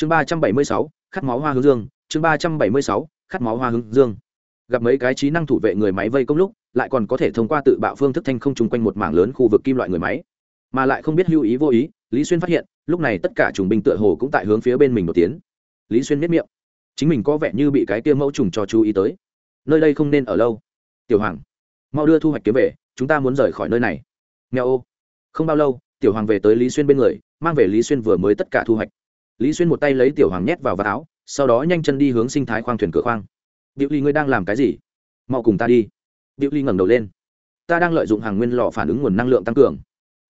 chương ba trăm bảy mươi sáu, khát máu hoa hướng dương. Chương ba trăm bảy mươi sáu, khát máu hoa hướng dương. Gặp mấy cái trí năng thủ vệ người máy vây công lúc, lại còn có thể thông qua tự bạo phương thức thanh không chung quanh một mảng lớn khu vực kim loại người máy. Mà lại không biết lưu ý vô ý, lý xuyên phát hiện, lúc này tất cả trùng binh tựa hồ cũng tại hướng phía bên mình một tiến. Lý xuyên miết miệng. Chính mình có vẻ như bị cái kia mẫu trùng cho chú ý tới. Nơi đây không nên ở lâu. Tiểu hoàng, mau đưa thu hoạch kiếm về, chúng ta muốn rời khỏi nơi này. Nghèo ô. Không bao lâu, tiểu hoàng về tới lý xuyên bên người, mang về lý xuyên vừa mới tất cả thu hoạch lý xuyên một tay lấy tiểu hoàng nhét vào vạt áo, sau đó nhanh chân đi hướng sinh thái khoang thuyền cửa khoang. Biểu ly ngươi đang làm cái gì? Mau cùng ta đi. Biểu ly ngẩng đầu lên. Ta đang lợi dụng hàng nguyên lò phản ứng nguồn năng lượng tăng cường.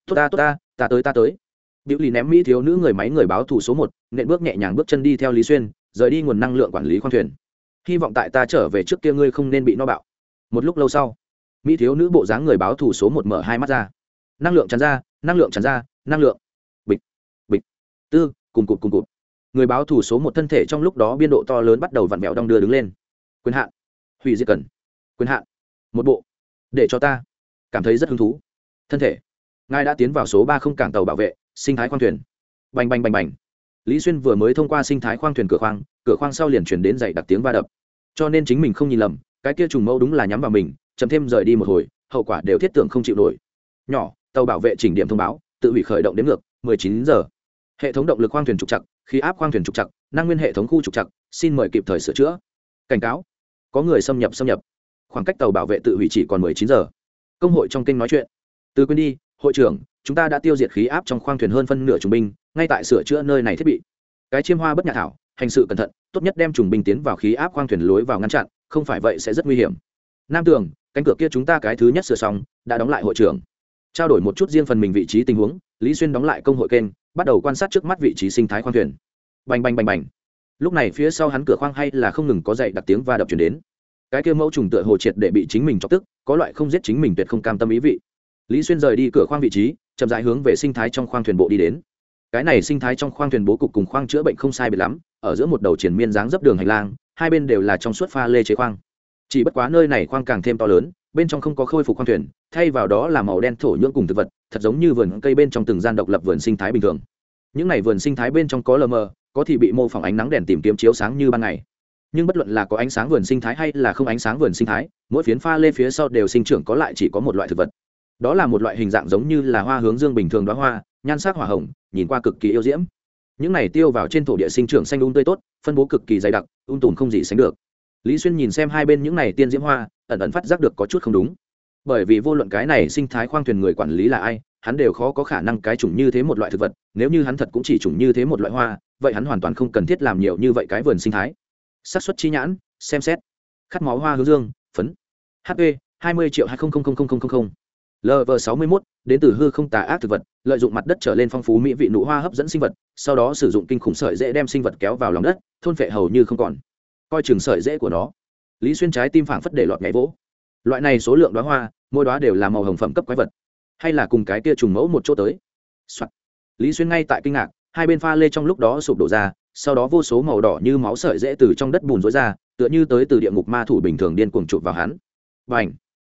Tốt ta tốt ta ta tới ta tới. Biểu ly ném mỹ thiếu nữ người máy người báo thủ số một, nện bước nhẹ nhàng bước chân đi theo lý xuyên, rời đi nguồn năng lượng quản lý khoang thuyền. Hy vọng tại ta trở về trước kia ngươi không nên bị no bạo. Một lúc lâu sau, mỹ thiếu nữ bộ dáng người báo thủ số một mở hai mắt ra. Năng lượng tràn ra, năng lượng tràn ra, năng lượng. Bịch bịch. Tư cùng cụt cùng cụt. Người báo thủ số một thân thể trong lúc đó biên độ to lớn bắt đầu vặn vẹo đong đưa đứng lên. Quyền hạn. Hủy diệt cần. Quyền hạn. Một bộ. Để cho ta. Cảm thấy rất hứng thú. Thân thể. Ngài đã tiến vào số ba không cảng tàu bảo vệ, sinh thái khoang thuyền. Bành bành bành bành. Lý xuyên vừa mới thông qua sinh thái khoang thuyền cửa khoang cửa khoang sau liền chuyển đến dậy đặc tiếng va đập. Cho nên chính mình không nhìn lầm, cái kia trùng mẫu đúng là nhắm vào mình, chậm thêm rời đi một hồi, hậu quả đều thiết tưởng không chịu nổi. Nhỏ, tàu bảo vệ chỉnh điểm thông báo, tự hủy khởi động đến ngược 19 giờ hệ thống động lực khoang thuyền trục chặt khí áp khoang thuyền trục chặt năng nguyên hệ thống khu trục chặt xin mời kịp thời sửa chữa. Cảnh cáo, có người xâm nhập xâm nhập. Khoảng cách tàu bảo vệ tự hủy chỉ còn 19 giờ. Công hội trong kênh nói chuyện. Từ quên đi, hội trưởng, chúng ta đã tiêu diệt khí áp trong khoang thuyền hơn phân nửa trùng binh, ngay tại sửa chữa nơi này thiết bị. Cái chiêm hoa bất nhà thảo, hành sự cẩn thận, tốt nhất đem trùng binh tiến vào khí áp khoang thuyền lối vào ngăn chặn, không phải vậy sẽ rất nguy hiểm. Nam tường, cánh cửa kia chúng ta cái thứ nhất sửa xong, đã đóng lại hội trưởng. Trao đổi một chút riêng phần mình vị trí tình huống, lý xuyên đóng lại công hội kênh bắt đầu quan sát trước mắt vị trí sinh thái khoang thuyền. Bành bành bành bành. Lúc này phía sau hắn cửa khoang hay là không ngừng có dậy đặc tiếng và đập chuyển đến. Cái kia mẫu trùng tựa hồ triệt để bị chính mình chọc tức, có loại không giết chính mình tuyệt không cam tâm ý vị. Lý xuyên rời đi cửa khoang vị trí, chậm rãi hướng về sinh thái trong khoang thuyền bộ đi đến. Cái này sinh thái trong khoang thuyền bố cục cùng khoang chữa bệnh không sai biệt lắm, ở giữa một đầu triển miên dáng dấp đường hành lang, hai bên đều là trong suốt pha lê chế khoang. Chỉ bất quá nơi này khoang càng thêm to lớn, bên trong không có khôi phục khoang thuyền, thay vào đó là màu đen thổ nhưỡng cùng thực vật thật giống như vườn cây bên trong từng gian độc lập vườn sinh thái bình thường. Những này vườn sinh thái bên trong có lờ mờ, có thì bị mô phỏng ánh nắng đèn tìm kiếm chiếu sáng như ban ngày. Nhưng bất luận là có ánh sáng vườn sinh thái hay là không ánh sáng vườn sinh thái, mỗi phiến pha lê phía sau đều sinh trưởng có lại chỉ có một loại thực vật. Đó là một loại hình dạng giống như là hoa hướng dương bình thường đoá hoa, nhan sắc hỏa hồng, nhìn qua cực kỳ yêu diễm. Những này tiêu vào trên thổ địa sinh trưởng xanh ung um tươi tốt, phân bố cực kỳ dày đặc um ung tùn không gì sánh được. Lý xuyên nhìn xem hai bên những này tiên diễm hoa, ẩn ẩn phát giác được có chút không đúng bởi vì vô luận cái này sinh thái khoang thuyền người quản lý là ai, hắn đều khó có khả năng cái chủng như thế một loại thực vật, nếu như hắn thật cũng chỉ chủng như thế một loại hoa, vậy hắn hoàn toàn không cần thiết làm nhiều như vậy cái vườn sinh thái. Xác suất chi nhãn, xem xét. Khát máu hoa hướng dương, phấn. Hp hai mươi triệu hai lv sáu mươi mốt, đến từ hư không tà ác thực vật, lợi dụng mặt đất trở lên phong phú mỹ vị nụ hoa hấp dẫn sinh vật, sau đó sử dụng kinh khủng sợi dễ đem sinh vật kéo vào lòng đất, thôn phệ hầu như không còn. Coi chừng sợi dễ của nó. Lý xuyên trái tim phảng phất để lọt nhảy vỗ loại này số lượng đoá hoa, mỗi đoá đều là màu hồng phẩm cấp quái vật. Hay là cùng cái kia trùng mẫu một chỗ tới、Soạn. lý xuyên ngay tại kinh ngạc, hai bên pha lê trong lúc đó sụp đổ ra, sau đó vô số màu đỏ như máu sợi dễ từ trong đất bùn rối ra, tựa như tới từ địa ngục ma thủ bình thường điên cuồng chụp vào hắn. Và ảnh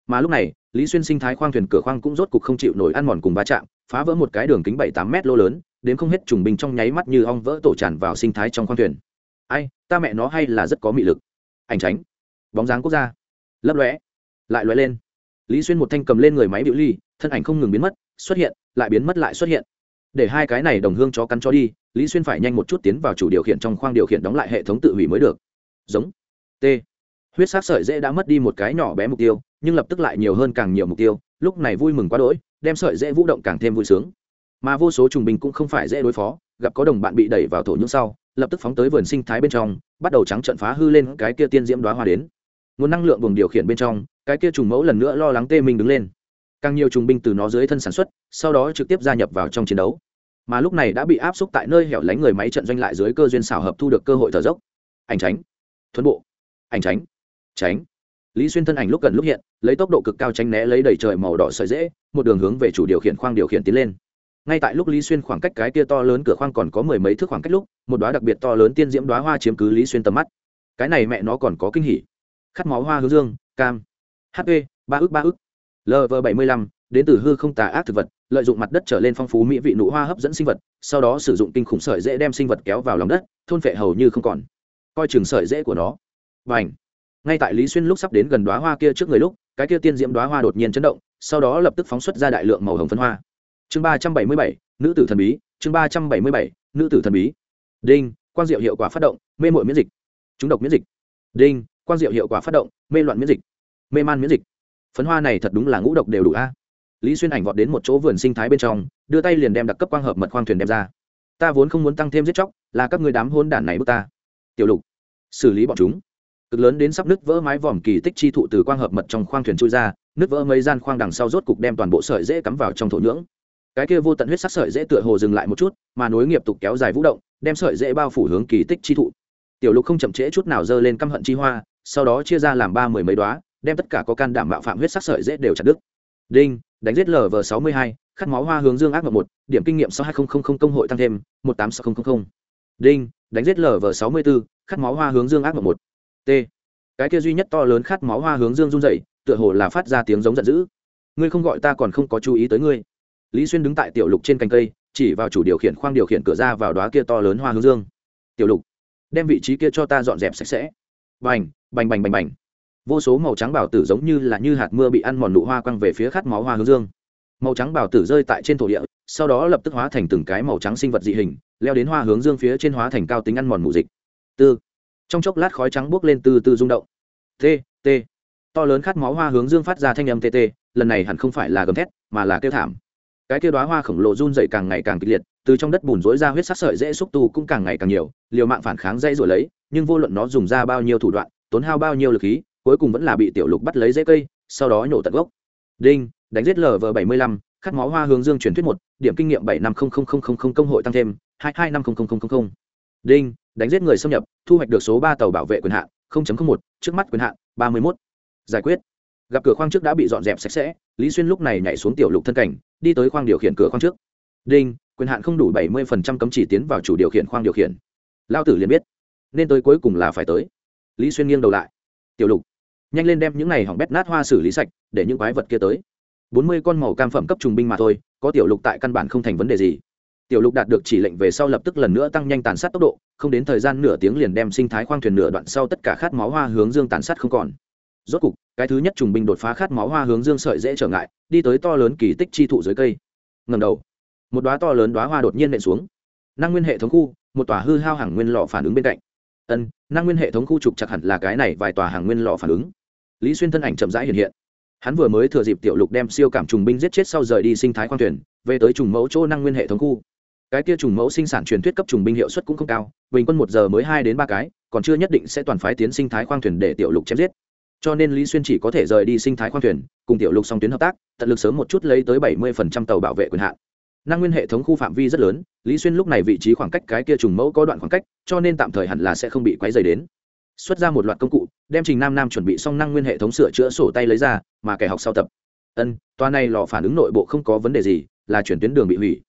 mà lúc này, lý xuyên sinh thái khoang thuyền cửa khoang cũng rốt cục không chịu nổi ăn mòn cùng va chạm, phá vỡ một cái đường kính bảy tám mét lô lớn, đến không hết trùng bình trong nháy mắt như ong vỡ tổ tràn vào sinh thái trong khoang thuyền. Ai, ta mẹ nó hay là rất có mị lực. Ảnh tránh. Bóng dáng quốc gia. Lấp lóe lại loại lên. Lý xuyên một thanh cầm lên người máy biểu ly, thân ảnh không ngừng biến mất, xuất hiện, lại biến mất lại xuất hiện. Để hai cái này đồng hương chó cắn chó đi, lý xuyên phải nhanh một chút tiến vào chủ điều khiển trong khoang điều khiển đóng lại hệ thống tự hủy mới được. Giống. T. Huyết sát sợi dễ đã mất đi một cái nhỏ bé mục tiêu, nhưng lập tức lại nhiều hơn càng nhiều mục tiêu, lúc này vui mừng quá đỗi, đem sợi dễ vũ động càng thêm vui sướng. Mà vô số trùng bình cũng không phải dễ đối phó, gặp có đồng bạn bị đẩy vào thổ nhưỡng sau, lập tức phóng tới vườn sinh thái bên trong, bắt đầu trắng trận phá hư lên cái kia tiên diễm đoá hoa đến nguồn năng lượng buồng điều khiển bên trong, cái kia trùng mẫu lần nữa lo lắng tê minh đứng lên. Càng nhiều trùng binh từ nó dưới thân sản xuất, sau đó trực tiếp gia nhập vào trong chiến đấu. Mà lúc này đã bị áp xúc tại nơi hẻo lánh người máy trận doanh lại dưới cơ duyên xảo hợp thu được cơ hội thở dốc. Ảnh tránh. Thuấn bộ. Ảnh tránh. Tránh. Lý xuyên thân ảnh lúc gần lúc hiện, lấy tốc độ cực cao tránh né lấy đầy trời màu đỏ sợi dễ, một đường hướng về chủ điều khiển khoang điều khiển tiến lên. Ngay tại lúc lý xuyên khoảng cách cái kia to lớn cửa khoang còn có mười mấy thước khoảng cách lúc, một đoá đặc biệt to lớn tiên diễm đoá hoa chiếm cứ lý xuyên tầm mắt. Cái này mẹ nó còn có kinh hỉ khát máu hoa hướng dương, cam hp ba ức ba ức. Lv bảy mươi lăm, đến từ hư không tà ác thực vật, lợi dụng mặt đất trở lên phong phú mỹ vị nụ hoa hấp dẫn sinh vật, sau đó sử dụng kinh khủng sợi dễ đem sinh vật kéo vào lòng đất, thôn phệ hầu như không còn. Coi chừng sợi dễ của nó. Và ảnh ngay tại lý xuyên lúc sắp đến gần đoá hoa kia trước người lúc, cái kia tiên diễm đoá hoa đột nhiên chấn động, sau đó lập tức phóng xuất ra đại lượng màu hồng phân hoa. Chương ba trăm bảy mươi bảy, nữ tử thần bí, chương ba trăm bảy mươi bảy, nữ tử thần bí. Đinh, quang diệu hiệu quả phát động, mê mội miễn dịch. Chúng độc miễn dịch. Đinh quang diệu hiệu quả phát động, mê loạn miễn dịch, mê man miễn dịch. Phấn hoa này thật đúng là ngũ độc đều đủ a. Lý xuyên ảnh vọt đến một chỗ vườn sinh thái bên trong, đưa tay liền đem đặc cấp quang hợp mật khoang thuyền đem ra. Ta vốn không muốn tăng thêm giết chóc, là các người đám hôn đản này bước ta. Tiểu lục, xử lý bọn chúng. Cực lớn đến sắp nứt vỡ mái vòm kỳ tích chi thụ từ quang hợp mật trong khoang thuyền trôi ra, nứt vỡ mấy gian khoang đằng sau rốt cục đem toàn bộ sợi dễ cắm vào trong thổ nhưỡng. Cái kia vô tận huyết sắc sợi dễ tựa hồ dừng lại một chút, mà nối nghiệp tục kéo dài vũ động, đem sợi dễ bao phủ hướng kỳ tích chi thụ. Tiểu lục không chậm trễ chút nào dơ lên căm hận chi hoa sau đó chia ra làm ba mười mấy đoá, đem tất cả có can đảm bạo phạm huyết sắc sợi dễ đều chặt đứt. Đinh, đánh giết lv sáu mươi hai, khát máu hoa hướng dương ác mộng một, điểm kinh nghiệm sáu hai nghìn công hội tăng thêm, một tám sáu nghìn đinh, đánh giết lv sáu mươi bốn khát máu hoa hướng dương ác mộng một. T. Cái kia duy nhất to lớn khát máu hoa hướng dương run dậy tựa hồ là phát ra tiếng giống giận dữ. Ngươi không gọi ta còn không có chú ý tới ngươi. Lý xuyên đứng tại tiểu lục trên cành cây, chỉ vào chủ điều khiển khoang điều khiển cửa ra vào đoá kia to lớn hoa hướng dương. Tiểu lục, đem vị trí kia cho ta dọn dẹp sạch sẽ. Bành! Bành bành bành bành. Vô số màu trắng bảo tử giống như là như hạt mưa bị ăn mòn nụ hoa quăng về phía khát máu hoa hướng dương. Màu trắng bảo tử rơi tại trên thổ địa, sau đó lập tức hóa thành từng cái màu trắng sinh vật dị hình, leo đến hoa hướng dương phía trên hóa thành cao tính ăn mòn mù dịch. Tư. Trong chốc lát khói trắng buốc lên từ từ rung động. T t. To lớn khát máu hoa hướng dương phát ra thanh âm tt lần này hẳn không phải là gầm thét, mà là kêu thảm. Cái kêu đoá hoa khổng lồ run dậy càng ngày càng kịch liệt, từ trong đất bùn rối ra huyết sắc sợi dễ xúc tu cũng càng ngày càng nhiều, liều mạng phản kháng dây rồi lấy, nhưng vô luận nó dùng ra bao nhiêu thủ đoạn tốn hao bao nhiêu lực khí, cuối cùng vẫn là bị tiểu lục bắt lấy dễ cây, sau đó nhổ tận gốc. Đinh, đánh giết lv bảy mươi lăm, khát máu hoa hướng dương truyền thuyết một, điểm kinh nghiệm bảy năm không không không không không công hội tăng thêm, hai hai năm không không không không đinh, đánh giết người xâm nhập, thu hoạch được số ba tàu bảo vệ quyền hạn một, trước mắt quyền hạn, ba mươi một giải quyết. Gặp cửa khoang trước đã bị dọn dẹp sạch sẽ, lý xuyên lúc này nhảy xuống tiểu lục thân cảnh, đi tới khoang điều khiển cửa khoang trước. Đinh, quyền hạn không đủ bảy mươi cấm chỉ tiến vào chủ điều khiển khoang điều khiển. Lao tử liền biết, nên tới cuối cùng là phải tới lý xuyên nghiêng đầu lại. Tiểu lục, nhanh lên đem những này hỏng bét nát hoa xử lý sạch, để những quái vật kia tới. Bốn mươi con màu cam phẩm cấp trùng binh mà thôi, có tiểu lục tại căn bản không thành vấn đề gì. Tiểu lục đạt được chỉ lệnh về sau lập tức lần nữa tăng nhanh tàn sát tốc độ, không đến thời gian nửa tiếng liền đem sinh thái khoang thuyền nửa đoạn sau tất cả khát máu hoa hướng dương tàn sát không còn. Rốt cục, cái thứ nhất trùng binh đột phá khát máu hoa hướng dương sợi dễ trở ngại, đi tới to lớn kỳ tích chi thụ dưới cây. Ngầm đầu, một đoá to lớn đoá hoa đột nhiên nện xuống. Năng nguyên hệ thống khu, một tòa hư hao hàng nguyên lọ phản ứng bên cạnh ân năng nguyên hệ thống khu trục chặt hẳn là cái này vài tòa hàng nguyên lọ phản ứng. Lý xuyên thân ảnh chậm rãi hiện hiện. Hắn vừa mới thừa dịp tiểu lục đem siêu cảm trùng binh giết chết sau rời đi sinh thái khoang thuyền, về tới trùng mẫu chỗ năng nguyên hệ thống khu. Cái kia trùng mẫu sinh sản truyền thuyết cấp trùng binh hiệu suất cũng không cao, bình quân một giờ mới hai đến ba cái, còn chưa nhất định sẽ toàn phái tiến sinh thái khoang thuyền để tiểu lục chém giết. Cho nên lý xuyên chỉ có thể rời đi sinh thái khoang thuyền, cùng tiểu lục song tuyến hợp tác, tận lực sớm một chút lấy tới bảy mươi tàu bảo vệ quyền hạn năng nguyên hệ thống khu phạm vi rất lớn, lý xuyên lúc này vị trí khoảng cách cái kia trùng mẫu có đoạn khoảng cách, cho nên tạm thời hẳn là sẽ không bị quấy dày đến. Xuất ra một loạt công cụ, đem trình nam nam chuẩn bị xong năng nguyên hệ thống sửa chữa sổ tay lấy ra, mà kẻ học sau tập. Ân toa này lò phản ứng nội bộ không có vấn đề gì, là chuyển tuyến đường bị hủy.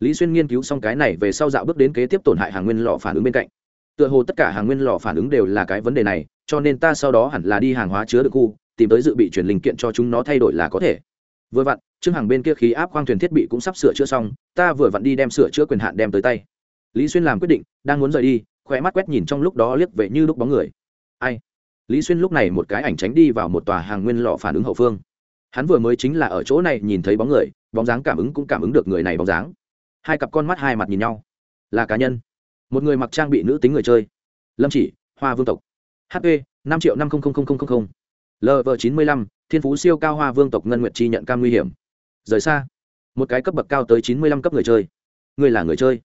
Lý xuyên nghiên cứu xong cái này về sau dạo bước đến kế tiếp tổn hại hàng nguyên lò phản ứng bên cạnh. Tựa hồ tất cả hàng nguyên lò phản ứng đều là cái vấn đề này, cho nên ta sau đó hẳn là đi hàng hóa chứa được khu, tìm tới dự bị chuyển linh kiện cho chúng nó thay đổi là có thể. Vừa vặn chương hàng bên kia khí áp khoang thuyền thiết bị cũng sắp sửa chữa xong, ta vừa vặn đi đem sửa chữa quyền hạn đem tới tay. Lý xuyên làm quyết định, đang muốn rời đi khỏe mắt quét nhìn trong lúc đó liếc về như lúc bóng người. Ai? Lý xuyên lúc này một cái ảnh tránh đi vào một tòa hàng nguyên lọ phản ứng hậu phương. Hắn vừa mới chính là ở chỗ này nhìn thấy bóng người, bóng dáng cảm ứng cũng cảm ứng được người này bóng dáng. Hai cặp con mắt hai mặt nhìn nhau. Là cá nhân. Một người mặc trang bị nữ tính người chơi. Lâm chỉ, hoa vương tộc. Hp năm triệu năm mươi lv chín mươi lăm, thiên phú siêu cao hoa vương tộc ngân nguyệt chi nhận cam nguy hiểm rời xa. Một cái cấp bậc cao tới chín mươi lăm cấp người chơi. Ngươi là người chơi.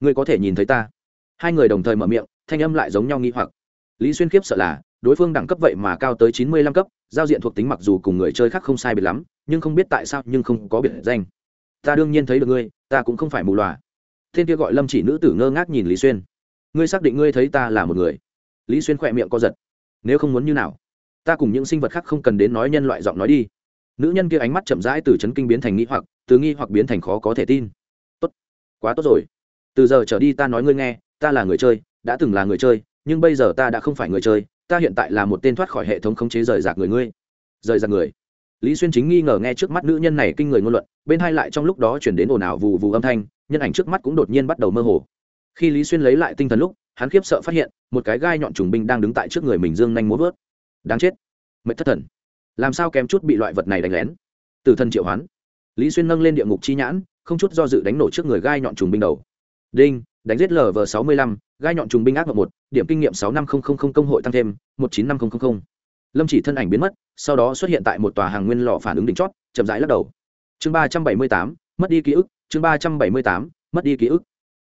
Ngươi có thể nhìn thấy ta. Hai người đồng thời mở miệng, thanh âm lại giống nhau nghi hoặc. Lý xuyên khiếp sợ là, đối phương đẳng cấp vậy mà cao tới chín mươi lăm cấp, giao diện thuộc tính mặc dù cùng người chơi khác không sai biệt lắm, nhưng không biết tại sao nhưng không có biệt danh. Ta đương nhiên thấy được ngươi, ta cũng không phải mù loà. Thiên kia gọi lâm chỉ nữ tử ngơ ngác nhìn lý xuyên. Ngươi xác định ngươi thấy ta là một người? Lý xuyên khỏe miệng co giật. Nếu không muốn như nào? Ta cùng những sinh vật khác không cần đến nói nhân loại giọng nói đi nữ nhân kia ánh mắt chậm rãi từ chấn kinh biến thành nghi hoặc, từ nghi hoặc biến thành khó có thể tin. Tốt, quá tốt rồi. Từ giờ trở đi ta nói ngươi nghe, ta là người chơi, đã từng là người chơi, nhưng bây giờ ta đã không phải người chơi, ta hiện tại là một tên thoát khỏi hệ thống khống chế rời rạc người ngươi. Rời rạc người. Lý xuyên chính nghi ngờ nghe trước mắt nữ nhân này kinh người ngôn luận, bên hai lại trong lúc đó chuyển đến ồn ào vù vù âm thanh, nhân ảnh trước mắt cũng đột nhiên bắt đầu mơ hồ. Khi lý xuyên lấy lại tinh thần lúc, hắn khiếp sợ phát hiện, một cái gai nhọn trùng binh đang đứng tại trước người mình dương nhanh muốn vớt. Đáng chết. Mệt thất thần làm sao kém chút bị loại vật này đánh lén? Từ thân triệu hoán. Lý xuyên nâng lên địa ngục chi nhãn, không chút do dự đánh nổ trước người gai nhọn trùng binh đầu. Đinh, đánh giết lv sáu mươi lăm, gai nhọn trùng binh ác một, điểm kinh nghiệm sáu năm nghìn công hội tăng thêm, một chín năm nghìn lâm chỉ thân ảnh biến mất, sau đó xuất hiện tại một tòa hàng nguyên lò phản ứng đỉnh chót, chậm rãi lắc đầu. Chương ba trăm bảy mươi tám, mất đi ký ức, chương ba trăm bảy mươi tám, mất đi ký ức.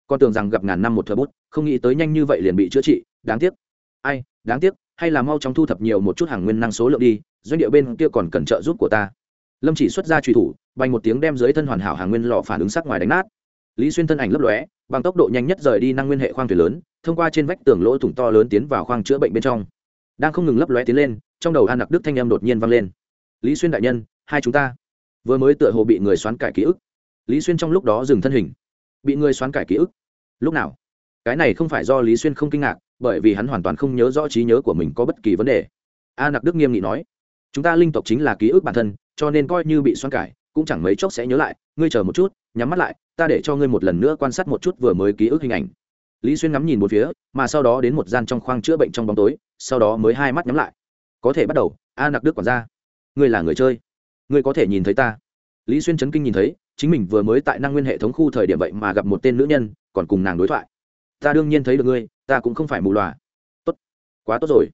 Con tưởng rằng gặp ngàn năm một thờ bút, không nghĩ tới nhanh như vậy liền bị chữa trị, đáng tiếc. Ai, đáng tiếc hay là mau chóng thu thập nhiều một chút hàng nguyên năng số lượng đi, doanh địa bên kia còn cần trợ giúp của ta. Lâm chỉ xuất ra truy thủ bành một tiếng đem dưới thân hoàn hảo hàng nguyên lò phản ứng sắc ngoài đánh nát. Lý xuyên thân ảnh lấp lóe, bằng tốc độ nhanh nhất rời đi năng nguyên hệ khoang thuyền lớn, thông qua trên vách tường lỗ thủng to lớn tiến vào khoang chữa bệnh bên trong. Đang không ngừng lấp lóe tiến lên, trong đầu an nặc đức thanh âm đột nhiên vang lên. Lý xuyên đại nhân, hai chúng ta. Vừa mới tựa hồ bị người xoán cải ký ức. Lý xuyên trong lúc đó dừng thân hình. Bị người xoán cải ký ức? Lúc nào? Cái này không phải do lý xuyên không kinh ngạc bởi vì hắn hoàn toàn không nhớ rõ trí nhớ của mình có bất kỳ vấn đề. A nặc đức nghiêm nghị nói, chúng ta linh tộc chính là ký ức bản thân, cho nên coi như bị xoắn cải, cũng chẳng mấy chốc sẽ nhớ lại. Ngươi chờ một chút, nhắm mắt lại, ta để cho ngươi một lần nữa quan sát một chút vừa mới ký ức hình ảnh. Lý xuyên ngắm nhìn một phía, mà sau đó đến một gian trong khoang chữa bệnh trong bóng tối, sau đó mới hai mắt nhắm lại. Có thể bắt đầu, a nặc đức quản ra ngươi là người chơi. Ngươi có thể nhìn thấy ta. Lý xuyên chấn kinh nhìn thấy, chính mình vừa mới tại năng nguyên hệ thống khu thời điểm vậy mà gặp một tên nữ nhân, còn cùng nàng đối thoại ta đương nhiên thấy được ngươi, ta cũng không phải mù loà. Tốt. Quá tốt rồi.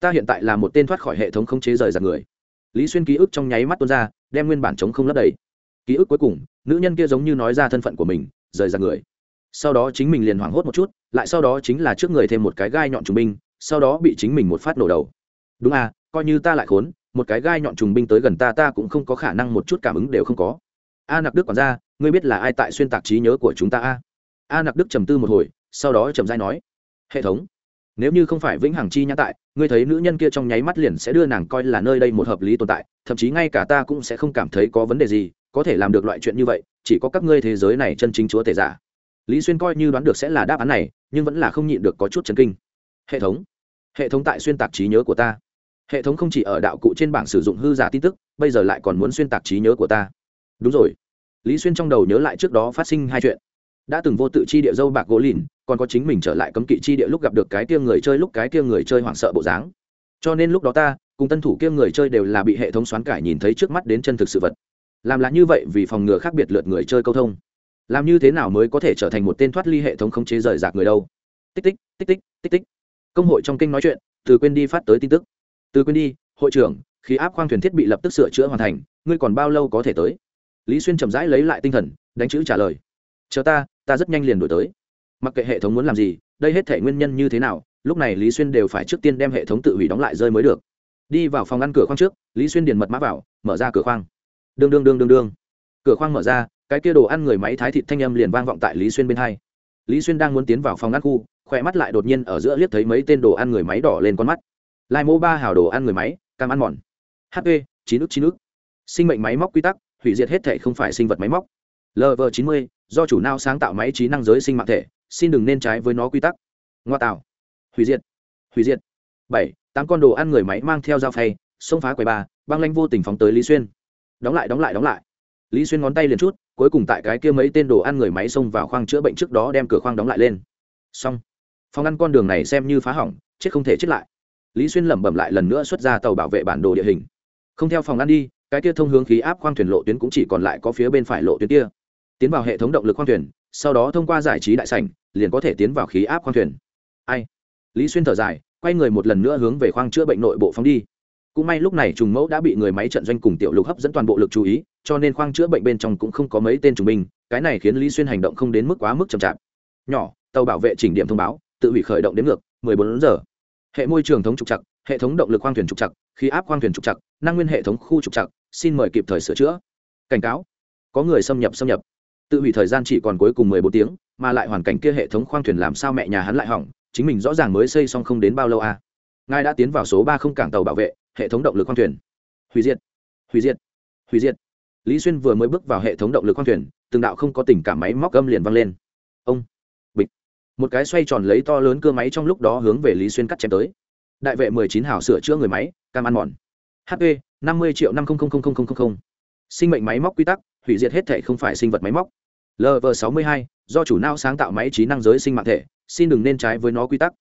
Ta hiện tại là một tên thoát khỏi hệ thống không chế rời giặc người. Lý xuyên ký ức trong nháy mắt tuôn ra, đem nguyên bản chống không lấp đầy. Ký ức cuối cùng, nữ nhân kia giống như nói ra thân phận của mình, rời giặc người. Sau đó chính mình liền hoảng hốt một chút, lại sau đó chính là trước người thêm một cái gai nhọn trùng binh, sau đó bị chính mình một phát nổ đầu. Đúng à coi như ta lại khốn, một cái gai nhọn trùng binh tới gần ta ta cũng không có khả năng một chút cảm ứng đều không có. A nặc đức còn ra ngươi biết là ai tại xuyên tạc trí nhớ của chúng ta a? A nặc đức trầm tư một hồi sau đó trầm dai nói, hệ thống, nếu như không phải vĩnh hằng chi nhãn tại, ngươi thấy nữ nhân kia trong nháy mắt liền sẽ đưa nàng coi là nơi đây một hợp lý tồn tại, thậm chí ngay cả ta cũng sẽ không cảm thấy có vấn đề gì, có thể làm được loại chuyện như vậy, chỉ có các ngươi thế giới này chân chính chúa tể giả. Lý xuyên coi như đoán được sẽ là đáp án này, nhưng vẫn là không nhịn được có chút chấn kinh. Hệ thống hệ thống tại xuyên tạc trí nhớ của ta. Hệ thống không chỉ ở đạo cụ trên bảng sử dụng hư giả tin tức, bây giờ lại còn muốn xuyên tạc trí nhớ của ta. Đúng rồi. Lý xuyên trong đầu nhớ lại trước đó phát sinh hai chuyện đã từng vô tự chi địa dâu bạc gỗ lìn, còn có chính mình trở lại cấm kỵ chi địa lúc gặp được cái kia người chơi, lúc cái kia người chơi hoảng sợ bộ dáng. Cho nên lúc đó ta, cùng tân thủ kia người chơi đều là bị hệ thống xoán cải nhìn thấy trước mắt đến chân thực sự vật. Làm là như vậy vì phòng ngừa khác biệt lượt người chơi câu thông. Làm như thế nào mới có thể trở thành một tên thoát ly hệ thống không chế rời rạc người đâu? Tích tích tích tích tích tích. Công hội trong kênh nói chuyện, từ quên đi phát tới tin tức. Từ quên đi, hội trưởng khi áp khoang thuyền thiết bị lập tức sửa chữa hoàn thành, ngươi còn bao lâu có thể tới? Lý xuyên chậm rãi lấy lại tinh thần, đánh chữ trả lời. Chờ ta ta rất nhanh liền đổi tới. Mặc kệ hệ thống muốn làm gì, đây hết thể nguyên nhân như thế nào, lúc này lý xuyên đều phải trước tiên đem hệ thống tự hủy đóng lại rơi mới được. Đi vào phòng ngăn cửa khoang trước, lý xuyên điền mật mã vào, mở ra cửa khoang. Đương đương đương đương đương. Cửa khoang mở ra, cái kia đồ ăn người máy thái thịt thanh âm liền vang vọng tại lý xuyên bên hai. Lý xuyên đang muốn tiến vào phòng ngăn khu, khỏe mắt lại đột nhiên ở giữa liếc thấy mấy tên đồ ăn người máy đỏ lên con mắt. Lai mô ba hào đồ ăn người máy, cam ăn mòn. Hp chín ức chín ức. Sinh mệnh máy móc quy tắc, hủy diệt hết thể không phải sinh vật máy móc lv chín mươi, do chủ nao sáng tạo máy trí năng giới sinh mạng thể, xin đừng nên trái với nó quy tắc. Ngoa tạo. Hủy diệt. Hủy diệt. Bảy, tám con đồ ăn người máy mang theo dao phay, xông phá quầy ba băng lanh vô tình phóng tới lý xuyên. Đóng lại đóng lại đóng lại. Lý xuyên ngón tay liền chút, cuối cùng tại cái kia mấy tên đồ ăn người máy xông vào khoang chữa bệnh trước đó đem cửa khoang đóng lại lên. Xong. Phòng ăn con đường này xem như phá hỏng, chết không thể chết lại. Lý xuyên lẩm bẩm lại lần nữa xuất ra tàu bảo vệ bản đồ địa hình. Không theo phòng ăn đi, cái kia thông hướng khí áp khoang thuyền lộ tuyến cũng chỉ còn lại có phía bên phải lộ tuyến kia tiến vào hệ thống động lực khoang thuyền, sau đó thông qua giải trí đại sảnh, liền có thể tiến vào khí áp khoang thuyền. Ai? Lý xuyên thở dài, quay người một lần nữa hướng về khoang chữa bệnh nội bộ phóng đi. Cũng may lúc này trùng mẫu đã bị người máy trận doanh cùng tiểu lục hấp dẫn toàn bộ lực chú ý, cho nên khoang chữa bệnh bên trong cũng không có mấy tên trùng binh, cái này khiến lý xuyên hành động không đến mức quá mức chậm chạp. Nhỏ, tàu bảo vệ chỉnh điểm thông báo, tự hủy khởi động đến ngược 14 giờ. Hệ môi trường thống trục chặt hệ thống động lực khoang thuyền trục chặt khí áp khoang thuyền trục chặt năng nguyên hệ thống khu trục chặt xin mời kịp thời sửa chữa. Cảnh cáo. Có người xâm nhập xâm nhập tự hủy thời gian chỉ còn cuối cùng mười bốn tiếng, mà lại hoàn cảnh kia hệ thống khoang thuyền làm sao mẹ nhà hắn lại hỏng, chính mình rõ ràng mới xây xong không đến bao lâu à. ngài đã tiến vào số ba không cảng tàu bảo vệ, hệ thống động lực khoang thuyền. Hủy diệt hủy diệt hủy diệt. Lý xuyên vừa mới bước vào hệ thống động lực khoang thuyền, từng đạo không có tình cảm máy móc gâm liền văng lên. Ông, bịch. Một cái xoay tròn lấy to lớn cơ máy trong lúc đó hướng về lý xuyên cắt chém tới. Đại vệ mười chín hào sửa chữa người máy, cam ăn mòn. Hp năm mươi triệu năm sinh mệnh máy móc quy tắc, hủy diệt hết thể không phải sinh vật máy móc lv sáu mươi hai, do chủ não sáng tạo máy trí năng giới sinh mạng thể, xin đừng nên trái với nó quy tắc.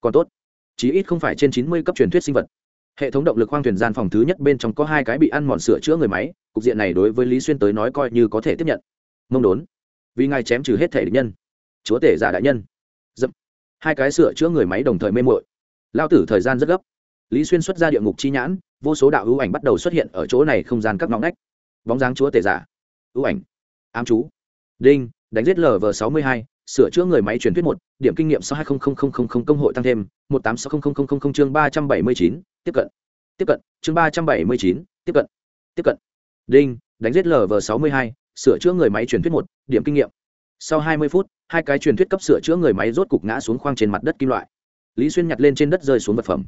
Còn tốt, chí ít không phải trên chín mươi cấp truyền thuyết sinh vật. Hệ thống động lực khoang thuyền gian phòng thứ nhất bên trong có hai cái bị ăn mòn sửa chữa người máy, cục diện này đối với lý xuyên tới nói coi như có thể tiếp nhận. Mông đốn. Vì ngài chém trừ hết thể địch nhân. Chúa tể giả đại nhân. Dậm. Hai cái sửa chữa người máy đồng thời mê muội. lao tử thời gian rất gấp. Lý xuyên xuất ra địa ngục chi nhãn, vô số đạo hữu ảnh bắt đầu xuất hiện ở chỗ này không gian các ngóc ngách. Bóng dáng chúa tể giả. Hữu ảnh. Ám chú đinh, đánh giết lv sáu mươi hai, sửa chữa người máy truyền thuyết một, điểm kinh nghiệm sau hai công hội tăng thêm, một tám sáu chương ba trăm bảy mươi chín, tiếp cận. Tiếp cận, chương ba trăm bảy mươi chín, tiếp cận. Tiếp cận. Đinh, đánh giết lv sáu mươi hai, sửa chữa người máy truyền thuyết một, điểm kinh nghiệm. Sau hai mươi phút, hai cái truyền thuyết cấp sửa chữa người máy rốt cục ngã xuống khoang trên mặt đất kim loại. Lý xuyên nhặt lên trên đất rơi xuống vật phẩm.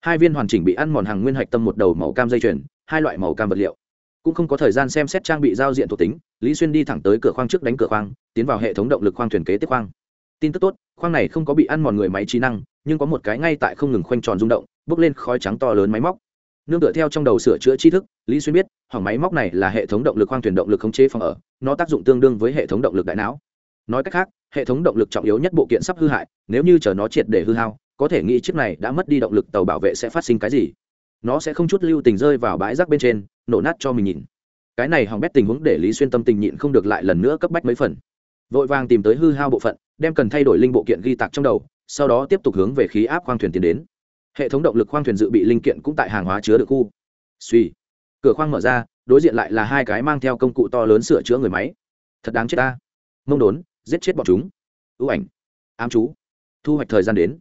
Hai viên hoàn chỉnh bị ăn mòn hàng nguyên hạch tâm một đầu màu cam dây chuyền, hai loại màu cam vật liệu cũng không có thời gian xem xét trang bị giao diện thuộc tính, lý xuyên đi thẳng tới cửa khoang trước đánh cửa khoang, tiến vào hệ thống động lực khoang thuyền kế tiếp khoang. Tin tức tốt, khoang này không có bị ăn mòn người máy trí năng, nhưng có một cái ngay tại không ngừng khoanh tròn rung động, bốc lên khói trắng to lớn máy móc. Nương tựa theo trong đầu sửa chữa tri thức, lý xuyên biết, hỏng máy móc này là hệ thống động lực khoang thuyền động lực khống chế phòng ở, nó tác dụng tương đương với hệ thống động lực đại não. Nói cách khác, hệ thống động lực trọng yếu nhất bộ kiện sắp hư hại, nếu như chờ nó triệt để hư hao, có thể nghĩ chiếc này đã mất đi động lực tàu bảo vệ sẽ phát sinh cái gì nó sẽ không chút lưu tình rơi vào bãi rác bên trên, nổ nát cho mình nhìn. Cái này hỏng bét tình huống để lý xuyên tâm tình nhịn không được lại lần nữa cấp bách mấy phần. Vội vàng tìm tới hư hao bộ phận, đem cần thay đổi linh bộ kiện ghi tạc trong đầu, sau đó tiếp tục hướng về khí áp khoang thuyền tiến đến. Hệ thống động lực khoang thuyền dự bị linh kiện cũng tại hàng hóa chứa được khu. Suy cửa khoang mở ra, đối diện lại là hai cái mang theo công cụ to lớn sửa chữa người máy. Thật đáng chết ta. Mông đốn, giết chết bọn chúng. Ưu ảnh. Ám chú. Thu hoạch thời gian đến.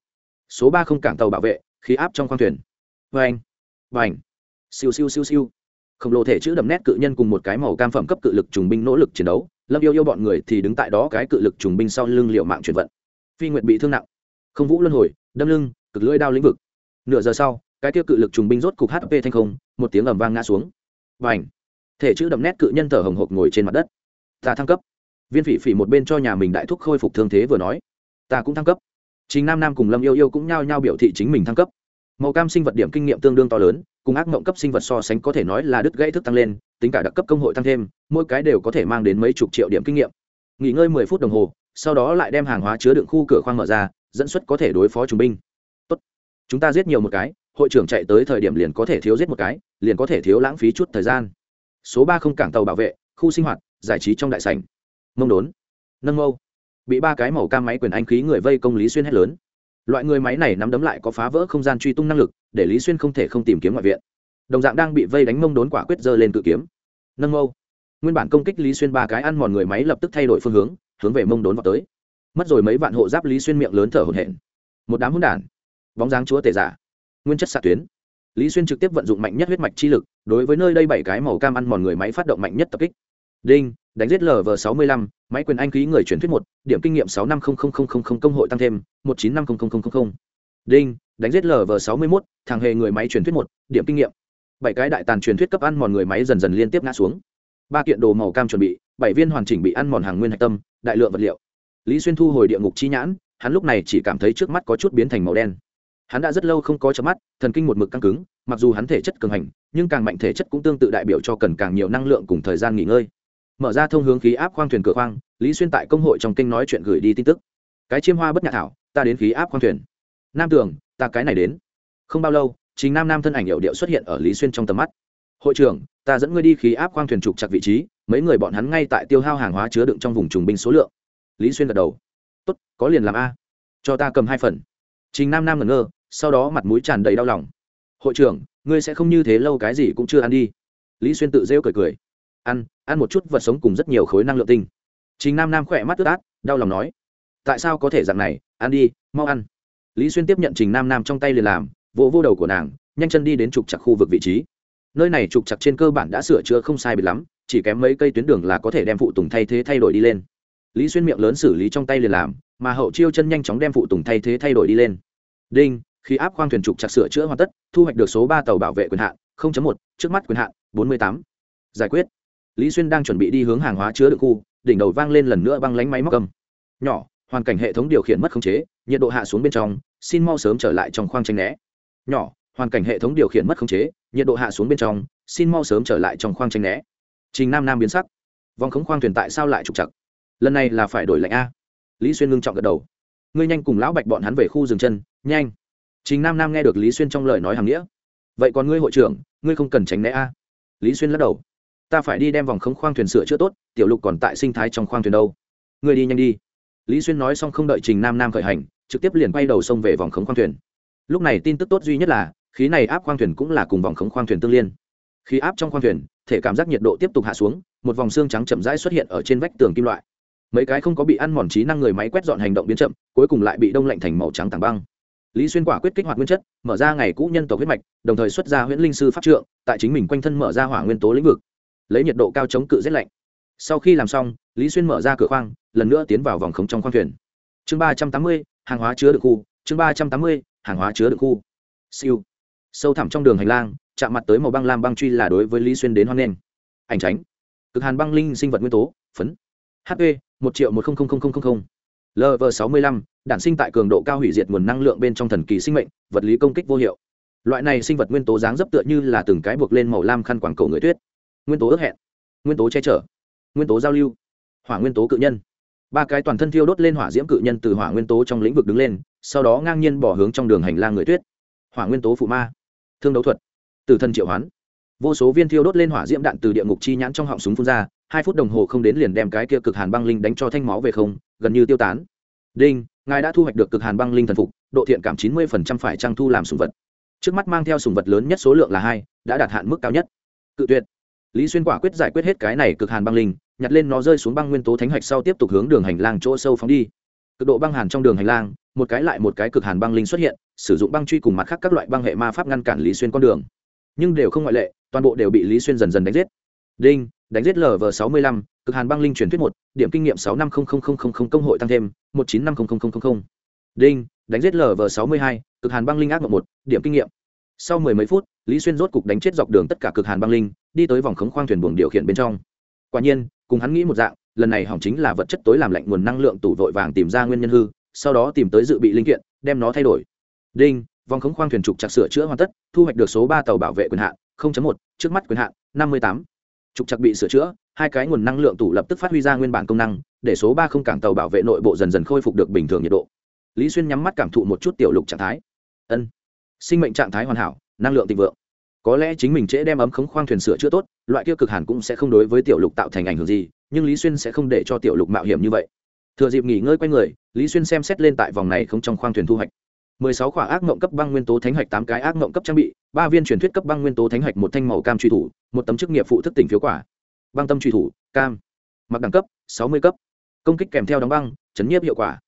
Số ba không cảng tàu bảo vệ, khí áp trong khoang thuyền. Vê anh và ảnh. Siêu siêu siêu siêu. Khổng lồ thể chữ đậm nét cự nhân cùng một cái màu cam phẩm cấp cự lực trùng binh nỗ lực chiến đấu. Lâm yêu yêu bọn người thì đứng tại đó cái cự lực trùng binh sau lưng liệu mạng chuyển vận. Phi nguyệt bị thương nặng. Không vũ luân hồi, đâm lưng, cực lưỡi đao lĩnh vực. Nửa giờ sau, cái tiêu cự lực trùng binh rốt cục hp thanh không, một tiếng ầm vang ngã xuống. Và h thể chữ đậm nét cự nhân thở hồng hộc ngồi trên mặt đất. Ta thăng cấp. Viên phỉ phỉ một bên cho nhà mình đại thúc khôi phục thương thế vừa nói. Ta cũng thăng cấp. Chính nam nam cùng lâm yêu yêu cũng nhao nhao biểu thị chính mình thăng cấp màu cam sinh vật điểm kinh nghiệm tương đương to lớn, cùng ác mộng cấp sinh vật so sánh có thể nói là đứt gãy thức tăng lên, tính cả đặc cấp công hội tăng thêm, mỗi cái đều có thể mang đến mấy chục triệu điểm kinh nghiệm. Nghỉ ngơi mười phút đồng hồ, sau đó lại đem hàng hóa chứa đựng khu cửa khoang mở ra, dẫn xuất có thể đối phó trung binh. Tốt. Chúng ta giết nhiều một cái, hội trưởng chạy tới thời điểm liền có thể thiếu giết một cái, liền có thể thiếu lãng phí chút thời gian. Số ba không cảng tàu bảo vệ, khu sinh hoạt, giải trí trong đại sảnh. Mông đốn. Nâng mâu. Bị ba cái màu cam máy quyền anh khí người vây công lý xuyên hét lớn loại người máy này nắm đấm lại có phá vỡ không gian truy tung năng lực, để lý xuyên không thể không tìm kiếm ngoại viện. Đồng dạng đang bị vây đánh mông đốn quả quyết dơ lên cự kiếm. Nâng mâu. Nguyên bản công kích lý xuyên ba cái ăn mòn người máy lập tức thay đổi phương hướng hướng về mông đốn vào tới. Mất rồi mấy vạn hộ giáp lý xuyên miệng lớn thở hổn hển. Một đám hỗn đản. Bóng dáng chúa tể giả. Nguyên chất xạ tuyến. Lý xuyên trực tiếp vận dụng mạnh nhất huyết mạch chi lực, đối với nơi đây bảy cái màu cam ăn mòn người máy phát động mạnh nhất tập kích. Đinh đánh giết lv sáu mươi lăm, máy quyền anh khí người chuyển thuyết một, điểm kinh nghiệm sáu năm công hội tăng thêm, một chín năm đinh, đánh giết lv sáu mươi mốt, thằng hề người máy truyền thuyết một, điểm kinh nghiệm. Bảy cái đại tàn truyền thuyết cấp ăn mòn người máy dần dần liên tiếp ngã xuống. Ba kiện đồ màu cam chuẩn bị, bảy viên hoàn chỉnh bị ăn mòn hàng nguyên hạch tâm, đại lượng vật liệu. Lý xuyên thu hồi địa ngục chi nhãn, hắn lúc này chỉ cảm thấy trước mắt có chút biến thành màu đen. Hắn đã rất lâu không có chớp mắt, thần kinh một mực căng cứng, mặc dù hắn thể chất cường hành, nhưng càng mạnh thể chất cũng tương tự đại biểu cho cần càng nhiều năng lượng cùng thời gian nghỉ ngơi mở ra thông hướng khí áp khoang thuyền cửa khoang, lý xuyên tại công hội trong kinh nói chuyện gửi đi tin tức. Cái chiêm hoa bất nhạc thảo ta đến khí áp khoang thuyền. Nam tường, ta cái này đến. Không bao lâu, chính nam nam thân ảnh hiệu điệu xuất hiện ở lý xuyên trong tầm mắt. Hội trưởng, ta dẫn ngươi đi khí áp khoang thuyền trục chặt vị trí, mấy người bọn hắn ngay tại tiêu hao hàng hóa chứa đựng trong vùng trùng binh số lượng. Lý xuyên gật đầu. Tốt, có liền làm a. Cho ta cầm hai phần. Trình nam nam ngẩn ngơ, sau đó mặt mũi tràn đầy đau lòng. Hội trưởng, ngươi sẽ không như thế lâu, cái gì cũng chưa ăn đi. Lý xuyên tự rêu cười cười ăn ăn một chút vật sống cùng rất nhiều khối năng lượng tinh. Trình nam nam khỏe mắt ướt át đau lòng nói tại sao có thể dạng này? Ăn đi mau ăn. Lý xuyên tiếp nhận trình nam nam trong tay liền làm vỗ vô, vô đầu của nàng nhanh chân đi đến trục chặt khu vực vị trí. Nơi này trục chặt trên cơ bản đã sửa chữa không sai bị lắm chỉ kém mấy cây tuyến đường là có thể đem phụ tùng thay thế thay đổi đi lên. Lý xuyên miệng lớn xử lý trong tay liền làm mà hậu chiêu chân nhanh chóng đem phụ tùng thay thế thay đổi đi lên. Đinh khi áp khoang thuyền trục chặt sửa chữa hoàn tất thu hoạch được số ba tàu bảo vệ quyền hạn một trước mắt quyền hạn bốn mươi tám. Giải quyết lý xuyên đang chuẩn bị đi hướng hàng hóa chứa đựng khu, đỉnh đầu vang lên lần nữa băng lánh máy móc cầm nhỏ, hoàn cảnh hệ thống điều khiển mất khống chế, nhiệt độ hạ xuống bên trong, xin mau sớm trở lại trong khoang tranh né. Nhỏ, hoàn cảnh hệ thống điều khiển mất khống chế, nhiệt độ hạ xuống bên trong, xin mau sớm trở lại trong khoang tranh né. Trình nam nam biến sắc. Vòng khống khoang thuyền tại sao lại trục chặt lần này là phải đổi lạnh a. Lý xuyên ngưng trọng gật đầu. Ngươi nhanh cùng lão bạch bọn hắn về khu rừng chân, nhanh. Trình nam nam nghe được lý xuyên trong lời nói hàng nghĩa. Vậy còn ngươi hội trưởng, ngươi không cần tránh né a. Lý xuyên lắc đầu ta phải đi đem vòng khống khoang thuyền sửa chữa tốt, tiểu lục còn tại sinh thái trong khoang thuyền đâu. Người đi nhanh đi. Lý xuyên nói xong không đợi trình nam nam khởi hành, trực tiếp liền quay đầu xông về vòng khống khoang thuyền. Lúc này tin tức tốt duy nhất là, khí này áp khoang thuyền cũng là cùng vòng khống khoang thuyền tương liên. Khí áp trong khoang thuyền, thể cảm giác nhiệt độ tiếp tục hạ xuống, một vòng xương trắng chậm rãi xuất hiện ở trên vách tường kim loại. Mấy cái không có bị ăn mòn trí năng người máy quét dọn hành động biến chậm, cuối cùng lại bị đông lạnh thành màu trắng tảng băng. Lý xuyên quả quyết kích hoạt nguyên chất, mở ra ngày cũ nhân tộc huyết mạch, đồng thời xuất ra huyễn linh sư pháp trượng, tại chính mình quanh thân mở ra hỏa nguyên tố lĩnh vực lấy nhiệt độ cao chống cự rét lạnh. Sau khi làm xong, lý xuyên mở ra cửa khoang, lần nữa tiến vào vòng khống trong khoang thuyền. Chương ba trăm tám mươi, hàng hóa chứa được khu. Chương ba trăm tám mươi, hàng hóa chứa được khu. Siêu. Sâu thẳm trong đường hành lang, chạm mặt tới màu băng lam băng truy là đối với lý xuyên đến hoan nghênh. Ảnh tránh. Cực hàn băng linh sinh vật nguyên tố, phấn. Hp một triệu một lv sáu mươi lăm, đản sinh tại cường độ cao hủy diệt nguồn năng lượng bên trong thần kỳ sinh mệnh, vật lý công kích vô hiệu. Loại này sinh vật nguyên tố dáng dấp tựa như là từng cái buộc lên màu lam khăn quảng cổ người tuyết nguyên tố ước hẹn, nguyên tố che chở, nguyên tố giao lưu, hỏa nguyên tố cự nhân. Ba cái toàn thân thiêu đốt lên hỏa diễm cự nhân từ hỏa nguyên tố trong lĩnh vực đứng lên, sau đó ngang nhiên bỏ hướng trong đường hành lang người tuyết. Hỏa nguyên tố phụ ma, thương đấu thuật từ thân triệu hoán. Vô số viên thiêu đốt lên hỏa diễm đạn từ địa ngục chi nhãn trong họng súng phun ra, hai phút đồng hồ không đến liền đem cái kia cực hàn băng linh đánh cho thanh máu về không, gần như tiêu tán. Đinh, ngài đã thu hoạch được cực hàn băng linh thần phục, độ thiện cảm chín mươi phải trang thu làm sùng vật. Trước mắt mang theo sùng vật lớn nhất số lượng là hai, đã đạt hạn mức cao nhất. Cự tuyệt lý xuyên quả quyết giải quyết hết cái này cực hàn băng linh, nhặt lên nó rơi xuống băng nguyên tố thánh hạch sau tiếp tục hướng đường hành lang chỗ sâu phóng đi. Cực độ băng hàn trong đường hành lang, một cái lại một cái cực hàn băng linh xuất hiện, sử dụng băng truy cùng mặt khác các loại băng hệ ma pháp ngăn cản lý xuyên con đường. Nhưng đều không ngoại lệ, toàn bộ đều bị lý xuyên dần dần đánh giết. Đinh, đánh giết lv sáu mươi lăm, cực hàn băng linh truyền thuyết một, điểm kinh nghiệm sáu năm công hội tăng thêm, một chín năm đinh, đánh giết lv sáu mươi hai, cực hàn băng linh ác mộng một, điểm kinh nghiệm sau mười mấy phút, lý xuyên rốt cục đánh chết dọc đường tất cả cực hàn băng linh, đi tới vòng khống khoang thuyền buồng điều khiển bên trong. Quả nhiên, cùng hắn nghĩ một dạng, lần này hỏng chính là vật chất tối làm lạnh nguồn năng lượng tủ vội vàng tìm ra nguyên nhân hư, sau đó tìm tới dự bị linh kiện, đem nó thay đổi. Đinh, vòng khống khoang thuyền trục chặt sửa chữa hoàn tất, thu hoạch được số ba tàu bảo vệ quyền hạn một, trước mắt quyền hạn, năm mươi tám. Trục chặt bị sửa chữa, hai cái nguồn năng lượng tủ lập tức phát huy ra nguyên bản công năng, để số ba không cảng tàu bảo vệ nội bộ dần dần khôi phục được bình thường nhiệt độ. Lý xuyên nhắm mắt cảm thụ một chút tiểu lục trạng thái. Ân sinh mệnh trạng thái hoàn hảo, năng lượng thịnh vượng. Có lẽ chính mình trễ đem ấm khống khoang thuyền sửa chữa tốt, loại kia cực hẳn cũng sẽ không đối với tiểu lục tạo thành ảnh hưởng gì, nhưng lý xuyên sẽ không để cho tiểu lục mạo hiểm như vậy. Thừa dịp nghỉ ngơi q u a y người, lý xuyên xem xét lên tại vòng này không trong khoang thuyền thu hoạch. Mười sáu khỏa ác mộng cấp băng nguyên tố thánh hạch, tám cái ác mộng cấp trang bị, ba viên truyền thuyết cấp băng nguyên tố thánh hạch, một thanh màu cam truy thủ, một tấm chức nghiệp phụ thức tỉnh phiếu quả. Băng tâm truy thủ, cam. Mặc đẳng cấp, sáu mươi cấp. Công kích kèm theo đóng băng, chấn nhiếp hiệu quả.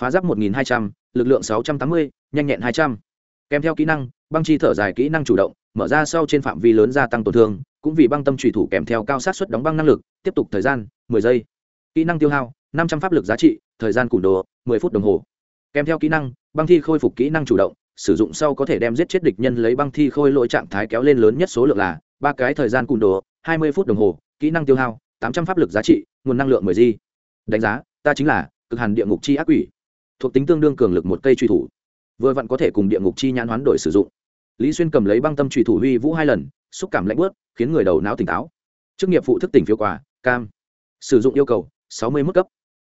Phá giáp một nghìn hai trăm l ự c lượng sáu trăm tám mươi, nhanh nhẹn hai trăm kèm theo kỹ năng, băng chi thở dài kỹ năng chủ động, mở ra sau trên phạm vi lớn gia tăng tổn thương, cũng vì băng tâm trùy thủ kèm theo cao sát suất đóng băng năng lực, tiếp tục thời gian, mười giây. Kỹ năng tiêu hao, năm trăm pháp lực giá trị, thời gian củng đồ, mười phút đồng hồ. Kèm theo kỹ năng, băng thi khôi phục kỹ năng chủ động, sử dụng sau có thể đem giết chết địch nhân lấy băng thi khôi lỗi trạng thái kéo lên lớn nhất số lượng là ba cái thời gian cùn đồ, hai mươi phút đồng hồ, kỹ năng tiêu hao, tám trăm pháp lực giá trị, nguồn năng lượng mười di đánh giá, ta chính là cực hàn địa ngục chi ác quỷ, thuộc tính tương đương cường lực một cây truy thủ vừa vặn có thể cùng địa ngục chi nhãn hoán đổi sử dụng. Lý xuyên cầm lấy băng tâm trùy thủ huy vũ hai lần xúc cảm lạnh bớt khiến người đầu não tỉnh táo. Chức nghiệp phụ thức tỉnh phiếu quả cam. Sử dụng yêu cầu sáu mươi mức cấp.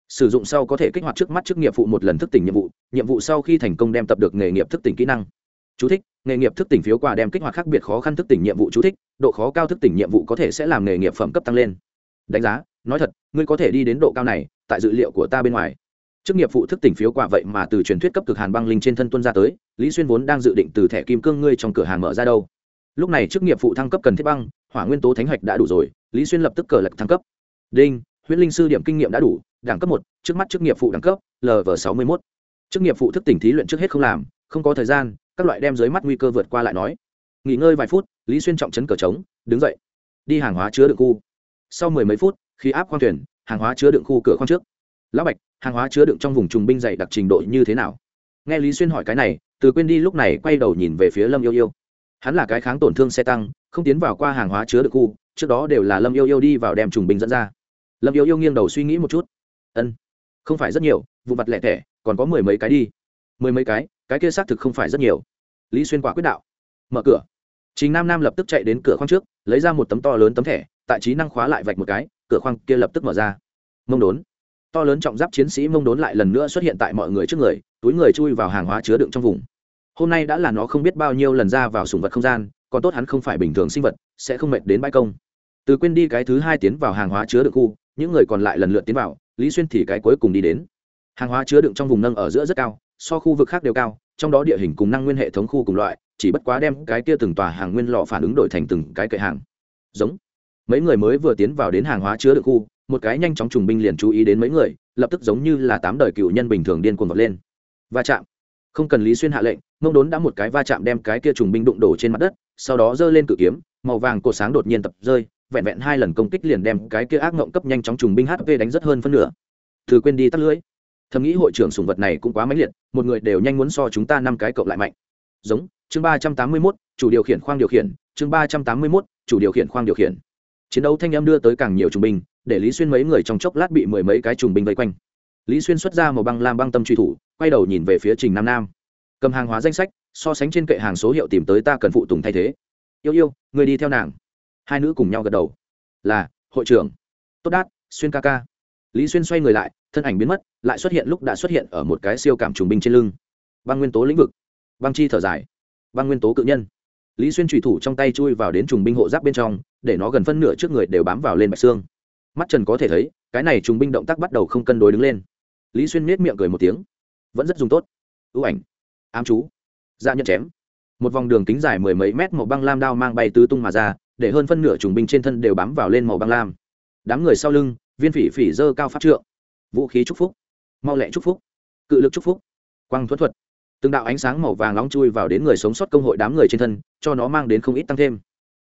Sử dụng sau có thể kích hoạt trước mắt chức nghiệp phụ một lần thức tỉnh nhiệm vụ nhiệm vụ sau khi thành công đem tập được nghề nghiệp thức tỉnh kỹ năng. Chú thích, nghề nghiệp thức tỉnh phiếu quà đem kích hoạt khác biệt khó khăn thức tỉnh nhiệm vụ chú thích độ khó cao thức tỉnh nhiệm vụ có thể sẽ làm nghề nghiệp phẩm cấp tăng lên. Đánh giá nói thật ngươi có thể đi đến độ cao này tại dự liệu của ta bên ngoài chức nghiệp phụ thức tỉnh phiếu quả vậy mà từ truyền thuyết cấp cực hàn băng linh trên thân tuân ra tới, lý xuyên vốn đang dự định từ thẻ kim cương ngươi trong cửa hàng mở ra đâu. Lúc này chức nghiệp phụ thăng cấp cần thiết băng, hỏa nguyên tố thánh hạch đã đủ rồi, lý xuyên lập tức cờ lạch thăng cấp. Đinh, huyễn linh sư điểm kinh nghiệm đã đủ, đẳng cấp một, trước mắt chức nghiệp phụ đẳng cấp lv sáu mươi một chức nghiệp phụ thức tỉnh thí luyện trước hết không làm, không có thời gian, các loại đem dưới mắt nguy cơ vượt qua lại nói. Nghỉ ngơi vài phút, lý xuyên trọng chấn cờ trống, đứng dậy. Đi hàng hóa chứa đựng khu. Sau mười mấy phút, khi áp khoang thuyền, hàng hóa chứa đựng khu cửa khoang trước. Lão bạch hàng hóa chứa đựng trong vùng trùng binh dày đặc trình độ như thế nào? Nghe lý xuyên hỏi cái này, từ quên đi lúc này quay đầu nhìn về phía lâm yêu yêu. Hắn là cái kháng tổn thương xe tăng, không tiến vào qua hàng hóa chứa đựng khu, trước đó đều là lâm yêu yêu đi vào đem trùng binh dẫn ra. Lâm yêu yêu nghiêng đầu suy nghĩ một chút. Ân, không phải rất nhiều, vụ mặt lẻ tẻ, còn có mười mấy cái đi. Mười mấy cái? Cái kia xác thực không phải rất nhiều. Lý xuyên quả quyết đạo. Mở cửa. Chính nam nam lập tức chạy đến cửa khoang trước, lấy ra một tấm to lớn tấm thẻ, tại trí năng khóa lại vạch một cái, cửa khoang kia lập tức mở ra. Mông đốn to lớn trọng giáp chiến sĩ mông đốn lại lần nữa xuất hiện tại mọi người trước người, túi người chui vào hàng hóa chứa đựng trong vùng. Hôm nay đã là nó không biết bao nhiêu lần ra vào sùng vật không gian, còn tốt hắn không phải bình thường sinh vật, sẽ không mệt đến bãi công. Từ quên đi cái thứ hai tiến vào hàng hóa chứa đựng khu, những người còn lại lần lượt tiến vào, lý xuyên thì cái cuối cùng đi đến. Hàng hóa chứa đựng trong vùng nâng ở giữa rất cao, so khu vực khác đều cao, trong đó địa hình cùng năng nguyên hệ thống khu cùng loại, chỉ bất quá đem cái kia từng tòa hàng nguyên lọ phản ứng đổi thành từng cái kệ hàng. Giống. Mấy người mới vừa tiến vào đến hàng hóa chứa đựng khu một cái nhanh chóng trùng binh liền chú ý đến mấy người, lập tức giống như là tám đời cựu nhân bình thường điên cuồng vọt lên. Va chạm. Không cần lý xuyên hạ lệnh, mông đốn đã một cái va chạm đem cái kia trùng binh đụng đổ trên mặt đất, sau đó giơ lên cự kiếm, màu vàng cổ sáng đột nhiên tập rơi, vẹn vẹn hai lần công kích liền đem cái kia ác ngộng cấp nhanh chóng trùng binh hp đánh rất hơn phân nửa. Thử quên đi tắt lưới thầm nghĩ hội trưởng sùng vật này cũng quá mãnh liệt, một người đều nhanh muốn so chúng ta năm cái cộng lại mạnh. Giống, chương ba trăm tám mươi mốt, chủ điều khiển khoang điều khiển, chương ba trăm tám mươi mốt, chủ điều khiển khoang điều khiển chiến đấu thanh em đưa tới càng nhiều trùng binh, để lý xuyên mấy người trong chốc lát bị mười mấy cái trùng binh vây quanh. Lý xuyên xuất ra một băng lam băng tâm truy thủ, quay đầu nhìn về phía trình nam nam. Cầm hàng hóa danh sách, so sánh trên kệ hàng số hiệu tìm tới ta cần phụ tùng thay thế. Yêu yêu, người đi theo nàng. Hai nữ cùng nhau gật đầu. Là, hội trưởng. Tốt đát, xuyên ca ca. Lý xuyên xoay người lại, thân ảnh biến mất, lại xuất hiện lúc đã xuất hiện ở một cái siêu cảm trùng binh trên lưng. Băng nguyên tố lĩnh vực. Băng chi thở dài. Băng nguyên tố cự nhân. Lý xuyên trùy thủ trong tay chui vào đến trùng binh hộ giáp bên trong để nó gần phân nửa trước người đều bám vào lên bạch xương. Mắt trần có thể thấy, cái này trùng binh động tác bắt đầu không cân đối đứng lên. Lý xuyên miết miệng cười một tiếng. Vẫn rất dùng tốt. Ưu ảnh. Ám chú. Dạ nhận chém. Một vòng đường kính dài mười mấy mét màu băng lam đao mang bay tứ tung mà ra, để hơn phân nửa trùng binh trên thân đều bám vào lên màu băng lam. Đám người sau lưng, viên phỉ phỉ dơ cao pháp trượng. Vũ khí chúc phúc. Mau lẹ chúc phúc. Cự lực chúc phúc. Quang thuật thuật. Từng đạo ánh sáng màu vàng nóng chui vào đến người sống sót công hội đám người trên thân, cho nó mang đến không ít tăng thêm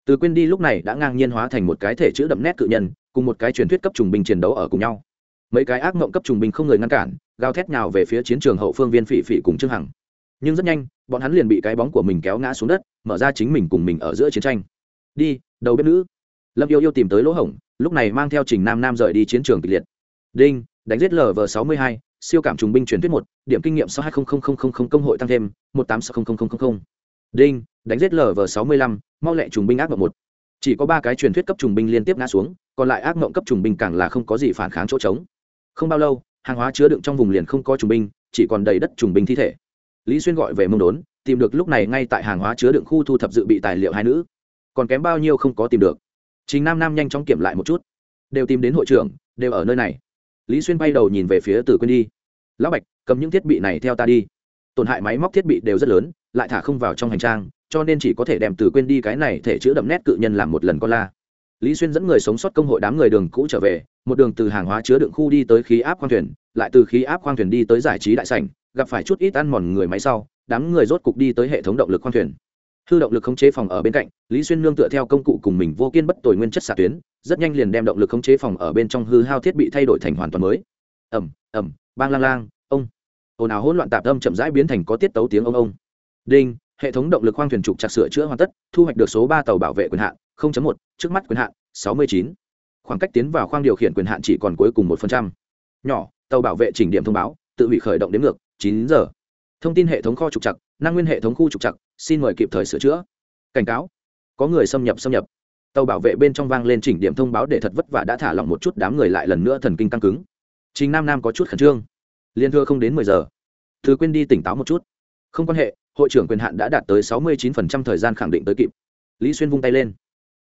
từ quên đi lúc này đã ngang nhiên hóa thành một cái thể chữ đậm nét cự nhân, cùng một cái truyền thuyết cấp trùng binh chiến đấu ở cùng nhau. Mấy cái ác mộng cấp trùng binh không người ngăn cản, gào thét nhào về phía chiến trường hậu phương viên phỉ phỉ cùng trương hằng. Nhưng rất nhanh, bọn hắn liền bị cái bóng của mình kéo ngã xuống đất, mở ra chính mình cùng mình ở giữa chiến tranh. Đi, đầu bếp nữ. Lâm yêu yêu tìm tới lỗ hổng, lúc này mang theo trình nam nam rời đi chiến trường kịch liệt. Đinh, đánh giết lv sáu mươi hai, siêu cảm trùng binh truyền thuyết một, điểm kinh nghiệm sau hai công hội tăng thêm, một tám sáu đinh, đánh giết lv sáu mươi lăm, mau lẹ trùng binh ác mộng một. Chỉ có ba cái truyền thuyết cấp trùng binh liên tiếp ngã xuống, còn lại ác mộng cấp trùng binh càng là không có gì phản kháng chỗ trống. Không bao lâu, hàng hóa chứa đựng trong vùng liền không có trùng binh, chỉ còn đầy đất trùng binh thi thể. Lý xuyên gọi về mông đốn, tìm được lúc này ngay tại hàng hóa chứa đựng khu thu thập dự bị tài liệu hai nữ. Còn kém bao nhiêu không có tìm được. Chính nam nam nhanh chóng kiểm lại một chút. Đều tìm đến hội trưởng, đều ở nơi này. Lý xuyên bay đầu nhìn về phía từ quên đi. Lão bạch, cầm những thiết bị này theo ta đi. Tổn hại máy móc thiết bị đều rất lớn lại thả không vào trong hành trang, cho nên chỉ có thể đem từ quên đi cái này thể chữa đậm nét cự nhân làm một lần con la. Lý xuyên dẫn người sống sót công hội đám người đường cũ trở về, một đường từ hàng hóa chứa đựng khu đi tới khí áp khoang thuyền, lại từ khí áp khoang thuyền đi tới giải trí đại sảnh, gặp phải chút ít ăn mòn người máy sau, đám người rốt cục đi tới hệ thống động lực khoang thuyền. Hư động lực khống chế phòng ở bên cạnh, lý xuyên nương tựa theo công cụ cùng mình vô kiên bất tồi nguyên chất xạ tuyến, rất nhanh liền đem động lực khống chế phòng ở bên trong hư hao thiết bị thay đổi thành hoàn toàn mới. Ẩm ẩm bang lang lang, ông. Ồn ào hỗn loạn tạp âm chậm rãi biến thành có tiết tấu tiếng ông ông đinh, hệ thống động lực khoang thuyền trục chặt sửa chữa hoàn tất, thu hoạch được số ba tàu bảo vệ quyền hạn một, trước mắt quyền hạn, sáu mươi chín. Khoảng cách tiến vào khoang điều khiển quyền hạn chỉ còn cuối cùng một phần trăm. Nhỏ, tàu bảo vệ chỉnh điểm thông báo, tự hủy khởi động đến ngược, chín giờ. Thông tin hệ thống kho trục chặt năng nguyên hệ thống khu trục chặt xin mời kịp thời sửa chữa. Cảnh cáo, có người xâm nhập xâm nhập. Tàu bảo vệ bên trong vang lên chỉnh điểm thông báo để thật vất vả đã thả lỏng một chút đám người lại lần nữa thần kinh căng cứng. Chính nam nam có chút khẩn trương. Liên thưa không đến mười giờ. Thứ quên đi tỉnh táo một chút. Không quan hệ hội trưởng quyền hạn đã đạt tới sáu mươi chín phần trăm thời gian khẳng định tới kịp. Lý xuyên vung tay lên.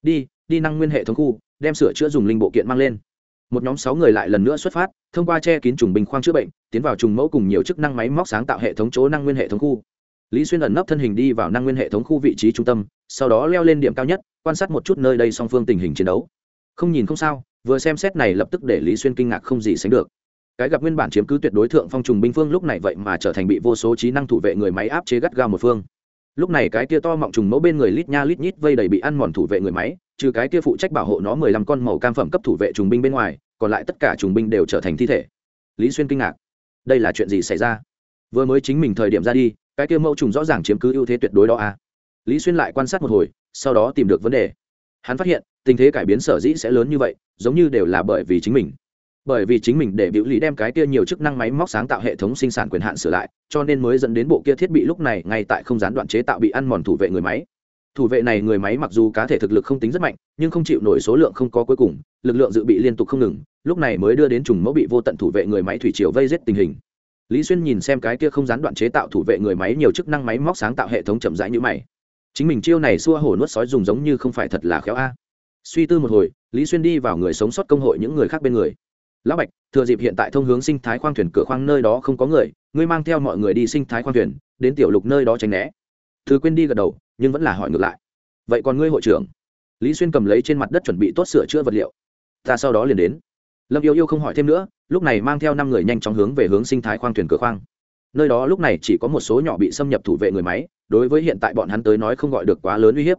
Đi đi năng nguyên hệ thống khu, đem sửa chữa dùng linh bộ kiện mang lên. Một nhóm sáu người lại lần nữa xuất phát, thông qua che kín trùng bình khoang chữa bệnh, tiến vào trùng mẫu cùng nhiều chức năng máy móc sáng tạo hệ thống chỗ năng nguyên hệ thống khu. Lý xuyên ẩn nấp thân hình đi vào năng nguyên hệ thống khu vị trí trung tâm, sau đó leo lên điểm cao nhất, quan sát một chút nơi đây song phương tình hình chiến đấu. Không nhìn không sao, vừa xem xét này lập tức để lý xuyên kinh ngạc không gì sánh được cái gặp nguyên bản chiếm cứ tuyệt đối thượng phong trùng binh phương lúc này vậy mà trở thành bị vô số trí năng thủ vệ người máy áp chế gắt gao một phương. Lúc này cái kia to mọng trùng mẫu bên người lít nha lít nhít vây đầy bị ăn mòn thủ vệ người máy, trừ cái kia phụ trách bảo hộ nó mười lăm con màu cam phẩm cấp thủ vệ trùng binh bên ngoài, còn lại tất cả trùng binh đều trở thành thi thể. Lý xuyên kinh ngạc. Đây là chuyện gì xảy ra? Vừa mới chính mình thời điểm ra đi, cái kia mẫu trùng rõ ràng chiếm cứ ưu thế tuyệt đối đó à? Lý xuyên lại quan sát một hồi, sau đó tìm được vấn đề. Hắn phát hiện, tình thế cải biến sở dĩ sẽ lớn như vậy, giống như đều là bởi vì chính mình bởi vì chính mình để biểu lý đem cái kia nhiều chức năng máy móc sáng tạo hệ thống sinh sản quyền hạn sửa lại, cho nên mới dẫn đến bộ kia thiết bị lúc này ngay tại không gián đoạn chế tạo bị ăn mòn thủ vệ người máy. Thủ vệ này người máy mặc dù cá thể thực lực không tính rất mạnh, nhưng không chịu nổi số lượng không có cuối cùng, lực lượng dự bị liên tục không ngừng, lúc này mới đưa đến trùng mẫu bị vô tận thủ vệ người máy thủy triều vây giết tình hình. Lý xuyên nhìn xem cái kia không gián đoạn chế tạo thủ vệ người máy nhiều chức năng máy móc sáng tạo hệ thống chậm rãi như mày. Chính mình chiêu này xua hổ nuốt sói dùng giống như không phải thật là khéo a. Suy tư một hồi, lý xuyên đi vào người sống sót công hội những người khác bên người lão bạch, thừa dịp hiện tại thông hướng sinh thái khoang thuyền cửa khoang nơi đó không có người, ngươi mang theo mọi người đi sinh thái khoang thuyền, đến tiểu lục nơi đó tránh né. Thứ quên đi gật đầu, nhưng vẫn là hỏi ngược lại. Vậy còn ngươi hội trưởng? Lý xuyên cầm lấy trên mặt đất chuẩn bị tốt sửa chữa vật liệu. Ta sau đó liền đến. Lâm yêu yêu không hỏi thêm nữa, lúc này mang theo năm người nhanh chóng hướng về hướng sinh thái khoang thuyền cửa khoang. Nơi đó lúc này chỉ có một số nhỏ bị xâm nhập thủ vệ người máy, đối với hiện tại bọn hắn tới nói không gọi được quá lớn uy hiếp.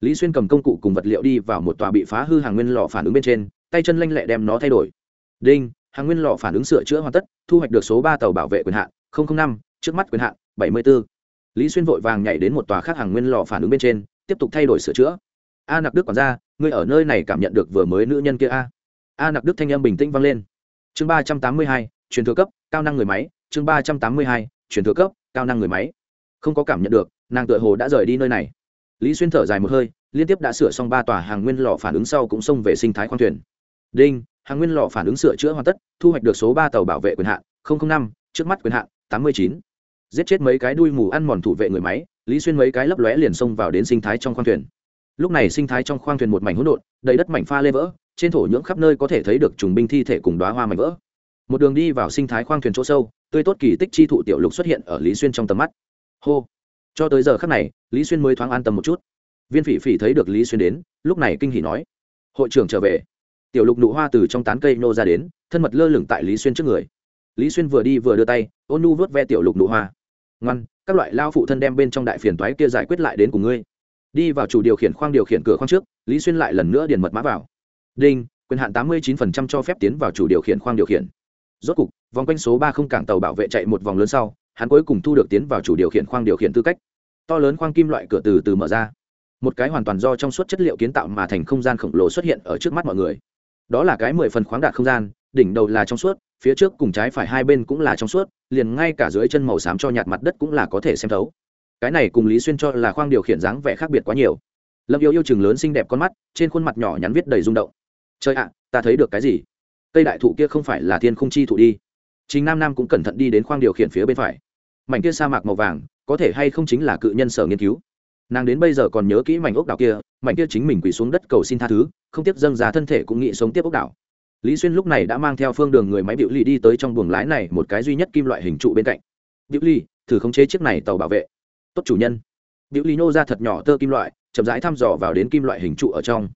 Lý xuyên cầm công cụ cùng vật liệu đi vào một tòa bị phá hư hàng nguyên lò phản ứng bên trên, tay chân lanh lẹ đem nó thay đổi đinh, hàng nguyên lò phản ứng sửa chữa hoàn tất, thu hoạch được số ba tàu bảo vệ quyền hạn năm, trước mắt quyền hạn, bảy mươi b ố lý xuyên vội vàng nhảy đến một tòa khác hàng nguyên lò phản ứng bên trên, tiếp tục thay đổi sửa chữa. A nặc đức còn ra ngươi ở nơi này cảm nhận được vừa mới nữ nhân kia a? A nặc đức thanh âm bình tĩnh vang lên. Chương ba trăm tám mươi hai, truyền thừa cấp, cao năng người máy. Chương ba trăm tám mươi hai, truyền thừa cấp, cao năng người máy. Không có cảm nhận được, nàng tựa hồ đã rời đi nơi này. Lý xuyên thở dài một hơi, liên tiếp đã sửa xong ba tòa hàng nguyên lò phản ứng sau cũng xông về sinh thái khoang thuyền. Đinh hàng nguyên lò phản ứng sửa chữa hoàn tất, thu hoạch được số ba tàu bảo vệ quyền hạn năm, trước mắt quyền hạn, tám mươi chín. Giết chết mấy cái đuôi mù ăn mòn thủ vệ người máy, lý xuyên mấy cái lấp lóe liền xông vào đến sinh thái trong khoang thuyền. Lúc này sinh thái trong khoang thuyền một mảnh hỗn độn, đầy đất mảnh pha lê vỡ, trên thổ nhưỡng khắp nơi có thể thấy được trùng binh thi thể cùng đoá hoa mảnh vỡ. Một đường đi vào sinh thái khoang thuyền chỗ sâu, tươi tốt kỳ tích chi thụ tiểu lục xuất hiện ở lý xuyên trong tầm mắt. Hô! Cho tới giờ khắc này, lý xuyên mới thoáng an tâm một chút. Viên phỉ phỉ thấy được lý xuyên đến, lúc này kinh hỉ nói. Hội trưởng trở về tiểu lục nụ hoa từ trong tán cây nô ra đến, thân mật lơ lửng tại lý xuyên trước người. Lý xuyên vừa đi vừa đưa tay, ôn nu vớt ve tiểu lục nụ hoa. Ngoan, các loại lao phụ thân đem bên trong đại phiền toái kia giải quyết lại đến cùng ngươi. Đi vào chủ điều khiển khoang điều khiển cửa khoang trước, lý xuyên lại lần nữa điền mật mã vào. Đinh, quyền hạn tám mươi chín cho phép tiến vào chủ điều khiển khoang điều khiển. Rốt cục, vòng quanh số ba không cảng tàu bảo vệ chạy một vòng lớn sau, hắn cuối cùng thu được tiến vào chủ điều khiển khoang điều khiển tư cách. To lớn khoang kim loại cửa từ từ mở ra. Một cái hoàn toàn do trong suốt chất liệu kiến tạo mà thành không gian khổng lồ xuất hiện ở trước mắt mọi người đó là cái mười phần khoáng đạt không gian, đỉnh đầu là trong suốt, phía trước cùng trái phải hai bên cũng là trong suốt, liền ngay cả dưới chân màu xám cho nhạt mặt đất cũng là có thể xem thấu. Cái này cùng lý xuyên cho là khoang điều khiển dáng vẻ khác biệt quá nhiều. Lâm yêu yêu chừng lớn xinh đẹp con mắt, trên khuôn mặt nhỏ nhắn viết đầy rung động. Trời ạ, ta thấy được cái gì? Cây đại thụ kia không phải là thiên không chi thụ đi. Chính nam nam cũng cẩn thận đi đến khoang điều khiển phía bên phải. Mảnh kia sa mạc màu vàng, có thể hay không chính là cự nhân sở nghiên cứu? Nàng đến bây giờ còn nhớ kỹ mảnh ốc đảo kia, mảnh kia chính mình quỳ xuống đất cầu xin tha thứ, không tiếp dâng giá thân thể cũng nghĩ sống tiếp ốc đảo. Lý xuyên lúc này đã mang theo phương đường người máy biểu ly đi tới trong buồng lái này một cái duy nhất kim loại hình trụ bên cạnh. Biểu ly thử khống chế chiếc này tàu bảo vệ. Tốt chủ nhân. Biểu ly nô ra thật nhỏ tơ kim loại, chậm rãi thăm dò vào đến kim loại hình trụ ở trong.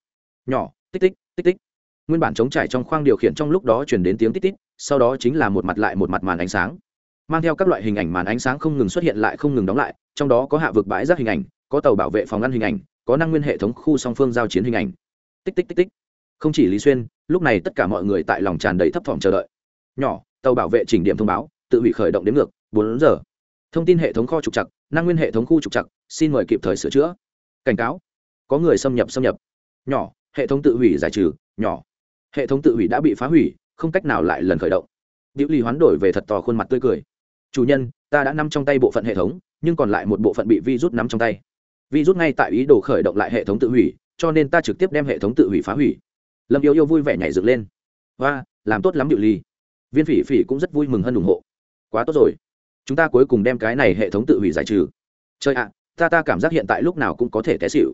Nhỏ, tích tích tích tích. Nguyên bản chống trải trong khoang điều khiển trong lúc đó chuyển đến tiếng tích tích sau đó chính là một mặt lại một mặt màn ánh sáng. Mang theo các loại hình ảnh màn ánh sáng không ngừng xuất hiện lại, không ngừng đóng lại, trong đó có hạ vực bãi rác hình ảnh có tàu bảo vệ phòng ngăn hình ảnh, có năng nguyên hệ thống khu song phương giao chiến hình ảnh. Tích tích tích tích. Không chỉ lý xuyên, lúc này tất cả mọi người tại lòng tràn đầy thấp thỏm chờ đợi. Nhỏ, tàu bảo vệ chỉnh điểm thông báo, tự hủy khởi động đến ngược, bốn giờ. Thông tin hệ thống kho trục chặt năng nguyên hệ thống khu trục chặt xin mời kịp thời sửa chữa. Cảnh cáo. Có người xâm nhập xâm nhập. Nhỏ, hệ thống tự hủy giải trừ. Nhỏ, hệ thống tự hủy đã bị phá hủy, không cách nào lại lần khởi động. Diệu ly hoán đổi về thật to khuôn mặt tươi cười. Chủ nhân, ta đã nắm trong tay bộ phận hệ thống, nhưng còn lại một bộ phận bị virus nắm trong tay vi rút ngay tại ý đồ khởi động lại hệ thống tự hủy cho nên ta trực tiếp đem hệ thống tự hủy phá hủy. Lâm yêu yêu vui vẻ nhảy dựng lên. Và làm tốt lắm điệu ly. Viên phỉ phỉ cũng rất vui mừng hơn ủng hộ. Quá tốt rồi. Chúng ta cuối cùng đem cái này hệ thống tự hủy giải trừ. Chơi ạ ta ta cảm giác hiện tại lúc nào cũng có thể té xịu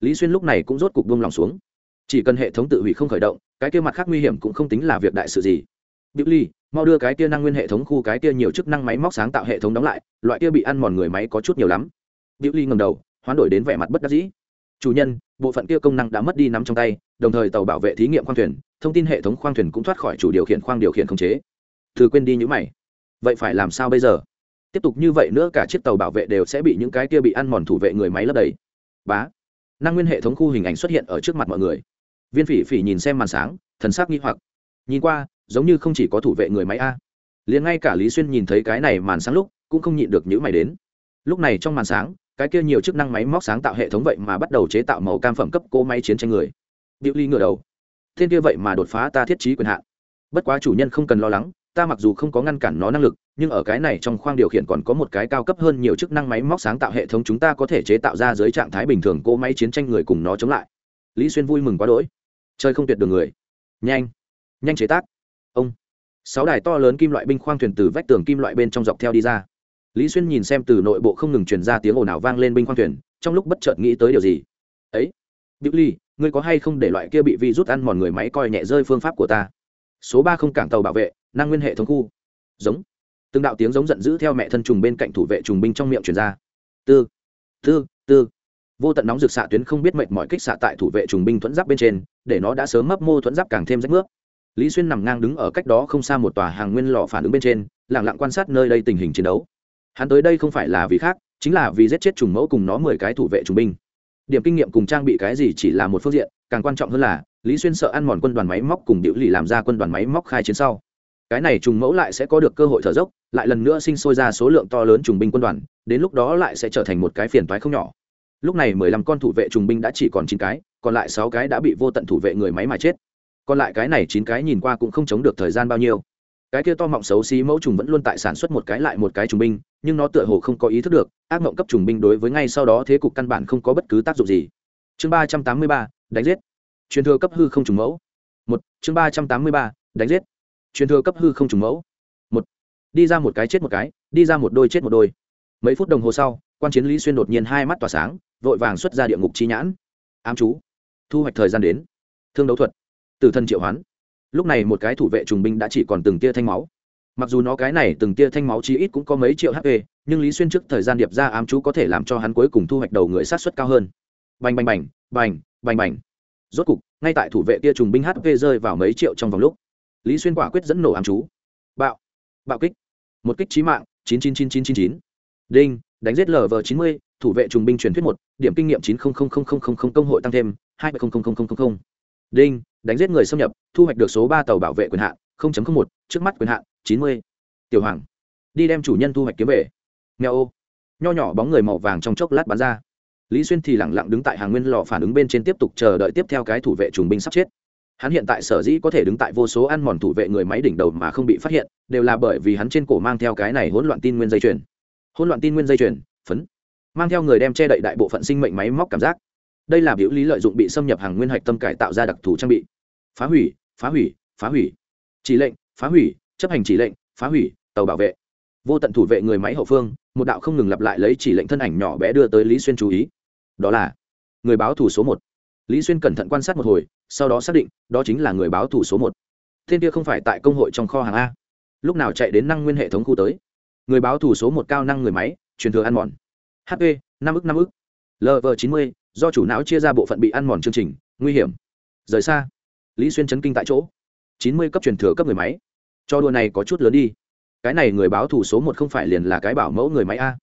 lý xuyên lúc này cũng rốt cục buông lòng xuống. Chỉ cần hệ thống tự hủy không khởi động cái kia mặt khác nguy hiểm cũng không tính là việc đại sự gì. Điệu Ly, mau đưa cái kia năng nguyên hệ thống khu cái kia nhiều chức năng máy móc sáng tạo hệ thống đóng lại, loại kia bị ăn mòn người máy có chút nhiều lắm. điệu Ly ngẩng đầu, hoán đổi đến vẻ mặt bất đắc dĩ. Chủ nhân, bộ phận kia công năng đã mất đi nắm trong tay, đồng thời tàu bảo vệ thí nghiệm khoang thuyền, thông tin hệ thống khoang thuyền cũng thoát khỏi chủ điều khiển khoang điều khiển khống chế. Từ quên đi những mày. Vậy phải làm sao bây giờ? Tiếp tục như vậy nữa cả chiếc tàu bảo vệ đều sẽ bị những cái kia bị ăn mòn thủ vệ người máy lấp đầy. Bá. Năng nguyên hệ thống khu hình ảnh xuất hiện ở trước mặt mọi người. Viên Phỉ Phỉ nhìn xem màn sáng, thần sắc nghi hoặc. Nhìn qua, giống như không chỉ có thủ vệ người máy a liền ngay cả lý xuyên nhìn thấy cái này màn sáng lúc cũng không nhịn được những mày đến lúc này trong màn sáng cái kia nhiều chức năng máy móc sáng tạo hệ thống vậy mà bắt đầu chế tạo màu cam phẩm cấp cỗ máy chiến tranh người. Điệu ly ngửa đầu. Thiên kia vậy mà đột phá ta thiết trí quyền hạn. Bất quá chủ nhân không cần lo lắng, ta mặc dù không có ngăn cản nó năng lực, nhưng ở cái này trong khoang điều khiển còn có một cái cao cấp hơn nhiều chức năng máy móc sáng tạo hệ thống chúng ta có thể chế tạo ra dưới trạng thái bình thường cỗ máy chiến tranh người cùng nó chống lại. Lý xuyên vui mừng quá đỗi. Chơi không tuyệt đường người. Nhanh. Nhanh chế tác. Ông. Sáu đài to lớn kim loại binh khoang thuyền từ vách tường kim loại bên trong dọc theo đi ra lý xuyên nhìn xem từ nội bộ không ngừng truyền ra tiếng ồn ào vang lên binh khoang thuyền trong lúc bất chợt nghĩ tới điều gì ấy Biểu Ly, ngươi có hay không để loại kia bị vi rút ăn mòn người máy coi nhẹ rơi phương pháp của ta? Số ba không cảng tàu bảo vệ, năng nguyên hệ thống khu. Giống. Từng đạo tiếng giống giận dữ theo mẹ thân trùng bên cạnh thủ vệ trùng binh trong miệng truyền ra. Tư, tư, tư. Vô tận nóng rực xạ tuyến không biết mệt mỏi kích xạ tại thủ vệ trùng binh thuẫn giáp bên trên, để nó đã sớm mấp mô thuẫn giáp càng thêm rách nước Lý Xuyên nằm ngang đứng ở cách đó không xa một tòa hàng nguyên lò phản ứng bên trên, lặng lặng quan sát nơi đây tình hình chiến đấu. Hắn tới đây không phải là vì khác, chính là vì giết chết trùng mẫu cùng nó mười cái thủ vệ trùng binh. Điểm kinh nghiệm cùng trang bị cái gì chỉ là một phương diện càng quan trọng hơn là lý xuyên sợ ăn mòn quân đoàn máy móc cùng điệu lì làm ra quân đoàn máy móc khai chiến sau. Cái này trùng mẫu lại sẽ có được cơ hội thở dốc lại lần nữa sinh sôi ra số lượng to lớn trùng binh quân đoàn đến lúc đó lại sẽ trở thành một cái phiền toái không nhỏ. Lúc này mười lăm con thủ vệ trùng binh đã chỉ còn chín cái còn lại sáu cái đã bị vô tận thủ vệ người máy mà chết. Còn lại cái này chín cái nhìn qua cũng không chống được thời gian bao nhiêu cái kia to mọng xấu xí mẫu trùng vẫn luôn tại sản xuất một cái lại một cái trùng binh, nhưng nó tựa hồ không có ý thức được, ác mộng cấp trùng binh đối với ngay sau đó thế cục căn bản không có bất cứ tác dụng gì. Chương ba trăm tám mươi ba, đánh giết. Truyền thừa cấp hư không trùng mẫu. Một, chương ba trăm tám mươi ba, đánh giết. Truyền thừa cấp hư không trùng mẫu. Một, đi ra một cái chết một cái, đi ra một đôi chết một đôi. Mấy phút đồng hồ sau, quan chiến lý xuyên đột nhiên hai mắt tỏa sáng, vội vàng xuất ra địa ngục chi nhãn. Ám chú. Thu hoạch thời gian đến. Thương đấu thuật. Từ thân triệu hoán lúc này một cái thủ vệ trùng binh đã chỉ còn từng tia thanh máu. Mặc dù nó cái này từng tia thanh máu chí ít cũng có mấy triệu hp nhưng lý xuyên trước thời gian điệp ra ám chú có thể làm cho hắn cuối cùng thu hoạch đầu người sát xuất cao hơn. Bành bành bành bành bành bành. Rốt cục, ngay tại thủ vệ kia trùng binh hp rơi vào mấy triệu trong vòng lúc, lý xuyên quả quyết dẫn nổ ám chú. Bạo bạo kích. Một kích trí mạng, chín chín chín chín chín chín. Đinh, đánh giết lv chín mươi, thủ vệ trùng binh truyền thuyết một, điểm kinh nghiệm chín công hội tăng thêm, hai đinh đánh giết người xâm nhập, thu hoạch được số ba tàu bảo vệ quyền hạn một, trước mắt quyền hạn, chín mươi. Tiểu hoàng, đi đem chủ nhân thu hoạch kiếm về. Nghèo ô, nho nhỏ bóng người màu vàng trong chốc lát bắn ra. Lý xuyên thì lẳng lặng đứng tại hàng nguyên lò phản ứng bên trên tiếp tục chờ đợi tiếp theo cái thủ vệ trùng binh sắp chết. Hắn hiện tại sở dĩ có thể đứng tại vô số ăn mòn thủ vệ người máy đỉnh đầu mà không bị phát hiện, đều là bởi vì hắn trên cổ mang theo cái này hỗn loạn tin nguyên dây chuyền. Hỗn loạn tin nguyên dây chuyền, phấn. Mang theo người đem che đậy đại bộ phận sinh mệnh máy móc cảm giác đây là biểu lý lợi dụng bị xâm nhập hàng nguyên hạch tâm cải tạo ra đặc thù trang bị. Phá hủy phá hủy phá hủy. Chỉ lệnh, phá hủy, chấp hành chỉ lệnh, phá hủy, tàu bảo vệ. Vô tận thủ vệ người máy hậu phương, một đạo không ngừng lặp lại lấy chỉ lệnh thân ảnh nhỏ bé đưa tới lý xuyên chú ý. Đó là người báo thủ số một. Lý xuyên cẩn thận quan sát một hồi, sau đó xác định, đó chính là người báo thủ số một. Thiên kia không phải tại công hội trong kho hàng a. Lúc nào chạy đến năng nguyên hệ thống khu tới? Người báo thủ số một cao năng người máy, truyền thừa ăn mòn. Hp năm ức năm ức. Lv chín mươi do chủ não chia ra bộ phận bị ăn mòn chương trình nguy hiểm rời xa lý xuyên chấn kinh tại chỗ chín mươi cấp truyền thừa cấp người máy cho đùa này có chút lớn đi cái này người báo thủ số một không phải liền là cái bảo mẫu người máy a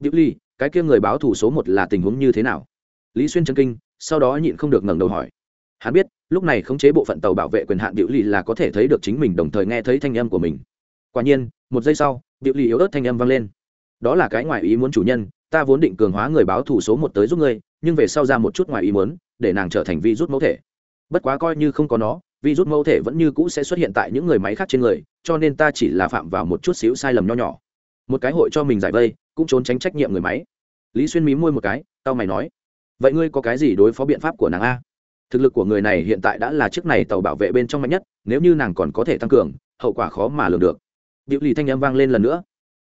Diệu Ly, cái kia người báo thủ số một là tình huống như thế nào? Lý Xuyên chấn kinh, sau đó nhịn không được ngẩng đầu hỏi. Hắn biết, lúc này khống chế bộ phận tàu bảo vệ quyền hạn Diệu Ly là có thể thấy được chính mình đồng thời nghe thấy thanh âm của mình. Quả nhiên, một giây sau, Diệu Ly yếu ớt thanh âm vang lên. Đó là cái ngoài ý muốn chủ nhân, ta vốn định cường hóa người báo thủ số một tới giúp ngươi, nhưng về sau ra một chút ngoài ý muốn, để nàng trở thành vi rút mẫu thể. Bất quá coi như không có nó, vi rút mẫu thể vẫn như cũ sẽ xuất hiện tại những người máy khác trên người cho nên ta chỉ là phạm vào một chút xíu sai lầm nho nhỏ. Một cái hội cho mình giải vây cũng trốn tránh trách nhiệm người máy. Lý xuyên mí môi một cái tao mày nói vậy ngươi có cái gì đối phó biện pháp của nàng a? Thực lực của người này hiện tại đã là chiếc này tàu bảo vệ bên trong mạnh nhất nếu như nàng còn có thể tăng cường hậu quả khó mà lường được. Điệu lì thanh â m vang lên lần nữa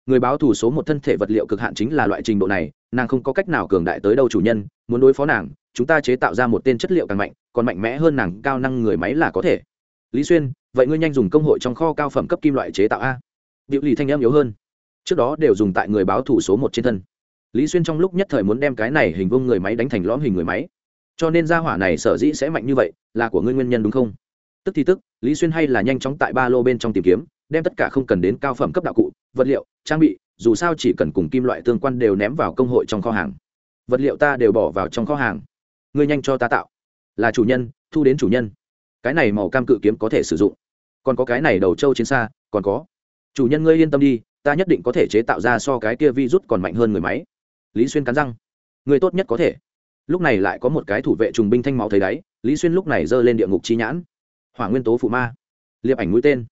người báo thủ số một thân thể vật liệu cực hạn chính là loại trình độ này, nàng không có cách nào cường đại tới đâu chủ nhân, muốn đối phó nàng, chúng ta chế tạo ra một tên chất liệu càng mạnh, còn mạnh mẽ hơn nàng cao năng người máy là có thể. Lý xuyên, vậy ngươi nhanh dùng công hội trong kho cao phẩm cấp kim loại chế tạo a. Điệu lì thanh em yếu hơn. Trước đó đều dùng tại người báo thủ số một trên thân. Lý xuyên trong lúc nhất thời muốn đem cái này hình vông người máy đánh thành lõm hình người máy. Cho nên gia hỏa này sở dĩ sẽ mạnh như vậy, là của ngươi nguyên nhân đúng không? Tức thì tức, lý xuyên hay là nhanh chóng tại ba lô bên trong tìm kiếm, đem tất cả không cần đến cao phẩm cấp đạo cụ vật liệu, trang bị, dù sao chỉ cần cùng kim loại tương quan đều ném vào công hội trong kho hàng. Vật liệu ta đều bỏ vào trong kho hàng. Ngươi nhanh cho ta tạo. Là chủ nhân, thu đến chủ nhân. Cái này màu cam cự kiếm có thể sử dụng. Còn có cái này đầu trâu chiến xa, còn có. Chủ nhân ngươi yên tâm đi, ta nhất định có thể chế tạo ra so cái kia vi rút còn mạnh hơn người máy. Lý xuyên cắn răng. Người tốt nhất có thể. Lúc này lại có một cái thủ vệ trùng binh thanh máu thấy đáy, lý xuyên lúc này giơ lên địa ngục chi nhãn. Hỏa nguyên tố phụ ma. Liệp ảnh mũi tên.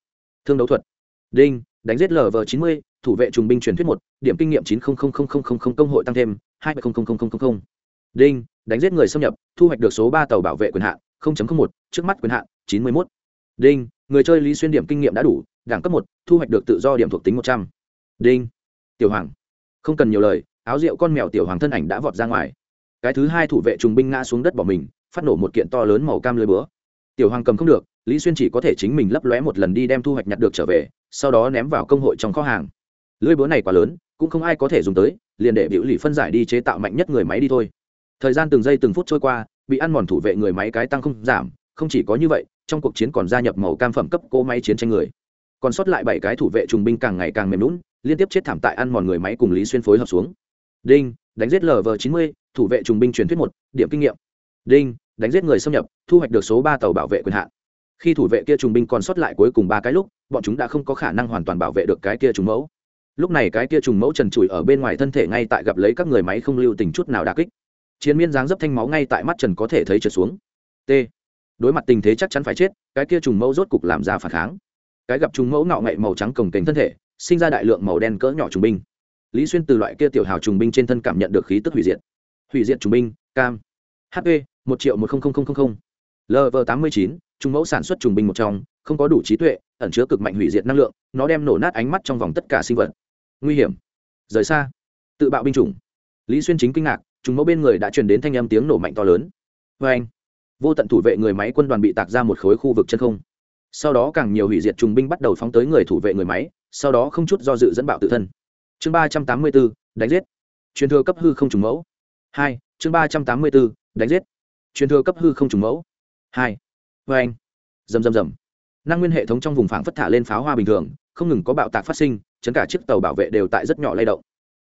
Thương đấu thuật. Đinh đánh giết lv chín mươi, thủ vệ trùng binh truyền thuyết một, điểm kinh nghiệm chín công hội tăng thêm hai đinh, đánh giết người xâm nhập, thu hoạch được số ba tàu bảo vệ quyền hạn một, trước mắt quyền hạn, chín mươi một đinh, người chơi lý xuyên điểm kinh nghiệm đã đủ, đẳng cấp một, thu hoạch được tự do điểm thuộc tính một trăm. Đinh, tiểu hoàng, không cần nhiều lời, áo rượu con mèo tiểu hoàng thân ảnh đã vọt ra ngoài. Cái thứ hai thủ vệ trùng binh ngã xuống đất bỏ mình, phát nổ một kiện to lớn màu cam lưới búa. Tiểu hoàng cầm không được, lý xuyên chỉ có thể chính mình lấp lóe một lần đi đem thu hoạch nhặt được trở về sau đó ném vào công hội trong kho hàng. Lưới búa này quá lớn, cũng không ai có thể dùng tới, liền để biểu lì phân giải đi chế tạo mạnh nhất người máy đi thôi. Thời gian từng giây từng phút trôi qua, bị ăn mòn thủ vệ người máy cái tăng không giảm, không chỉ có như vậy, trong cuộc chiến còn gia nhập màu cam phẩm cấp cỗ máy chiến tranh người. Còn sót lại bảy cái thủ vệ trùng binh càng ngày càng mềm lún liên tiếp chết thảm tại ăn mòn người máy cùng lý xuyên phối hợp xuống. Đinh, đánh giết lv chín mươi, thủ vệ trùng binh truyền thuyết một, điểm kinh nghiệm. Đinh, đánh giết người xâm nhập, thu hoạch được số ba tàu bảo vệ quyền hạn khi thủ vệ kia trùng binh còn sót lại cuối cùng ba cái lúc, bọn chúng đã không có khả năng hoàn toàn bảo vệ được cái kia trùng mẫu. Lúc này cái kia trùng mẫu trần trụi ở bên ngoài thân thể ngay tại gặp lấy các người máy không lưu tình chút nào đà kích. Chiến miên dáng dấp thanh máu ngay tại mắt trần có thể thấy trượt xuống. T. Đối mặt tình thế chắc chắn phải chết, cái kia trùng mẫu rốt cục làm ra phản kháng. Cái gặp trùng mẫu ngạo ngậy màu trắng cồng kềnh thân thể, sinh ra đại lượng màu đen cỡ nhỏ trùng binh. Lý xuyên từ loại kia tiểu hào trùng binh trên thân cảm nhận được khí tức hủy diệt. Hủy diệt trùng binh, cam. Hp một triệu một không không không không lv tám mươi chín trùng mẫu sản xuất trùng binh một trong, không có đủ trí tuệ, ẩn chứa cực mạnh hủy diệt năng lượng, nó đem nổ nát ánh mắt trong vòng tất cả sinh vật. Nguy hiểm. Rời xa. Tự bạo binh chủng. Lý xuyên chính kinh ngạc, trùng mẫu bên người đã truyền đến thanh âm tiếng nổ mạnh to lớn. Vê anh, vô tận thủ vệ người máy quân đoàn bị tạc ra một khối khu vực chân không. Sau đó càng nhiều hủy diệt trùng binh bắt đầu phóng tới người thủ vệ người máy, sau đó không chút do dự dẫn bạo tự thân. Chương ba trăm tám mươi bốn đánh giết. Truyền thừa cấp hư không trùng mẫu. Hai, chương ba trăm tám mươi bốn đánh giết. Truyền thừa cấp hư không trùng mẫu hai. Vê anh. Rầm rầm rầm. Năng nguyên hệ thống trong vùng phảng phất thả lên pháo hoa bình thường, không ngừng có bạo tạc phát sinh, chấn cả chiếc tàu bảo vệ đều tại rất nhỏ lay động.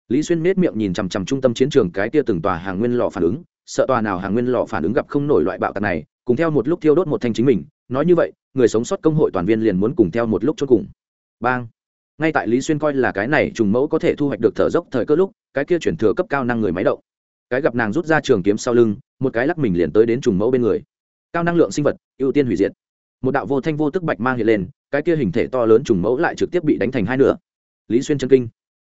Lý xuyên nết miệng nhìn chằm chằm trung tâm chiến trường cái tia từng tòa hàng nguyên lò phản ứng, sợ tòa nào hàng nguyên lò phản ứng gặp không nổi loại bạo tạc này, cùng theo một lúc thiêu đốt một thanh chính mình, nói như vậy, người sống sót công hội toàn viên liền muốn cùng theo một lúc cho cùng. Bang. Ngay tại lý xuyên coi là cái này trùng mẫu có thể thu hoạch được thở dốc thời cơ lúc, cái kia chuyển thừa cấp cao năng người máy động. Cái gặp nàng rút ra trường kiếm sau lưng, một cái lắc mình liền tới đến trùng mẫu bên người cao năng lượng sinh vật, ưu tiên hủy diệt. Một đạo vô thanh vô tức bạch mang hiện lên, cái kia hình thể to lớn trùng mẫu lại trực tiếp bị đánh thành hai nửa. Lý xuyên chân kinh.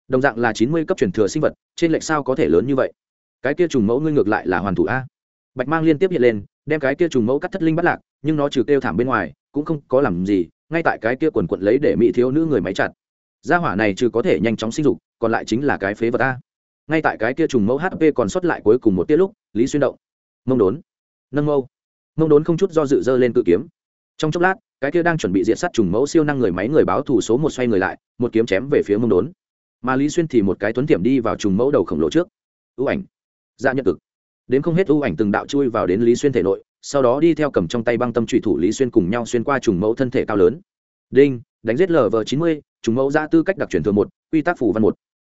Đồng dạng là chín mươi cấp truyền thừa sinh vật, trên lệch sao có thể lớn như vậy? Cái kia trùng mẫu ngươi ngược lại là hoàn thủ a. Bạch mang liên tiếp hiện lên, đem cái kia trùng mẫu cắt thất linh bắt lạc, nhưng nó trừ kêu thảm bên ngoài, cũng không có làm gì, ngay tại cái kia quần quận lấy để mỹ thiếu nữ người máy chặt. Gia hỏa này trừ có thể nhanh chóng sinh dục, còn lại chính là cái phế vật a. Ngay tại cái kia trùng mẫu hp còn sót lại cuối cùng một tiết lúc, lý xuyên động. Mông đốn. Nâng mâu mông đốn không chút do dự dơ lên tự kiếm. Trong chốc lát, cái kia đang chuẩn bị diện sát trùng mẫu siêu năng người máy người báo thủ số một xoay người lại, một kiếm chém về phía mông đốn. Mà lý xuyên thì một cái tuấn tiệm đi vào trùng mẫu đầu khổng lồ trước. Ưu ảnh. Dạ nhận cực. Đến không hết ưu ảnh từng đạo chui vào đến lý xuyên thể nội, sau đó đi theo cầm trong tay băng tâm trụy thủ lý xuyên cùng nhau xuyên qua trùng mẫu thân thể cao lớn. Đinh, đánh giết lv chín mươi, trùng mẫu ra tư cách đặc truyền thừa một, quy tắc phủ văn một.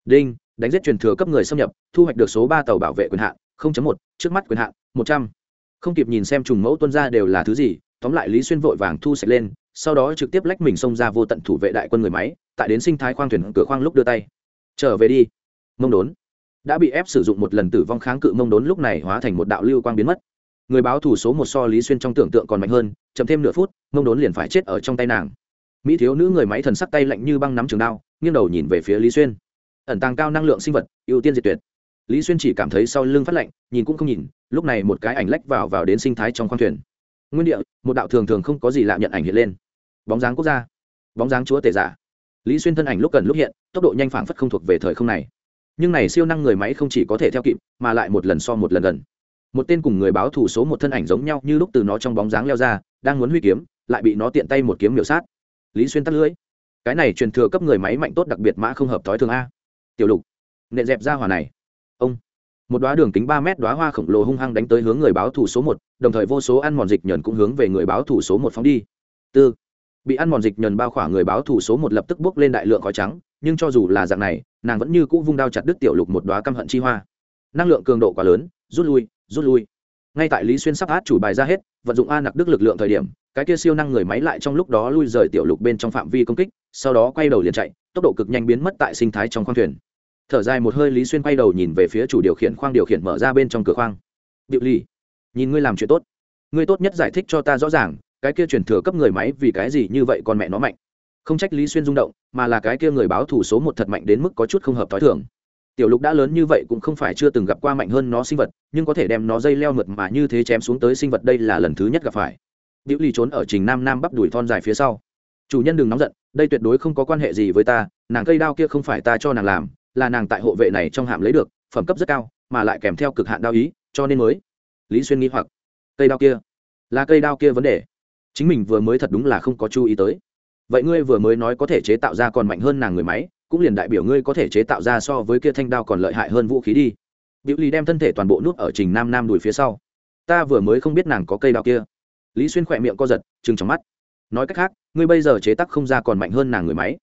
Đinh, đánh giết truyền thừa cấp người xâm nhập, thu hoạch được số ba tàu bảo vệ quyền hạn một, trước mắt quyền hạn, một trăm không kịp nhìn xem trùng mẫu tuân ra đều là thứ gì, tóm lại lý xuyên vội vàng thu sạch lên, sau đó trực tiếp lách mình xông ra vô tận thủ vệ đại quân người máy, tại đến sinh thái khoang thuyền cửa khoang lúc đưa tay. Trở về đi. Mông đốn đã bị ép sử dụng một lần tử vong kháng cự, mông đốn lúc này hóa thành một đạo lưu quang biến mất. Người báo thủ số một so lý xuyên trong tưởng tượng còn mạnh hơn, chậm thêm nửa phút, mông đốn liền phải chết ở trong tay nàng. Mỹ thiếu nữ người máy thần sắc tay lạnh như băng nắm trường đao, nghiêng đầu nhìn về phía lý xuyên. Ẩn tàng cao năng lượng sinh vật, ưu tiên diệt tuyệt lý xuyên chỉ cảm thấy sau lưng phát lạnh, nhìn cũng không nhìn, lúc này một cái ảnh lách vào vào đến sinh thái trong khoang thuyền. Nguyên địa, một đạo thường thường không có gì lạ nhận ảnh hiện lên. Bóng dáng quốc gia, bóng dáng chúa tể giả. Lý xuyên thân ảnh lúc cần lúc hiện, tốc độ nhanh phảng phất không thuộc về thời không này. Nhưng này siêu năng người máy không chỉ có thể theo kịp, mà lại một lần so một lần gần. Một tên cùng người báo thủ số một thân ảnh giống nhau như lúc từ nó trong bóng dáng leo ra, đang muốn huy kiếm, lại bị nó tiện tay một kiếm miểu sát. Lý xuyên tắt lưới cái này truyền thừa cấp người máy mạnh tốt đặc biệt mã không hợp thói thường a. Tiểu lục, nện dẹp ra hỏa này ông. Một đoá đường kính ba mét đoá hoa khổng lồ hung hăng đánh tới hướng người báo thủ số một, đồng thời vô số ăn mòn dịch nhờn cũng hướng về người báo thủ số một phóng đi. Tư. Bị ăn mòn dịch nhờn bao khỏa người báo thủ số một lập tức bước lên đại lượng khói trắng, nhưng cho dù là dạng này, nàng vẫn như cũ vung đao chặt đứt tiểu lục một đoá căm hận chi hoa. Năng lượng cường độ quá lớn, rút lui rút lui. Ngay tại lý xuyên sắp át chủ bài ra hết, vận dụng a nặc đức lực lượng thời điểm, cái kia siêu năng người máy lại trong lúc đó lui rời tiểu lục bên trong phạm vi công kích, sau đó quay đầu liền chạy, tốc độ cực nhanh biến mất tại sinh thái trong khoang thuyền thở dài một hơi lý xuyên quay đầu nhìn về phía chủ điều khiển khoang điều khiển mở ra bên trong cửa khoang. Điệu ly nhìn ngươi làm chuyện tốt. Ngươi tốt nhất giải thích cho ta rõ ràng, cái kia truyền thừa cấp người máy vì cái gì như vậy con mẹ nó mạnh. Không trách lý xuyên rung động, mà là cái kia người báo thủ số một thật mạnh đến mức có chút không hợp t h o i thường. Tiểu lục đã lớn như vậy cũng không phải chưa từng gặp qua mạnh hơn nó sinh vật, nhưng có thể đem nó dây leo mượt mà như thế chém xuống tới sinh vật đây là lần thứ nhất gặp phải. Điệu ly trốn ở trình nam nam bắp đuổi thon dài phía sau. Chủ nhân đừng nóng giận, đây tuyệt đối không có quan hệ gì với ta, nàng cây đao kia không phải ta cho nàng làm là nàng tại hộ vệ này trong hạm lấy được, phẩm cấp rất cao, mà lại kèm theo cực hạn đao ý, cho nên mới lý xuyên nghĩ hoặc. Cây đao kia, là cây đao kia vấn đề. Chính mình vừa mới thật đúng là không có chú ý tới. Vậy ngươi vừa mới nói có thể chế tạo ra còn mạnh hơn nàng người máy, cũng liền đại biểu ngươi có thể chế tạo ra so với kia thanh đao còn lợi hại hơn vũ khí đi. Biểu lý đem thân thể toàn bộ nút ở trình nam nam đùi phía sau. Ta vừa mới không biết nàng có cây đao kia. Lý xuyên khỏe miệng co giật chừng trong mắt. Nói cách khác, ngươi bây giờ chế tác không ra còn mạnh hơn nàng người máy.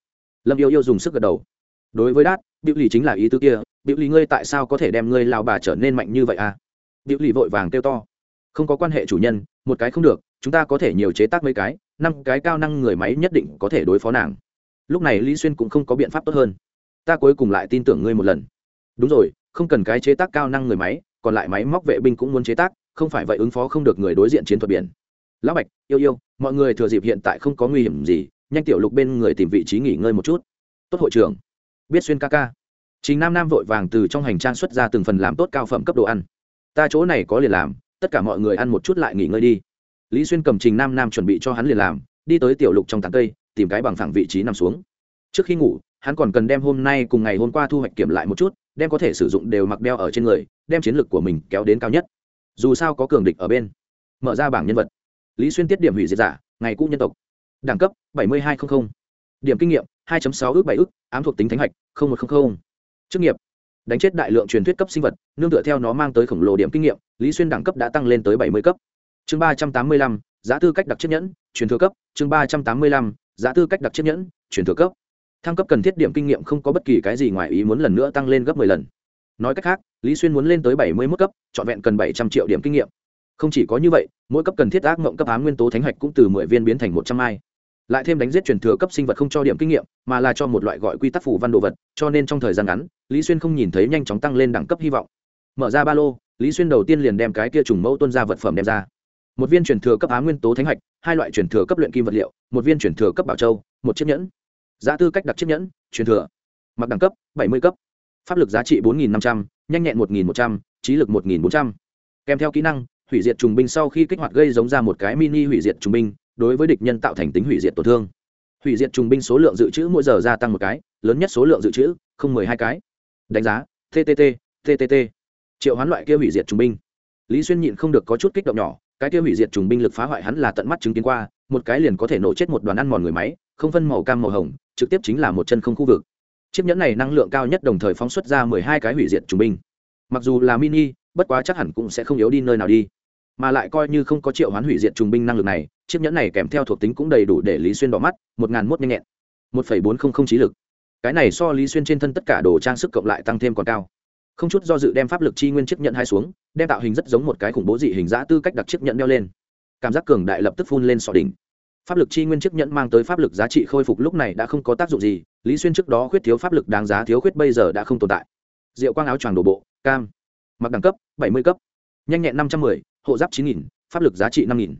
Lâm yêu yêu dùng sức gật đầu đối với đát biểu lý chính là ý tứ kia biểu lý ngươi tại sao có thể đem ngươi lao bà trở nên mạnh như vậy à? Biểu lý vội vàng kêu to. Không có quan hệ chủ nhân, một cái không được, chúng ta có thể nhiều chế tác mấy cái, năm cái cao năng người máy nhất định có thể đối phó nàng. Lúc này lý xuyên cũng không có biện pháp tốt hơn. Ta cuối cùng lại tin tưởng ngươi một lần. Đúng rồi, không cần cái chế tác cao năng người máy, còn lại máy móc vệ binh cũng muốn chế tác, không phải vậy ứng phó không được người đối diện chiến thuật biển. Lão bạch, yêu yêu, mọi người thừa dịp hiện tại không có nguy hiểm gì, nhanh tiểu lục bên người tìm vị trí nghỉ ngơi một chút. Tốt hội trưởng biết xuyên ca ca. Chính nam nam vội vàng từ trong hành trang xuất ra từng phần làm tốt cao phẩm cấp đồ ăn. Ta chỗ này có liền làm, tất cả mọi người ăn một chút lại nghỉ ngơi đi. Lý xuyên cầm trình nam nam chuẩn bị cho hắn liền làm, đi tới tiểu lục trong tảng cây, tìm cái bằng phẳng vị trí nằm xuống. Trước khi ngủ, hắn còn cần đem hôm nay cùng ngày hôm qua thu hoạch kiểm lại một chút, đem có thể sử dụng đều mặc đeo ở trên người, đem chiến lược của mình kéo đến cao nhất. Dù sao có cường địch ở bên. Mở ra bảng nhân vật. Lý xuyên tiết điểm hủy diệt giả, ngày cũ nhân tộc. Đẳng cấp bảy mươi hai trăm linh điểm kinh nghiệm 2 sáu ước bảy ước, ám thuộc tính thánh hạch một trăm linh chức nghiệp. Đánh chết đại lượng truyền thuyết cấp sinh vật, nương tựa theo nó mang tới khổng lồ điểm kinh nghiệm, lý xuyên đẳng cấp đã tăng lên tới bảy mươi cấp. Chương ba trăm tám mươi lăm, giá tư cách đặc chiếc nhẫn, truyền thừa cấp. Chương ba trăm tám mươi lăm, giá tư cách đặc chiếc nhẫn, truyền thừa cấp. Thăng cấp cần thiết điểm kinh nghiệm không có bất kỳ cái gì ngoài ý muốn lần nữa tăng lên gấp mười lần. Nói cách khác, lý xuyên muốn lên tới bảy mươi mức cấp, trọn vẹn cần bảy trăm triệu điểm kinh nghiệm. Không chỉ có như vậy, mỗi cấp cần thiết ác mộng cấp ám nguyên tố thánh hạch cũng từ mười viên biến thành một trăm mai lại thêm đánh giết truyền thừa cấp sinh vật không cho điểm kinh nghiệm, mà là cho một loại gọi quy tắc phủ văn đồ vật, cho nên trong thời gian ngắn, lý xuyên không nhìn thấy nhanh chóng tăng lên đẳng cấp hy vọng. Mở ra ba lô, lý xuyên đầu tiên liền đem cái kia trùng mẫu tuân ra vật phẩm đem ra. Một viên truyền thừa cấp á nguyên tố thánh hạch, hai loại truyền thừa cấp luyện kim vật liệu, một viên truyền thừa cấp bảo châu, một chiếc nhẫn. Giá tư cách đặt chiếc nhẫn, truyền thừa. Mặc đẳng cấp, bảy mươi cấp. Pháp lực giá trị bốn nghìn năm trăm n h a n h nhẹn một nghìn một trăm, trí lực một nghìn bốn trăm. Kèm theo kỹ năng, hủy diệt trùng binh sau khi kích hoạt gây giống ra một cái mini hủy diệt trùng binh đối với địch nhân tạo thành tính hủy diệt tổn thương. Hủy diệt trùng binh số lượng dự trữ mỗi giờ gia tăng một cái, lớn nhất số lượng dự trữ, không mười hai cái. Đánh giá ttt ttt triệu hoán loại kia hủy diệt trùng binh. Lý xuyên nhịn không được có chút kích động nhỏ, cái kia hủy diệt trùng binh lực phá hoại hắn là tận mắt chứng kiến qua, một cái liền có thể nổ chết một đoàn ăn mòn người máy, không phân màu cam màu hồng, trực tiếp chính là một chân không khu vực. Chiếc nhẫn này năng lượng cao nhất đồng thời phóng xuất ra mười hai cái hủy diệt trùng binh. Mặc dù là mini, bất quá chắc hẳn cũng sẽ không yếu đi nơi nào đi mà lại coi như không có triệu hoán hủy diệt trùng binh năng lực này, chiếc nhẫn này kèm theo thuộc tính cũng đầy đủ để lý xuyên đỏ mắt, một ngàn mốt nhanh nhẹn. Một phẩy bốn không không trí lực. Cái này so lý xuyên trên thân tất cả đồ trang sức cộng lại tăng thêm còn cao. Không chút do dự đem pháp lực chi nguyên chiếc nhận hai xuống, đem tạo hình rất giống một cái khủng bố dị hình giã tư cách đặt chiếc nhận đeo lên. Cảm giác cường đại lập tức phun lên sọ đỉnh. Pháp lực chi nguyên chiếc nhẫn mang tới pháp lực giá trị khôi phục lúc này đã không có tác dụng gì, lý xuyên trước đó khuyết thiếu pháp lực đáng giá thiếu khuyết bây giờ đã không tồn tại. Rượu quang áo choàng đổ bộ, cam. Mặc đẳng cấp, bảy mươi cấp. Nhanh nhẹn năm trăm m ư ơ i hộ giáp chín nghìn, pháp lực giá trị năm nghìn.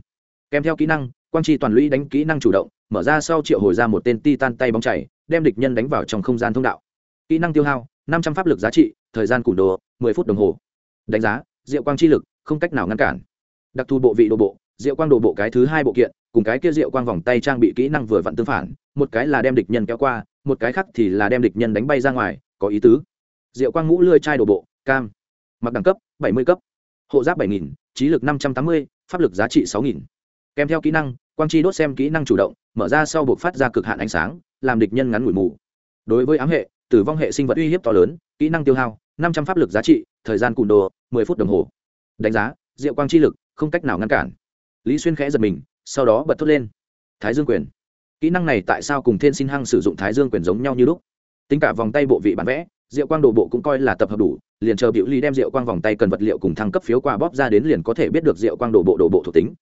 Kèm theo kỹ năng, quang tri toàn lũy đánh kỹ năng chủ động, mở ra sau triệu hồi ra một tên ti tan tay bóng chảy, đem địch nhân đánh vào trong không gian thông đạo. Kỹ năng tiêu hao, năm trăm pháp lực giá trị, thời gian củng đồ, mười phút đồng hồ. Đánh giá, diệu quang chi lực, không cách nào ngăn cản. Đặc thù bộ vị đồ bộ, diệu quang đồ bộ cái thứ hai bộ kiện, cùng cái kia diệu quang vòng tay trang bị kỹ năng vừa vặn tương phản, một cái là đem địch nhân kéo qua, một cái khác thì là đem địch nhân đánh bay ra ngoài, có ý tứ. Diệu quang mũ lươi chai đồ bộ, cam. Mặc đẳng cấp, bảy mươi cấp. Hộ giáp bảy nghìn trí lực năm trăm tám mươi, pháp lực giá trị sáu nghìn. Kèm theo kỹ năng, quang chi đốt xem kỹ năng chủ động, mở ra sau buộc phát ra cực hạn ánh sáng, làm địch nhân ngắn ngủi mù. Đối với ám hệ, tử vong hệ sinh vật uy hiếp to lớn, kỹ năng tiêu hao, năm trăm pháp lực giá trị, thời gian cùn đồ, mười phút đồng hồ. Đánh giá, diệu quang chi lực, không cách nào ngăn cản. Lý xuyên khẽ giật mình, sau đó bật thốt lên. Thái dương quyền. Kỹ năng này tại sao cùng thiên xin hăng sử dụng thái dương quyền giống nhau như lúc? Tính cả vòng tay bộ vị bản vẽ, diệu quang đồ bộ cũng coi là tập hợp đủ liền chờ biểu ly đem diệu quang vòng tay cần vật liệu cùng thăng cấp phiếu quà bóp ra đến liền có thể biết được diệu quang đồ bộ đồ bộ thuộc tính.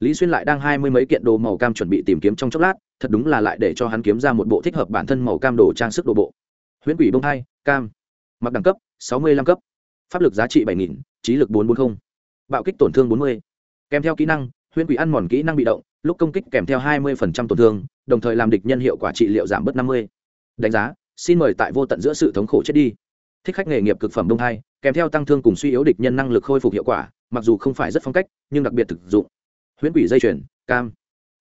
Lý xuyên lại đang hai mươi mấy kiện đồ màu cam chuẩn bị tìm kiếm trong chốc lát, thật đúng là lại để cho hắn kiếm ra một bộ thích hợp bản thân màu cam đồ trang sức đồ bộ. Huyễn quỷ bông hai cam, mặc đẳng cấp, sáu mươi lăm cấp, pháp lực giá trị bảy nghìn, trí lực bốn trăm bốn mươi bạo kích tổn thương bốn mươi. Kèm theo kỹ năng, huyễn quỷ ăn mòn kỹ năng bị động, lúc công kích kèm theo hai mươi tổn thương, đồng thời làm địch nhân hiệu quả trị liệu giảm bớt năm mươi. Đánh giá, xin mời tại vô tận giữa sự thống khổ chết đi thích khách nghề nghiệp cực phẩm đông hai kèm theo tăng thương cùng suy yếu địch nhân năng lực khôi phục hiệu quả, mặc dù không phải rất phong cách, nhưng đặc biệt thực dụng. Huyễn quỷ dây chuyền, cam,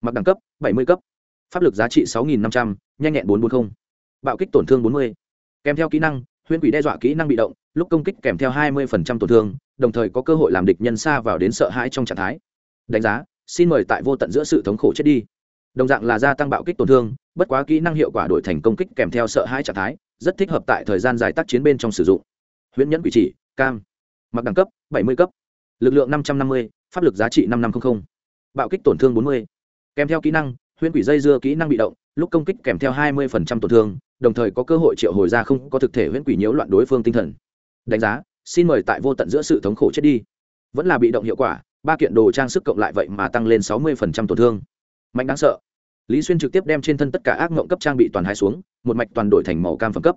mặc đẳng cấp, bảy mươi cấp. Pháp lực giá trị sáu nghìn năm trăm n h a n h nhẹn bốn trăm bốn mươi bạo kích tổn thương bốn mươi. Kèm theo kỹ năng, huyễn quỷ đe dọa kỹ năng bị động, lúc công kích kèm theo hai mươi tổn thương, đồng thời có cơ hội làm địch nhân xa vào đến sợ hãi trong trạng thái. Đánh giá, xin mời tại vô tận giữa sự thống khổ chết đi. Đồng dạng là gia tăng bạo kích tổn thương, bất quá kỹ năng hiệu quả đổi thành công kích kèm theo sợ hãi trạng thái rất thích hợp tại thời gian dài tác chiến bên trong sử dụng. Huyễn nhẫn quỷ chỉ, cam, mặc đẳng cấp, bảy mươi cấp. Lực lượng năm trăm năm mươi, pháp lực giá trị năm năm trăm linh bạo kích tổn thương bốn mươi. Kèm theo kỹ năng, huyễn quỷ dây dưa kỹ năng bị động, lúc công kích kèm theo hai mươi tổn thương, đồng thời có cơ hội triệu hồi ra không có thực thể huyễn quỷ nhiễu loạn đối phương tinh thần. Đánh giá, xin mời tại vô tận giữa sự thống khổ chết đi. Vẫn là bị động hiệu quả, ba kiện đồ trang sức cộng lại vậy mà tăng lên sáu mươi tổn thương. Mạnh đáng sợ lý xuyên trực tiếp đem trên thân tất cả ác mộng cấp trang bị toàn hai xuống, một mạch toàn đổi thành màu cam phẩm cấp.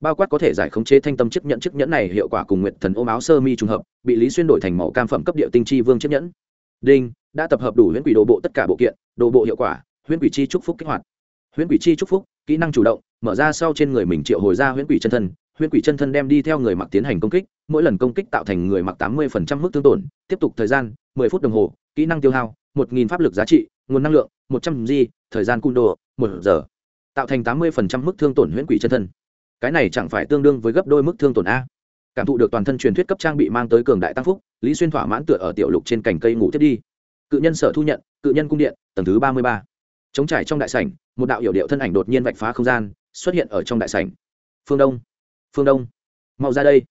Bao quát có thể giải khống chế thanh tâm chiếc nhẫn chiếc nhẫn này, hiệu quả cùng nguyện thần ôm áo sơ mi trùng hợp, bị lý xuyên đổi thành màu cam phẩm cấp địa tinh chi vương chiếc nhẫn. Đinh, đã tập hợp đủ huyễn quỷ đồ bộ tất cả bộ kiện, đồ bộ hiệu quả, huyễn quỷ chi trúc phúc kích hoạt. Huyễn quỷ chi trúc phúc, kỹ năng chủ động, mở ra sau trên người mình triệu hồi ra huyễn quỷ chân thân, huyễn quỷ chân thân đem đi theo người mặc tiến hành công kích, mỗi lần công kích tạo thành người mặc tám mươi phần trăm mức thương tổn, tiếp tục thời gian, mười phút đồng hồ, kỹ năng tiêu hao, một nghìn pháp lực giá trị, nguồn năng lượng một trăm g, thời gian cung đồ một giờ. Tạo thành tám mươi mức thương tổn huyễn quỷ chân thân. Cái này chẳng phải tương đương với gấp đôi mức thương tổn a. Cảm thụ được toàn thân truyền thuyết cấp trang bị mang tới cường đại tăng phúc, lý xuyên thỏa mãn tựa ở tiểu lục trên cành cây ngủ tiếp đi. Cự nhân sở thu nhận, cự nhân cung điện, tầng thứ ba mươi ba. Chống trải trong đại sảnh, một đạo hiệu điệu thân ảnh đột nhiên vạch phá không gian, xuất hiện ở trong đại sảnh. Phương đông phương đông, mau ra đây.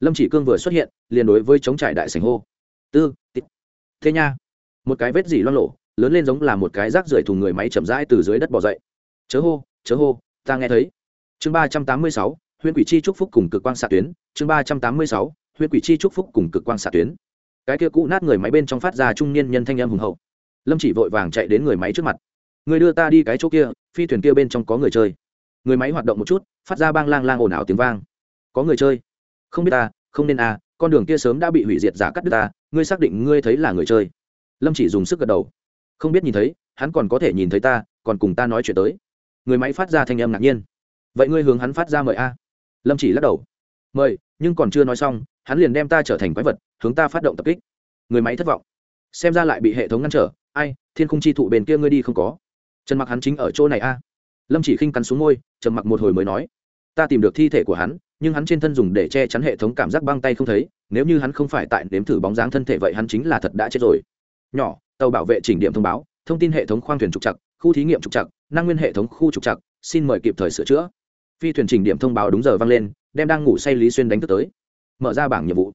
Lâm chỉ cương vừa xuất hiện, liền đối với chống trải đại sảnh hô. Tư tít thế nha. Một cái vết dỉ loan lộ lớn lên giống là một cái rác rưởi thùng người máy chậm rãi từ dưới đất bò dậy. Chớ hô chớ hô, ta nghe thấy. Chương ba trăm tám mươi sáu huyện quỷ chi trúc phúc cùng cực quang xạ tuyến. Chương ba trăm tám mươi sáu huyện quỷ chi trúc phúc cùng cực quang xạ tuyến. Cái kia cũ nát người máy bên trong phát ra trung niên nhân thanh âm hùng hậu. Lâm chỉ vội vàng chạy đến người máy trước mặt. Người đưa ta đi cái chỗ kia, phi thuyền kia bên trong có người chơi. Người máy hoạt động một chút, phát ra bang lang lang ồn ào tiếng vang. Có người chơi. Không biết ta, không nên à con đường kia sớm đã bị hủy diệt giả cắt đứt ta, ngươi xác định ngươi thấy là người chơi. Lâm chỉ dùng sức gật đầu không biết nhìn thấy, hắn còn có thể nhìn thấy ta, còn cùng ta nói chuyện tới. Người máy phát ra thanh âm ngạc nhiên. Vậy ngươi hướng hắn phát ra mời a? Lâm chỉ lắc đầu. Mời, nhưng còn chưa nói xong, hắn liền đem ta trở thành quái vật, hướng ta phát động tập kích. Người máy thất vọng. Xem ra lại bị hệ thống ngăn trở. Ai, thiên khung chi thụ bền kia ngươi đi không có. Trần mặc hắn chính ở chỗ này a. Lâm chỉ khinh cắn xuống môi trần mặc một hồi mới nói. Ta tìm được thi thể của hắn, nhưng hắn trên thân dùng để che chắn hệ thống cảm giác băng tay không thấy, nếu như hắn không phải tại nếm thử bóng dáng thân thể vậy hắn chính là thật đã chết rồi. Nhỏ tàu bảo vệ chỉnh điểm thông báo, thông tin hệ thống khoang thuyền trục chặt khu thí nghiệm trục chặt năng nguyên hệ thống khu trục chặt xin mời kịp thời sửa chữa. Phi thuyền chỉnh điểm thông báo đúng giờ vang lên, đem đang ngủ say lý xuyên đánh thức tới. Mở ra bảng nhiệm vụ.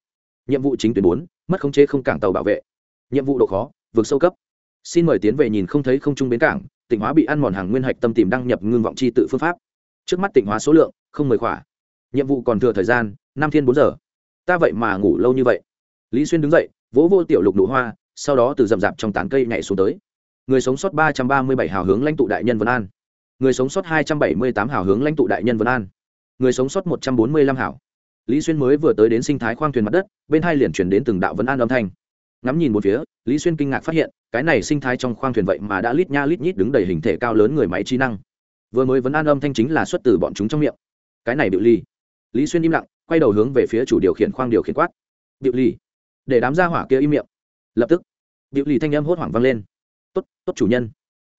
Nhiệm vụ chính tuyến bốn, mất khống chế không cảng tàu bảo vệ. Nhiệm vụ độ khó, vượt sâu cấp. Xin mời tiến về nhìn không thấy không trung bến cảng tỉnh hóa bị ăn mòn hàng nguyên hạch tâm tìm đăng nhập ngưng vọng chi tự phương pháp. Trước mắt tỉnh hóa số lượng, không mời khỏa. Nhiệm vụ còn thừa thời gian, năm thiên bốn giờ. Ta vậy mà ngủ lâu như vậy. Lý xuyên đứng dậy, vỗ vô tiểu lục nụ hoa sau đó từ rậm rạp trong tán cây nhảy xuống tới. Người sống sót ba trăm ba mươi bảy hào hướng lãnh tụ đại nhân vân an. Người sống sót hai trăm bảy mươi tám hào hướng lãnh tụ đại nhân vân an. Người sống sót một trăm bốn mươi lăm lý xuyên mới vừa tới đến sinh thái khoang thuyền mặt đất, bên hai liền chuyển đến từng đạo vân an âm thanh. Ngắm nhìn một phía, lý xuyên kinh ngạc phát hiện, cái này sinh thái trong khoang thuyền vậy mà đã lít nha lít nhít đứng đầy hình thể cao lớn người máy trí năng. Vừa mới vấn an âm thanh chính là xuất từ bọn chúng trong miệng. Cái này điệu ly. Lý xuyên im lặng, quay đầu hướng về phía chủ điều khiển khoang điều khiển quát. Điệu ly. Để đám gia hỏa kia im miệng lập tức, biểu lì thanh âm hốt hoảng vang lên. Tốt tốt chủ nhân,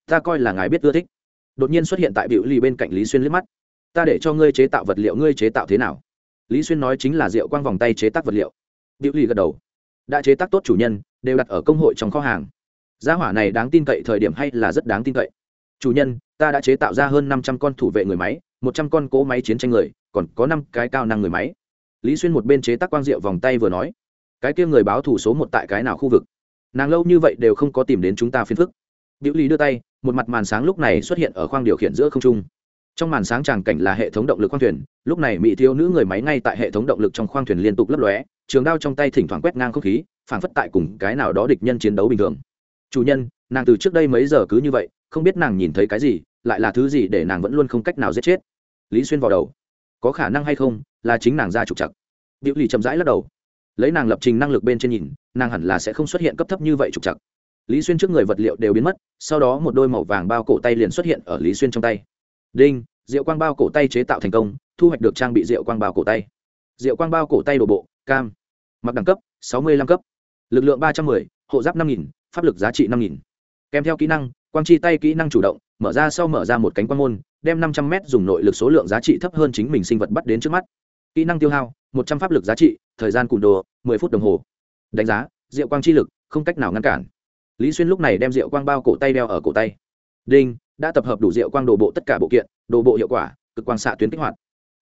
ta coi là ngài biết ưa thích. Đột nhiên xuất hiện tại biểu lì bên cạnh lý xuyên liếc mắt. Ta để cho ngươi chế tạo vật liệu, ngươi chế tạo thế nào? Lý xuyên nói chính là rượu quang vòng tay chế tác vật liệu. Biểu lì gật đầu. Đã chế tác tốt chủ nhân, đều đặt ở công hội trong kho hàng. Gia hỏa này đáng tin cậy thời điểm hay là rất đáng tin cậy. Chủ nhân, ta đã chế tạo ra hơn năm trăm con thủ vệ người máy, một trăm con cỗ máy chiến tranh người, còn có năm cái cao năng người máy. Lý xuyên một bên chế tác quang diệu vòng tay vừa nói cái kia người báo thủ số một tại cái nào khu vực. Nàng lâu như vậy đều không có tìm đến chúng ta phiền phức. Biểu lý đưa tay, một mặt màn sáng lúc này xuất hiện ở khoang điều khiển giữa không trung. Trong màn sáng tràng cảnh là hệ thống động lực khoang thuyền, lúc này mỹ thiếu nữ người máy ngay tại hệ thống động lực trong khoang thuyền liên tục lấp lóe, trường đao trong tay thỉnh thoảng quét ngang không khí phản phất tại cùng cái nào đó địch nhân chiến đấu bình thường. Chủ nhân, nàng từ trước đây mấy giờ cứ như vậy, không biết nàng nhìn thấy cái gì, lại là thứ gì để nàng vẫn luôn không cách nào giết chết? Lý xuyên vào đầu. Có khả năng hay không, là chính nàng ra trục chặt biểu lì chậm rãi lắc đầu lấy nàng lập trình năng lực bên trên nhìn, nàng hẳn là sẽ không xuất hiện cấp thấp như vậy trục chặt lý xuyên trước người vật liệu đều biến mất, sau đó một đôi màu vàng bao cổ tay liền xuất hiện ở lý xuyên trong tay. Đinh, rượu quang bao cổ tay chế tạo thành công, thu hoạch được trang bị rượu quang bao cổ tay. Rượu quang bao cổ tay đổ bộ, cam. Mặc đẳng cấp, sáu mươi lăm cấp. Lực lượng ba trăm m ư ơ i hộ giáp năm nghìn, pháp lực giá trị năm nghìn. Kèm theo kỹ năng, quang chi tay kỹ năng chủ động, mở ra sau mở ra một cánh quang môn, đem năm trăm m dùng nội lực số lượng giá trị thấp hơn chính mình sinh vật bắt đến trước mắt. Kỹ năng tiêu hao, một trăm pháp lực giá trị thời gian cùn đồ, mười phút đồng hồ. Đánh giá, diệu quang chi lực, không cách nào ngăn cản. Lý xuyên lúc này đem diệu quang bao cổ tay đeo ở cổ tay. Đinh, đã tập hợp đủ diệu quang đồ bộ tất cả bộ kiện, đồ bộ hiệu quả, cực quang xạ tuyến kích hoạt.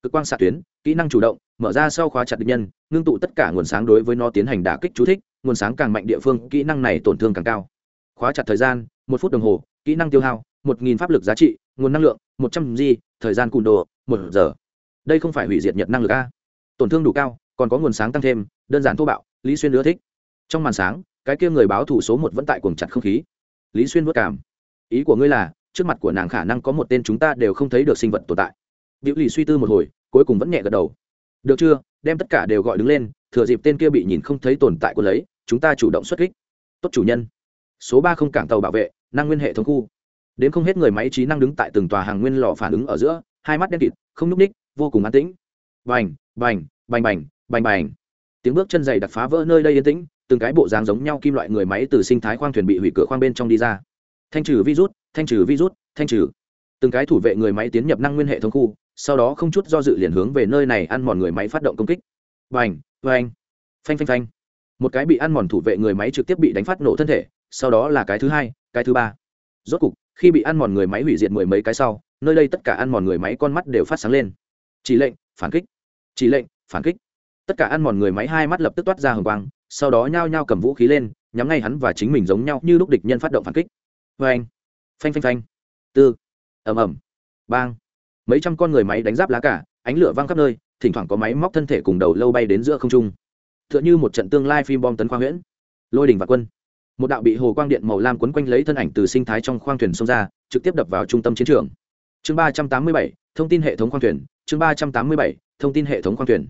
Cực quang xạ tuyến, kỹ năng chủ động, mở ra sau khóa chặt địch nhân, ngưng tụ tất cả nguồn sáng đối với nó tiến hành đả kích chú thích, nguồn sáng càng mạnh địa phương, kỹ năng này tổn thương càng cao. Khóa chặt thời gian, một phút đồng hồ, kỹ năng tiêu hao, một nghìn pháp lực giá trị, nguồn năng lượng, một trăm g, thời gian cùn đồ, một giờ. Đây không phải hủy diệt nhật năng lực a. Tổn thương đủ cao còn có nguồn sáng tăng thêm, đơn giản thô bạo, lý xuyên ưa thích. Trong màn sáng, cái kia người báo thủ số một vẫn tại cuồng chặt không khí. Lý xuyên vất cảm. Ý của ngươi là, trước mặt của nàng khả năng có một tên chúng ta đều không thấy được sinh vật tồn tại. Biểu lì suy tư một hồi, cuối cùng vẫn nhẹ gật đầu. Được chưa? Đem tất cả đều gọi đứng lên, thừa dịp tên kia bị nhìn không thấy tồn tại của lấy, chúng ta chủ động xuất kích. Tốt chủ nhân. Số ba không cảng tàu bảo vệ, năng nguyên hệ thống khu. Đến không hết người máy trí năng đứng tại từng tòa hàng nguyên lò phản ứng ở giữa, hai mắt đen kịt, không n ú c ních vô cùng an tĩnh. Bành bành bành bành bành bành. Tiếng bước chân dày đặc phá vỡ nơi đây yên tĩnh, từng cái bộ dáng giống nhau kim loại người máy từ sinh thái khoang thuyền bị hủy cửa khoang bên trong đi ra. Thanh trừ virus, thanh trừ virus, thanh trừ. Từng cái thủ vệ người máy tiến nhập năng nguyên hệ thống khu, sau đó không chút do dự liền hướng về nơi này ăn mòn người máy phát động công kích. Vành vành phanh phanh phanh. Một cái bị ăn mòn thủ vệ người máy trực tiếp bị đánh phát nổ thân thể, sau đó là cái thứ hai, cái thứ ba. Rốt cục, khi bị ăn mòn người máy hủy diệt mười mấy cái sau, nơi đây tất cả ăn mòn người máy con mắt đều phát sáng lên. Chỉ lệnh, phản kích. Chỉ lệnh, phản kích tất cả ăn mòn người máy hai mắt lập tức toát ra hồng quang, sau đó nhao nhao cầm vũ khí lên, nhắm ngay hắn và chính mình giống nhau như lúc địch nhân phát động phản kích. Vê anh phanh phanh phanh, tư ẩm ẩm bang. Mấy trăm con người máy đánh giáp lá cả, ánh lửa văng khắp nơi, thỉnh thoảng có máy móc thân thể cùng đầu lâu bay đến giữa không trung. T h ư ợ n h ư một trận tương lai phim bom tấn khoa huyễn. Lôi đình và quân. Một đạo bị hồ quang điện màu lam quấn quanh lấy thân ảnh từ sinh thái trong khoang thuyền xông ra, trực tiếp đập vào trung tâm chiến trường. Chương ba trăm tám mươi bảy, thông tin hệ thống khoang thuyền. Chương ba trăm tám mươi bảy, thông tin hệ thống khoang thuyền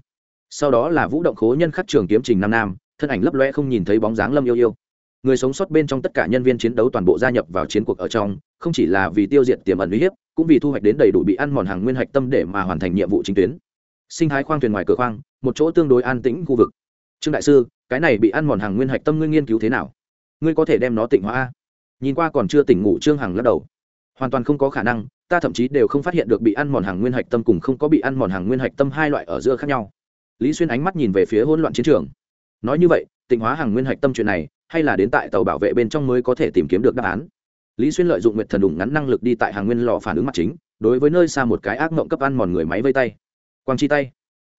sau đó là vũ động khố nhân khắc trường kiếm trình nam nam, thân ảnh lấp loe không nhìn thấy bóng dáng lâm yêu yêu. Người sống sót bên trong tất cả nhân viên chiến đấu toàn bộ gia nhập vào chiến cuộc ở trong, không chỉ là vì tiêu diệt tiềm ẩn uy hiếp, cũng vì thu hoạch đến đầy đủ bị ăn mòn hàng nguyên hạch tâm để mà hoàn thành nhiệm vụ chính tuyến. Sinh thái khoang thuyền ngoài cửa khoang, một chỗ tương đối an tĩnh khu vực. Trương đại sư, cái này bị ăn mòn hàng nguyên hạch tâm ngươi nghiên cứu thế nào? Ngươi có thể đem nó tịnh hóa nhìn qua còn chưa tỉnh ngủ trương hằng lắc đầu. Hoàn toàn không có khả năng, ta thậm chí đều không phát hiện được bị ăn mòn hàng nguyên hạch tâm cùng không có bị ăn mòn hàng nguyên hạch tâm hai loại ở giữa khác nhau lý xuyên ánh mắt nhìn về phía hỗn loạn chiến trường. Nói như vậy, tịnh hóa hàng nguyên hạch tâm chuyện này, hay là đến tại tàu bảo vệ bên trong mới có thể tìm kiếm được đáp án? Lý xuyên lợi dụng nguyệt thần đủng ngắn năng lực đi tại hàng nguyên lò phản ứng mặt chính, đối với nơi xa một cái ác mộng cấp ăn mòn người máy vây tay. Quang chi tay.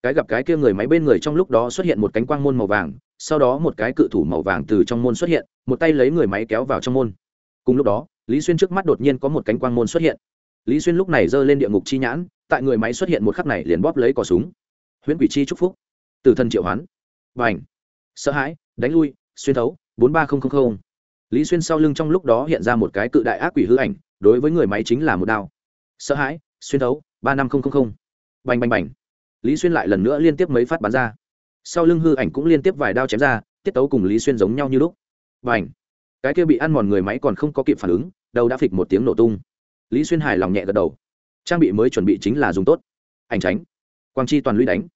Cái gặp cái kia người máy bên người trong lúc đó xuất hiện một cánh quang môn màu vàng, sau đó một cái cự thủ màu vàng từ trong môn xuất hiện, một tay lấy người máy kéo vào trong môn. Cùng lúc đó, lý xuyên trước mắt đột nhiên có một cánh quang môn xuất hiện. Lý xuyên lúc này giơ lên địa ngục chi nhãn, tại người máy xuất hiện một khắc này liền bóp lấy cò súng huyễn quỷ chi chúc phúc, Tử Thần triệu hoán và ảnh sợ hãi, đánh lui, xuyên thấu, bốn ba nghìn lý xuyên sau lưng trong lúc đó hiện ra một cái cự đại ác quỷ hư ảnh, đối với người máy chính là một đao. Sợ hãi, xuyên thấu, ba năm nghìn bành bành bành. Lý xuyên lại lần nữa liên tiếp mấy phát bắn ra. Sau lưng hư ảnh cũng liên tiếp vài đao chém ra, tiết tấu cùng lý xuyên giống nhau như lúc. Bành. Cái kia bị ăn mòn người máy còn không có kịp phản ứng, đầu đã phịch một tiếng nổ tung. Lý xuyên hài lòng nhẹ gật đầu. Trang bị mới chuẩn bị chính là dùng tốt. Ảnh tránh quang chi toàn lũy đánh.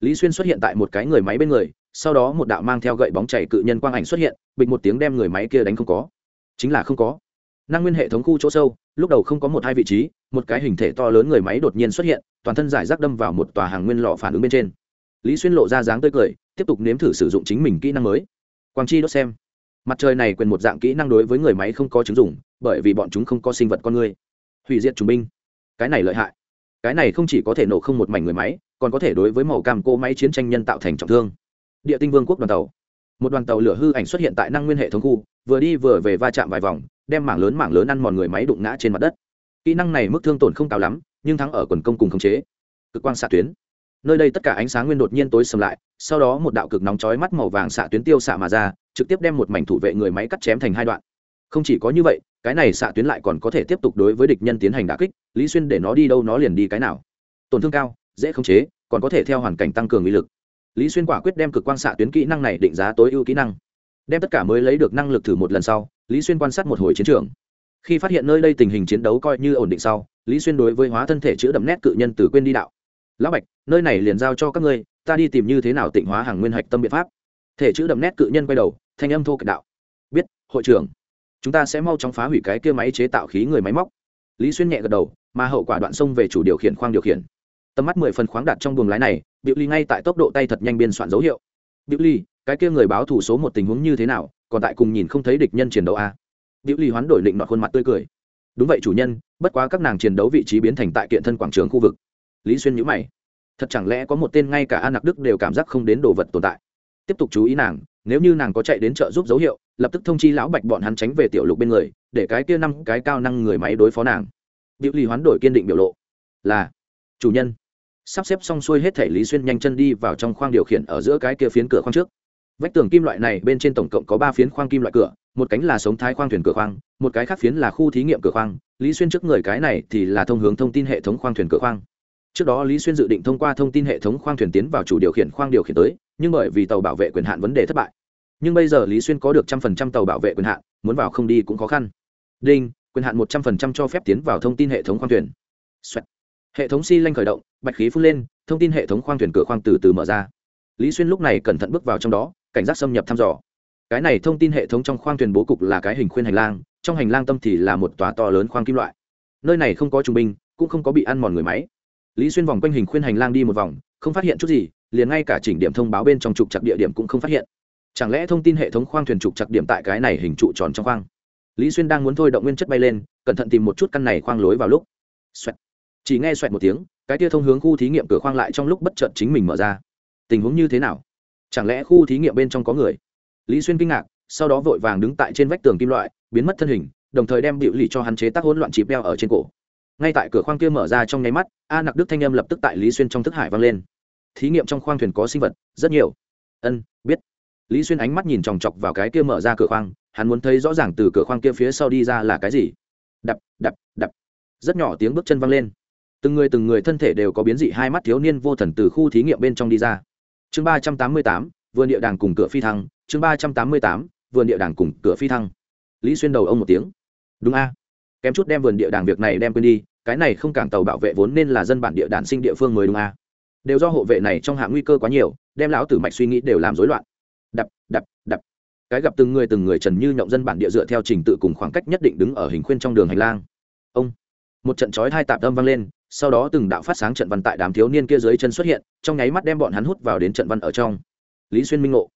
Lý xuyên xuất hiện tại một cái người máy bên người, sau đó một đạo mang theo gậy bóng chảy cự nhân quang ảnh xuất hiện, bịch một tiếng đem người máy kia đánh không có. Chính là không có. Năng nguyên hệ thống khu chỗ sâu, lúc đầu không có một hai vị trí, một cái hình thể to lớn người máy đột nhiên xuất hiện, toàn thân giải rác đâm vào một tòa hàng nguyên lò phản ứng bên trên. Lý xuyên lộ ra dáng tươi cười, tiếp tục nếm thử sử dụng chính mình kỹ năng mới. Quang chi đốt xem. Mặt trời này quyền một dạng kỹ năng đối với người máy không có chứng dụng, bởi vì bọn chúng không có sinh vật con người. Hủy diệt chúng binh. Cái này lợi hại cái này không chỉ có thể nổ không một mảnh người máy, còn có thể đối với màu cam cô máy chiến tranh nhân tạo thành trọng thương. Địa tinh vương quốc đoàn tàu. Một đoàn tàu lửa hư ảnh xuất hiện tại năng nguyên hệ thống khu, vừa đi vừa về va chạm vài vòng, đem mảng lớn mảng lớn ăn mòn người máy đụng ngã trên mặt đất. Kỹ năng này mức thương tổn không cao lắm, nhưng thắng ở quần công cùng khống chế. Cực quang xạ tuyến. Nơi đây tất cả ánh sáng nguyên đột nhiên tối sầm lại, sau đó một đạo cực nóng chói mắt màu vàng xạ tuyến tiêu xạ mà ra, trực tiếp đem một mảnh thủ vệ người máy cắt chém thành hai đoạn. Không chỉ có như vậy cái này xạ tuyến lại còn có thể tiếp tục đối với địch nhân tiến hành đả kích, lý xuyên để nó đi đâu nó liền đi cái nào. Tổn thương cao, dễ khống chế, còn có thể theo hoàn cảnh tăng cường uy lực. Lý xuyên quả quyết đem cực quang xạ tuyến kỹ năng này định giá tối ưu kỹ năng. Đem tất cả mới lấy được năng lực thử một lần sau, lý xuyên quan sát một hồi chiến trường. Khi phát hiện nơi đây tình hình chiến đấu coi như ổn định sau, lý xuyên đối với hóa thân thể chữ đậm nét cự nhân từ quên đi đạo. Lão bạch, nơi này liền giao cho các ngươi, ta đi tìm như thế nào tịnh hóa hàng nguyên hạch tâm biện pháp. Thể chữ đậm nét cự nhân quay đầu, thanh âm thô kệch đạo. Biết, hội trưởng chúng ta sẽ mau chóng phá hủy cái kia máy chế tạo khí người máy móc. Lý xuyên nhẹ gật đầu, mà hậu quả đoạn sông về chủ điều khiển khoang điều khiển. Tầm mắt mười phần khoáng đặt trong buồng lái này, biểu ly ngay tại tốc độ tay thật nhanh biên soạn dấu hiệu. Biểu ly, cái kia người báo thủ số một tình huống như thế nào, còn tại cùng nhìn không thấy địch nhân chiến đấu a à? biểu ly hoán đổi định nọ khuôn mặt tươi cười. Đúng vậy chủ nhân, bất quá các nàng chiến đấu vị trí biến thành tại kiện thân quảng trường khu vực. Lý xuyên nhữ mày. Thật chẳng lẽ có một tên ngay cả an nặc đức đều cảm giác không đến đồ vật tồn tại? Tiếp tục chú ý nàng, nếu như nàng có chạy đến chợ giúp dấu hiệu lập tức thông chi lão bạch bọn hắn tránh về tiểu lục bên người, để cái kia năm cái cao năng người máy đối phó nàng. Biểu ly hoán đổi kiên định biểu lộ. Là, chủ nhân. Sắp xếp xong xuôi hết thể lý xuyên nhanh chân đi vào trong khoang điều khiển ở giữa cái kia phiến cửa khoang trước. Vách tường kim loại này bên trên tổng cộng có ba phiến khoang kim loại cửa, một cánh là sống thái khoang thuyền cửa khoang, một cái khác phiến là khu thí nghiệm cửa khoang. Lý xuyên trước người cái này thì là thông hướng thông tin hệ thống khoang thuyền cửa khoang. Trước đó lý xuyên dự định thông qua thông tin hệ thống khoang thuyền tiến vào chủ điều khiển khoang điều khiển tới, nhưng bởi vì tàu bảo vệ quyền hạn vấn đề thất bại nhưng bây giờ lý xuyên có được trăm phần trăm tàu bảo vệ quyền hạn, muốn vào không đi cũng khó khăn. Đinh, quyền hạn một trăm phần trăm cho phép tiến vào thông tin hệ thống khoang thuyền. Xoẹt. hệ thống xi lanh khởi động, bạch khí phun lên, thông tin hệ thống khoang thuyền cửa khoang từ từ mở ra. Lý xuyên lúc này cẩn thận bước vào trong đó, cảnh giác xâm nhập thăm dò. Cái này thông tin hệ thống trong khoang thuyền bố cục là cái hình khuyên hành lang, trong hành lang tâm thì là một tòa to lớn khoang kim loại. Nơi này không có trung binh, cũng không có bị ăn mòn người máy. Lý xuyên vòng quanh hình khuyên hành lang đi một vòng, không phát hiện chút gì, liền ngay cả chỉnh điểm thông báo bên trong trục chặt địa điểm cũng không phát hiện chẳng lẽ thông tin hệ thống khoang thuyền trục chặt điểm tại cái này hình trụ tròn trong khoang? Lý xuyên đang muốn thôi động nguyên chất bay lên, cẩn thận tìm một chút căn này khoang lối vào lúc. Xoẹt. chỉ nghe xoẹt một tiếng, cái tia thông hướng khu thí nghiệm cửa khoang lại trong lúc bất chợt chính mình mở ra. Tình huống như thế nào? Chẳng lẽ khu thí nghiệm bên trong có người? Lý xuyên kinh ngạc, sau đó vội vàng đứng tại trên vách tường kim loại, biến mất thân hình, đồng thời đem biểu lì cho hắn chế tác hỗn loạn chịp đeo ở trên cổ. Ngay tại cửa khoang kia mở ra trong nháy mắt, a nặc đức thanh âm lập tức tại lý xuyên trong thức hải vang lên. Thí nghiệm trong khoang thuyền có sinh vật, rất nhiều. Ân, biết lý xuyên ánh mắt nhìn chòng chọc vào cái kia mở ra cửa khoang, hắn muốn thấy rõ ràng từ cửa khoang kia phía sau đi ra là cái gì. Đập đập đập. Rất nhỏ tiếng bước chân văng lên. Từng người từng người thân thể đều có biến dị, hai mắt thiếu niên vô thần từ khu thí nghiệm bên trong đi ra. Chương ba trăm tám mươi tám, vườn địa đàng cùng cửa phi thăng. Chương ba trăm tám mươi tám, vườn địa đàng cùng cửa phi thăng. Lý xuyên đầu ông một tiếng. Đúng a. Kém chút đem vườn địa đàng việc này đem quên đi, cái này không cảng tàu bảo vệ vốn nên là dân bản địa đàn sinh địa phương mới đúng a. Đều do hộ vệ này trong hạng nguy cơ quá nhiều, đem lão tử mạch suy nghĩ đều làm rối loạn đập đập đập. Cái gặp từng người từng người trần như nhộng dân bản địa dựa theo trình tự cùng khoảng cách nhất định đứng ở hình khuyên trong đường hành lang. Ông, một trận chói hai tạp âm vang lên, sau đó từng đạo phát sáng trận văn tại đám thiếu niên kia dưới chân xuất hiện, trong nháy mắt đem bọn hắn hút vào đến trận văn ở trong. Lý xuyên minh ngộ,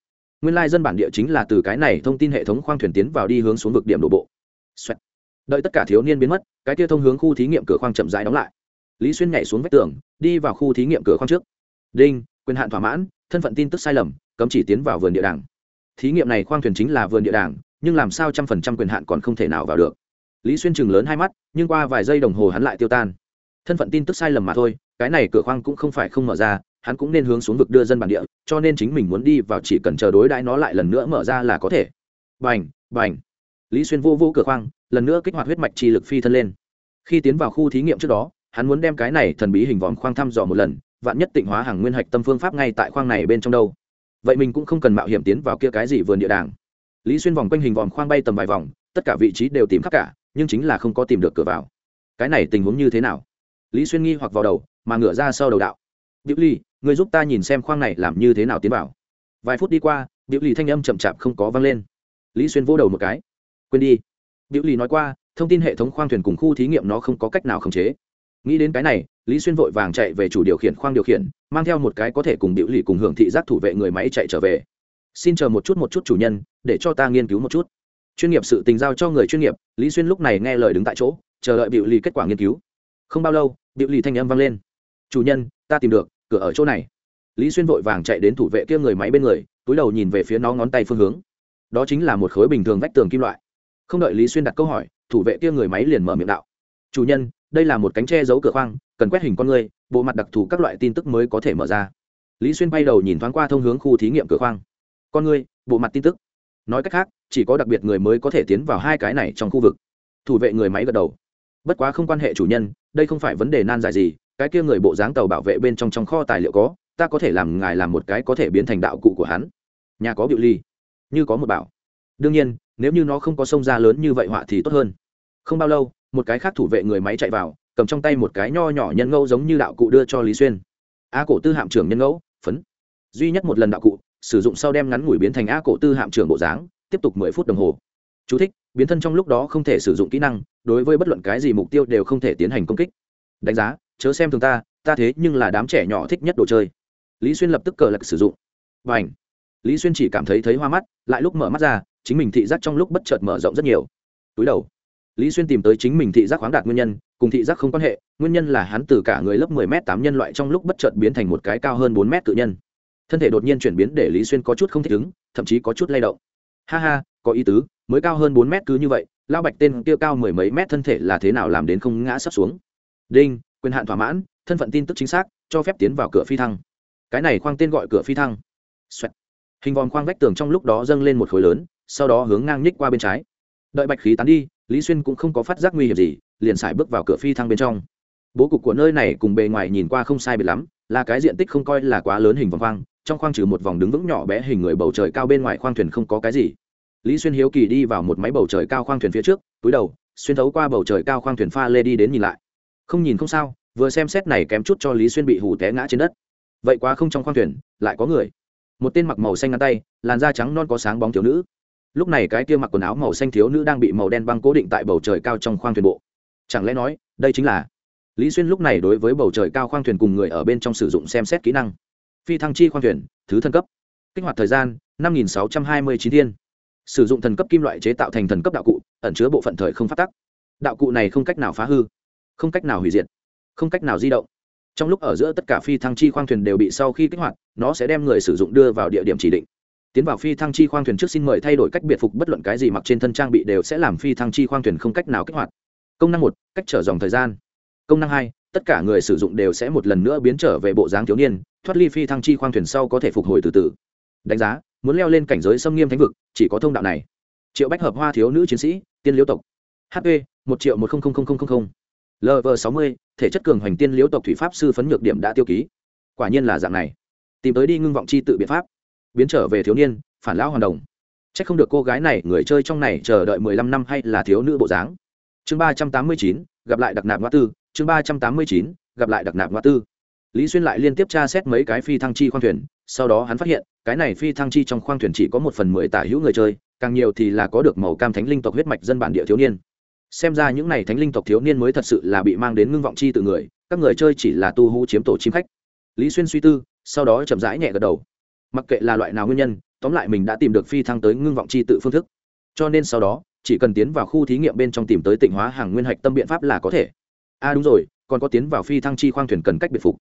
nguyên lai dân bản địa chính là từ cái này thông tin hệ thống khoang thuyền tiến vào đi hướng xuống vực điểm đổ bộ、Xoẹt. đợi tất cả thiếu niên biến mất, cái kia thông hướng khu thí nghiệm cửa khoang chậm rãi đóng lại. Lý xuyên nhảy xuống vách tường, đi vào khu thí nghiệm cửa khoang trước. Đinh, quyền hạn thỏa mãn thân phận tin tức sai lầm, cấm chỉ tiến vào vườn địa đàng. Thí nghiệm này khoang thuyền chính là vườn địa đàng, nhưng làm sao trăm phần trăm quyền hạn còn không thể nào vào được. Lý xuyên chừng lớn hai mắt, nhưng qua vài giây đồng hồ hắn lại tiêu tan. Thân phận tin tức sai lầm mà thôi, cái này cửa khoang cũng không phải không mở ra, hắn cũng nên hướng xuống vực đưa dân bản địa, cho nên chính mình muốn đi vào chỉ cần chờ đối đãi nó lại lần nữa mở ra là có thể. Bành bành. Lý xuyên vô vô cửa khoang, lần nữa kích hoạt huyết mạch chi lực phi thân lên. Khi tiến vào khu thí nghiệm trước đó, hắn muốn đem cái này thần bí hình vòm khoang thăm dò một lần vạn nhất tịnh hóa hàng nguyên hạch tâm phương pháp ngay tại khoang này bên trong đâu. Vậy mình cũng không cần mạo hiểm tiến vào kia cái gì vườn địa đàng. Lý xuyên vòng quanh hình vòm khoang bay tầm vài vòng, tất cả vị trí đều tìm khắp cả, nhưng chính là không có tìm được cửa vào. Cái này tình huống như thế nào? Lý xuyên nghi hoặc vào đầu, mà ngửa ra sau đầu đạo. Điệu ly người giúp ta nhìn xem khoang này làm như thế nào tiến vào. Vài phút đi qua điệu ly thanh âm chậm chạp không có vang lên. Lý xuyên vỗ đầu một cái. Quên đi. Điệu ly nói qua, thông tin hệ thống khoang thuyền cùng khu thí nghiệm nó không có cách nào khống chế nghĩ đến cái này, lý xuyên vội vàng chạy về chủ điều khiển khoang điều khiển, mang theo một cái có thể cùng biểu lì cùng hưởng thị giác thủ vệ người máy chạy trở về. Xin chờ một chút một chút chủ nhân, để cho ta nghiên cứu một chút. Chuyên nghiệp sự tình giao cho người chuyên nghiệp, lý xuyên lúc này nghe lời đứng tại chỗ, chờ đợi biểu lì kết quả nghiên cứu. Không bao lâu biểu lì thanh âm vang lên. Chủ nhân, ta tìm được, cửa ở chỗ này. Lý xuyên vội vàng chạy đến thủ vệ kia người máy bên người, túi đầu nhìn về phía nó ngón tay phương hướng. Đó chính là một khối bình thường vách tường kim loại. Không đợi lý xuyên đặt câu hỏi, thủ vệ kia người máy liền mở miệng đạo chủ nhân, đây là một cánh che giấu cửa khoang, cần quét hình con người, bộ mặt đặc thù các loại tin tức mới có thể mở ra. Lý xuyên bay đầu nhìn thoáng qua thông hướng khu thí nghiệm cửa khoang. Con người, bộ mặt tin tức. Nói cách khác, chỉ có đặc biệt người mới có thể tiến vào hai cái này trong khu vực. Thủ vệ người máy gật đầu. Bất quá không quan hệ chủ nhân, đây không phải vấn đề nan giải gì, cái kia người bộ dáng tàu bảo vệ bên trong trong kho tài liệu có, ta có thể làm ngài làm một cái có thể biến thành đạo cụ của hắn. Nhà có biểu ly. Như có một bảo. Đương nhiên, nếu như nó không có sông ra lớn như vậy họa thì tốt hơn. Không bao lâu một cái khác thủ vệ người máy chạy vào cầm trong tay một cái nho nhỏ nhân ngẫu giống như đạo cụ đưa cho lý xuyên. A cổ tư hạm trưởng nhân ngẫu phấn. Duy nhất một lần đạo cụ sử dụng sau đem ngắn ngủi biến thành a cổ tư hạm trưởng bộ dáng tiếp tục mười phút đồng hồ. Chú thích, biến thân trong lúc đó không thể sử dụng kỹ năng đối với bất luận cái gì mục tiêu đều không thể tiến hành công kích. Đánh giá chớ xem thường ta ta thế nhưng là đám trẻ nhỏ thích nhất đồ chơi. Lý xuyên lập tức cờ lạc sử dụng. Và ảnh lý xuyên chỉ cảm thấy thấy hoa mắt lại lúc mở mắt ra chính mình thị giác trong lúc bất chợt mở rộng rất nhiều. Túi đầu lý xuyên tìm tới chính mình thị giác khoáng đạt nguyên nhân, cùng thị giác không quan hệ, nguyên nhân là hắn từ cả người lớp 10 m tám nhân loại trong lúc bất chợt biến thành một cái cao hơn bốn m tự nhân. Thân thể đột nhiên chuyển biến để lý xuyên có chút không thích ứng, thậm chí có chút lay động. Ha ha, có ý tứ, mới cao hơn bốn m cứ như vậy lao bạch tên kia cao mười mấy mét thân thể là thế nào làm đến không ngã sắp xuống? Đinh, quyền hạn thỏa mãn, thân phận tin tức chính xác, cho phép tiến vào cửa phi thăng. Cái này khoang tên gọi cửa phi thăng. Xoẹt. hình vòm khoang vách tường trong lúc đó dâng lên một khối lớn, sau đó hướng ngang nhích qua bên trái đợi bạch khí tán đi, lý xuyên cũng không có phát giác nguy hiểm gì, liền xài bước vào cửa phi thăng bên trong. Bố cục của nơi này cùng bề ngoài nhìn qua không sai biệt lắm, là cái diện tích không coi là quá lớn hình vòng khoang trong khoang trừ một vòng đứng vững nhỏ bé hình người bầu trời cao bên ngoài khoang thuyền không có cái gì. Lý xuyên hiếu kỳ đi vào một máy bầu trời cao khoang thuyền phía trước, túi đầu, xuyên thấu qua bầu trời cao khoang thuyền pha lê đi đến nhìn lại. Không nhìn không sao, vừa xem xét này kém chút cho lý xuyên bị hủ té ngã trên đất. Vậy quá không trong khoang thuyền, lại có người. Một tên mặc màu xanh ngăn tay, làn da trắng non có sáng bóng thiếu nữ lúc này cái kia mặc quần áo màu xanh thiếu nữ đang bị màu đen băng cố định tại bầu trời cao trong khoang thuyền bộ. Chẳng lẽ nói, đây chính là lý xuyên lúc này đối với bầu trời cao khoang thuyền cùng người ở bên trong sử dụng xem xét kỹ năng. Phi thăng chi khoang thuyền, thứ thân cấp. Kích hoạt thời gian, năm nghìn sáu trăm hai mươi chín thiên. Sử dụng thần cấp kim loại chế tạo thành thần cấp đạo cụ, ẩn chứa bộ phận thời không phát tắc. Đạo cụ này không cách nào phá hư, không cách nào hủy diệt, không cách nào di động. Trong lúc ở giữa tất cả phi thăng chi khoang thuyền đều bị sau khi kích hoạt, nó sẽ đem người sử dụng đưa vào địa điểm chỉ định tiến vào phi thăng chi khoang thuyền trước xin mời thay đổi cách biệt phục, bất luận cái gì mặc trên thân trang bị đều sẽ làm phi thăng chi khoang thuyền không cách nào kích hoạt. Công năng một, cách trở dòng thời gian. Công năng hai, tất cả người sử dụng đều sẽ một lần nữa biến trở về bộ dáng thiếu niên, thoát ly phi thăng chi khoang thuyền sau có thể phục hồi từ từ. Đánh giá, muốn leo lên cảnh giới xâm nghiêm thánh vực, chỉ có thông đạo này. Triệu bách hợp hoa thiếu nữ chiến sĩ, tiên liễu tộc. Hp một triệu một lv sáu mươi, thể chất cường hoành tiên liễu tộc thủy pháp sư phấn nhược điểm đã tiêu ký. Quả nhiên là dạng này. Tìm tới đi ngưng vọng chi tự biện pháp biến trở về thiếu niên, phản lão hoàn đồng. C h ắ c không được cô gái này, người chơi trong này chờ đợi mười lăm năm hay là thiếu nữ bộ dáng. Chương ba trăm tám mươi chín, gặp lại đặc nạp ngoa tư. Chương ba trăm tám mươi chín, gặp lại đặc nạp ngoa tư. Lý xuyên lại liên tiếp tra xét mấy cái phi thăng chi khoang thuyền, sau đó hắn phát hiện, cái này phi thăng chi trong khoang thuyền chỉ có một phần mười tả hữu người chơi, càng nhiều thì là có được màu cam thánh linh tộc huyết mạch dân bản địa thiếu niên. Xem ra những n à y thánh linh tộc thiếu niên mới thật sự là bị mang đến ngưng vọng chi từ người, các người chơi chỉ là tu hú chiếm tổ chim khách. Lý xuyên suy tư, sau đó chậm rãi nhẹ gật đầu mặc kệ là loại nào nguyên nhân, tóm lại mình đã tìm được phi thăng tới ngưng vọng chi tự phương thức. Cho nên sau đó, chỉ cần tiến vào khu thí nghiệm bên trong tìm tới tịnh hóa hàng nguyên hạch tâm biện pháp là có thể. A à đúng rồi, còn có tiến vào phi thăng chi khoang thuyền cần cách biệt phục.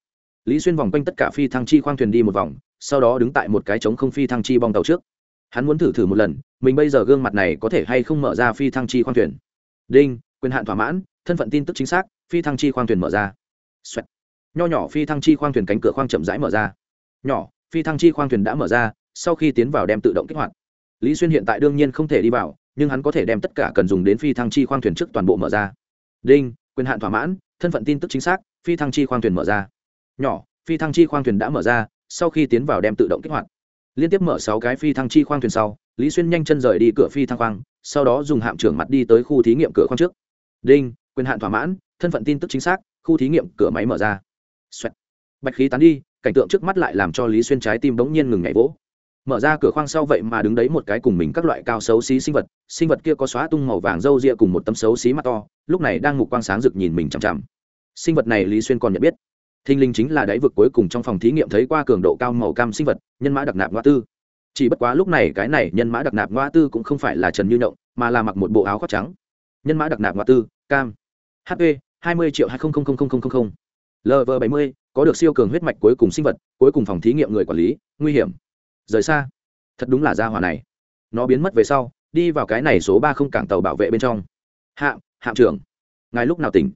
Lý xuyên vòng quanh tất cả phi thăng chi khoang thuyền đi một vòng, sau đó đứng tại một cái trống không phi thăng chi bong tàu trước. Hắn muốn thử thử một lần, mình bây giờ gương mặt này có thể hay không mở ra phi thăng chi khoang thuyền. Đinh, quyền hạn thỏa mãn, thân phận tin tức chính xác, phi thăng chi khoang thuyền mở ra、Xoẹt. nho nhỏ phi thăng chi khoang thuyền cánh cửa khoang chậm rãi mở ra. Nhỏ phi thăng chi khoang thuyền đã mở ra, sau khi tiến vào đem tự động kích hoạt. Lý xuyên hiện tại đương nhiên không thể đi vào, nhưng hắn có thể đem tất cả cần dùng đến phi thăng chi khoang thuyền trước toàn bộ mở ra. Đinh, quyền hạn thỏa mãn, thân phận tin tức chính xác, phi thăng chi khoang thuyền mở ra. Nhỏ, phi thăng chi khoang thuyền đã mở ra, sau khi tiến vào đem tự động kích hoạt. Liên tiếp mở sáu cái phi thăng chi khoang thuyền sau, lý xuyên nhanh chân rời đi cửa phi thăng khoang, sau đó dùng hạm trưởng mặt đi tới khu thí nghiệm cửa khoang trước. Đinh, quyền hạn thỏa mãn, thân phận tin tức chính xác, khu thí nghiệm cửa máy mở ra、Xoẹt. bạch khí tán đi cảnh tượng trước mắt lại làm cho lý xuyên trái tim bỗng nhiên ngừng nhảy vỗ. Mở ra cửa khoang sau vậy mà đứng đấy một cái cùng mình các loại cao xấu xí sinh vật sinh vật kia có xóa tung màu vàng râu ria cùng một tấm xấu xí mắt to, lúc này đang mục quang sáng rực nhìn mình chằm chằm. Sinh vật này lý xuyên còn nhận biết. Thinh linh chính là đáy vực cuối cùng trong phòng thí nghiệm thấy qua cường độ cao màu cam sinh vật, nhân mã đặc nạp ngoa tư. Chỉ bất quá lúc này cái này nhân mã đặc nạp ngoa tư cũng không phải là trần như nhộng mà là mặc một bộ áo khoác trắng. Nhân mã đặc nạp ngoa tư, cam. Hp hai mươi triệu hai lv bảy mươi có được siêu cường huyết mạch cuối cùng sinh vật, cuối cùng phòng thí nghiệm người quản lý, nguy hiểm. Rời xa. Thật đúng là gia hỏa này. Nó biến mất về sau, đi vào cái này số ba không cảng tàu bảo vệ bên trong. Hạ hạm trưởng. Ngài lúc nào tỉnh?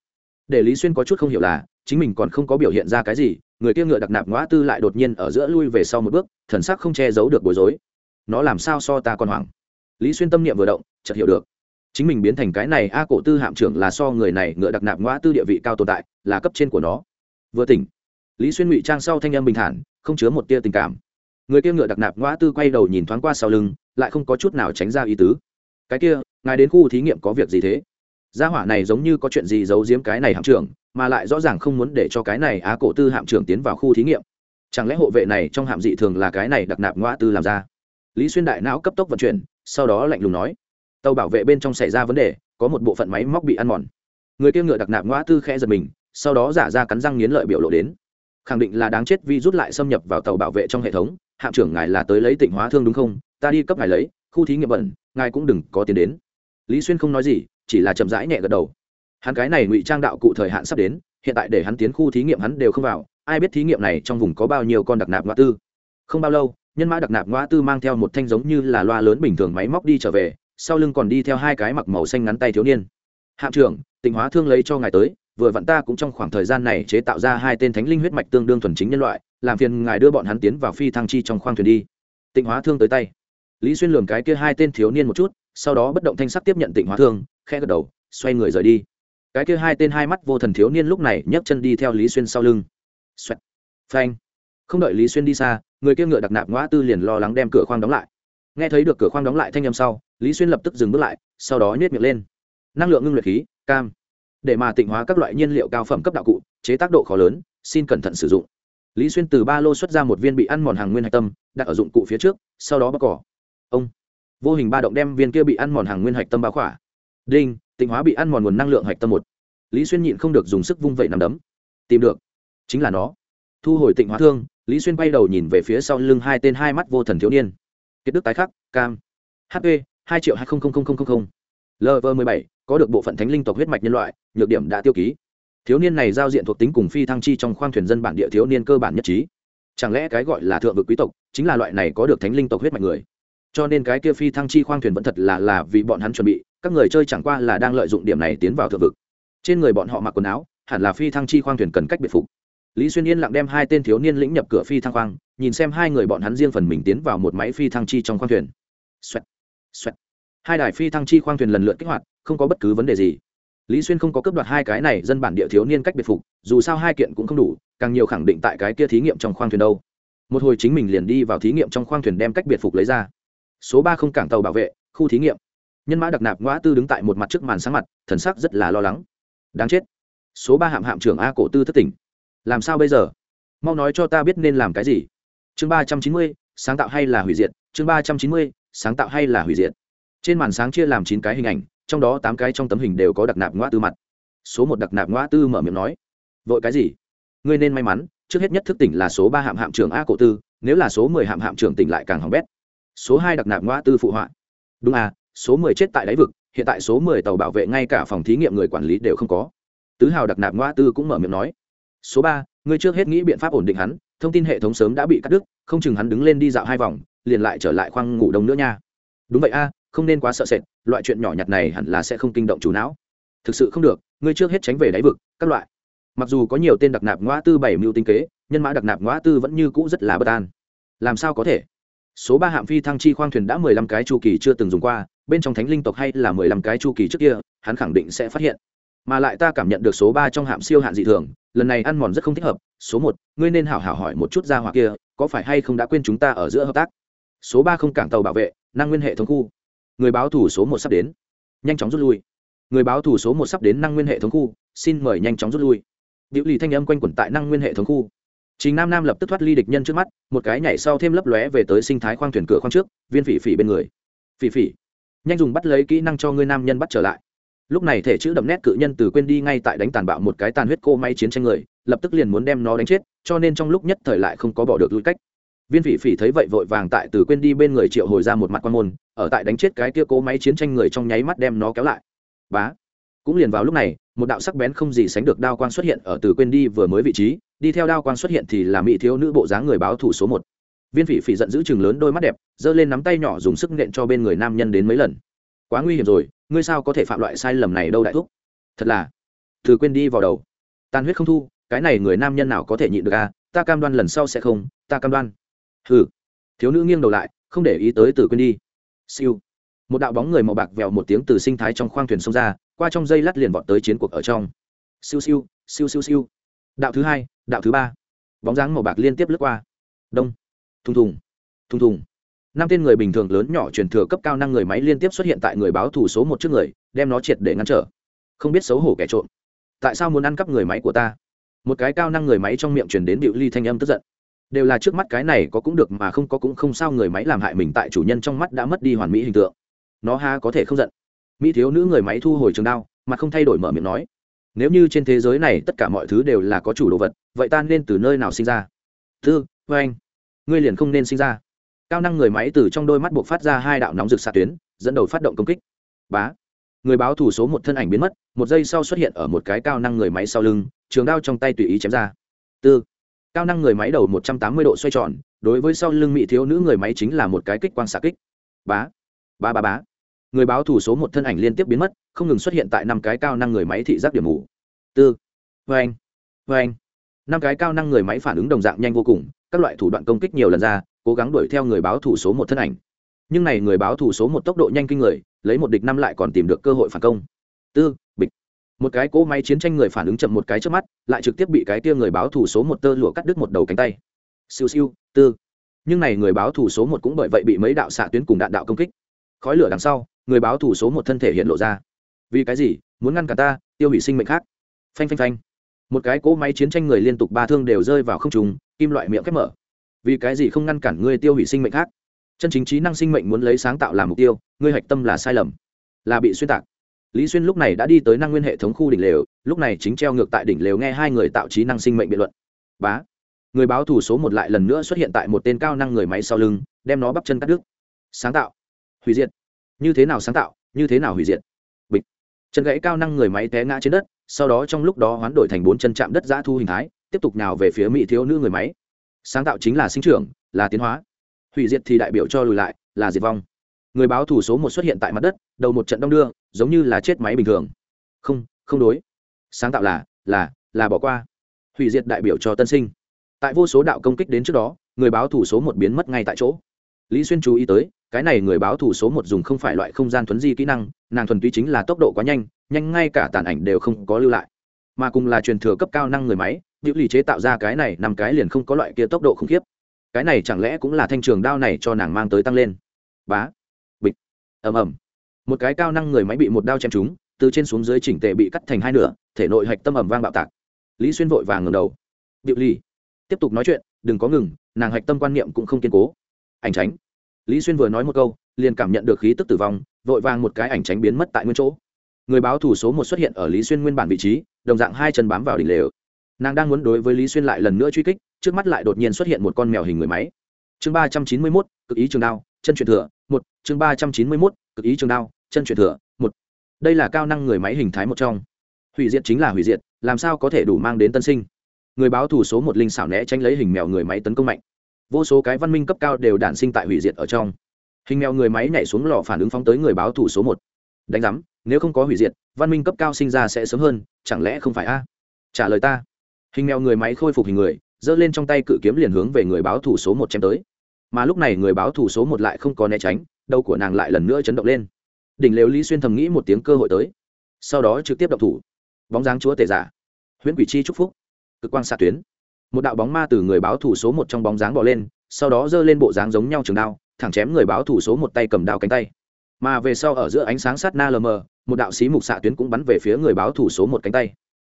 Để lý xuyên có chút không hiểu là, chính mình còn không có biểu hiện ra cái gì, người kia ngựa đặc nạp ngõ tư lại đột nhiên ở giữa lui về sau một bước, thần sắc không che giấu được bối rối. Nó làm sao so ta còn hoảng? Lý xuyên tâm niệm vừa động, chợt hiểu được. Chính mình biến thành cái này a cổ tư hạm trưởng là so người này ngựa đặc nạp ngõ tư địa vị cao tồn tại, là cấp trên của nó. Vừa tỉnh lý xuyên ngụy trang sau thanh âm bình thản, không chứa một tia tình cảm. Người kia ngựa đặc nạp ngõ tư quay đầu nhìn thoáng qua sau lưng, lại không có chút nào tránh ra ý tứ. Cái kia, ngài đến khu thí nghiệm có việc gì thế? Gia hỏa này giống như có chuyện gì giấu giếm cái này hạm trưởng, mà lại rõ ràng không muốn để cho cái này á cổ tư hạm trưởng tiến vào khu thí nghiệm. Chẳng lẽ hộ vệ này trong hạm dị thường là cái này đặc nạp ngoa tư làm ra? Lý xuyên đại não cấp tốc vận chuyển, sau đó lạnh lùng nói. Tàu bảo vệ bên trong xảy ra vấn đề, có một bộ phận máy móc bị ăn mòn. Người kia ngựa đặc nạp ngoa tư khẽ giật mình, sau đó giả ra cắn răng nghiến lợi biểu lộ đến khẳng định là đáng chết vì rút lại xâm nhập vào tàu bảo vệ trong hệ thống. Hạm trưởng ngài là tới lấy tịnh hóa thương đúng không? Ta đi cấp ngài lấy, khu thí nghiệm bẩn, ngài cũng đừng có tiền đến. Lý xuyên không nói gì, chỉ là chậm rãi nhẹ gật đầu. Hắn cái này ngụy trang đạo cụ thời hạn sắp đến, hiện tại để hắn tiến khu thí nghiệm hắn đều không vào. Ai biết thí nghiệm này trong vùng có bao nhiêu con đặc nạp ngoa tư? Không bao lâu, nhân mã đặc nạp ngoa tư mang theo một thanh giống như là loa lớn bình thường máy móc đi trở về, sau lưng còn đi theo hai cái mặc màu xanh ngắn tay thiếu niên. Hạm trưởng, tịnh hóa thương lấy cho ngài tới vừa vặn ta cũng trong khoảng thời gian này chế tạo ra hai tên thánh linh huyết mạch tương đương thuần chính nhân loại, làm phiền ngài đưa bọn hắn tiến vào phi thăng chi trong khoang thuyền đi. Tịnh hóa thương tới tay. Lý xuyên lường cái kia hai tên thiếu niên một chút, sau đó bất động thanh sắc tiếp nhận tịnh hóa thương, khẽ gật đầu, xoay người rời đi. Cái kia hai tên hai mắt vô thần thiếu niên lúc này nhấc chân đi theo lý xuyên sau lưng. Xoẹt. phanh. Không đợi lý xuyên đi xa, người kia ngựa đặc nạp ngõ tư liền lo lắng đem cửa khoang đóng lại. Nghe thấy được cửa khoang đóng lại thanh â m sau, lý xuyên lập tức dừng bước lại, sau đó nhét miệng lên. Năng lượng ngưng luyện khí, cam để mà tịnh hóa các loại nhiên liệu cao phẩm cấp đạo cụ, chế tác độ khó lớn, xin cẩn thận sử dụng. Lý xuyên từ ba lô xuất ra một viên bị ăn mòn hàng nguyên hạch tâm, đặt ở dụng cụ phía trước, sau đó bóc cỏ. Ông, vô hình ba động đem viên kia bị ăn mòn hàng nguyên hạch tâm bao khỏa. Đinh, tịnh hóa bị ăn mòn nguồn năng lượng hạch tâm một. Lý xuyên nhịn không được dùng sức vung vẩy nằm đấm. Tìm được. Chính là nó. Thu hồi tịnh hóa thương, lý xuyên bay đầu nhìn về phía sau lưng hai tên hai mắt vô thần thiếu niên. Kiệt đức tái khắc, cam. Hp hai triệu hai lv mười bảy, có được bộ phận thánh linh tộc huyết mạch nhân loại, nhược điểm đã tiêu ký. Thiếu niên này giao diện thuộc tính cùng phi thăng chi trong khoang thuyền dân bản địa thiếu niên cơ bản nhất trí. Chẳng lẽ cái gọi là thượng vực quý tộc chính là loại này có được thánh linh tộc huyết mạch người? Cho nên cái kia phi thăng chi khoang thuyền vẫn thật là là vì bọn hắn chuẩn bị, các người chơi chẳng qua là đang lợi dụng điểm này tiến vào thượng vực. Trên người bọn họ mặc quần áo, hẳn là phi thăng chi khoang thuyền cần cách biệt phục. Lý xuyên yên lặng đem hai tên thiếu niên lĩnh nhập cửa phi thăng khoang, nhìn xem hai người bọn hắn riêng phần mình tiến vào một máy phi thăng chi trong khoang thuyền. Xoẹt. Xoẹt hai đài phi thăng chi khoang thuyền lần lượt kích hoạt, không có bất cứ vấn đề gì. Lý xuyên không có cấp đoạt hai cái này dân bản địa thiếu niên cách biệt phục, dù sao hai kiện cũng không đủ, càng nhiều khẳng định tại cái kia thí nghiệm trong khoang thuyền đâu. Một hồi chính mình liền đi vào thí nghiệm trong khoang thuyền đem cách biệt phục lấy ra. Số ba không cảng tàu bảo vệ, khu thí nghiệm. Nhân mã đặc nạp ngõ tư đứng tại một mặt trước màn sáng mặt, thần sắc rất là lo lắng. Đáng chết. Số ba hạm hạm trưởng a cổ tư thất tỉnh. Làm sao bây giờ? Mau nói cho ta biết nên làm cái gì. Chương ba trăm chín mươi, sáng tạo hay là hủy diệt? Chương ba trăm chín mươi, sáng tạo hay là hủy diệt? Trên màn sáng chia làm chín cái hình ảnh, trong đó tám cái trong tấm hình đều có đặc nạp ngoa tư mặt. Số một đặc nạp ngoa tư mở miệng nói, vội cái gì? Ngươi nên may mắn, trước hết nhất thức tỉnh là số ba hạm hạm trưởng a cổ tư, nếu là số mười hạm hạm trưởng tỉnh lại càng hỏng bét. Số hai đặc nạp ngoa tư phụ họa. Đúng à số mười chết tại đáy vực, hiện tại số mười tàu bảo vệ ngay cả phòng thí nghiệm người quản lý đều không có. Tứ hào đặc nạp ngoa tư cũng mở miệng nói, số ba, ngươi trước hết nghĩ biện pháp ổn định hắn, thông tin hệ thống sớm đã bị cắt đứt, không chừng hắn đứng lên đi dạo hai vòng, liền lại trở lại khoang ngủ đông nữa nha. Đúng vậy a không nên quá sợ sệt, loại chuyện nhỏ nhặt này hẳn là sẽ không kinh động chủ não. Thực sự không được, ngươi trước hết tránh về đáy vực, các loại. Mặc dù có nhiều tên đặc nạp ngoa tư bảy mưu tinh kế, nhân mã đặc nạp ngoa tư vẫn như cũ rất là bất an. Làm sao có thể? Số ba hạm phi thăng chi khoang thuyền đã mười lăm cái chu kỳ chưa từng dùng qua, bên trong thánh linh tộc hay là mười lăm cái chu kỳ trước kia, hắn khẳng định sẽ phát hiện. Mà lại ta cảm nhận được số ba trong hạm siêu hạn dị thường, lần này ăn mòn rất không thích hợp. Số một, ngươi nên hảo hảo hỏi một chút ra hỏa kia, có phải hay không đã quên chúng ta ở giữa hợp tác? Số ba không cảng tàu bảo vệ, năng nguyên hệ thống khu người báo thủ số một sắp đến nhanh chóng rút lui người báo thủ số một sắp đến năng nguyên hệ thống khu xin mời nhanh chóng rút lui biểu lì thanh âm quanh quẩn tại năng nguyên hệ thống khu Trình Nam Nam lập tức thoát ly địch nhân trước mắt, một cái nhảy sau thêm lấp lóe về tới sinh thái khoang thuyền cửa khoang trước, viên phỉ phỉ bên người. Phỉ phỉ, nhanh dùng bắt lấy kỹ năng cho ngươi nam nhân bắt trở lại. Lúc này thể chữ đậm nét cự nhân từ quên đi ngay tại đánh tàn bạo một cái tàn huyết cô máy chiến tranh người, lập tức liền muốn đem nó đánh chết, cho nên trong lúc nhất thời lại không có bỏ được lui cách. Viên phỉ phỉ thấy vậy vội vàng tại từ quên đi bên người triệu hồi ra một mặt quan môn, ở tại đánh chết cái kia cố máy chiến tranh người trong nháy mắt đem nó kéo lại. Bá. Cũng liền vào lúc này, một đạo sắc bén không gì sánh được đao quang xuất hiện ở từ quên đi vừa mới vị trí, đi theo đao quang xuất hiện thì là mỹ thiếu nữ bộ dáng người báo thủ số một. Viên phỉ phỉ giận dữ chừng lớn đôi mắt đẹp giơ lên nắm tay nhỏ dùng sức nện cho bên người nam nhân đến mấy lần. Quá nguy hiểm rồi ngươi sao có thể phạm loại sai lầm này đâu đại thúc? Thật là! Từ quên đi vào đầu. Tan huyết không thu cái này người nam nhân nào có thể nhịn được à? Ta cam đoan lần sau sẽ không ta cam đoan hừ. Thiếu nữ nghiêng đầu lại, không để ý tới từ quên đi. Siêu. Một đạo bóng người màu bạc vèo một tiếng từ sinh thái trong khoang thuyền xông ra, qua trong dây lát liền vọt tới chiến cuộc ở trong. Siêu siêu siêu siêu siêu. Đạo thứ hai, đạo thứ ba. Bóng dáng màu bạc liên tiếp lướt qua. Đông. Thùng thùng. Thùng thùng. Năm tên người bình thường lớn nhỏ truyền thừa cấp cao năng người máy liên tiếp xuất hiện tại người báo thủ số một trước người, đem nó triệt để ngăn trở. Không biết xấu hổ kẻ trộm. Tại sao muốn ăn cắp người máy của ta? Một cái cao năng người máy trong miệng truyền đến điệu ly thanh âm tức giận đều là trước mắt cái này có cũng được mà không có cũng không sao người máy làm hại mình tại chủ nhân trong mắt đã mất đi hoàn mỹ hình tượng. Nó ha có thể không giận. Mỹ thiếu nữ người máy thu hồi trường đao mà không thay đổi mở miệng nói, nếu như trên thế giới này tất cả mọi thứ đều là có chủ đồ vật, vậy ta nên từ nơi nào sinh ra? Thư vê anh, ngươi liền không nên sinh ra. Cao năng người máy từ trong đôi mắt buộc phát ra hai đạo nóng rực xạ tuyến, dẫn đầu phát động công kích. Bá! Người báo thủ số một thân ảnh biến mất, một giây sau xuất hiện ở một cái cao năng người máy sau lưng, trường đao trong tay tùy ý chém ra. Tư! Cao năng người máy đầu một trăm tám mươi độ xoay tròn, đối với sau lưng mỹ thiếu nữ người máy chính là một cái kích quang xạ kích. Bá ba ba bá. Người báo thủ số một thân ảnh liên tiếp biến mất, không ngừng xuất hiện tại năm cái cao năng người máy thị giác điểm mù. Tư vê anh vê anh năm cái cao năng người máy phản ứng đồng dạng nhanh vô cùng, các loại thủ đoạn công kích nhiều lần ra, cố gắng đuổi theo người báo thủ số một thân ảnh. Nhưng này người báo thủ số một tốc độ nhanh kinh người, lấy một địch năm lại còn tìm được cơ hội phản công. Tư, bịch một cái cỗ máy chiến tranh người phản ứng chậm một cái trước mắt, lại trực tiếp bị cái tia người báo thủ số một tơ lụa cắt đứt một đầu cánh tay. Siêu siêu, tư. Nhưng này người báo thủ số một cũng bởi vậy bị mấy đạo xạ tuyến cùng đạn đạo công kích. Khói lửa đằng sau, người báo thủ số một thân thể hiện lộ ra. Vì cái gì? Muốn ngăn cả ta, tiêu hủy sinh mệnh khác. Phanh phanh phanh. Một cái cỗ máy chiến tranh người liên tục ba thương đều rơi vào không trùng kim loại miệng khép mở. Vì cái gì không ngăn cản ngươi tiêu hủy sinh mệnh khác? Chân chính trí năng sinh mệnh muốn lấy sáng tạo làm mục tiêu, ngươi hạch tâm là sai lầm, là bị xuyên tạc lý xuyên lúc này đã đi tới năng nguyên hệ thống khu đỉnh lều, lúc này chính treo ngược tại đỉnh lều nghe hai người tạo trí năng sinh mệnh biện luận. Bá. Người báo thủ số một lại lần nữa xuất hiện tại một tên cao năng người máy sau lưng, đem nó bắp chân cắt đứt. Sáng tạo. Hủy diệt. Như thế nào sáng tạo, như thế nào hủy diệt. Bịch. Chân gãy cao năng người máy té ngã trên đất, sau đó trong lúc đó hoán đổi thành bốn chân chạm đất giã thu hình thái, tiếp tục nào về phía mỹ thiếu nữ người máy. Sáng tạo chính là sinh trưởng, là tiến hóa. Hủy diệt thì đại biểu cho lùi lại, là diệt vong người báo thủ số một xuất hiện tại mặt đất, đầu một trận đong đưa, giống như là chết máy bình thường. Không không đối. Sáng tạo là là là bỏ qua. Hủy diệt đại biểu cho tân sinh. Tại vô số đạo công kích đến trước đó, người báo thủ số một biến mất ngay tại chỗ. Lý xuyên chú ý tới, cái này người báo thủ số một dùng không phải loại không gian thuấn di kỹ năng, nàng thuần túy chính là tốc độ quá nhanh nhanh ngay cả tàn ảnh đều không có lưu lại. Mà cùng là truyền thừa cấp cao năng người máy hữu lì chế tạo ra cái này nằm cái liền không có loại kia tốc độ khủng khiếp. Cái này chẳng lẽ cũng là thanh trường đao này cho nàng mang tới tăng lên? Bá ầm ầm. Một cái cao năng người máy bị một đao chém trúng, từ trên xuống dưới chỉnh tề bị cắt thành hai nửa, thể nội hạch tâm ẩm vang bạo tạc. Lý xuyên vội vàng ngầm đầu. Điệu ly tiếp tục nói chuyện, đừng có ngừng, nàng hạch tâm quan niệm cũng không kiên cố. Ảnh tránh. Lý xuyên vừa nói một câu, liền cảm nhận được khí tức tử vong, vội vàng một cái ảnh tránh biến mất tại nguyên chỗ. Người báo thủ số một xuất hiện ở lý xuyên nguyên bản vị trí, đồng dạng hai chân bám vào đỉnh lều. Nàng đang muốn đối với lý xuyên lại lần nữa truy kích, trước mắt lại đột nhiên xuất hiện một con mèo hình người máy. Chương ba trăm chín mươi mốt, cực ý trường đao, chân truyền thừa một, chương ba trăm chín mươi mốt, cực ý trường đao, chân truyền thừa, một. Đây là cao năng người máy hình thái một trong. Hủy diệt chính là hủy diệt, làm sao có thể đủ mang đến tân sinh? Người báo thủ số một linh xảo né tránh lấy hình mèo người máy tấn công mạnh. Vô số cái văn minh cấp cao đều đản sinh tại hủy diệt ở trong. Hình mèo người máy nhảy xuống lò phản ứng phóng tới người báo thủ số một. Đánh giám, nếu không có hủy diệt, văn minh cấp cao sinh ra sẽ sớm hơn, chẳng lẽ không phải a? Trả lời ta. Hình mèo người máy khôi phục hình người, giơ lên trong tay cự kiếm liền hướng về người báo thủ số một chém tới mà lúc này người báo thủ số một lại không có né tránh, đầu của nàng lại lần nữa chấn động lên. Đỉnh lều lý xuyên thầm nghĩ một tiếng cơ hội tới, sau đó trực tiếp động thủ. Bóng dáng chúa tể giả, huyễn quỷ chi chúc phúc, cực quang xạ tuyến. Một đạo bóng ma từ người báo thủ số một trong bóng dáng bỏ lên, sau đó giơ lên bộ dáng giống nhau trường đao, thẳng chém người báo thủ số một tay cầm đao cánh tay. Mà về sau ở giữa ánh sáng sát na lờ mờ, một đạo xí mục xạ tuyến cũng bắn về phía người báo thủ số một cánh tay.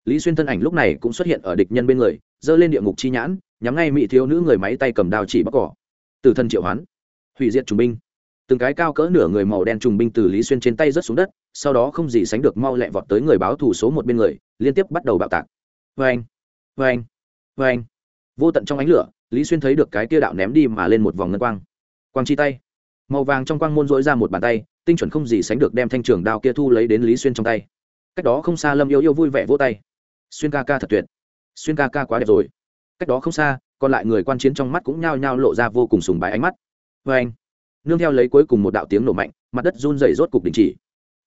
Lý xuyên thân ảnh lúc này cũng xuất hiện ở địch nhân bên người, giơ lên địa ngục chi nhãn, nhắm ngay mỹ thiếu nữ người máy tay cầm đao chỉ bắc cỏ từ thân triệu hoán, hủy diệt trùng binh. Từng cái cao cỡ nửa người màu đen trùng binh từ lý xuyên trên tay rớt xuống đất, sau đó không gì sánh được mau lẹ vọt tới người báo thủ số một bên người, liên tiếp bắt đầu bạo tạc. Vê anh vê anh vê anh vô tận trong ánh lửa, lý xuyên thấy được cái tia đạo ném đi mà lên một vòng ngân quang. Quang chi tay. Màu vàng trong quang môn dối ra một bàn tay, tinh chuẩn không gì sánh được đem thanh trường đao kia thu lấy đến lý xuyên trong tay. Cách đó không xa lâm yêu yêu vui vẻ vỗ tay. Xuyên ca ca thật tuyệt. Xuyên ca ca quá đẹp rồi. Cách đó không xa còn lại người quan chiến trong mắt cũng nhao nhao lộ ra vô cùng sùng bái ánh mắt. Vê anh, nương theo lấy cuối cùng một đạo tiếng nổ mạnh, mặt đất run dày rốt cục đình chỉ.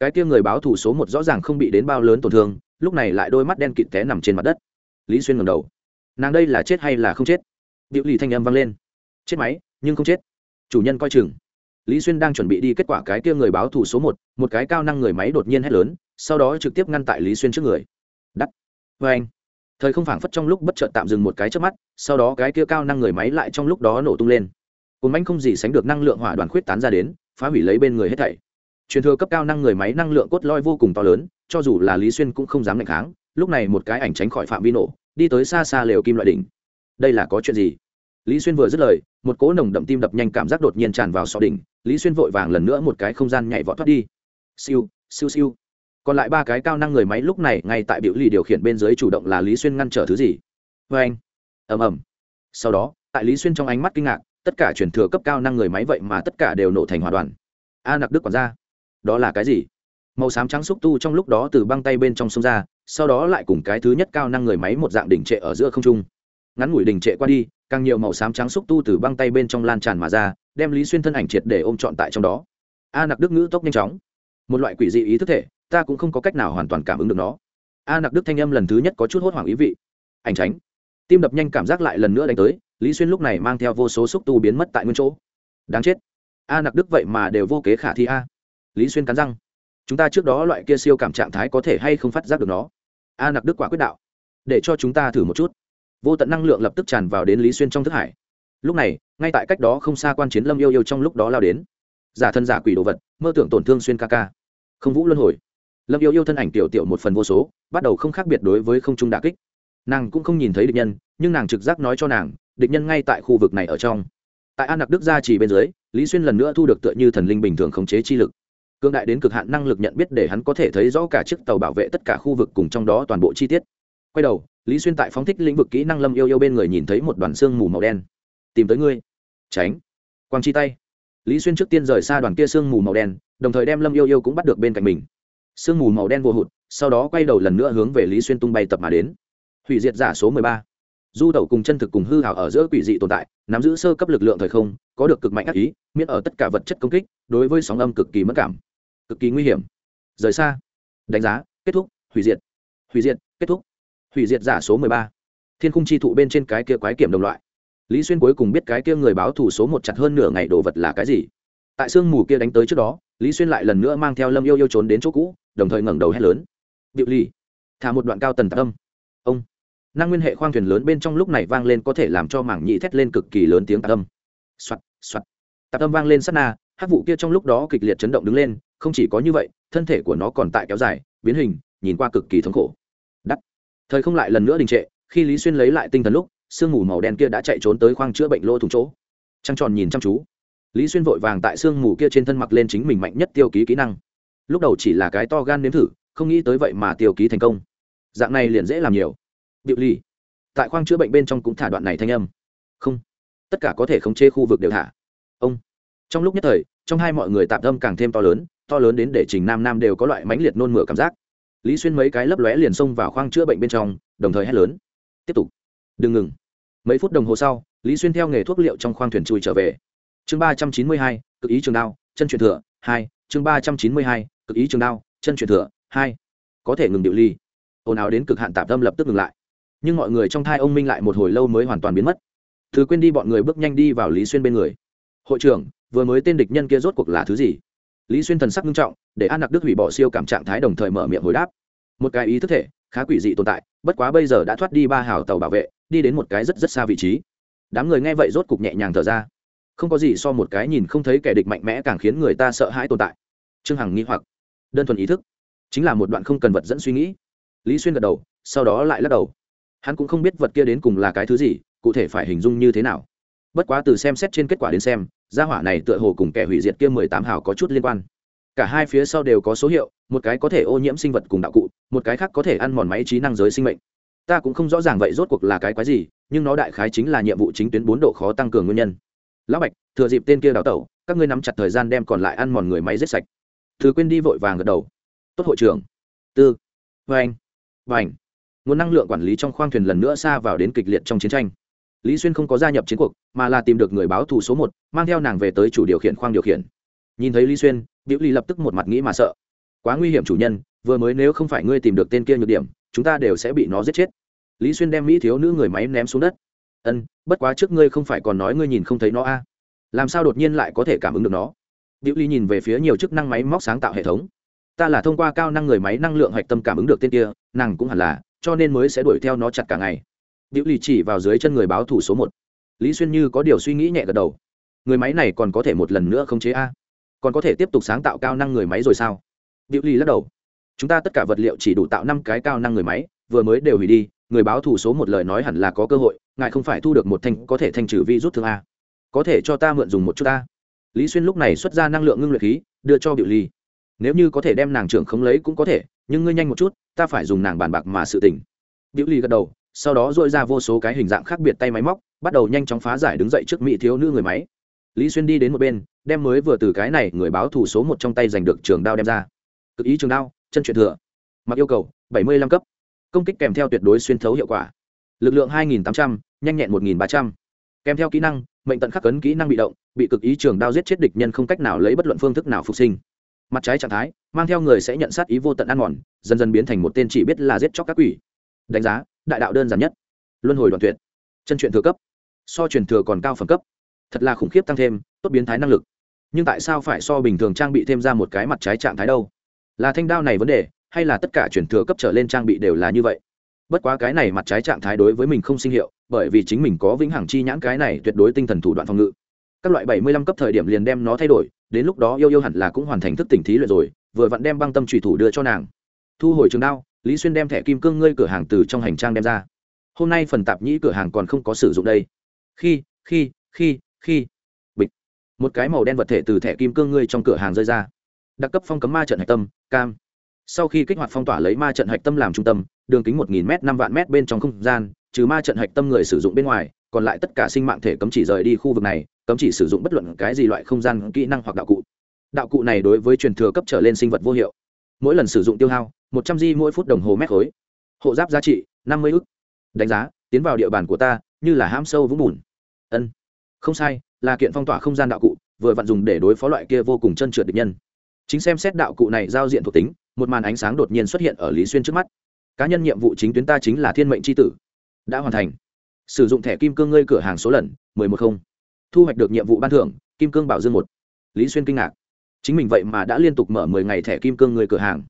Cái kia người báo thủ số một rõ ràng không bị đến bao lớn tổn thương, lúc này lại đôi mắt đen kịt té nằm trên mặt đất. Lý xuyên ngầm đầu. Nàng đây là chết hay là không chết? Điệu lì thanh âm vang lên. Chết máy, nhưng không chết. Chủ nhân coi chừng. Lý xuyên đang chuẩn bị đi kết quả cái kia người báo thủ số một một cái cao năng người máy đột nhiên hét lớn, sau đó trực tiếp ngăn tại lý xuyên trước người. Đắt. Vê anh thời không phảng phất trong lúc bất chợt tạm dừng một cái trước mắt, sau đó cái kia cao năng người máy lại trong lúc đó nổ tung lên. Cồn bánh không gì sánh được năng lượng hỏa đoàn khuyết tán ra đến, phá hủy lấy bên người hết thảy. Truyền thừa cấp cao năng người máy năng lượng cốt lõi vô cùng to lớn, cho dù là lý xuyên cũng không dám ngạch kháng, lúc này một cái ảnh tránh khỏi phạm vi nổ, đi tới xa xa lều kim loại đỉnh. Đây là có chuyện gì? Lý xuyên vừa dứt lời, một cỗ nồng đậm tim đập nhanh cảm giác đột nhiên tràn vào sọ đỉnh, lý xuyên vội vàng lần nữa một cái không gian nhảy vọt thoát đi. Siêu siêu siêu còn lại ba cái cao năng người máy lúc này ngay tại biểu lì điều khiển bên dưới chủ động là lý xuyên ngăn trở thứ gì? Vê anh. Ầm ầm. Sau đó, tại lý xuyên trong ánh mắt kinh ngạc, tất cả chuyển thừa cấp cao năng người máy vậy mà tất cả đều nổ thành hòa đoàn. A nặc đức còn ra đó là cái gì? Màu xám trắng xúc tu trong lúc đó từ băng tay bên trong sông ra, sau đó lại cùng cái thứ nhất cao năng người máy một dạng đỉnh trệ ở giữa không trung. Ngắn ngủi đỉnh trệ qua đi, càng nhiều màu xám trắng xúc tu từ băng tay bên trong lan tràn mà ra, đem lý xuyên thân ảnh triệt để ôm trọn tại trong đó. A nặc đức ngữ tốc nhanh chóng. Một loại quỷ dị ý thức thể ta cũng không có cách nào hoàn toàn cảm ứng được nó. A nặc đức thanh âm lần thứ nhất có chút hốt hoảng ý vị. Ảnh tránh. Tim đập nhanh cảm giác lại lần nữa đánh tới, lý xuyên lúc này mang theo vô số xúc tu biến mất tại nguyên chỗ. Đáng chết. A nặc đức vậy mà đều vô kế khả thi a. Lý xuyên cắn răng. Chúng ta trước đó loại kia siêu cảm trạng thái có thể hay không phát giác được nó? A nặc đức quả quyết đạo. Để cho chúng ta thử một chút. Vô tận năng lượng lập tức tràn vào đến lý xuyên trong thức hải. Lúc này, ngay tại cách đó không xa quan chiến lâm yêu yêu trong lúc đó lao đến. Giả thân giả quỷ đồ vật, mơ tưởng tổn thương xuyên ca ca. Không vũ luân hồi lâm yêu yêu thân ảnh tiểu tiểu một phần vô số, bắt đầu không khác biệt đối với không trung đà kích. Nàng cũng không nhìn thấy địch nhân, nhưng nàng trực giác nói cho nàng, địch nhân ngay tại khu vực này ở trong. Tại an nặc đức gia chỉ bên dưới, lý xuyên lần nữa thu được tựa như thần linh bình thường khống chế chi lực. Cương đại đến cực hạn năng lực nhận biết để hắn có thể thấy rõ cả chiếc tàu bảo vệ tất cả khu vực cùng trong đó toàn bộ chi tiết. Quay đầu, lý xuyên tại phóng thích lĩnh vực kỹ năng lâm yêu yêu bên người nhìn thấy một đoàn xương mù màu đen. Tìm tới ngươi. Tránh. Quang chi tay. Lý xuyên trước tiên rời xa đoàn kia xương mù màu đen, đồng thời đem lâm yêu yêu cũng bắt được bên cạnh mình sương mù màu đen vô hụt, sau đó quay đầu lần nữa hướng về lý xuyên tung bay tập mà đến. Hủy diệt giả số mười ba. Du tẩu cùng chân thực cùng hư hảo ở giữa quỷ dị tồn tại, nắm giữ sơ cấp lực lượng thời không, có được cực mạnh ác ý miễn ở tất cả vật chất công kích, đối với sóng âm cực kỳ mất cảm, cực kỳ nguy hiểm. Rời xa. Đánh giá, kết thúc, hủy diệt. Hủy diệt, kết thúc. Hủy diệt giả số mười ba. Thiên khung chi thụ bên trên cái kia quái kiểm đồng loại. Lý xuyên cuối cùng biết cái kia người báo thủ số một chặt hơn nửa ngày đồ vật là cái gì tại sương mù kia đánh tới trước đó, lý xuyên lại lần nữa mang theo lâm yêu yêu trốn đến chỗ cũ, đồng thời ngẩng đầu hét lớn. Điệu ly thả một đoạn cao tần tạc âm. Ông, năng nguyên hệ khoang thuyền lớn bên trong lúc này vang lên có thể làm cho mảng nhị thét lên cực kỳ lớn tiếng tạc âm. Soạt soạt. Tạc âm vang lên sát na hát vụ kia trong lúc đó kịch liệt chấn động đứng lên, không chỉ có như vậy, thân thể của nó còn tại kéo dài, biến hình, nhìn qua cực kỳ thống khổ. Đắt. Thời không lại lần nữa đình trệ, khi lý xuyên lấy lại tinh thần lúc, sương mù màu đen kia đã chạy trốn tới khoang chữa bệnh lỗ thủng chỗ. Trăng tròn nhìn chăm chú lý xuyên vội vàng tại sương mù kia trên thân mặc lên chính mình mạnh nhất tiêu ký kỹ năng. Lúc đầu chỉ là cái to gan nếm thử, không nghĩ tới vậy mà tiêu ký thành công. Dạng này liền dễ làm nhiều. Điệu ly tại khoang chữa bệnh bên trong cũng thả đoạn này thanh âm. Không, tất cả có thể khống chế khu vực đều thả. Ông, trong lúc nhất thời, trong hai mọi người tạm tâm càng thêm to lớn to lớn đến để trình nam nam đều có loại mãnh liệt nôn mửa cảm giác. Lý xuyên mấy cái lấp lóe liền xông vào khoang chữa bệnh bên trong, đồng thời hét lớn. Tiếp tục. Đừng ngừng. Mấy phút đồng hồ sau, lý xuyên theo nghề thuốc liệu trong khoang thuyền chui trở về chương ba trăm chín mươi hai, cực ý trường đao, chân truyền thừa, hai. Chương ba trăm chín mươi hai, cực ý trường đao, chân truyền thừa, hai. Có thể ngừng điệu ly. Ồn ào đến cực hạn tạp tâm lập tức ngừng lại. Nhưng mọi người trong thai ông minh lại một hồi lâu mới hoàn toàn biến mất. Thứ quên đi bọn người bước nhanh đi vào lý xuyên bên người. Hội trưởng, vừa mới tên địch nhân kia rốt cuộc là thứ gì? Lý xuyên thần sắc nghiêm trọng, để an nặc đức hủy bỏ siêu cảm trạng thái đồng thời mở miệng hồi đáp. Một cái ý thức thể, khá quỷ dị tồn tại, bất quá bây giờ đã thoát đi ba hào tàu bảo vệ, đi đến một cái rất rất xa vị trí. Đám người nghe vậy rốt cục nhẹ nhàng thở ra không có gì so một cái nhìn không thấy kẻ địch mạnh mẽ càng khiến người ta sợ hãi tồn tại. Trương hằng nghĩ hoặc, đơn thuần ý thức, chính là một đoạn không cần vật dẫn suy nghĩ. Lý xuyên gật đầu, sau đó lại lắc đầu. Hắn cũng không biết vật kia đến cùng là cái thứ gì, cụ thể phải hình dung như thế nào. Bất quá từ xem xét trên kết quả đến xem, gia hỏa này tựa hồ cùng kẻ hủy diệt kia mười tám hào có chút liên quan. Cả hai phía sau đều có số hiệu, một cái có thể ô nhiễm sinh vật cùng đạo cụ, một cái khác có thể ăn mòn máy trí năng giới sinh mệnh. Ta cũng không rõ ràng vậy rốt cuộc là cái quái gì, nhưng nó đại khái chính là nhiệm vụ chính tuyến bốn độ khó tăng cường nguyên nhân lão bạch, thừa dịp tên kia đào tẩu, các ngươi nắm chặt thời gian đem còn lại ăn mòn người máy giết sạch. Thứ quên đi vội vàng gật đầu. Tốt hội trưởng. Tư. Vành. Vành. Nguồn năng lượng quản lý trong khoang thuyền lần nữa xa vào đến kịch liệt trong chiến tranh. Lý xuyên không có gia nhập chiến cuộc, mà là tìm được người báo thù số một, mang theo nàng về tới chủ điều khiển khoang điều khiển. Nhìn thấy lý xuyên, biểu ly lập tức một mặt nghĩ mà sợ. Quá nguy hiểm chủ nhân, vừa mới nếu không phải ngươi tìm được tên kia nhược điểm, chúng ta đều sẽ bị nó giết chết. Lý xuyên đem mỹ thiếu nữ người máy ném xuống đất ân bất quá trước ngươi không phải còn nói ngươi nhìn không thấy nó a? À? làm sao đột nhiên lại có thể cảm ứng được nó? Điệu ly nhìn về phía nhiều chức năng máy móc sáng tạo hệ thống. Ta là thông qua cao năng người máy năng lượng hạch tâm cảm ứng được tên kia nàng cũng hẳn là cho nên mới sẽ đuổi theo nó chặt cả ngày. Điệu ly chỉ vào dưới chân người báo thủ số một. Lý xuyên như có điều suy nghĩ nhẹ gật đầu. Người máy này còn có thể một lần nữa không chế a? Còn có thể tiếp tục sáng tạo cao năng người máy rồi sao? Điệu Ly lắc đầu. Chúng ta tất cả vật liệu chỉ đủ tạo năm cái cao năng người máy, vừa mới đều hủy đi, người báo thủ số một lời nói hẳn là có cơ hội, ngài không phải thu được một thanh có thể thanh trừ vi rút thương a. Có thể cho ta mượn dùng một chút ta. Lý Xuyên lúc này xuất ra năng lượng ngưng luyện khí, đưa cho biểu Ly. Nếu như có thể đem nàng trưởng không lấy cũng có thể, nhưng ngươi nhanh một chút, ta phải dùng nàng bàn bạc mà sự tình. biểu Ly gật đầu, sau đó dội ra vô số cái hình dạng khác biệt tay máy móc, bắt đầu nhanh chóng phá giải đứng dậy trước mỹ thiếu nữ người máy. Lý Xuyên đi đến một bên, đem mới vừa từ cái này người báo thủ số một trong tay giành được trường đao đem ra cực ý trường đao chân truyền thừa mặc yêu cầu bảy mươi lăm cấp công kích kèm theo tuyệt đối xuyên thấu hiệu quả. Lực lượng hai nghìn tám trăm, nhanh nhẹn một nghìn ba trăm. Kèm theo kỹ năng, mệnh tận khắc cấn kỹ năng bị động, bị cực ý trường đao giết chết địch nhân không cách nào lấy bất luận phương thức nào phục sinh. Mặt trái trạng thái, mang theo người sẽ nhận sát ý vô tận ăn mòn, dần dần biến thành một tên chỉ biết là giết chóc các quỷ. Đánh giá, đại đạo đơn giản nhất. Luân hồi đoạn tuyệt. Chân truyện thừa cấp. So truyền thừa còn cao phẩm cấp. Thật là khủng khiếp tăng thêm, tốt biến thái năng lực. Nhưng tại sao phải so bình thường trang bị thêm ra một cái mặt trái trạng thái đâu? Là thanh đao này vấn đề hay là tất cả chuyển thừa cấp trở lên trang bị đều là như vậy? Bất quá cái này mặt trái trạng thái đối với mình không sinh hiệu, bởi vì chính mình có vĩnh hằng chi nhãn cái này tuyệt đối tinh thần thủ đoạn phòng ngự. Các loại bảy mươi lăm cấp thời điểm liền đem nó thay đổi, đến lúc đó yêu yêu hẳn là cũng hoàn thành thức tỉnh thí luyện rồi, vừa vặn đem băng tâm trùy thủ đưa cho nàng. Thu hồi trường đao, lý xuyên đem thẻ kim cương ngơi cửa hàng từ trong hành trang đem ra. Hôm nay phần tạp nhĩ cửa hàng còn không có sử dụng đây. Khi khi khi khi. Bịch. Một cái màu đen vật thể từ thẻ kim cương ngươi trong cửa hàng rơi ra. Đặc cấp phong cấm ma trận hạch tâm, cam sau khi kích hoạt phong tỏa lấy ma trận hạch tâm làm trung tâm, đường kính một nghìn m năm vạn m bên trong không gian, trừ ma trận hạch tâm người sử dụng bên ngoài, còn lại tất cả sinh mạng thể cấm chỉ rời đi khu vực này, cấm chỉ sử dụng bất luận cái gì loại không gian, kỹ năng hoặc đạo cụ. Đạo cụ này đối với truyền thừa cấp trở lên sinh vật vô hiệu. Mỗi lần sử dụng tiêu hao, một trăm di mỗi phút đồng hồ mét khối. Hộ giáp giá trị, năm mươi ức. Đánh giá, tiến vào địa bàn của ta, như là ham sâu vũng bùn. Ân. Không sai, là kiện phong tỏa không gian đạo cụ, vừa vặn dùng để đối phó loại kia vô cùng chân trượt địch nhân chính xem xét đạo cụ này giao diện thuộc tính, một màn ánh sáng đột nhiên xuất hiện ở lý xuyên trước mắt. Cá nhân nhiệm vụ chính tuyến ta chính là thiên mệnh c h i tử. Đã hoàn thành. Sử dụng thẻ kim cương ngơi cửa hàng số lần, mười một không. Thu hoạch được nhiệm vụ ban thưởng, kim cương bảo dương một. Lý xuyên kinh ngạc. Chính mình vậy mà đã liên tục mở mười ngày thẻ kim cương ngơi cửa hàng.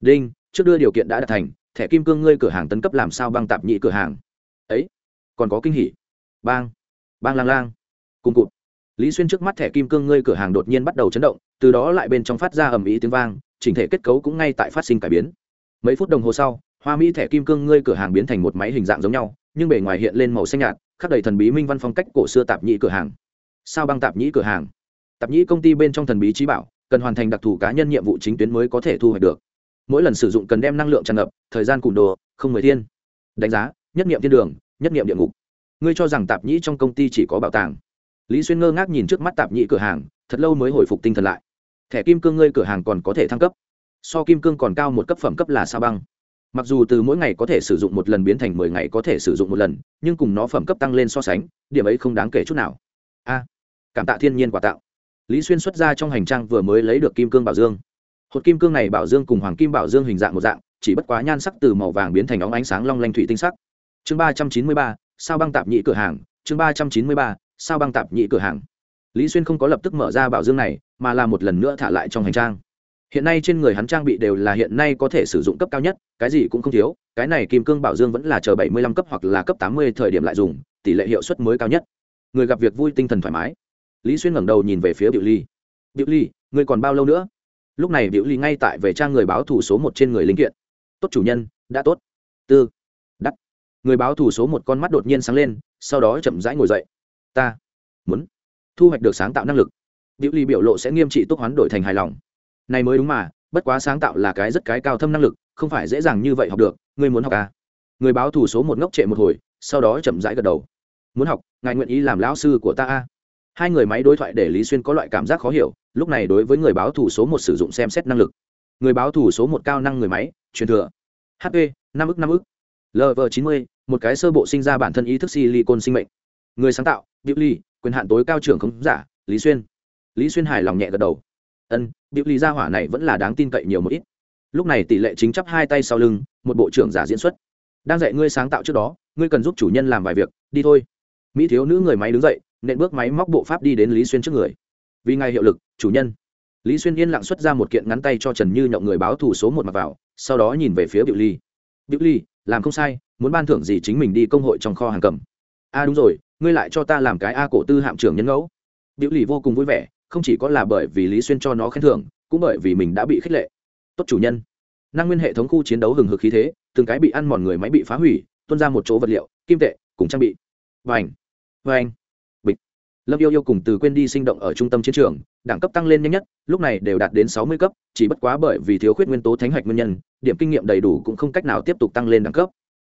Đinh, trước đưa điều kiện đã đạt thành, thẻ kim cương ngơi cửa hàng tấn cấp làm sao băng tạp nhị cửa hàng. Ấy, còn có kinh hỉ. Bang bang lang lang. Cùng cụt lý xuyên trước mắt thẻ kim cương ngơi cửa hàng đột nhiên bắt đầu chấn động, từ đó lại bên trong phát ra ầm ĩ tiếng vang, chỉnh thể kết cấu cũng ngay tại phát sinh cải biến. Mấy phút đồng hồ sau, hoa mỹ thẻ kim cương ngơi cửa hàng biến thành một máy hình dạng giống nhau, nhưng bề ngoài hiện lên màu xanh nhạt, khắc đầy thần bí minh văn phong cách cổ xưa tạp nhĩ cửa hàng. Sao băng tạp nhĩ cửa hàng? Tạp nhĩ công ty bên trong thần bí trí bảo, cần hoàn thành đặc thù cá nhân nhiệm vụ chính tuyến mới có thể thu hoạch được. Mỗi lần sử dụng cần đem năng lượng tràn ngập, thời gian cụm đồ, không mười thiên. Đánh giá, nhất nghiệm thiên đường, nhất nghiệm địa ngục. Ngươi cho rằng tạp nhĩ trong công ty chỉ có bảo tàng lý xuyên ngơ ngác nhìn trước mắt tạp nhĩ cửa hàng, thật lâu mới hồi phục tinh thần lại. Thẻ kim cương ngươi cửa hàng còn có thể thăng cấp. So kim cương còn cao một cấp phẩm cấp là sa băng? Mặc dù từ mỗi ngày có thể sử dụng một lần biến thành mười ngày có thể sử dụng một lần, nhưng cùng nó phẩm cấp tăng lên so sánh, điểm ấy không đáng kể chút nào. A, cảm tạ thiên nhiên quả tạo. Lý xuyên xuất ra trong hành trang vừa mới lấy được kim cương bảo dương. Hột kim cương này bảo dương cùng hoàng kim bảo dương hình dạng một dạng, chỉ bất quá nhan sắc từ màu vàng biến thành óng ánh sáng long lanh thủy tinh sắc. Chương ba trăm chín mươi ba, sao băng tạp nhị cửa hàng? Chương ba trăm chín mươi ba sao băng tạp nhị cửa hàng? Lý xuyên không có lập tức mở ra bảo dương này, mà là một lần nữa thả lại trong hành trang. Hiện nay trên người hắn trang bị đều là hiện nay có thể sử dụng cấp cao nhất, cái gì cũng không thiếu, cái này kim cương bảo dương vẫn là chờ bảy mươi lăm cấp hoặc là cấp tám mươi thời điểm lại dùng, tỷ lệ hiệu suất mới cao nhất. Người gặp việc vui tinh thần thoải mái. Lý xuyên ngẩng đầu nhìn về phía biểu ly. Biểu ly, người còn bao lâu nữa? Lúc này biểu ly ngay tại về trang người báo thủ số một trên người linh kiện. Tốt chủ nhân, đã tốt. Tư, đắt. Người báo thủ số một con mắt đột nhiên sáng lên, sau đó chậm rãi ngồi dậy ta muốn thu hoạch được sáng tạo năng lực. Biểu ly biểu lộ sẽ nghiêm trị túc hoán đổi thành hài lòng. Này mới đúng mà, bất quá sáng tạo là cái rất cái cao thâm năng lực, không phải dễ dàng như vậy học được, ngươi muốn học à? người báo thủ số một ngốc trệ một hồi, sau đó chậm rãi gật đầu. Muốn học, ngài nguyện ý làm lão sư của ta a hai người máy đối thoại để lý xuyên có loại cảm giác khó hiểu, lúc này đối với người báo thủ số một sử dụng xem xét năng lực. Người báo thủ số một cao năng người máy, truyền thừa. Hp năm ức năm ức. Lv chín mươi, một cái sơ bộ sinh ra bản thân ý thức silicon sinh mệnh người sáng tạo biểu ly, quyền hạn tối cao trưởng khống giả, lý xuyên. Lý xuyên hài lòng nhẹ gật đầu. Ân biểu ly gia hỏa này vẫn là đáng tin cậy nhiều một ít. Lúc này tỷ lệ chính chấp hai tay sau lưng, một bộ trưởng giả diễn xuất. Đang dạy ngươi sáng tạo trước đó, ngươi cần giúp chủ nhân làm vài việc, đi thôi. Mỹ thiếu nữ người máy đứng dậy, nện bước máy móc bộ pháp đi đến lý xuyên trước người. Vì ngài hiệu lực, chủ nhân. Lý xuyên yên lặng xuất ra một kiện ngắn tay cho trần như nhậu người báo thủ số một mặt vào, sau đó nhìn về phía biểu ly. Biểu ly, làm không sai, muốn ban thưởng gì chính mình đi công hội trong kho hàng cầm. A đúng rồi ngươi lại cho ta làm cái a cổ tư hạm trưởng nhân ngẫu. Biểu lì vô cùng vui vẻ, không chỉ có là bởi vì lý xuyên cho nó khen thưởng, cũng bởi vì mình đã bị khích lệ. Tốt chủ nhân. Năng nguyên hệ thống khu chiến đấu hừng hực khí thế, từng cái bị ăn mòn người máy bị phá hủy, tuôn ra một chỗ vật liệu, kim tệ, cùng trang bị. Vành vành, bịch. Lâm yêu yêu cùng từ quên đi sinh động ở trung tâm chiến trường, đẳng cấp tăng lên nhanh nhất, lúc này đều đạt đến sáu mươi cấp, chỉ bất quá bởi vì thiếu khuyết nguyên tố thánh hạch nguyên nhân, điểm kinh nghiệm đầy đủ cũng không cách nào tiếp tục tăng lên đẳng cấp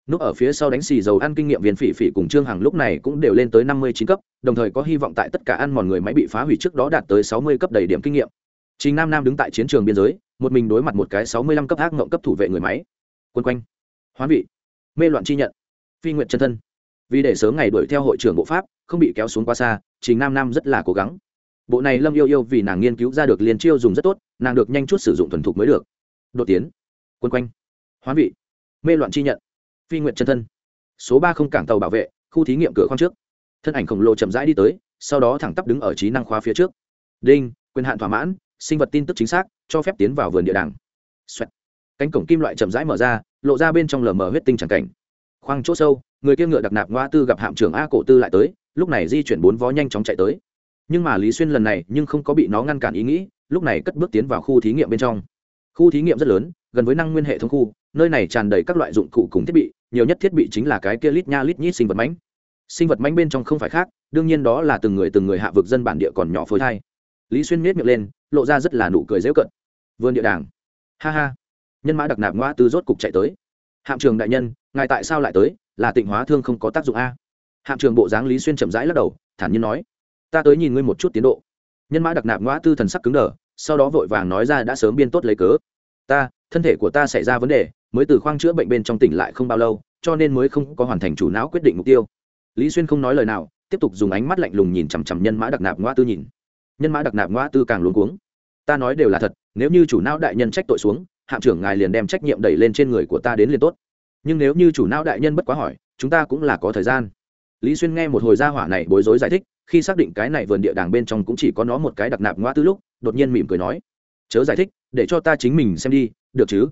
núp ở phía sau đánh xì dầu ăn kinh nghiệm viên phỉ phỉ cùng trương hằng lúc này cũng đều lên tới năm mươi chín cấp, đồng thời có hy vọng tại tất cả ăn mòn người máy bị phá hủy trước đó đạt tới sáu mươi cấp đầy điểm kinh nghiệm. Chính nam nam đứng tại chiến trường biên giới, một mình đối mặt một cái sáu mươi lăm cấp ác mộng cấp thủ vệ người máy. Quân quanh. Hoán vị. Mê loạn chi nhận. Phi nguyện chân thân. Vì để sớm ngày đuổi theo hội trưởng bộ pháp, không bị kéo xuống quá xa chính nam nam rất là cố gắng. Bộ này lâm yêu yêu vì nàng nghiên cứu ra được liền chiêu dùng rất tốt, nàng được nhanh chút sử dụng thuần thục mới được. Đột tiến. Quân quanh. Hoán vị. Mê loạn chi nhận phi nguyện chân thân. Số ba không cảng tàu bảo vệ, khu thí nghiệm cửa khoang trước. Thân ảnh khổng lồ chậm rãi đi tới, sau đó thẳng tắp đứng ở trí năng khóa phía trước. Đinh, quyền hạn thỏa mãn, sinh vật tin tức chính xác, cho phép tiến vào vườn địa đàng. Xoẹt. cánh cổng kim loại chậm rãi mở ra, lộ ra bên trong lờ mờ huyết tinh tràng cảnh. Khoang chỗ sâu, người kia ngựa đặc nạp ngoa tư gặp hạm trưởng a cổ tư lại tới, lúc này di chuyển bốn vó nhanh chóng chạy tới. Nhưng mà lý xuyên lần này nhưng không có bị nó ngăn cản ý nghĩ, lúc này cất bước tiến vào khu thí nghiệm bên trong. Khu thí nghiệm rất lớn gần với năng nguyên hệ thống khu, nơi này tràn đầy các loại dụng cụ cùng thiết bị, nhiều nhất thiết bị chính là cái kia lít nha lít nhít sinh vật mánh sinh vật mánh bên trong không phải khác, đương nhiên đó là từng người từng người hạ vực dân bản địa còn nhỏ phối thai. Lý xuyên miết miệng lên, lộ ra rất là nụ cười dễu cận. Vườn địa đàng. Ha ha. Nhân mã đặc nạp ngoa tư rốt cục chạy tới. Hạm trường đại nhân, ngài tại sao lại tới? Là tịnh hóa thương không có tác dụng a? Hạm trường bộ dáng lý xuyên chậm rãi lắc đầu, thản nhiên nói. Ta tới nhìn ngươi một chút tiến độ. Nhân mã đặc nạp ngoa tư thần sắc cứng đờ, sau đó vội vàng nói ra đã sớm biên tốt lấy cớ ta, thân thể của ta xảy ra vấn đề, mới từ khoang chữa bệnh bên trong tỉnh lại không bao lâu, cho nên mới không có hoàn thành chủ não quyết định mục tiêu. Lý xuyên không nói lời nào, tiếp tục dùng ánh mắt lạnh lùng nhìn chằm chằm nhân mã đặc nạp ngoa tư nhìn. Nhân mã đặc nạp ngoa tư càng luống cuống. Ta nói đều là thật, nếu như chủ não đại nhân trách tội xuống, hạm trưởng ngài liền đem trách nhiệm đẩy lên trên người của ta đến liền tốt. Nhưng nếu như chủ não đại nhân bất quá hỏi, chúng ta cũng là có thời gian. Lý xuyên nghe một hồi gia hỏa này bối rối giải thích, khi xác định cái này vườn địa đàng bên trong cũng chỉ có nó một cái đặc nạp ngoa tư lúc, đột nhiên mỉm cười nói chớ giải thích, để cho ta chính mình xem đi, được chứ?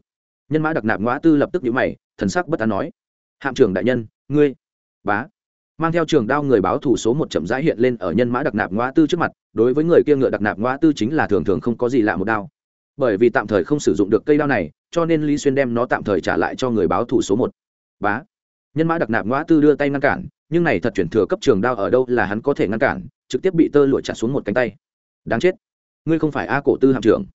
Nhân mã đặc nạp ngõ tư lập tức nhíu mày, thần sắc bất an nói. Hạm trưởng đại nhân, ngươi, bá. Mang theo trường đao người báo thủ số một chậm rãi hiện lên ở nhân mã đặc nạp ngõ tư trước mặt, đối với người kia ngựa đặc nạp ngõ tư chính là thường thường không có gì lạ một đao. Bởi vì tạm thời không sử dụng được cây đao này, cho nên lý xuyên đem nó tạm thời trả lại cho người báo thủ số một. Bá. Nhân mã đặc nạp ngõ tư đưa tay ngăn cản, nhưng này thật chuyển thừa cấp trường đao ở đâu là hắn có thể ngăn cản, trực tiếp bị tơ lụa chặt xuống một cánh tay. Đáng chết. Ngươi không phải a cổ tư hạm trưởng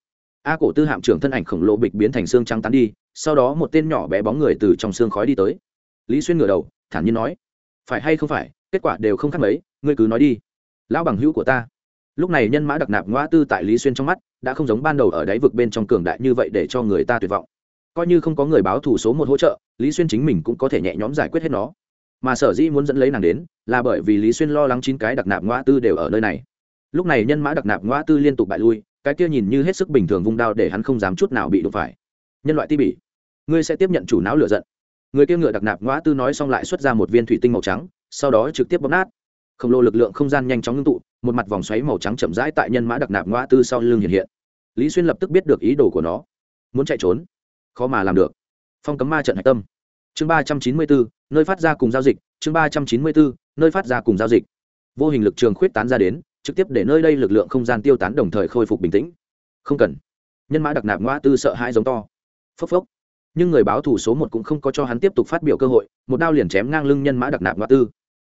a cổ tư hạm trưởng thân ảnh khổng lồ bịch biến thành xương trắng tán đi, sau đó một tên nhỏ bé bóng người từ trong xương khói đi tới. Lý xuyên ngửa đầu, thản nhiên nói, phải hay không phải, kết quả đều không khác mấy, ngươi cứ nói đi. Lão bằng hữu của ta. Lúc này nhân mã đặc nạp ngoã tư tại lý xuyên trong mắt, đã không giống ban đầu ở đáy vực bên trong cường đại như vậy để cho người ta tuyệt vọng. Coi như không có người báo thủ số một hỗ trợ, lý xuyên chính mình cũng có thể nhẹ nhõm giải quyết hết nó. Mà sở dĩ muốn dẫn lấy nàng đến, là bởi vì lý xuyên lo lắng chín cái đặc nạp ngoã tư đều ở nơi này. Lúc này nhân mã đặc nạp ngoã tư liên tục bại lui cái kia nhìn như hết sức bình thường vung đao để hắn không dám chút nào bị đụng phải. Nhân loại ti bỉ, ngươi sẽ tiếp nhận chủ não lửa giận. Người kia ngựa đặc nạp ngoã tư nói xong lại xuất ra một viên thủy tinh màu trắng, sau đó trực tiếp bóp nát. Khổng lồ lực lượng không gian nhanh chóng ngưng tụ, một mặt vòng xoáy màu trắng chậm rãi tại nhân mã đặc nạp ngoã tư sau lưng hiện hiện. Lý xuyên lập tức biết được ý đồ của nó. Muốn chạy trốn? Khó mà làm được. Phong cấm ma trận hạch tâm. Chương ba trăm chín mươi bốn, nơi phát ra cùng giao dịch. Chương ba trăm chín mươi bốn, nơi phát ra cùng giao dịch. Vô hình lực trường khuyết tán ra đến trực tiếp để nơi đây lực lượng không gian tiêu tán đồng thời khôi phục bình tĩnh. Không cần. Nhân mã đặc nạp ngoa tư sợ hãi giống to. Phốc phốc. Nhưng người báo thủ số một cũng không có cho hắn tiếp tục phát biểu cơ hội, một đao liền chém ngang lưng nhân mã đặc nạp ngoa tư.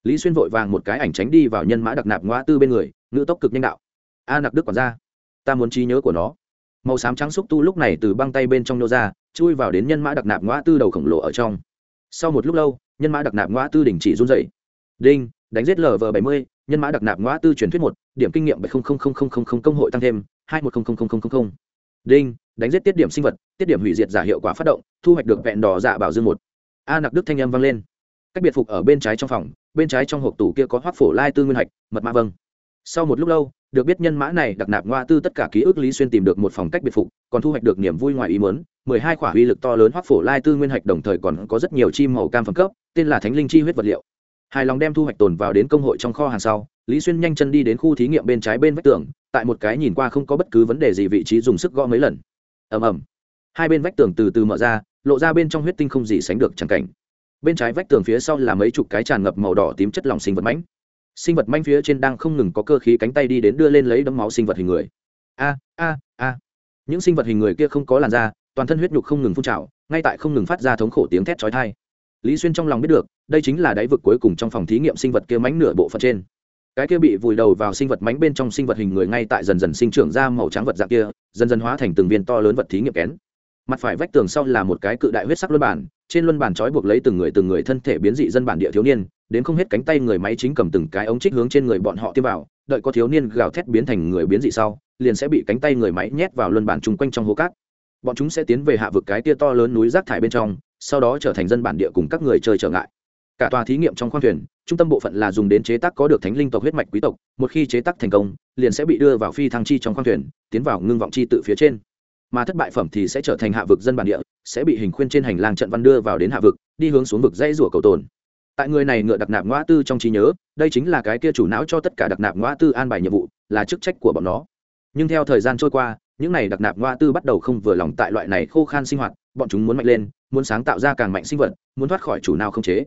Lý xuyên vội vàng một cái ảnh tránh đi vào nhân mã đặc nạp ngoa tư bên người, ngữ tốc cực nhanh đạo. A nặc đức còn ra ta muốn trí nhớ của nó. Màu xám trắng xúc tu lúc này từ băng tay bên trong nô ra, chui vào đến nhân mã đặc nạp ngoa tư đầu khổng lồ ở trong. Sau một lúc lâu, nhân mã đặc nạp ngoa tư đình chỉ run dậy đinh đánh giết lv bảy mươi, nhân mã đặc nạp ngoa tư truyền thuyết một, điểm kinh nghiệm bảy công hội tăng thêm, hai một đinh, đánh giết tiết điểm sinh vật, tiết điểm hủy diệt giả hiệu quả phát động, thu hoạch được vẹn đỏ dạ bảo dương một. A nặc đức thanh âm vang lên. Cách biệt phục ở bên trái trong phòng, bên trái trong hộp tủ kia có hoác phổ lai tư nguyên hạch, mật mã vâng. Sau một lúc lâu, được biết nhân mã này đặc nạp ngoa tư tất cả ký ức lý xuyên tìm được một phòng cách biệt phục, còn thu hoạch được niềm vui ngoài ý mớn mười hai khỏa uy lực to lớn hoác phổ lai tư nguyên hạch đồng thời còn có rất nhiều chim màu cam phẩm cấp, tên là thánh linh chi huyết vật liệu hài lòng đem thu hoạch tồn vào đến công hội trong kho hàng sau, lý xuyên nhanh chân đi đến khu thí nghiệm bên trái bên vách tường, tại một cái nhìn qua không có bất cứ vấn đề gì vị trí dùng sức gõ mấy lần. Ầm ầm. Hai bên vách tường từ từ mở ra, lộ ra bên trong huyết tinh không gì sánh được chẳng cảnh. Bên trái vách tường phía sau là mấy chục cái tràn ngập màu đỏ tím chất lỏng sinh vật mánh sinh vật manh phía trên đang không ngừng có cơ khí cánh tay đi đến đưa lên lấy đấm máu sinh vật hình người. A a a. Những sinh vật hình người kia không có làn da, toàn thân huyết nhục không ngừng phun trào, ngay tại không ngừng phát ra thống khổ tiếng thét chói tai lý xuyên trong lòng biết được, đây chính là đáy vực cuối cùng trong phòng thí nghiệm sinh vật kia mánh nửa bộ phận trên. Cái kia bị vùi đầu vào sinh vật mánh bên trong sinh vật hình người ngay tại dần dần sinh trưởng ra màu trắng vật dạng kia, dần dần hóa thành từng viên to lớn vật thí nghiệm kén. Mặt phải vách tường sau là một cái cự đại huyết sắc luân bản, trên luân bản trói buộc lấy từng người từng người thân thể biến dị dân bản địa thiếu niên, đến không hết cánh tay người máy chính cầm từng cái ống trích hướng trên người bọn họ tiêm vào, đợi có thiếu niên gào thét biến thành người biến dị sau, liền sẽ bị cánh tay người máy nhét vào luân bản chung quanh trong hố cát. Bọn chúng sẽ tiến về hạ vực cái tia to lớn núi rác thải bên trong sau đó trở thành dân bản địa cùng các người chơi trở ngại. Cả tòa thí nghiệm trong khoang thuyền, trung tâm bộ phận là dùng đến chế tác có được thánh linh tộc huyết mạch quý tộc, một khi chế tác thành công, liền sẽ bị đưa vào phi thăng chi trong khoang thuyền, tiến vào ngưng vọng chi tự phía trên. Mà thất bại phẩm thì sẽ trở thành hạ vực dân bản địa, sẽ bị hình khuyên trên hành lang trận văn đưa vào đến hạ vực, đi hướng xuống vực dãy rủa cầu tồn. Tại người này ngựa đặc nạp ngõ tư trong trí nhớ, đây chính là cái kia chủ não cho tất cả đặc nạp ngõ tư an bài nhiệm vụ, là chức trách của bọn nó. Nhưng theo thời gian trôi qua, những này đặc nạp ngõ tư bắt đầu không vừa lòng tại loại này khô khan sinh hoạt, bọn chúng muốn mạnh lên muốn sáng tạo ra càng mạnh sinh vật, muốn thoát khỏi chủ nào không chế.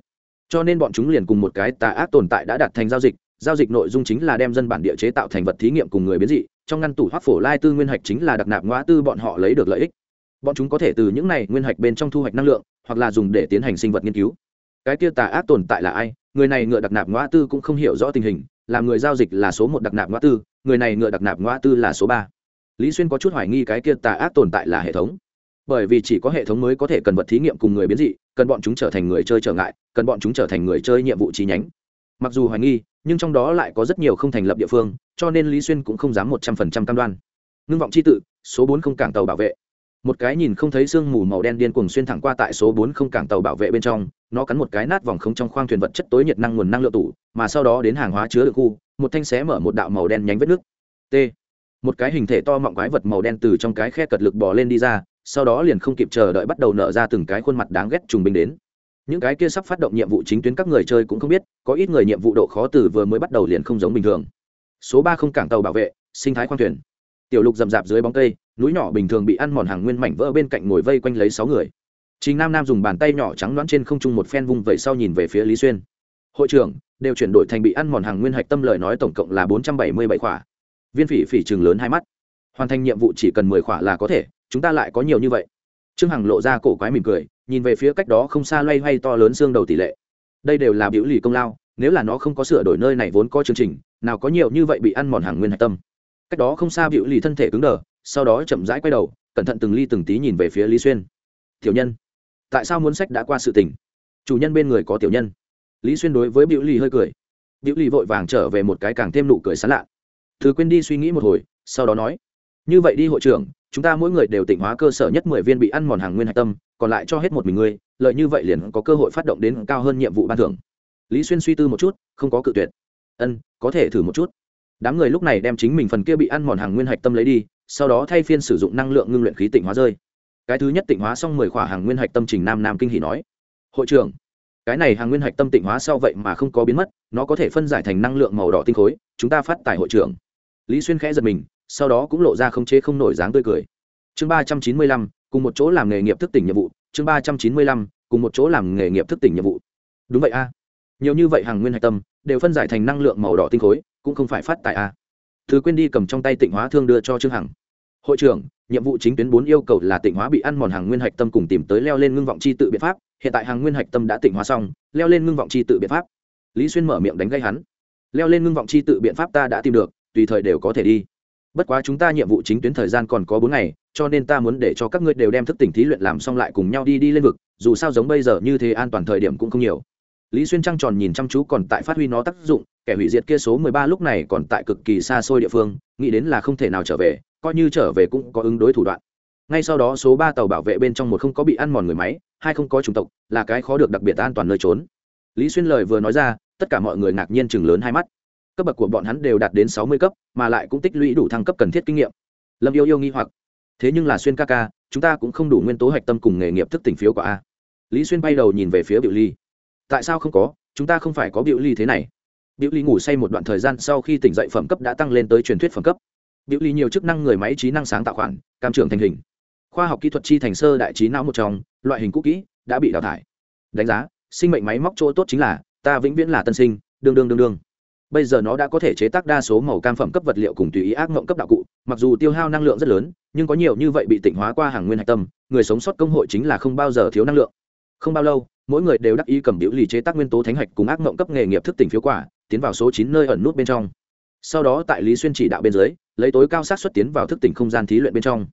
Cho nên bọn chúng liền cùng một cái tà ác tồn tại đã đặt thành giao dịch giao dịch nội dung chính là đem dân bản địa chế tạo thành vật thí nghiệm cùng người biến dị, trong ngăn tủ hoác phổ lai tư nguyên hạch chính là đặc nạp ngõ tư bọn họ lấy được lợi ích. Bọn chúng có thể từ những này nguyên hạch bên trong thu hoạch năng lượng, hoặc là dùng để tiến hành sinh vật nghiên cứu. Cái kia tà ác tồn tại là ai? Người này ngựa đặc nạp ngõ tư cũng không hiểu rõ tình hình, làm người giao dịch là số một đặc nạp ngõ tư, người này ngựa đặc nạp ngõ tư là số ba. Lý xuyên có chút hoài nghi cái kia tà ác tồn tại là hệ thống bởi vì chỉ có hệ thống mới có thể cần vật thí nghiệm cùng người biến dị, cần bọn chúng trở thành người chơi trở ngại, cần bọn chúng trở thành người chơi nhiệm vụ chi nhánh. Mặc dù hoài nghi, nhưng trong đó lại có rất nhiều không thành lập địa phương, cho nên lý xuyên cũng không dám một trăm phần trăm cam đoan. Ngưng vọng c h i tự, số bốn không cảng tàu bảo vệ. Một cái nhìn không thấy sương mù màu đen điên cuồng xuyên thẳng qua tại số bốn không cảng tàu bảo vệ bên trong, nó cắn một cái nát vòng không trong khoang thuyền vật chất tối nhiệt năng nguồn năng lượng tủ, mà sau đó đến hàng hóa chứa được khu, một thanh xé mở một đạo màu đen nhánh vết nước. T. Một cái hình thể to mọng quái vật màu đen từ trong cái khe cật lực bò lên đi ra sau đó liền không kịp chờ đợi bắt đầu nở ra từng cái khuôn mặt đáng ghét trùng binh đến. Những cái kia sắp phát động nhiệm vụ chính tuyến các người chơi cũng không biết, có ít người nhiệm vụ độ khó từ vừa mới bắt đầu liền không giống bình thường. Số ba không cảng tàu bảo vệ, sinh thái khoang thuyền. Tiểu lục rậm rạp dưới bóng cây, núi nhỏ bình thường bị ăn mòn hàng nguyên mảnh vỡ bên cạnh ngồi vây quanh lấy sáu người. Chính nam nam dùng bàn tay nhỏ trắng đoán trên không trung một phen vung vẩy sau nhìn về phía lý xuyên. Hội trưởng, đều chuyển đổi thành bị ăn mòn hàng nguyên hạch tâm lời nói tổng cộng là bốn trăm bảy mươi bảy khỏa. Viên phỉ phỉ trường lớn hai mắt hoàn thành nhiệm vụ chỉ cần mười khỏa là có thể, chúng ta lại có nhiều như vậy. Trương hằng lộ ra cổ quái mỉm cười, nhìn về phía cách đó không xa loay hoay to lớn xương đầu tỷ lệ. Đây đều là biểu lì công lao, nếu là nó không có sửa đổi nơi này vốn có chương trình, nào có nhiều như vậy bị ăn mòn hàng nguyên hạch tâm. Cách đó không xa biểu lì thân thể cứng đờ, sau đó chậm rãi quay đầu, cẩn thận từng ly từng tí nhìn về phía lý xuyên. Tiểu nhân, tại sao muốn sách đã qua sự tình? Chủ nhân bên người có tiểu nhân. Lý xuyên đối với biểu lì hơi cười. Biểu lì vội vàng trở về một cái càng thêm nụ cười sán lạ. Thứ quên đi suy nghĩ một hồi, sau đó nói như vậy đi hội trưởng, chúng ta mỗi người đều tỉnh hóa cơ sở nhất mười viên bị ăn mòn hàng nguyên hạch tâm, còn lại cho hết một mình ngươi, lợi như vậy liền có cơ hội phát động đến cao hơn nhiệm vụ ban thưởng. Lý xuyên suy tư một chút, không có cự tuyệt. Ân, có thể thử một chút. Đám người lúc này đem chính mình phần kia bị ăn mòn hàng nguyên hạch tâm lấy đi, sau đó thay phiên sử dụng năng lượng ngưng luyện khí tịnh hóa rơi. Cái thứ nhất tịnh hóa xong mười khỏa hàng nguyên hạch tâm trình nam nam kinh hỷ nói, hội trưởng, cái này hàng nguyên hạch tâm tịnh hóa sau vậy mà không có biến mất, nó có thể phân giải thành năng lượng màu đỏ tinh khối, chúng ta phát tài hội trưởng. Lý xuyên khẽ giật mình sau đó cũng lộ ra không chế không nổi dáng tươi cười. Chương ba trăm chín mươi lăm, cùng một chỗ làm nghề nghiệp thức tỉnh nhiệm vụ. Chương ba trăm chín mươi lăm, cùng một chỗ làm nghề nghiệp thức tỉnh nhiệm vụ. Đúng vậy a. Nhiều như vậy hàng nguyên hạch tâm, đều phân giải thành năng lượng màu đỏ tinh khối, cũng không phải phát tại a. Thứ quên đi cầm trong tay tịnh hóa thương đưa cho trương hằng. Hội trưởng, nhiệm vụ chính tuyến bốn yêu cầu là tịnh hóa bị ăn mòn hàng nguyên hạch tâm cùng tìm tới leo lên ngưng vọng chi tự biện pháp. Hiện tại hàng nguyên hạch tâm đã tịnh hóa xong, leo lên ngưng vọng chi tự biện pháp. Lý xuyên mở miệng đánh gây hắn. Leo lên ngưng vọng chi tự biện pháp ta đã tìm được, tùy thời đều có thể đi bất quá chúng ta nhiệm vụ chính tuyến thời gian còn có bốn ngày, cho nên ta muốn để cho các ngươi đều đem thức tỉnh thí luyện làm xong lại cùng nhau đi đi lên vực, dù sao giống bây giờ như thế an toàn thời điểm cũng không nhiều. Lý xuyên trăng tròn nhìn chăm chú còn tại phát huy nó tác dụng, kẻ hủy diệt kia số mười ba lúc này còn tại cực kỳ xa xôi địa phương, nghĩ đến là không thể nào trở về, coi như trở về cũng có ứng đối thủ đoạn. Ngay sau đó số ba tàu bảo vệ bên trong một không có bị ăn mòn người máy, hai không có chủng tộc, là cái khó được đặc biệt an toàn nơi trốn. Lý xuyên lời vừa nói ra, tất cả mọi người ngạc nhiên chừng lớn hai mắt cấp bậc của bọn hắn đều đạt đến sáu mươi cấp, mà lại cũng tích lũy đủ thăng cấp cần thiết kinh nghiệm. Lâm yêu yêu nghi hoặc. Thế nhưng là xuyên ca ca, chúng ta cũng không đủ nguyên tố hạch tâm cùng nghề nghiệp thức tỉnh phiếu của a. Lý xuyên bay đầu nhìn về phía biểu ly. Tại sao không có? Chúng ta không phải có biểu ly thế này. Biểu ly ngủ say một đoạn thời gian sau khi tỉnh dậy phẩm cấp đã tăng lên tới truyền thuyết phẩm cấp. Biểu ly nhiều chức năng người máy trí năng sáng tạo khoản, cam trưởng thành hình. Khoa học kỹ thuật chi thành sơ đại trí não một trong, loại hình cũ kỹ, đã bị đào thải. Đánh giá, sinh mệnh máy móc chỗ tốt chính là, ta vĩnh viễn là tân sinh, đương đương đương đương bây giờ nó đã có thể chế tác đa số màu cam phẩm cấp vật liệu cùng tùy ý ác mộng cấp đạo cụ, mặc dù tiêu hao năng lượng rất lớn, nhưng có nhiều như vậy bị tỉnh hóa qua hàng nguyên hạch tâm, người sống sót công hội chính là không bao giờ thiếu năng lượng. Không bao lâu, mỗi người đều đắc ý cầm biểu lì chế tác nguyên tố thánh hạch cùng ác mộng cấp nghề nghiệp thức tỉnh phiếu quả, tiến vào số chín nơi ẩn nút bên trong. Sau đó tại lý xuyên chỉ đạo bên dưới, lấy tối cao sát xuất tiến vào thức tỉnh không gian thí luyện bên trong.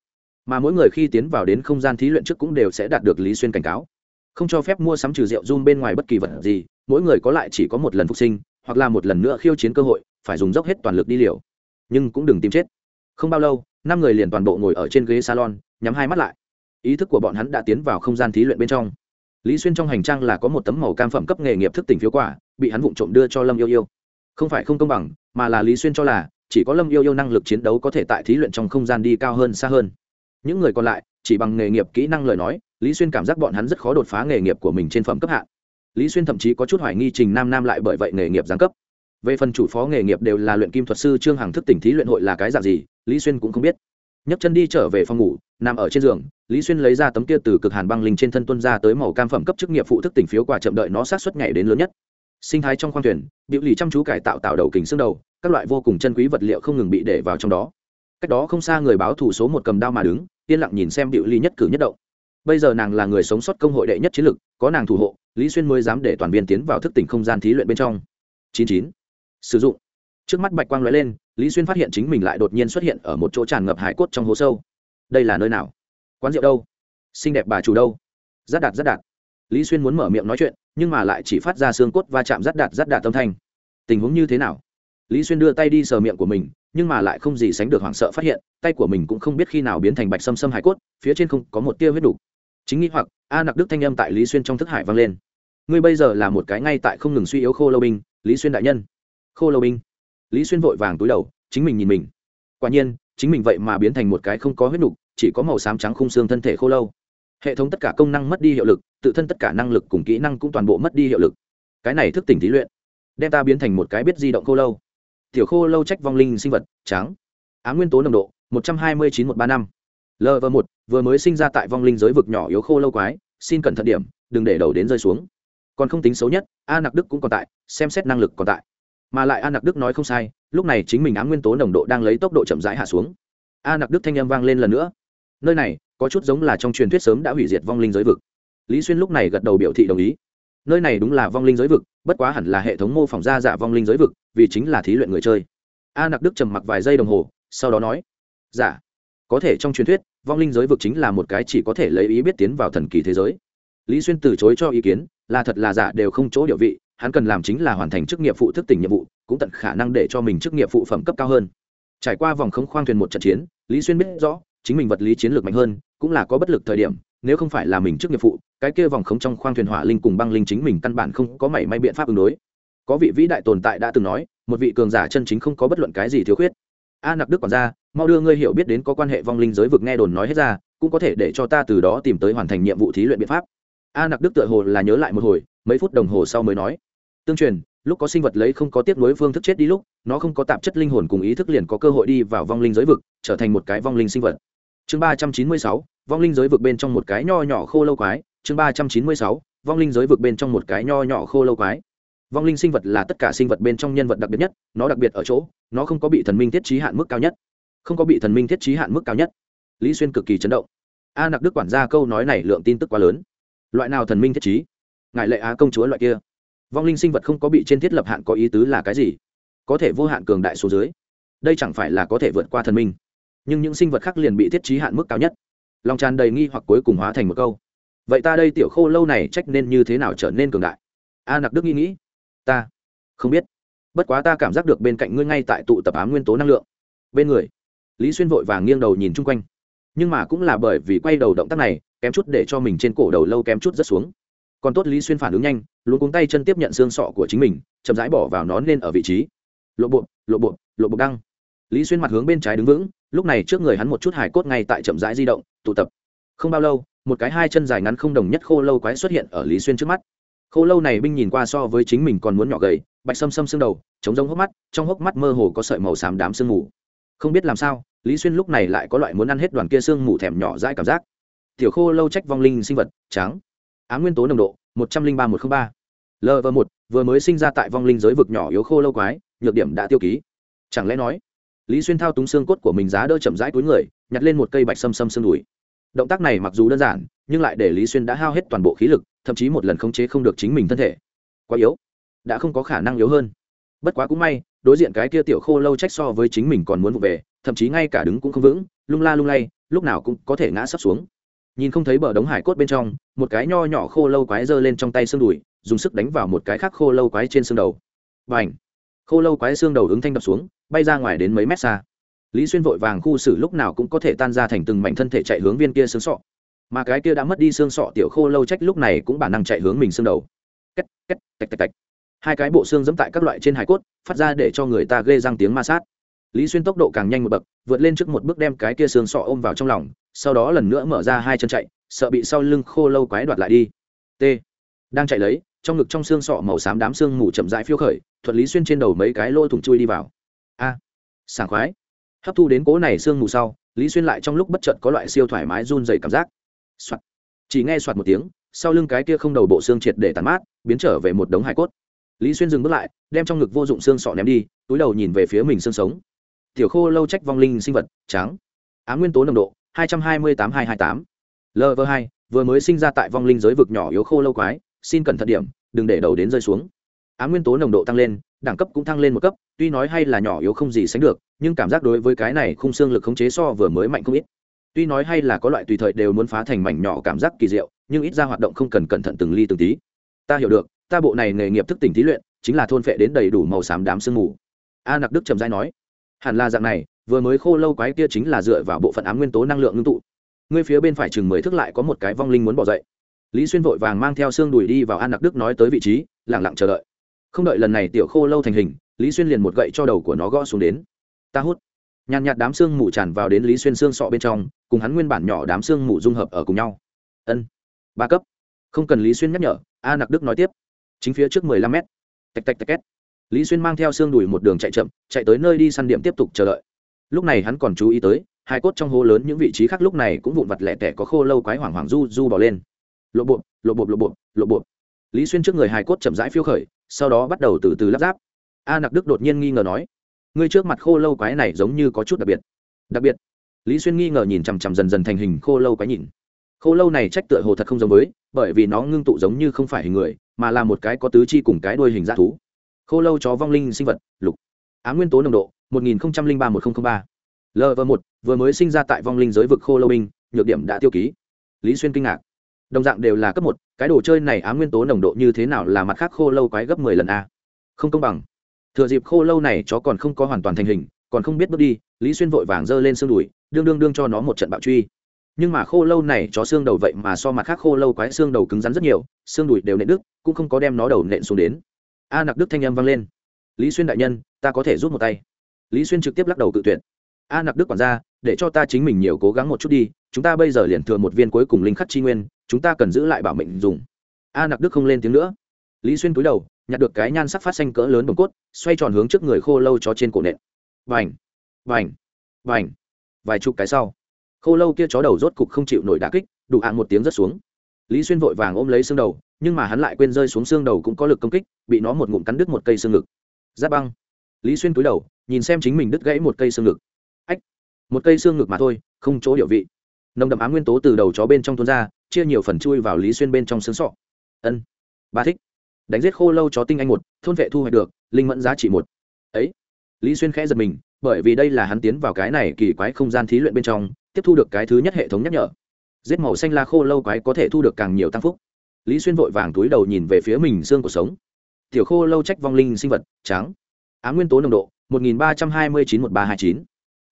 Mà mỗi người khi tiến vào đến không gian thí luyện trước cũng đều sẽ đạt được lý xuyên cảnh cáo. Không cho phép mua sắm trừ rượu run bên ngoài bất kỳ vật gì, mỗi người có lại chỉ có một lần phục sinh hoặc là một lần nữa khiêu chiến cơ hội, phải dùng dốc hết toàn lực đi liều. Nhưng cũng đừng tìm chết. Không bao lâu, năm người liền toàn bộ ngồi ở trên ghế salon, nhắm hai mắt lại. Ý thức của bọn hắn đã tiến vào không gian thí luyện bên trong. Lý xuyên trong hành trang là có một tấm màu cam phẩm cấp nghề nghiệp thức tỉnh phiếu quả, bị hắn vụng trộm đưa cho lâm yêu yêu. Không phải không công bằng, mà là lý xuyên cho là, chỉ có lâm yêu yêu năng lực chiến đấu có thể tại thí luyện trong không gian đi cao hơn xa hơn. Những người còn lại, chỉ bằng nghề nghiệp kỹ năng lời nói, lý xuyên cảm giác bọn hắn rất khó đột phá nghề nghiệp của mình trên phẩm cấp hạ lý xuyên thậm chí có chút hoài nghi trình nam nam lại bởi vậy nghề nghiệp giáng cấp. Về phần chủ phó nghề nghiệp đều là luyện kim thuật sư trương hằng thức tỉnh thí luyện hội là cái dạng gì, lý xuyên cũng không biết. Nhấc chân đi trở về phòng ngủ, nằm ở trên giường, lý xuyên lấy ra tấm kia từ cực hàn băng linh trên thân tuân ra tới màu cam phẩm cấp chức nghiệp phụ thức tỉnh phiếu quà chậm đợi nó sát xuất nhảy đến lớn nhất. Sinh thái trong khoang thuyền, biểu lì chăm chú cải tạo tạo đầu kính xương đầu, các loại vô cùng chân quý vật liệu không ngừng bị để vào trong đó. Cách đó không xa người báo thủ số một cầm đao mà đứng, yên lặng nhìn xem biểu lì nhất cử nhất động bây giờ nàng là người sống sót công hội đệ nhất chiến lực có nàng thủ hộ, lý xuyên mới dám để toàn viên tiến vào thức tỉnh không gian thí luyện bên trong. Chín chín. Sử dụng. Trước mắt bạch quang lóe lên, lý xuyên phát hiện chính mình lại đột nhiên xuất hiện ở một chỗ tràn ngập hải cốt trong hố sâu. Đây là nơi nào? Quán rượu đâu? Xinh đẹp bà chủ đâu? Giáp đạt giáp đạt. Lý xuyên muốn mở miệng nói chuyện, nhưng mà lại chỉ phát ra xương cốt va chạm giáp đạt giáp đạt tâm thanh. Tình huống như thế nào? Lý xuyên đưa tay đi sờ miệng của mình, nhưng mà lại không gì sánh được hoảng sợ phát hiện, tay của mình cũng không biết khi nào biến thành bạch sâm sâm hải cốt, phía trên không có một tia huyết đủ chính nghĩ hoặc, a nặc đức thanh âm tại lý xuyên trong thức hải vang lên. Ngươi bây giờ là một cái ngay tại không ngừng suy yếu khô lâu binh, lý xuyên đại nhân. Khô lâu binh. Lý xuyên vội vàng túi đầu, chính mình nhìn mình. Quả nhiên, chính mình vậy mà biến thành một cái không có huyết nục, chỉ có màu xám trắng khung xương thân thể khô lâu. Hệ thống tất cả công năng mất đi hiệu lực, tự thân tất cả năng lực cùng kỹ năng cũng toàn bộ mất đi hiệu lực. Cái này thức tỉnh thí luyện, đem ta biến thành một cái biết di động khô lâu. Tiểu khô lâu trách vong linh sinh vật, trắng. Á nguyên tố nồng độ, một trăm hai mươi chín một ba năm. Lv một vừa mới sinh ra tại vong linh giới vực nhỏ yếu khô lâu quái, xin cẩn thận điểm, đừng để đầu đến rơi xuống. Còn không tính xấu nhất, a nặc đức cũng còn tại, xem xét năng lực còn tại. Mà lại a nặc đức nói không sai, lúc này chính mình ám nguyên tố nồng độ đang lấy tốc độ chậm rãi hạ xuống. A nặc đức thanh â m vang lên lần nữa. Nơi này, có chút giống là trong truyền thuyết sớm đã hủy diệt vong linh giới vực. Lý xuyên lúc này gật đầu biểu thị đồng ý. Nơi này đúng là vong linh giới vực, bất quá hẳn là hệ thống mô phỏng ra giả vong linh giới vực, vì chính là thí luyện người chơi. A nặc đức trầm mặc vài giây đồng hồ, sau đó nói, giả có thể trong truyền thuyết, vong linh giới vực chính là một cái chỉ có thể lấy ý biết tiến vào thần kỳ thế giới. Lý xuyên từ chối cho ý kiến, là thật là giả đều không chỗ địa vị, hắn cần làm chính là hoàn thành chức nghiệp phụ thức tỉnh nhiệm vụ, cũng tận khả năng để cho mình chức nghiệp phụ phẩm cấp cao hơn. Trải qua vòng không khoang thuyền một trận chiến, lý xuyên biết rõ, chính mình vật lý chiến lược mạnh hơn, cũng là có bất lực thời điểm, nếu không phải là mình chức nghiệp phụ, cái kia vòng không trong khoang thuyền hỏa linh cùng băng linh chính mình căn bản không có mảy may biện pháp ứng đối. Có vị vĩ đại tồn tại đã từng nói, một vị cường giả chân chính không có bất luận cái gì thiếu khuyết. A nặc đức còn ra mau đưa ngươi hiểu biết đến có quan hệ vong linh giới vực nghe đồn nói hết ra, cũng có thể để cho ta từ đó tìm tới hoàn thành nhiệm vụ thí luyện biện pháp. A nặc đức tựa hồ là nhớ lại một hồi, mấy phút đồng hồ sau mới nói. Tương truyền, lúc có sinh vật lấy không có tiếp nối phương thức chết đi lúc, nó không có tạp chất linh hồn cùng ý thức liền có cơ hội đi vào vong linh giới vực, trở thành một cái vong linh sinh vật. Chương ba trăm chín mươi sáu, vong linh giới vực bên trong một cái nho nhỏ khô lâu quái. Chương ba trăm chín mươi sáu, vong linh giới vực bên trong một cái nho nhỏ khô lâu quái. Vong linh sinh vật là tất cả sinh vật bên trong nhân vật đặc biệt nhất, nó đặc biệt ở chỗ, nó không có bị thần minh tiết trí hạn mức cao nhất không có bị thần minh thiết trí hạn mức cao nhất. Lý xuyên cực kỳ chấn động. A nặc đức quản gia câu nói này lượng tin tức quá lớn. Loại nào thần minh thiết trí? Ngại lệ á công chúa loại kia. Vong linh sinh vật không có bị trên thiết lập hạn có ý tứ là cái gì? Có thể vô hạn cường đại số dưới. Đây chẳng phải là có thể vượt qua thần minh. Nhưng những sinh vật khác liền bị thiết trí hạn mức cao nhất. Lòng tràn đầy nghi hoặc cuối cùng hóa thành một câu. Vậy ta đây tiểu khô lâu này trách nên như thế nào trở nên cường đại? A nặc đức nghĩ nghĩ. Ta không biết. Bất quá ta cảm giác được bên cạnh ngươi ngay tại tụ tập ám nguyên tố năng lượng. Bên người lý xuyên vội vàng nghiêng đầu nhìn chung quanh. Nhưng mà cũng là bởi vì quay đầu động tác này, kém chút để cho mình trên cổ đầu lâu kém chút rất xuống. Còn tốt lý xuyên phản ứng nhanh, luôn cuống tay chân tiếp nhận xương sọ của chính mình, chậm rãi bỏ vào nó lên ở vị trí. Lộ bộ lộ bộ lộ bộ đăng. Lý xuyên mặt hướng bên trái đứng vững, lúc này trước người hắn một chút hải cốt ngay tại chậm rãi di động, tụ tập. Không bao lâu, một cái hai chân dài ngắn không đồng nhất khô lâu quái xuất hiện ở lý xuyên trước mắt. Khô lâu này binh nhìn qua so với chính mình còn muốn nhỏ gầy, bạch sâm sâm xương đầu chống giống hốc mắt, trong hốc mắt mơ hồ có sợi màu xám đám sương mù không biết làm sao, lý xuyên lúc này lại có loại muốn ăn hết đoàn kia sương mù thèm nhỏ dãi cảm giác. Tiểu khô lâu trách vong linh sinh vật, trắng. Á nguyên tố nồng độ, một trăm linh ba một trăm linh ba lv một, vừa mới sinh ra tại vong linh giới vực nhỏ yếu khô lâu quái, nhược điểm đã tiêu ký. Chẳng lẽ nói, lý xuyên thao túng xương cốt của mình giá đỡ chậm rãi túi người, nhặt lên một cây bạch xâm xâm xương đùi. Động tác này mặc dù đơn giản, nhưng lại để lý xuyên đã hao hết toàn bộ khí lực, thậm chí một lần khống chế không được chính mình thân thể. Quá yếu. Đã không có khả năng yếu hơn bất quá cũng may, đối diện cái kia tiểu khô lâu trách so với chính mình còn muốn vụ về, thậm chí ngay cả đứng cũng không vững, lung la lung lay, lúc nào cũng có thể ngã sấp xuống. Nhìn không thấy bờ đống hải cốt bên trong, một cái nho nhỏ khô lâu quái giơ lên trong tay xương đùi, dùng sức đánh vào một cái khác khô lâu quái trên xương đầu. Và ảnh khô lâu quái xương đầu ứng thanh đập xuống, bay ra ngoài đến mấy mét xa. Lý xuyên vội vàng khu xử lúc nào cũng có thể tan ra thành từng mảnh thân thể chạy hướng viên kia xương sọ. Mà cái kia đã mất đi xương sọ tiểu khô lâu trách lúc này cũng bản năng chạy hướng mình xương đầu. Cách cách tạch tạch tạch hai cái bộ xương dẫm tại các loại trên hải cốt, phát ra để cho người ta ghê răng tiếng ma sát. Lý xuyên tốc độ càng nhanh một bậc, vượt lên trước một bước đem cái kia xương sọ ôm vào trong lòng, sau đó lần nữa mở ra hai chân chạy, sợ bị sau lưng khô lâu quái đoạt lại đi. T. Đang chạy lấy, trong ngực trong xương sọ màu xám đám xương mù chậm rãi phiêu khởi, thuận lý xuyên trên đầu mấy cái lỗ thủng chui đi vào. A! Sảng khoái. Hấp thu đến cố này xương mù sau, lý xuyên lại trong lúc bất chợt có loại siêu thoải mái run dày cảm giác. Soạt. Chỉ nghe soạt một tiếng, sau lưng cái kia không đầu bộ xương triệt để tàn mát, biến trở về một đống hải cốt lý xuyên dừng bước lại, đem trong ngực vô dụng xương sọ ném đi, túi đầu nhìn về phía mình xương sống. Tiểu khô lâu trách vong linh sinh vật trắng á nguyên tố nồng độ, hai trăm hai mươi tám hai hai tám. Lv hai, vừa mới sinh ra tại vong linh giới vực nhỏ yếu khô lâu quái, xin cẩn thận điểm, đừng để đầu đến rơi xuống. Á nguyên tố nồng độ tăng lên, đẳng cấp cũng tăng lên một cấp, tuy nói hay là nhỏ yếu không gì sánh được, nhưng cảm giác đối với cái này khung xương lực khống chế so vừa mới mạnh không ít. Tuy nói hay là có loại tùy thời đều muốn phá thành mảnh nhỏ cảm giác kỳ diệu, nhưng ít ra hoạt động không cần cẩn thận từng ly từng tí. Ta hiểu được ta bộ này nghề nghiệp thức tỉnh thí luyện, chính là thôn phệ đến đầy đủ màu xám đám sương mù. A nặc đức trầm dai nói, hẳn là dạng này, vừa mới khô lâu quái kia chính là dựa vào bộ phận ám nguyên tố năng lượng ngưng tụ. Ngươi phía bên phải chừng mười thước lại có một cái vong linh muốn bỏ dậy. Lý xuyên vội vàng mang theo xương đùi đi vào an nặc đức nói tới vị trí lẳng lặng chờ đợi. Không đợi lần này tiểu khô lâu thành hình, lý xuyên liền một gậy cho đầu của nó gõ xuống đến. Ta hút. Nhàn nhạt đám xương mù tràn vào đến lý xuyên xương sọ bên trong, cùng hắn nguyên bản nhỏ đám xương mù dung hợp ở cùng nhau. Ân. Ba cấp. Không cần lý xuyên nhắc nhở, a nặc đức nói tiếp chính phía trước mười lăm mét. Tạch tạch tạch két. Lý xuyên mang theo xương đùi một đường chạy chậm, chạy tới nơi đi săn điểm tiếp tục chờ đợi. Lúc này hắn còn chú ý tới, hai cốt trong hố lớn những vị trí khác lúc này cũng vụn vặt lẻ tẻ có khô lâu quái hoảng hoảng du du bỏ lên. Lộ bộ lộ bộ lộ bộ lộ bộ lý xuyên trước người hai cốt chậm rãi phiêu khởi, sau đó bắt đầu từ từ lắp ráp. A nặc đức đột nhiên nghi ngờ nói, ngươi trước mặt khô lâu quái này giống như có chút đặc biệt. Đặc biệt? Lý xuyên nghi ngờ nhìn chằm chằm dần dần thành hình khô lâu quái nhìn. Khô lâu này trách tựa hồ thật không giống với, bởi vì nó ngưng tụ giống như không phải hình người mà là một cái có tứ chi cùng cái đuôi hình dã thú. Khô lâu chó vong linh sinh vật, lục. Á nguyên tố nồng độ, một nghìn ba, một nghìn ba. Lv một, vừa mới sinh ra tại vong linh giới vực khô lâu binh, nhược điểm đã tiêu ký. Lý xuyên kinh ngạc. Đồng dạng đều là cấp một, cái đồ chơi này á nguyên tố nồng độ như thế nào là mặt khác khô lâu quái gấp mười lần a? Không công bằng. Thừa dịp khô lâu này chó còn không có hoàn toàn thành hình, còn không biết bước đi, lý xuyên vội vàng giơ lên xương đùi, đương đương đương cho nó một trận bạo truy nhưng mà khô lâu này chó xương đầu vậy mà so mặt khác khô lâu quái xương đầu cứng rắn rất nhiều, xương đùi đều nện đức cũng không có đem nó đầu nện xuống đến. A nặc đức thanh âm vang lên. Lý xuyên đại nhân, ta có thể rút một tay. Lý xuyên trực tiếp lắc đầu tự tuyển a nặc đức quản ra để cho ta chính mình nhiều cố gắng một chút đi, chúng ta bây giờ liền thừa một viên cuối cùng linh khắc chi nguyên, chúng ta cần giữ lại bảo mệnh dùng. A nặc đức không lên tiếng nữa. Lý xuyên cúi đầu, nhặt được cái nhan sắc phát xanh cỡ lớn bồng cốt, xoay tròn hướng trước người khô lâu chó trên cổ nện. Vành vành vành, vài chục cái sau khô lâu kia chó đầu rốt cục không chịu nổi đà kích, đủ ạn một tiếng rất xuống. Lý xuyên vội vàng ôm lấy xương đầu, nhưng mà hắn lại quên rơi xuống xương đầu cũng có lực công kích, bị nó một ngụm cắn đứt một cây xương ngực. Giáp băng. Lý xuyên cúi đầu, nhìn xem chính mình đứt gãy một cây xương ngực. Ách, một cây xương ngực mà thôi, không chỗ địa vị. Nồng đậm á nguyên tố từ đầu chó bên trong tuôn ra, chia nhiều phần chui vào lý xuyên bên trong xương sọ. Ân ba thích. Đánh giết khô lâu chó tinh anh một, thôn vệ thu hoạch được, linh mẫn giá trị một. Ấy. Lý xuyên khẽ giật mình, bởi vì đây là hắn tiến vào cái này kỳ quái không gian thí luyện bên trong tiếp thu được cái thứ nhất hệ thống nhắc nhở. Giết màu xanh la khô lâu quái có thể thu được càng nhiều tăng phúc. Lý xuyên vội vàng túi đầu nhìn về phía mình xương cuộc sống. Tiểu khô lâu trách vong linh sinh vật, trắng. Á nguyên tố nồng độ, một nghìn ba trăm hai mươi chín một ba hai chín.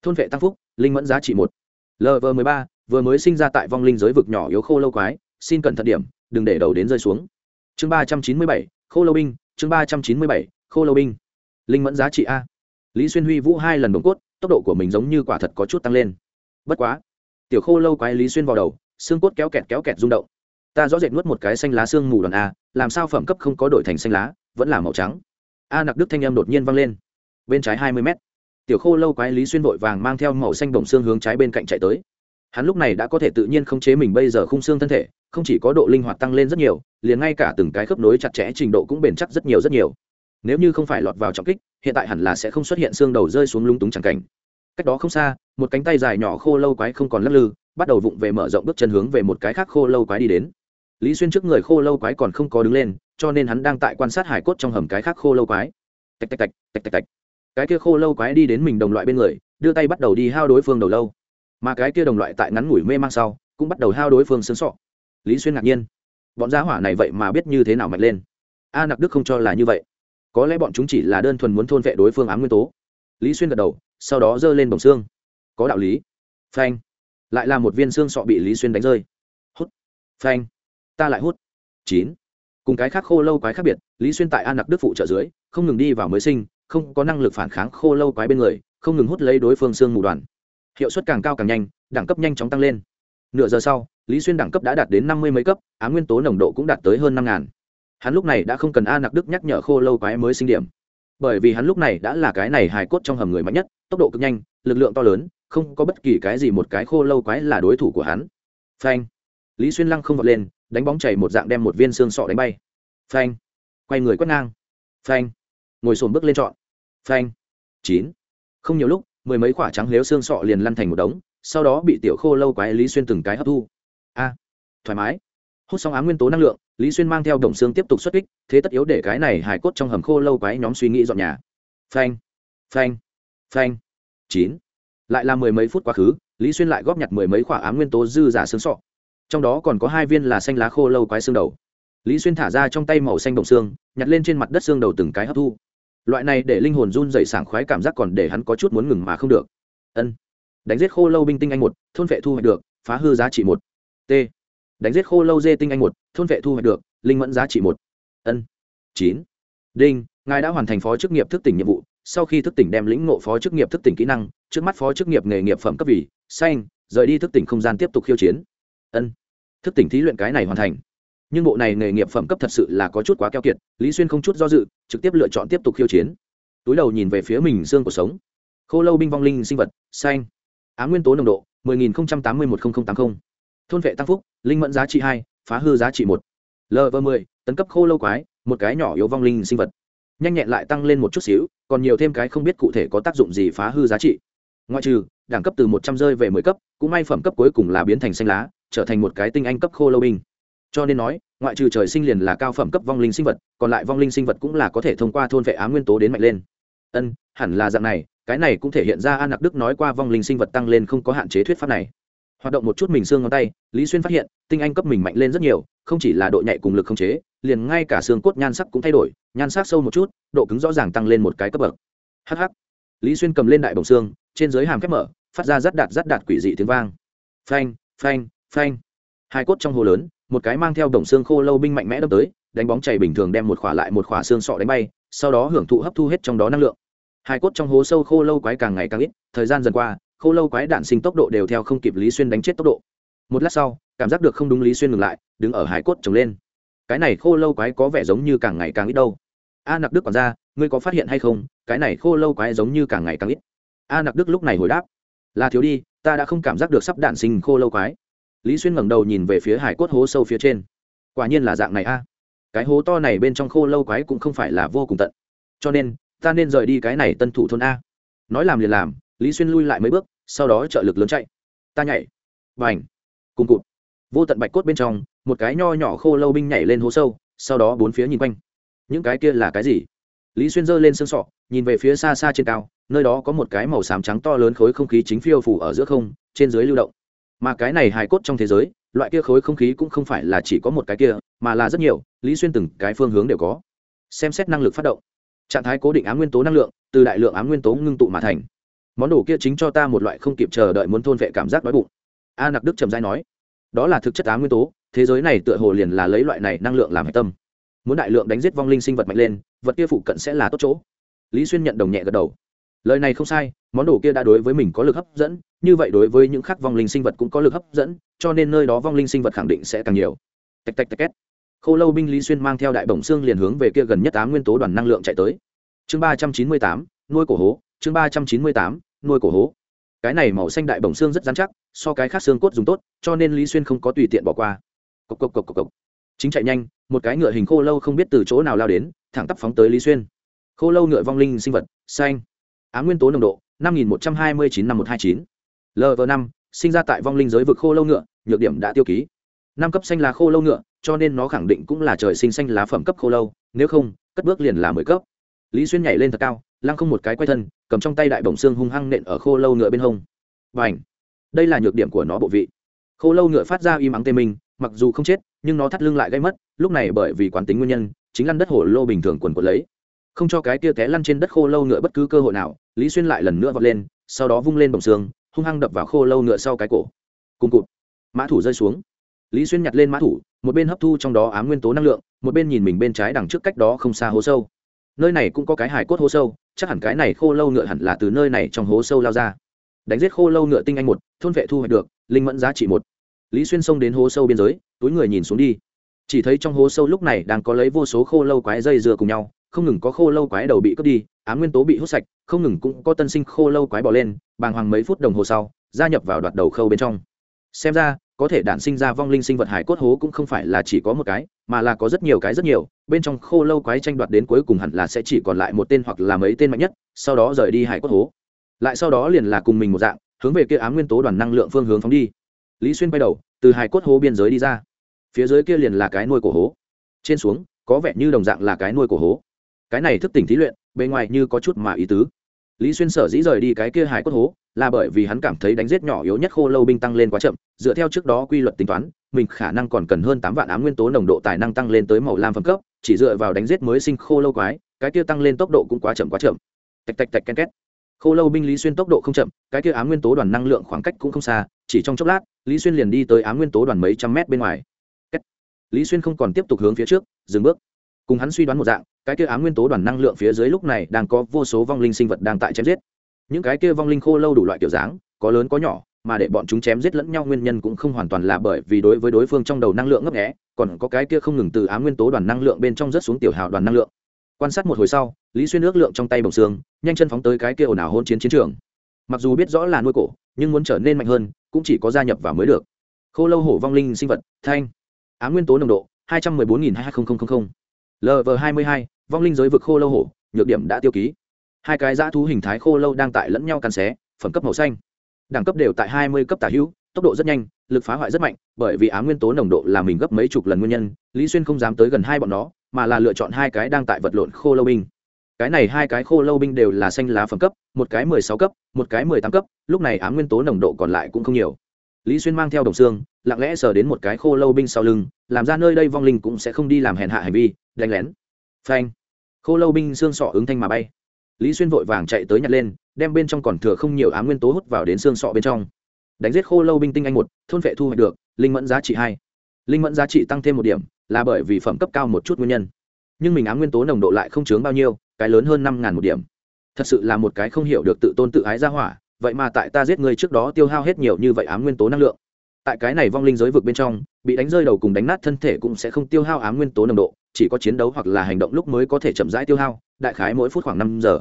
Thôn vệ tăng phúc, linh mẫn giá trị một. Lv m ộ ba, vừa mới sinh ra tại vong linh giới vực nhỏ yếu khô lâu quái, xin cẩn thận điểm, đừng để đầu đến rơi xuống. Chương ba trăm chín mươi bảy, khô lâu binh, chương ba trăm chín mươi bảy, khô lâu binh. Linh mẫn giá trị a. Lý xuyên huy vũ hai lần đồng cốt, tốc độ của mình giống như quả thật có chút tăng lên bất quá. Tiểu khô lâu quái lý xuyên vào đầu, xương cốt kéo kẹt kéo kẹt rung động. Ta rõ rệt nuốt một cái xanh lá xương mù đoàn a, làm sao phẩm cấp không có đổi thành xanh lá, vẫn là màu trắng. A nặc đức thanh em đột nhiên văng lên. Bên trái hai mươi mét. Tiểu khô lâu quái lý xuyên vội vàng mang theo màu xanh bồng xương hướng trái bên cạnh chạy tới. Hắn lúc này đã có thể tự nhiên khống chế mình bây giờ khung xương thân thể, không chỉ có độ linh hoạt tăng lên rất nhiều, liền ngay cả từng cái khớp nối chặt chẽ trình độ cũng bền chắc rất nhiều rất nhiều. Nếu như không phải lọt vào trọng kích, hiện tại hẳn là sẽ không xuất hiện xương đầu rơi xuống lung túng chẳng cảnh cách đó không xa, một cánh tay dài nhỏ khô lâu quái không còn lắc lư, bắt đầu vụng về mở rộng bước chân hướng về một cái khác khô lâu quái đi đến. Lý xuyên trước người khô lâu quái còn không có đứng lên, cho nên hắn đang tại quan sát hải cốt trong hầm cái khác khô lâu quái. Tạch tạch tạch tạch tạch tạch. Cái kia khô lâu quái đi đến mình đồng loại bên người, đưa tay bắt đầu đi hao đối phương đầu lâu. Mà cái kia đồng loại tại ngắn ngủi mê mang sau, cũng bắt đầu hao đối phương sướng sọ. Lý xuyên ngạc nhiên. Bọn gia hỏa này vậy mà biết như thế nào mạnh lên? A nặc đức không cho là như vậy. Có lẽ bọn chúng chỉ là đơn thuần muốn thôn vệ đối phương ám nguyên tố. Lý xuyên gật đầu sau đó giơ lên bồng xương. Có đạo lý. Phanh. Lại là một viên xương sọ bị lý xuyên đánh rơi. Hút. Phanh. Ta lại hút. Chín. Cùng cái khác khô lâu quái khác biệt, lý xuyên tại an nặc đức phụ trợ dưới, không ngừng đi vào mới sinh, không có năng lực phản kháng khô lâu quái bên người, không ngừng hút lấy đối phương xương mù đoàn. Hiệu suất càng cao càng nhanh, đẳng cấp nhanh chóng tăng lên. Nửa giờ sau, lý xuyên đẳng cấp đã đạt đến năm mươi mấy cấp, á nguyên tố nồng độ cũng đạt tới hơn năm ngàn. Hắn lúc này đã không cần a nặc đức nhắc nhở khô lâu quái mới sinh điểm. Bởi vì hắn lúc này đã là cái này hài cốt trong hầm người mạnh nhất tốc độ cực nhanh, lực lượng to lớn, không có bất kỳ cái gì một cái khô lâu quái là đối thủ của hắn. Phanh. Lý xuyên lăng không vọt lên, đánh bóng chảy một dạng đem một viên xương sọ đánh bay. Phanh. Quay người quét ngang. Phanh. Ngồi sồn bước lên trọn. Phanh. Chín. Không nhiều lúc, mười mấy quả trắng lếu xương sọ liền lăn thành một đống, sau đó bị tiểu khô lâu quái lý xuyên từng cái hấp thu. A. Thoải mái. Hút xong ám nguyên tố năng lượng, lý xuyên mang theo đồng xương tiếp tục xuất kích, thế tất yếu để cái này hài cốt trong hầm khô lâu quái nhóm suy nghĩ dọn nhà. Phanh. Phanh phanh. Chín. Lại là mười mấy phút quá khứ, lý xuyên lại góp nhặt mười mấy quả ám nguyên tố dư giả xương sọ. Trong đó còn có hai viên là xanh lá khô lâu quái xương đầu. Lý xuyên thả ra trong tay màu xanh đồng xương, nhặt lên trên mặt đất xương đầu từng cái hấp thu. Loại này để linh hồn run dày sảng khoái cảm giác còn để hắn có chút muốn ngừng mà không được. Ân. Đánh giết khô lâu binh tinh anh một, thôn vệ thu hoạch được, phá hư giá trị một. T. Đánh giết khô lâu dê tinh anh một, thôn vệ thu hoạch được, linh mẫn giá trị một. Ân. Chín. Đinh, ngài đã hoàn thành phó chức nghiệp thức tỉnh nhiệm vụ sau khi thức tỉnh đem lĩnh ngộ phó chức nghiệp thức tỉnh kỹ năng, trước mắt phó chức nghiệp nghề nghiệp phẩm cấp vị xanh, rời đi thức tỉnh không gian tiếp tục khiêu chiến. Ân, thức tỉnh thí luyện cái này hoàn thành. Nhưng bộ này nghề nghiệp phẩm cấp thật sự là có chút quá keo kiệt, lý xuyên không chút do dự, trực tiếp lựa chọn tiếp tục khiêu chiến. Túi đầu nhìn về phía mình xương cuộc sống. Khô lâu binh vong linh sinh vật, xanh. Á nguyên tố nồng độ 10.080-10080. thôn vệ tăng phúc, linh mẫn giá trị hai, phá hư giá trị một. Lv 10 tấn cấp khô lâu quái, một cái nhỏ yếu vong linh sinh vật nhanh nhẹn lại tăng lên một chút xíu, còn nhiều thêm cái không biết cụ thể có tác dụng gì phá hư giá trị. Ngoại trừ, đẳng cấp từ một trăm rơi về mười cấp, cũng may phẩm cấp cuối cùng là biến thành xanh lá, trở thành một cái tinh anh cấp khô lâu binh. Cho nên nói, ngoại trừ trời sinh liền là cao phẩm cấp vong linh sinh vật, còn lại vong linh sinh vật cũng là có thể thông qua thôn vệ á nguyên tố đến mạnh lên. Ân, hẳn là dạng này, cái này cũng thể hiện ra an nặc đức nói qua vong linh sinh vật tăng lên không có hạn chế thuyết pháp này. Hoạt động một chút mình xương ngón tay, lý xuyên phát hiện, tinh anh cấp mình mạnh lên rất nhiều, không chỉ là độ nhạy cùng lực không chế liền ngay cả xương cốt nhan sắc cũng thay đổi, nhan sắc sâu một chút, độ cứng rõ ràng tăng lên một cái cấp bậc. Hh lý xuyên cầm lên đại bồng xương, trên dưới hàm khép mở, phát ra rắt đạt rắt đạt quỷ dị tiếng vang. Phanh phanh phanh. Hai cốt trong hồ lớn, một cái mang theo đồng xương khô lâu binh mạnh mẽ đâm tới, đánh bóng chảy bình thường đem một khỏa lại một khỏa xương sọ đánh bay, sau đó hưởng thụ hấp thu hết trong đó năng lượng. Hai cốt trong hố sâu khô lâu quái càng ngày càng ít, thời gian dần qua, khô lâu quái đạn sinh tốc độ đều theo không kịp lý xuyên đánh chết tốc độ. Một lát sau, cảm giác được không đúng lý xuyên ngừng lại, đứng ở hải cốt trồng lên cái này khô lâu quái có vẻ giống như càng ngày càng ít đâu. A nặc đức còn ra, ngươi có phát hiện hay không, cái này khô lâu quái giống như càng ngày càng ít. A nặc đức lúc này hồi đáp, là thiếu đi, ta đã không cảm giác được sắp đạn sinh khô lâu quái. Lý xuyên ngẩng đầu nhìn về phía hải cốt hố sâu phía trên. Quả nhiên là dạng này a. Cái hố to này bên trong khô lâu quái cũng không phải là vô cùng tận. Cho nên, ta nên rời đi cái này tân thủ thôn a. Nói làm liền làm, lý xuyên lui lại mấy bước, sau đó trợ lực lớn chạy. Ta nhảy. Và ảnh cùng cụt. Vô tận bạch cốt bên trong một cái nho nhỏ khô lâu binh nhảy lên hố sâu, sau đó bốn phía nhìn quanh. Những cái kia là cái gì? Lý xuyên giơ lên xương sọ, nhìn về phía xa xa trên cao, nơi đó có một cái màu xám trắng to lớn khối không khí chính phiêu phủ ở giữa không, trên dưới lưu động. Mà cái này hài cốt trong thế giới, loại kia khối không khí cũng không phải là chỉ có một cái kia, mà là rất nhiều, lý xuyên từng cái phương hướng đều có. Xem xét năng lực phát động. Trạng thái cố định ám nguyên tố năng lượng, từ đại lượng ám nguyên tố ngưng tụ mà thành. Món đồ kia chính cho ta một loại không kịp chờ đợi muốn thôn vệ cảm giác đói bụng. A nặc đức trầm dai nói, đó là thực chất ám nguyên tố thế giới này tựa hồ liền là lấy loại này năng lượng làm hạch tâm. Muốn đại lượng đánh giết vong linh sinh vật mạnh lên, vật kia phụ cận sẽ là tốt chỗ. Lý xuyên nhận đồng nhẹ gật đầu. Lời này không sai, món đồ kia đã đối với mình có lực hấp dẫn, như vậy đối với những khác vong linh sinh vật cũng có lực hấp dẫn, cho nên nơi đó vong linh sinh vật khẳng định sẽ càng nhiều. Tạch tạch tạch két. Khô lâu binh lý xuyên mang theo đại bổng xương liền hướng về kia gần nhất tám nguyên tố đoàn năng lượng chạy tới. Chương ba trăm chín mươi tám, nuôi cổ hố, chương ba trăm chín mươi tám, nuôi cổ hố. Cái này màu xanh đại bổng xương rất dán chắc, so cái khác xương cốt dùng tốt, cho nên lý xuyên không có tùy tiện bỏ qua cộc cộc cộc cộc cộc. Chính chạy nhanh, một cái ngựa hình khô lâu không biết từ chỗ nào lao đến, thẳng tắp phóng tới lý xuyên. Khô lâu ngựa vong linh sinh vật, xanh. Á nguyên tố nồng độ, năm nghìn một trăm hai mươi chín năm một hai chín. Lv năm, sinh ra tại vong linh giới vực khô lâu ngựa, nhược điểm đã tiêu ký. Năm cấp xanh là khô lâu ngựa, cho nên nó khẳng định cũng là trời sinh xanh lá phẩm cấp khô lâu, nếu không, cất bước liền là mười cấp. Lý xuyên nhảy lên thật cao, lăng không một cái quay thân, cầm trong tay đại bổng xương hung hăng nện ở khô lâu ngựa bên hông. Và đây là nhược điểm của nó bộ vị. Khô lâu ngựa phát ra y mắng tê minh mặc dù không chết, nhưng nó thắt lưng lại gây mất, lúc này bởi vì quán tính nguyên nhân, chính lăn đất hồ lô bình thường quần quật lấy. Không cho cái kia té lăn trên đất khô lâu ngựa bất cứ cơ hội nào, lý xuyên lại lần nữa vọt lên, sau đó vung lên bồng xương, hung hăng đập vào khô lâu ngựa sau cái cổ. Cùng cụt. Mã thủ rơi xuống. Lý xuyên nhặt lên mã thủ, một bên hấp thu trong đó ám nguyên tố năng lượng, một bên nhìn mình bên trái đằng trước cách đó không xa hố sâu. Nơi này cũng có cái hải cốt hố sâu, chắc hẳn cái này khô lâu ngựa hẳn là từ nơi này trong hố sâu lao ra. Đánh giết khô lâu ngựa tinh anh một, thôn vệ thu hoạch được, linh mẫn giá trị một lý xuyên xông đến hố sâu biên giới, túi người nhìn xuống đi. Chỉ thấy trong hố sâu lúc này đang có lấy vô số khô lâu quái dây dừa cùng nhau, không ngừng có khô lâu quái đầu bị cướp đi, ám nguyên tố bị hút sạch, không ngừng cũng có tân sinh khô lâu quái bỏ lên, bàng hoàng mấy phút đồng hồ sau, gia nhập vào đoạt đầu khâu bên trong. Xem ra, có thể đản sinh ra vong linh sinh vật hải cốt hố cũng không phải là chỉ có một cái, mà là có rất nhiều cái rất nhiều, bên trong khô lâu quái tranh đoạt đến cuối cùng hẳn là sẽ chỉ còn lại một tên hoặc là mấy tên mạnh nhất, sau đó rời đi hải cốt hố. Lại sau đó liền là cùng mình một dạng, hướng về kia ám nguyên tố đoàn năng lượng phương hướng phóng đi lý xuyên bay đầu, từ hải cốt hố biên giới đi ra. Phía dưới kia liền là cái nuôi của hố. Trên xuống, có vẻ như đồng dạng là cái nuôi của hố. Cái này thức tỉnh thí luyện, bề ngoài như có chút mà ý tứ. Lý xuyên sở dĩ rời đi cái kia hải cốt hố, là bởi vì hắn cảm thấy đánh giết nhỏ yếu nhất khô lâu binh tăng lên quá chậm, dựa theo trước đó quy luật tính toán, mình khả năng còn cần hơn tám vạn ám nguyên tố nồng độ tài năng tăng lên tới màu lam phẩm cấp, chỉ dựa vào đánh giết mới sinh khô lâu quái, cái kia tăng lên tốc độ cũng quá chậm quá chậm. Tạch tạch tạch ken két khô lâu binh lý xuyên tốc độ không chậm, cái kia ám nguyên tố đoàn năng lượng khoảng cách cũng không xa, chỉ trong chốc lát, lý xuyên liền đi tới ám nguyên tố đoàn mấy trăm mét bên ngoài. Lý xuyên không còn tiếp tục hướng phía trước, dừng bước. Cùng hắn suy đoán một dạng, cái kia ám nguyên tố đoàn năng lượng phía dưới lúc này đang có vô số vong linh sinh vật đang tại chém giết. Những cái kia vong linh khô lâu đủ loại kiểu dáng, có lớn có nhỏ, mà để bọn chúng chém giết lẫn nhau nguyên nhân cũng không hoàn toàn là bởi vì đối với đối phương trong đầu năng lượng ngấp nghẽ còn có cái kia không ngừng từ ám nguyên tố đoàn năng lượng bên trong rất xuống tiểu hào đoàn năng lượng quan sát một hồi sau, lý xuyên ước lượng trong tay bồng xương, nhanh chân phóng tới cái kia ồn ào hôn chiến chiến trường. Mặc dù biết rõ là nuôi cổ, nhưng muốn trở nên mạnh hơn, cũng chỉ có gia nhập vào mới được. Khô lâu hổ vong linh sinh vật, thanh. Ám nguyên tố nồng độ, hai trăm mười bốn nghìn hai mươi lv hai mươi hai, vong linh giới vực khô lâu hổ, nhược điểm đã tiêu ký. Hai cái dã thú hình thái khô lâu đang tại lẫn nhau cắn xé, phẩm cấp màu xanh. Đẳng cấp đều tại hai mươi cấp tả hữu, tốc độ rất nhanh, lực phá hoại rất mạnh, bởi vì ám nguyên tố nồng độ là mình gấp mấy chục lần nguyên nhân, lý xuyên không dám tới gần hai bọn nó mà là lựa chọn hai cái đang tại vật lộn khô lâu binh. Cái này hai cái khô lâu binh đều là xanh lá phẩm cấp, một cái mười sáu cấp, một cái mười tám cấp, lúc này ám nguyên tố nồng độ còn lại cũng không nhiều. Lý xuyên mang theo đồng xương, lặng lẽ sờ đến một cái khô lâu binh sau lưng, làm ra nơi đây vong linh cũng sẽ không đi làm hèn hạ hành vi, đánh lén. Phanh. Khô lâu binh xương sọ ứng thanh mà bay. Lý xuyên vội vàng chạy tới nhặt lên, đem bên trong còn thừa không nhiều ám nguyên tố hút vào đến xương sọ bên trong. Đánh giết khô lâu binh tinh anh một, thôn vệ thu hoạch được, linh mẫn giá trị hai. Linh mẫn giá trị tăng thêm một điểm là bởi vì phẩm cấp cao một chút nguyên nhân. Nhưng mình ám nguyên tố nồng độ lại không chướng bao nhiêu, cái lớn hơn năm ngàn một điểm. Thật sự là một cái không hiểu được tự tôn tự ái ra hỏa, vậy mà tại ta giết người trước đó tiêu hao hết nhiều như vậy ám nguyên tố năng lượng. Tại cái này vong linh giới vực bên trong, bị đánh rơi đầu cùng đánh nát thân thể cũng sẽ không tiêu hao ám nguyên tố nồng độ, chỉ có chiến đấu hoặc là hành động lúc mới có thể chậm rãi tiêu hao, đại khái mỗi phút khoảng năm giờ.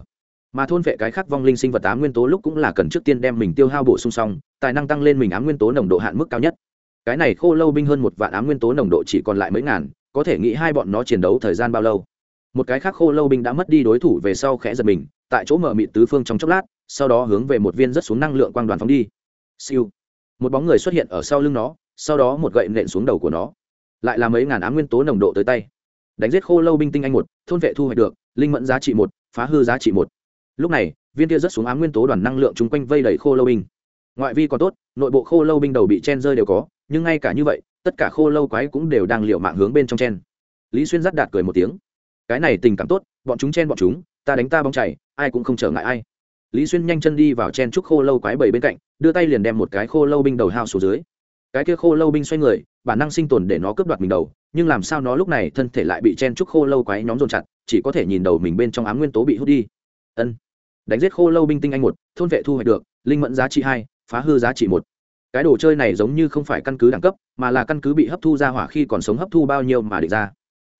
Mà thôn vệ cái khác vong linh sinh vật ám nguyên tố lúc cũng là cần trước tiên đem mình tiêu hao bổ sung xong, tài năng tăng lên mình ám nguyên tố nồng độ hạn mức cao nhất cái này khô lâu binh hơn một vạn ám nguyên tố nồng độ chỉ còn lại mấy ngàn, có thể nghĩ hai bọn nó chiến đấu thời gian bao lâu? Một cái khác khô lâu binh đã mất đi đối thủ về sau khẽ giật mình, tại chỗ mở mịt tứ phương trong chốc lát, sau đó hướng về một viên rất xuống năng lượng quang đoàn phóng đi. Siêu. Một bóng người xuất hiện ở sau lưng nó, sau đó một gậy nện xuống đầu của nó. Lại là mấy ngàn ám nguyên tố nồng độ tới tay. Đánh giết khô lâu binh tinh anh một, thôn vệ thu hoạch được, linh mẫn giá trị một, phá hư giá trị một. Lúc này, viên kia rất xuống ám nguyên tố đoàn năng lượng chung quanh vây đầy khô lâu binh. Ngoại vi còn tốt, nội bộ khô lâu binh đầu bị chen rơi đều có nhưng ngay cả như vậy, tất cả khô lâu quái cũng đều đang liệu mạng hướng bên trong chen. Lý xuyên giắt đạt cười một tiếng. Cái này tình cảm tốt, bọn chúng chen bọn chúng, ta đánh ta bóng chảy, ai cũng không trở ngại ai. Lý xuyên nhanh chân đi vào chen trúc khô lâu quái bảy bên cạnh, đưa tay liền đem một cái khô lâu binh đầu hao xuống dưới. Cái kia khô lâu binh xoay người, bản năng sinh tồn để nó cướp đoạt mình đầu, nhưng làm sao nó lúc này thân thể lại bị chen trúc khô lâu quái nhóm dồn chặt, chỉ có thể nhìn đầu mình bên trong ám nguyên tố bị hút đi. Ân. Đánh giết khô lâu binh tinh anh một, thôn vệ thu hoạch được, linh mẫn giá trị hai, phá hư giá trị một cái đồ chơi này giống như không phải căn cứ đẳng cấp, mà là căn cứ bị hấp thu ra hỏa khi còn sống hấp thu bao nhiêu mà định ra.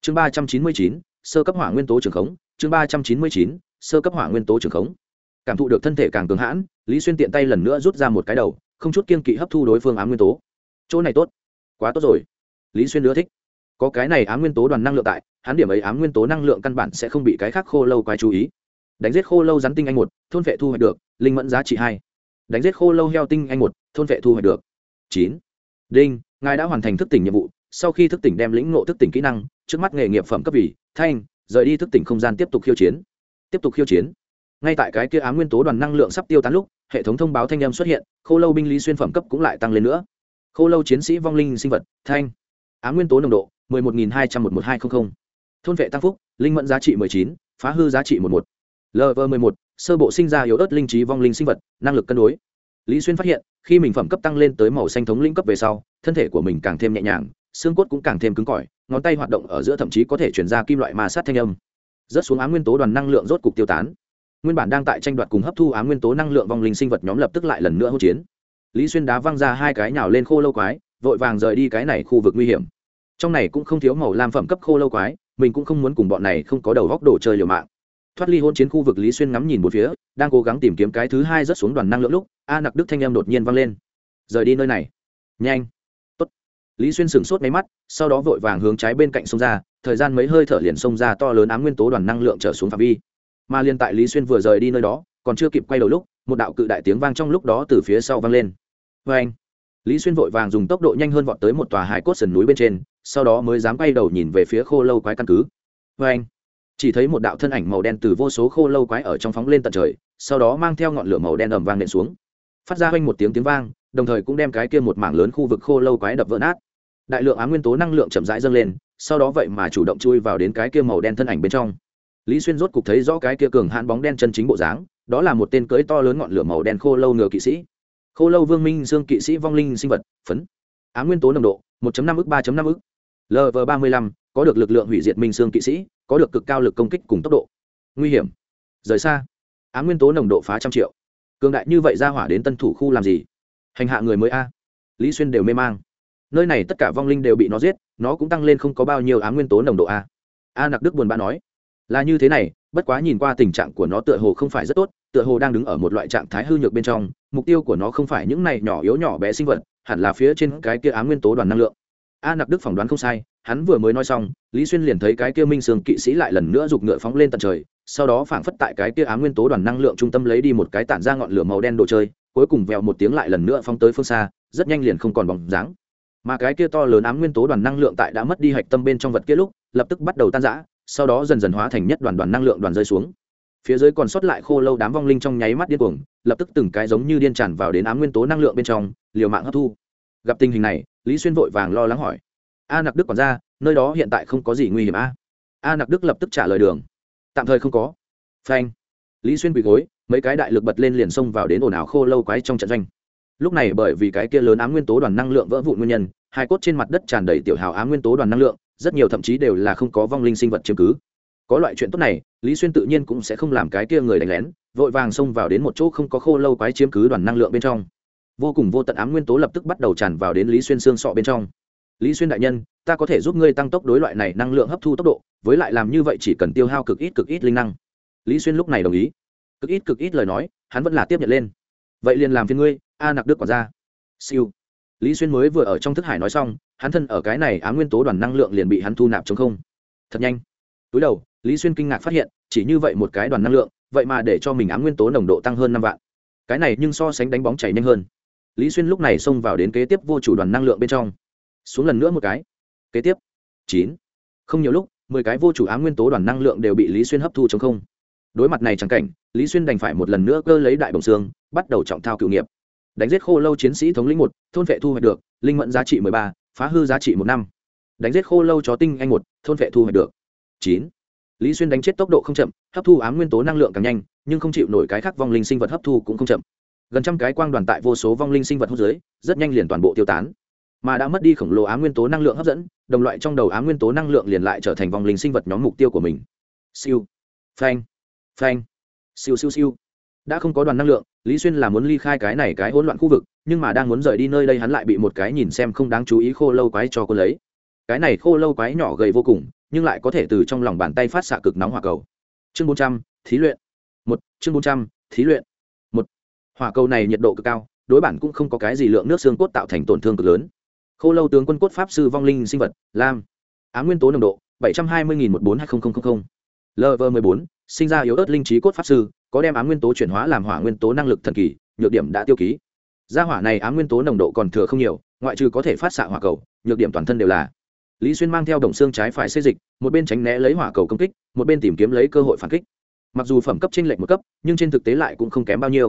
Chương ba trăm chín mươi chín, sơ cấp hỏa nguyên tố trường khống. Chương ba trăm chín mươi chín, sơ cấp hỏa nguyên tố trường khống. Cảm thụ được thân thể càng cường hãn, lý xuyên tiện tay lần nữa rút ra một cái đầu, không chút kiên kỵ hấp thu đối phương ám nguyên tố. Chỗ này tốt. Quá tốt rồi. Lý xuyên nữa thích. Có cái này ám nguyên tố đoàn năng lượng tại, hắn điểm ấy ám nguyên tố năng lượng căn bản sẽ không bị cái khác khô lâu quái chú ý. Đánh giết khô lâu rắn tinh anh một, thôn vệ thu hoạch được, linh mẫn giá trị hai đánh giết khô lâu heo tinh anh một, thôn vệ thu hoạch được. Chín. Đinh, ngài đã hoàn thành thức tỉnh nhiệm vụ, sau khi thức tỉnh đem lĩnh ngộ thức tỉnh kỹ năng, trước mắt nghề nghiệp phẩm cấp vị thanh, rời đi thức tỉnh không gian tiếp tục khiêu chiến. Tiếp tục khiêu chiến. Ngay tại cái kia ám nguyên tố đoàn năng lượng sắp tiêu tán lúc, hệ thống thông báo thanh âm xuất hiện, khô lâu binh lý xuyên phẩm cấp cũng lại tăng lên nữa. Khô lâu chiến sĩ vong linh sinh vật, thanh. Ám nguyên tố nồng độ, mười một nghìn hai trăm một một hai trăm linh thôn vệ tăng phúc, linh mẫn giá trị mười chín, phá hư giá trị một. Một lv mười một sơ bộ sinh ra yếu ớt linh trí vong linh sinh vật, năng lực cân đối. Lý xuyên phát hiện, khi mình phẩm cấp tăng lên tới màu xanh thống linh cấp về sau, thân thể của mình càng thêm nhẹ nhàng, xương cốt cũng càng thêm cứng cỏi, ngón tay hoạt động ở giữa thậm chí có thể chuyển ra kim loại ma sát thanh âm. Rớt xuống ám nguyên tố đoàn năng lượng rốt cục tiêu tán. Nguyên bản đang tại tranh đoạt cùng hấp thu ám nguyên tố năng lượng vong linh sinh vật nhóm lập tức lại lần nữa hỗn chiến. Lý xuyên đá văng ra hai cái nhào lên khô lâu quái, vội vàng rời đi cái này khu vực nguy hiểm. Trong này cũng không thiếu màu lam phẩm cấp khô lâu quái, mình cũng không muốn cùng bọn này không có đầu góc đồ chơi liều mạng thoát ly hôn chiến khu vực lý xuyên ngắm nhìn một phía, đang cố gắng tìm kiếm cái thứ hai rớt xuống đoàn năng lượng lúc, a nặc đức thanh em đột nhiên vang lên. Rời đi nơi này. Nhanh. Tốt. Lý xuyên sửng sốt máy mắt, sau đó vội vàng hướng trái bên cạnh sông ra, thời gian mấy hơi thở liền sông ra to lớn ám nguyên tố đoàn năng lượng trở xuống phạm vi. Mà liên tại lý xuyên vừa rời đi nơi đó, còn chưa kịp quay đầu lúc, một đạo cự đại tiếng vang trong lúc đó từ phía sau vang lên. Vê anh lý xuyên vội vàng dùng tốc độ nhanh hơn vọt tới một tòa hải cốt sườn núi bên trên, sau đó mới dám quay đầu nhìn về phía khô lâu quái căn cứ. Vê anh chỉ thấy một đạo thân ảnh màu đen từ vô số khô lâu quái ở trong phóng lên tận trời, sau đó mang theo ngọn lửa màu đen ầm vang nện xuống. Phát ra quanh một tiếng tiếng vang, đồng thời cũng đem cái kia một mảng lớn khu vực khô lâu quái đập vỡ nát. Đại lượng á nguyên tố năng lượng chậm rãi dâng lên, sau đó vậy mà chủ động chui vào đến cái kia màu đen thân ảnh bên trong. Lý xuyên rốt cục thấy rõ cái kia cường hãn bóng đen chân chính bộ dáng, đó là một tên cưới to lớn ngọn lửa màu đen khô lâu ngựa kỵ sĩ. Khô lâu vương minh dương kỵ sĩ vong linh sinh vật, phấn. Á nguyên tố nồng độ 1 năm ức 3 năm ức. Lv ba mươi lăm có được lực lượng hủy diệt minh xương kỵ sĩ, có được cực cao lực công kích cùng tốc độ. Nguy hiểm. Rời xa. Á nguyên tố nồng độ phá trăm triệu. Cường đại như vậy ra hỏa đến tân thủ khu làm gì? Hành hạ người mới a. Lý xuyên đều mê mang. Nơi này tất cả vong linh đều bị nó giết, nó cũng tăng lên không có bao nhiêu á nguyên tố nồng độ a. A nặc đức buồn bã nói. Là như thế này, bất quá nhìn qua tình trạng của nó tựa hồ không phải rất tốt, tựa hồ đang đứng ở một loại trạng thái hư nhược bên trong, mục tiêu của nó không phải những này nhỏ yếu nhỏ bé sinh vật, hẳn là phía trên cái kia á nguyên tố đoàn năng lượng. A nặc đức phỏng đoán không sai hắn vừa mới nói xong, lý xuyên liền thấy cái kia minh sương kỵ sĩ lại lần nữa giục ngựa phóng lên tận trời, sau đó phảng phất tại cái kia á nguyên tố đoàn năng lượng trung tâm lấy đi một cái tản ra ngọn lửa màu đen đồ chơi, cuối cùng vèo một tiếng lại lần nữa phóng tới phương xa, rất nhanh liền không còn bóng dáng. Mà cái kia to lớn ám nguyên tố đoàn năng lượng tại đã mất đi hạch tâm bên trong vật kia lúc, lập tức bắt đầu tan rã, sau đó dần dần hóa thành nhất đoàn đoàn năng lượng đoàn rơi xuống. Phía dưới còn sót lại khô lâu đám vong linh trong nháy mắt điên cuồng, lập tức từng cái giống như điên tràn vào đến ám nguyên tố năng lượng bên trong, liều mạng hấp thu. Gặp tình hình này, lý xuyên vội vàng lo lắng hỏi a nặc đức còn ra, nơi đó hiện tại không có gì nguy hiểm a. A nặc đức lập tức trả lời đường. Tạm thời không có. Phanh. Lý xuyên bị gối, mấy cái đại lực bật lên liền xông vào đến ồn ào khô lâu quái trong trận doanh. Lúc này bởi vì cái kia lớn ám nguyên tố đoàn năng lượng vỡ vụn nguyên nhân, hai cốt trên mặt đất tràn đầy tiểu hào ám nguyên tố đoàn năng lượng, rất nhiều thậm chí đều là không có vong linh sinh vật chiếm cứ. Có loại chuyện tốt này, lý xuyên tự nhiên cũng sẽ không làm cái kia người đánh lén, vội vàng xông vào đến một chỗ không có khô lâu quái chiếm cứ đoàn năng lượng bên trong. Vô cùng vô tận ám nguyên tố lập tức bắt đầu tràn vào đến lý xuyên xương sọ bên trong lý xuyên đại nhân, ta có thể giúp ngươi tăng tốc đối loại này năng lượng hấp thu tốc độ, với lại làm như vậy chỉ cần tiêu hao cực ít cực ít linh năng. Lý xuyên lúc này đồng ý. Cực ít cực ít lời nói, hắn vẫn là tiếp nhận lên. Vậy liền làm phiên ngươi, a nặc đức quả ra siêu. Lý xuyên mới vừa ở trong thức hải nói xong, hắn thân ở cái này á nguyên tố đoàn năng lượng liền bị hắn thu nạp chống không. Thật nhanh. Túi đầu, lý xuyên kinh ngạc phát hiện, chỉ như vậy một cái đoàn năng lượng, vậy mà để cho mình á nguyên tố nồng độ tăng hơn năm vạn. Cái này nhưng so sánh đánh bóng chảy nhanh hơn. Lý xuyên lúc này xông vào đến kế tiếp vô chủ đoàn năng lượng bên trong xuống lần nữa một cái. Kế tiếp. Chín. Không nhiều lúc, mười cái vô chủ á nguyên tố đoàn năng lượng đều bị lý xuyên hấp thu chống không. Đối mặt này chẳng cảnh, lý xuyên đành phải một lần nữa cơ lấy đại bồng xương, bắt đầu trọng thao cựu nghiệp. Đánh giết khô lâu chiến sĩ thống lĩnh một, thôn vệ thu hoạch được, linh mẫn giá trị mười ba, phá hư giá trị một năm. Đánh giết khô lâu chó tinh anh một, thôn vệ thu hoạch được. Chín. Lý xuyên đánh chết tốc độ không chậm, hấp thu ám nguyên tố năng lượng càng nhanh, nhưng không chịu nổi cái khác vong linh sinh vật hấp thu cũng không chậm. Gần trăm cái quang đoàn tại vô số vong linh sinh vật hút dưới, rất nhanh liền toàn bộ tiêu tán mà đã mất đi khổng lồ ám nguyên tố năng lượng hấp dẫn, đồng loại trong đầu ám nguyên tố năng lượng liền lại trở thành vòng linh sinh vật nhóm mục tiêu của mình. Siêu. Phanh. Phanh. Siêu siêu siêu. Đã không có đoàn năng lượng, lý xuyên là muốn ly khai cái này cái hỗn loạn khu vực, nhưng mà đang muốn rời đi nơi đây hắn lại bị một cái nhìn xem không đáng chú ý khô lâu quái cho cô lấy. Cái này khô lâu quái nhỏ gầy vô cùng, nhưng lại có thể từ trong lòng bàn tay phát xạ cực nóng hỏa cầu. Chương bốn trăm, thí luyện. Một, chương bốn trăm, thí luyện. Một. Hỏa cầu này nhiệt độ cực cao, đối bản cũng không có cái gì lượng nước xương cốt tạo thành tổn thương cực lớn khô lâu tướng quân cốt pháp sư vong linh sinh vật, lam. Á nguyên tố nồng độ, bảy trăm hai mươi một bốn hai nghìn lv m ộ bốn, sinh ra yếu ớt linh trí cốt pháp sư, có đem á nguyên tố chuyển hóa làm hỏa nguyên tố năng lực thần kỳ, nhược điểm đã tiêu ký. Gia hỏa này á nguyên tố nồng độ còn thừa không nhiều, ngoại trừ có thể phát xạ hỏa cầu, nhược điểm toàn thân đều là. Lý xuyên mang theo đồng xương trái phải xây dịch, một bên tránh né lấy hỏa cầu công kích, một bên tìm kiếm lấy cơ hội phản kích. Mặc dù phẩm cấp t r ê n lệch một cấp, nhưng trên thực tế lại cũng không kém bao nhiêu.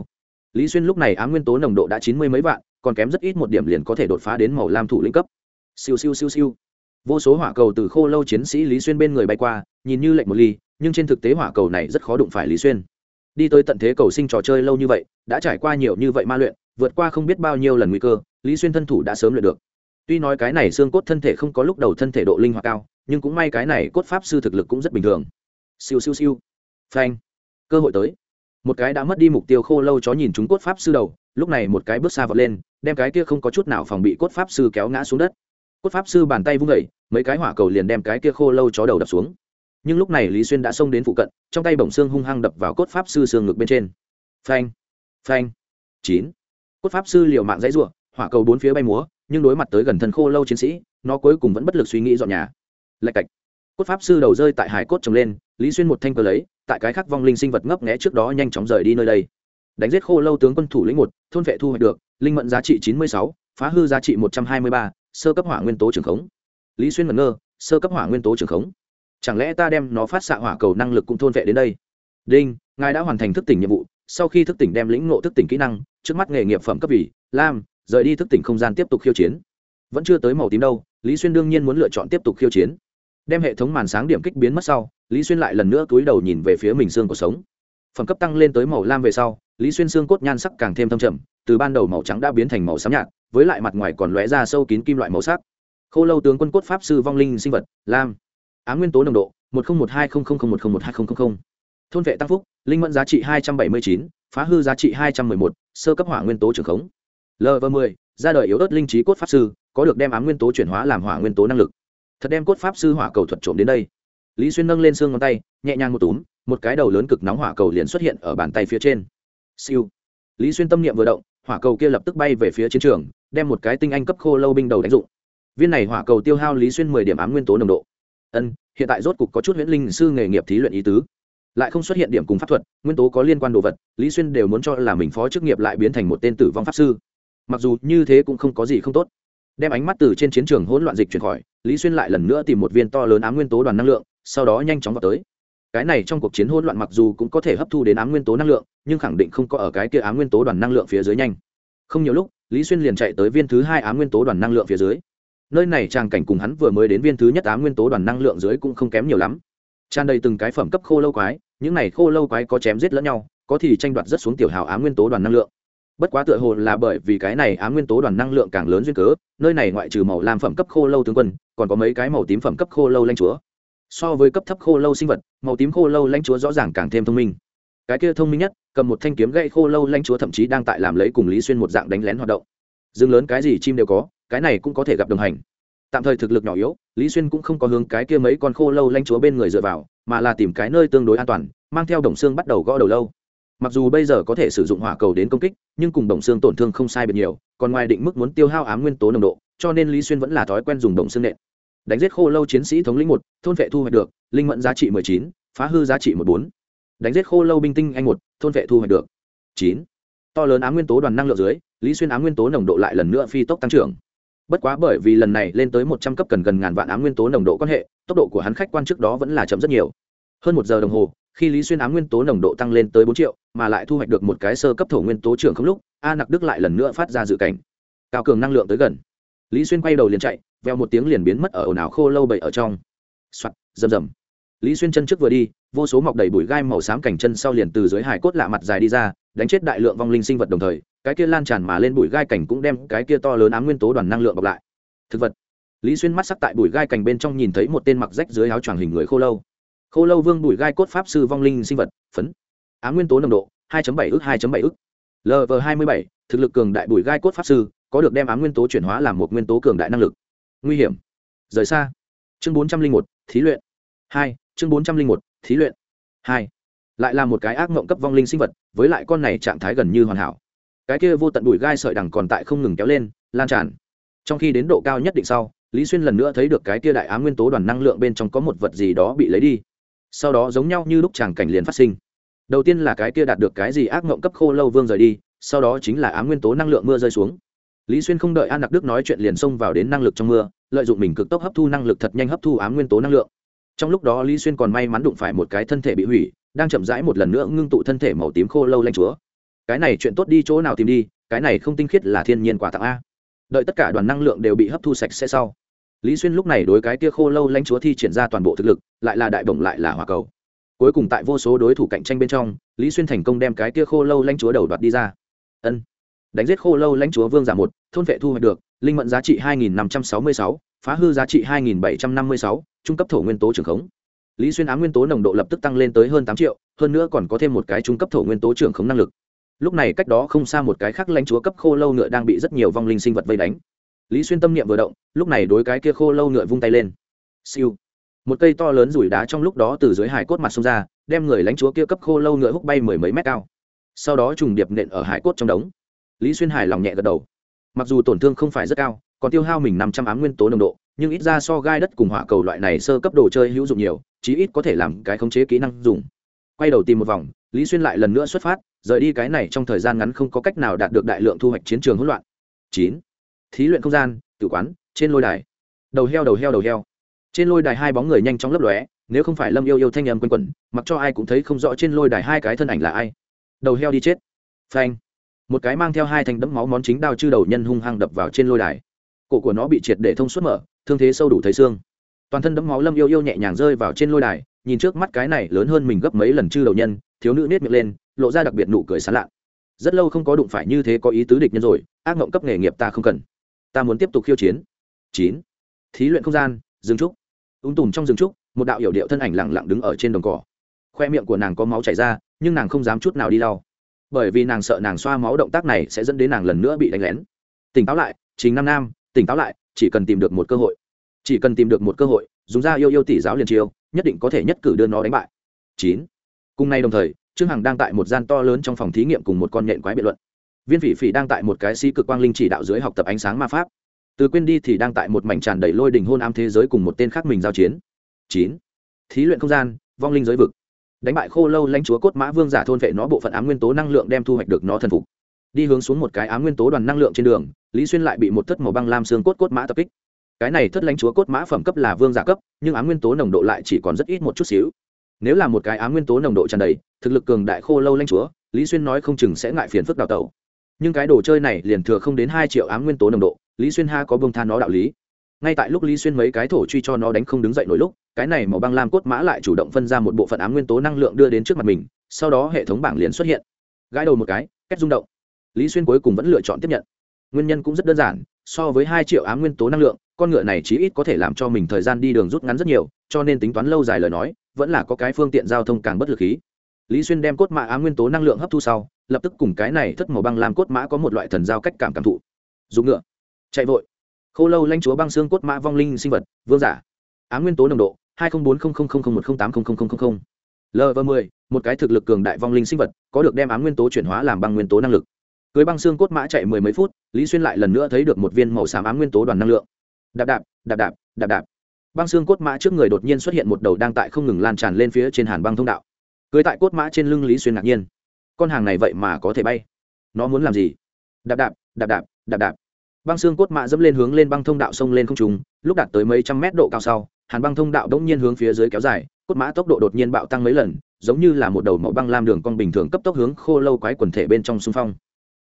Lý xuyên lúc này á nguyên tố nồng độ đã chín mươi mấy vạn còn kém rất ít một điểm liền có thể đột phá đến màu lam thủ lĩnh cấp. Siêu siêu siêu siêu. Vô số hỏa cầu từ khô lâu chiến sĩ lý xuyên bên người bay qua, nhìn như lệnh một ly, nhưng trên thực tế hỏa cầu này rất khó đụng phải lý xuyên. Đi tới tận thế cầu sinh trò chơi lâu như vậy, đã trải qua nhiều như vậy ma luyện, vượt qua không biết bao nhiêu lần nguy cơ, lý xuyên thân thủ đã sớm luyện được. Tuy nói cái này xương cốt thân thể không có lúc đầu thân thể độ linh hoạt cao, nhưng cũng may cái này cốt pháp sư thực lực cũng rất bình thường. Siêu siêu siêu. Phanh. Cơ hội tới một cái đã mất đi mục tiêu khô lâu chó nhìn chúng cốt pháp sư đầu, lúc này một cái bước xa vọt lên, đem cái kia không có chút nào phòng bị cốt pháp sư kéo ngã xuống đất. Cốt pháp sư bàn tay vung vẩy mấy cái hỏa cầu liền đem cái kia khô lâu chó đầu đập xuống. Nhưng lúc này lý xuyên đã xông đến phụ cận, trong tay bổng xương hung hăng đập vào cốt pháp sư xương ngực bên trên. Phanh phanh, chín. Cốt pháp sư liều mạng dãy ruộng hỏa cầu bốn phía bay múa, nhưng đối mặt tới gần thân khô lâu chiến sĩ, nó cuối cùng vẫn bất lực suy nghĩ dọn nhà. Lạch cạch. Cốt pháp sư đầu rơi tại hải cốt trồng lên, lý xuyên một thanh cờ lấy tại cái khắc vong linh sinh vật ngấp nghẽ trước đó nhanh chóng rời đi nơi đây. Đánh giết khô lâu tướng quân thủ lĩnh một, thôn vệ thu hoạch được, linh mẫn giá trị chín mươi sáu, phá hư giá trị một trăm hai mươi ba, sơ cấp hỏa nguyên tố trường khống. Lý xuyên ngẩn ngơ, sơ cấp hỏa nguyên tố trường khống. Chẳng lẽ ta đem nó phát xạ hỏa cầu năng lực cũng thôn vệ đến đây? Đinh, ngài đã hoàn thành thức tỉnh nhiệm vụ, sau khi thức tỉnh đem lĩnh ngộ thức tỉnh kỹ năng, trước mắt nghề nghiệp phẩm cấp vị lam, rời đi thức tỉnh không gian tiếp tục khiêu chiến. Vẫn chưa tới màu tím đâu, lý xuyên đương nhiên muốn lựa chọn tiếp tục khiêu chiến. Đem hệ thống màn sáng điểm kích biến mất sau lý xuyên lại lần nữa cúi đầu nhìn về phía mình xương cuộc sống. Phẩm cấp tăng lên tới màu lam về sau, lý xuyên xương cốt nhan sắc càng thêm thâm trầm, từ ban đầu màu trắng đã biến thành màu xám nhạt, với lại mặt ngoài còn lóe ra sâu kín kim loại màu sắc. Khô lâu tướng quân cốt pháp sư vong linh sinh vật, lam. Á nguyên tố nồng độ, một nghìn một hai không không một không một hai không không thôn vệ tăng phúc, linh mẫn giá trị hai trăm bảy mươi chín, phá hư giá trị hai trăm mười một, sơ cấp hỏa nguyên tố trưởng khống. Lv mười ộ ra đời yếu ớt linh trí cốt pháp sư, có được đem ám nguyên tố chuyển hóa làm hỏa nguyên tố năng lực. Thật đem cốt pháp sư hỏa cầu thuật trộm đến đây lý xuyên nâng lên xương ngón tay, nhẹ nhàng một túm, một cái đầu lớn cực nóng hỏa cầu liền xuất hiện ở bàn tay phía trên. Siêu. Lý xuyên tâm niệm vừa động, hỏa cầu kia lập tức bay về phía chiến trường, đem một cái tinh anh cấp khô lâu binh đầu đánh dụng. Viên này hỏa cầu tiêu hao lý xuyên mười điểm ám nguyên tố nồng độ. Ân, hiện tại rốt cục có chút huyễn linh sư nghề nghiệp thí luyện ý tứ. Lại không xuất hiện điểm cùng pháp thuật, nguyên tố có liên quan đồ vật, lý xuyên đều muốn cho là mình phó chức nghiệp lại biến thành một tên tử vong pháp sư. Mặc dù như thế cũng không có gì không tốt. Đem ánh mắt từ trên chiến trường hỗn loạn dịch chuyển khỏi, lý xuyên lại lần nữa tìm một viên to lớn ám nguyên tố đoàn năng lượng sau đó nhanh chóng vào tới. Cái này trong cuộc chiến hỗn loạn mặc dù cũng có thể hấp thu đến ám nguyên tố năng lượng, nhưng khẳng định không có ở cái kia ám nguyên tố đoàn năng lượng phía dưới nhanh. Không nhiều lúc, lý xuyên liền chạy tới viên thứ hai ám nguyên tố đoàn năng lượng phía dưới. Nơi này trang cảnh cùng hắn vừa mới đến viên thứ nhất ám nguyên tố đoàn năng lượng dưới cũng không kém nhiều lắm. Tràn đầy từng cái phẩm cấp khô lâu quái, những này khô lâu quái có chém giết lẫn nhau, có thì tranh đoạt rất xuống tiểu hào ám nguyên tố đoàn năng lượng. Bất quá tựa hồ là bởi vì cái này ám nguyên tố đoàn năng lượng càng lớn duyên cớ, nơi này ngoại trừ màu lam phẩm cấp khô lâu tướng quân, còn có mấy cái màu tím phẩm cấp khô lâu lanh chúa so với cấp thấp khô lâu sinh vật, màu tím khô lâu lãnh chúa rõ ràng càng thêm thông minh. Cái kia thông minh nhất, cầm một thanh kiếm gậy khô lâu lãnh chúa thậm chí đang tại làm lấy cùng lý xuyên một dạng đánh lén hoạt động. Rừng lớn cái gì chim đều có, cái này cũng có thể gặp đồng hành. Tạm thời thực lực nhỏ yếu, lý xuyên cũng không có hướng cái kia mấy con khô lâu lanh chúa bên người dựa vào, mà là tìm cái nơi tương đối an toàn, mang theo đồng xương bắt đầu gõ đầu lâu. Mặc dù bây giờ có thể sử dụng hỏa cầu đến công kích, nhưng cùng đồng xương tổn thương không sai biệt nhiều, còn ngoài định mức muốn tiêu hao ám nguyên tố nồng độ, cho nên lý xuyên vẫn là thói quen dùng đồng xương nện đánh giết khô lâu chiến sĩ thống lĩnh một, thôn vệ thu hoạch được, linh mẫn giá trị mười chín, phá hư giá trị một bốn. Đánh giết khô lâu binh tinh anh một, thôn vệ thu hoạch được chín. To lớn ám nguyên tố đoàn năng lượng dưới, lý xuyên ám nguyên tố nồng độ lại lần nữa phi tốc tăng trưởng. Bất quá bởi vì lần này lên tới một trăm cấp cần gần ngàn vạn ám nguyên tố nồng độ quan hệ, tốc độ của hắn khách quan trước đó vẫn là chậm rất nhiều. Hơn một giờ đồng hồ, khi lý xuyên ám nguyên tố nồng độ tăng lên tới bốn triệu, mà lại thu hoạch được một cái sơ cấp thổ nguyên tố trưởng không lúc, a nặc đức lại lần nữa phát ra dự cảnh. Cao cường năng lượng tới gần lý xuyên quay đầu liền chạy, veo một tiếng liền biến mất ở ồn ào khô lâu bậy ở trong. Soạt, rầm rầm. Lý xuyên chân trước vừa đi, vô số mọc đầy bụi gai màu xám cảnh chân sau liền từ dưới hải cốt lạ mặt dài đi ra, đánh chết đại lượng vong linh sinh vật đồng thời, cái kia lan tràn mà lên bụi gai cảnh cũng đem cái kia to lớn ám nguyên tố đoàn năng lượng bọc lại. Thực vật. Lý xuyên mắt sắc tại bụi gai cảnh bên trong nhìn thấy một tên mặc rách dưới áo choàng hình người khô lâu. Khô lâu vương bụi gai cốt pháp sư vong linh sinh vật, phấn. Ám nguyên tố nồng độ 2.7 ức 2.7 ức. Lv 27 thực lực cường đại bụi gai cốt pháp sư có được đem ám nguyên tố chuyển hóa làm một nguyên tố cường đại năng lực. Nguy hiểm. Rời xa. Chương 401, thí luyện. Hai chương 401, thí luyện. Hai lại là một cái ác mộng cấp vong linh sinh vật với lại con này trạng thái gần như hoàn hảo. Cái kia vô tận đùi gai sợi đằng còn tại không ngừng kéo lên lan tràn. Trong khi đến độ cao nhất định sau lý xuyên lần nữa thấy được cái kia đại á nguyên tố đoàn năng lượng bên trong có một vật gì đó bị lấy đi. Sau đó giống nhau như lúc chàng cảnh liền phát sinh. Đầu tiên là cái kia đạt được cái gì ác mộng cấp khô lâu vương rời đi sau đó chính là á nguyên tố năng lượng mưa rơi xuống lý xuyên không đợi an đặc đức nói chuyện liền xông vào đến năng lực trong mưa, lợi dụng mình cực tốc hấp thu năng lực thật nhanh hấp thu ám nguyên tố năng lượng. Trong lúc đó lý xuyên còn may mắn đụng phải một cái thân thể bị hủy, đang chậm rãi một lần nữa ngưng tụ thân thể màu tím khô lâu lanh chúa. Cái này chuyện tốt đi chỗ nào tìm đi, cái này không tinh khiết là thiên nhiên quả tặng a. Đợi tất cả đoàn năng lượng đều bị hấp thu sạch sẽ sau, lý xuyên lúc này đối cái tia khô lâu lanh chúa thi triển ra toàn bộ thực lực, lại là đại bổng lại là hòa cầu. Cuối cùng tại vô số đối thủ cạnh tranh bên trong, lý xuyên thành công đem cái tia khô lâu lanh chúa đầu đoạt đi ra. Ân đánh giết khô lâu lãnh chúa vương giả một, thôn vệ thu hoạch được, linh mẫn giá trị hai nghìn năm trăm sáu mươi sáu, phá hư giá trị hai nghìn bảy trăm năm mươi sáu, trung cấp thổ nguyên tố trưởng khống. Lý xuyên ám nguyên tố nồng độ lập tức tăng lên tới hơn tám triệu, hơn nữa còn có thêm một cái trung cấp thổ nguyên tố trưởng khống năng lực. Lúc này cách đó không xa một cái khác lãnh chúa cấp khô lâu ngựa đang bị rất nhiều vong linh sinh vật vây đánh. Lý xuyên tâm niệm vừa động, lúc này đối cái kia khô lâu ngựa vung tay lên. Siêu. Một cây to lớn rủi đá trong lúc đó từ dưới hải cốt mặt xông ra, đem người lãnh chúa kia cấp khô lâu ngựa hút bay mười mấy mét cao. Sau đó trùng điệp nện ở hải cốt trong đống lý xuyên hài lòng nhẹ gật đầu. Mặc dù tổn thương không phải rất cao, còn tiêu hao mình năm trăm ám nguyên tố nồng độ, nhưng ít ra so gai đất cùng hỏa cầu loại này sơ cấp đồ chơi hữu dụng nhiều, chí ít có thể làm cái khống chế kỹ năng dùng. Quay đầu tìm một vòng, lý xuyên lại lần nữa xuất phát, rời đi cái này trong thời gian ngắn không có cách nào đạt được đại lượng thu hoạch chiến trường hỗn loạn. Chín. Thí luyện không gian, tử quán, trên lôi đài. Đầu heo đầu heo đầu heo. Trên lôi đài hai bóng người nhanh chóng lấp lóe, nếu không phải lâm yêu yêu thanh âm quanh quẩn, mặc cho ai cũng thấy không rõ trên lôi đài hai cái thân ảnh là ai. Đầu heo đi chết. Phanh một cái mang theo hai thanh đẫm máu món chính đao chư đầu nhân hung hăng đập vào trên lôi đài. Cổ của nó bị triệt để thông suốt mở, thương thế sâu đủ thấy xương. Toàn thân đẫm máu lâm yêu yêu nhẹ nhàng rơi vào trên lôi đài, nhìn trước mắt cái này lớn hơn mình gấp mấy lần chư đầu nhân, thiếu nữ nết miệng lên, lộ ra đặc biệt nụ cười sán lạ. Rất lâu không có đụng phải như thế có ý tứ địch nhân rồi, ác mộng cấp nghề nghiệp ta không cần. Ta muốn tiếp tục khiêu chiến. Chín. Thí luyện không gian, dương trúc. Ung tùm trong dương trúc, một đạo hiểu điệu thân ảnh lẳng lặng đứng ở trên đồng cỏ. Khoe miệng của nàng có máu chảy ra, nhưng nàng không dám chút nào đi lau bởi vì nàng sợ nàng xoa máu động tác này sẽ dẫn đến nàng lần nữa bị đánh lén. Tỉnh táo lại chính năm nam, tỉnh táo lại, chỉ cần tìm được một cơ hội. Chỉ cần tìm được một cơ hội, dùng ra yêu yêu tỷ giáo liền chiêu, nhất định có thể nhất cử đưa nó đánh bại. Chín. Cùng nay đồng thời, trương hằng đang tại một gian to lớn trong phòng thí nghiệm cùng một con nhện quái biện luận. Viên phỉ phỉ đang tại một cái sĩ cực quang linh chỉ đạo dưới học tập ánh sáng ma pháp. Từ quên đi thì đang tại một mảnh tràn đầy lôi đình hôn ám thế giới cùng một tên khác mình giao chiến. Chín. Thí luyện không gian, vong linh giới vực đánh bại khô lâu lãnh chúa cốt mã vương giả thôn vệ nó bộ phận ám nguyên tố năng lượng đem thu hoạch được nó thần phục. Đi hướng xuống một cái ám nguyên tố đoàn năng lượng trên đường, lý xuyên lại bị một thất màu băng lam xương cốt cốt mã tập kích. Cái này thất lãnh chúa cốt mã phẩm cấp là vương giả cấp, nhưng ám nguyên tố nồng độ lại chỉ còn rất ít một chút xíu. Nếu là một cái ám nguyên tố nồng độ tràn đầy, thực lực cường đại khô lâu lãnh chúa, lý xuyên nói không chừng sẽ ngại phiền phức đào tẩu. Nhưng cái đồ chơi này liền thừa không đến hai triệu ám nguyên tố nồng độ, lý xuyên ha có bông than nó đạo lý ngay tại lúc lý xuyên mấy cái thổ truy cho nó đánh không đứng dậy nổi lúc, cái này màu băng lam cốt mã lại chủ động phân ra một bộ phận ám nguyên tố năng lượng đưa đến trước mặt mình, sau đó hệ thống bảng liền xuất hiện. Gãi đầu một cái, cách rung động. Lý xuyên cuối cùng vẫn lựa chọn tiếp nhận. Nguyên nhân cũng rất đơn giản, so với hai triệu ám nguyên tố năng lượng, con ngựa này chí ít có thể làm cho mình thời gian đi đường rút ngắn rất nhiều, cho nên tính toán lâu dài lời nói, vẫn là có cái phương tiện giao thông càng bất lực khí. Lý xuyên đem cốt mã ám nguyên tố năng lượng hấp thu sau, lập tức cùng cái này thất màu băng làm cốt mã có một loại thần giao cách cảm cảm thụ. Dùng ngựa. Chạy vội khô lâu lanh chúa băng xương cốt mã vong linh sinh vật, vương giả. Á nguyên tố nồng độ, hai nghìn bốn một tám lv mười, một cái thực lực cường đại vong linh sinh vật, có được đem á nguyên tố chuyển hóa làm băng nguyên tố năng lực. Cưới băng xương cốt mã chạy mười mấy phút, lý xuyên lại lần nữa thấy được một viên màu xám á nguyên tố đoàn năng lượng. Đạp đạp đạp đạp đạp đạp. Băng xương cốt mã trước người đột nhiên xuất hiện một đầu đang tại không ngừng lan tràn lên phía trên hàn băng thông đạo. Cưới tại cốt mã trên lưng lý xuyên ngạc nhiên. Con hàng này vậy mà có thể bay. Nó muốn làm gì? Đạp đạp đạp đạp đạp đạp băng xương cốt mã dẫm lên hướng lên băng thông đạo sông lên không trùng lúc đạt tới mấy trăm mét độ cao sau, hàn băng thông đạo đ ỗ n g nhiên hướng phía dưới kéo dài, cốt mã tốc độ đột nhiên bạo tăng mấy lần, giống như là một đầu mẫu băng lam đường con bình thường cấp tốc hướng khô lâu quái quần thể bên trong xung phong.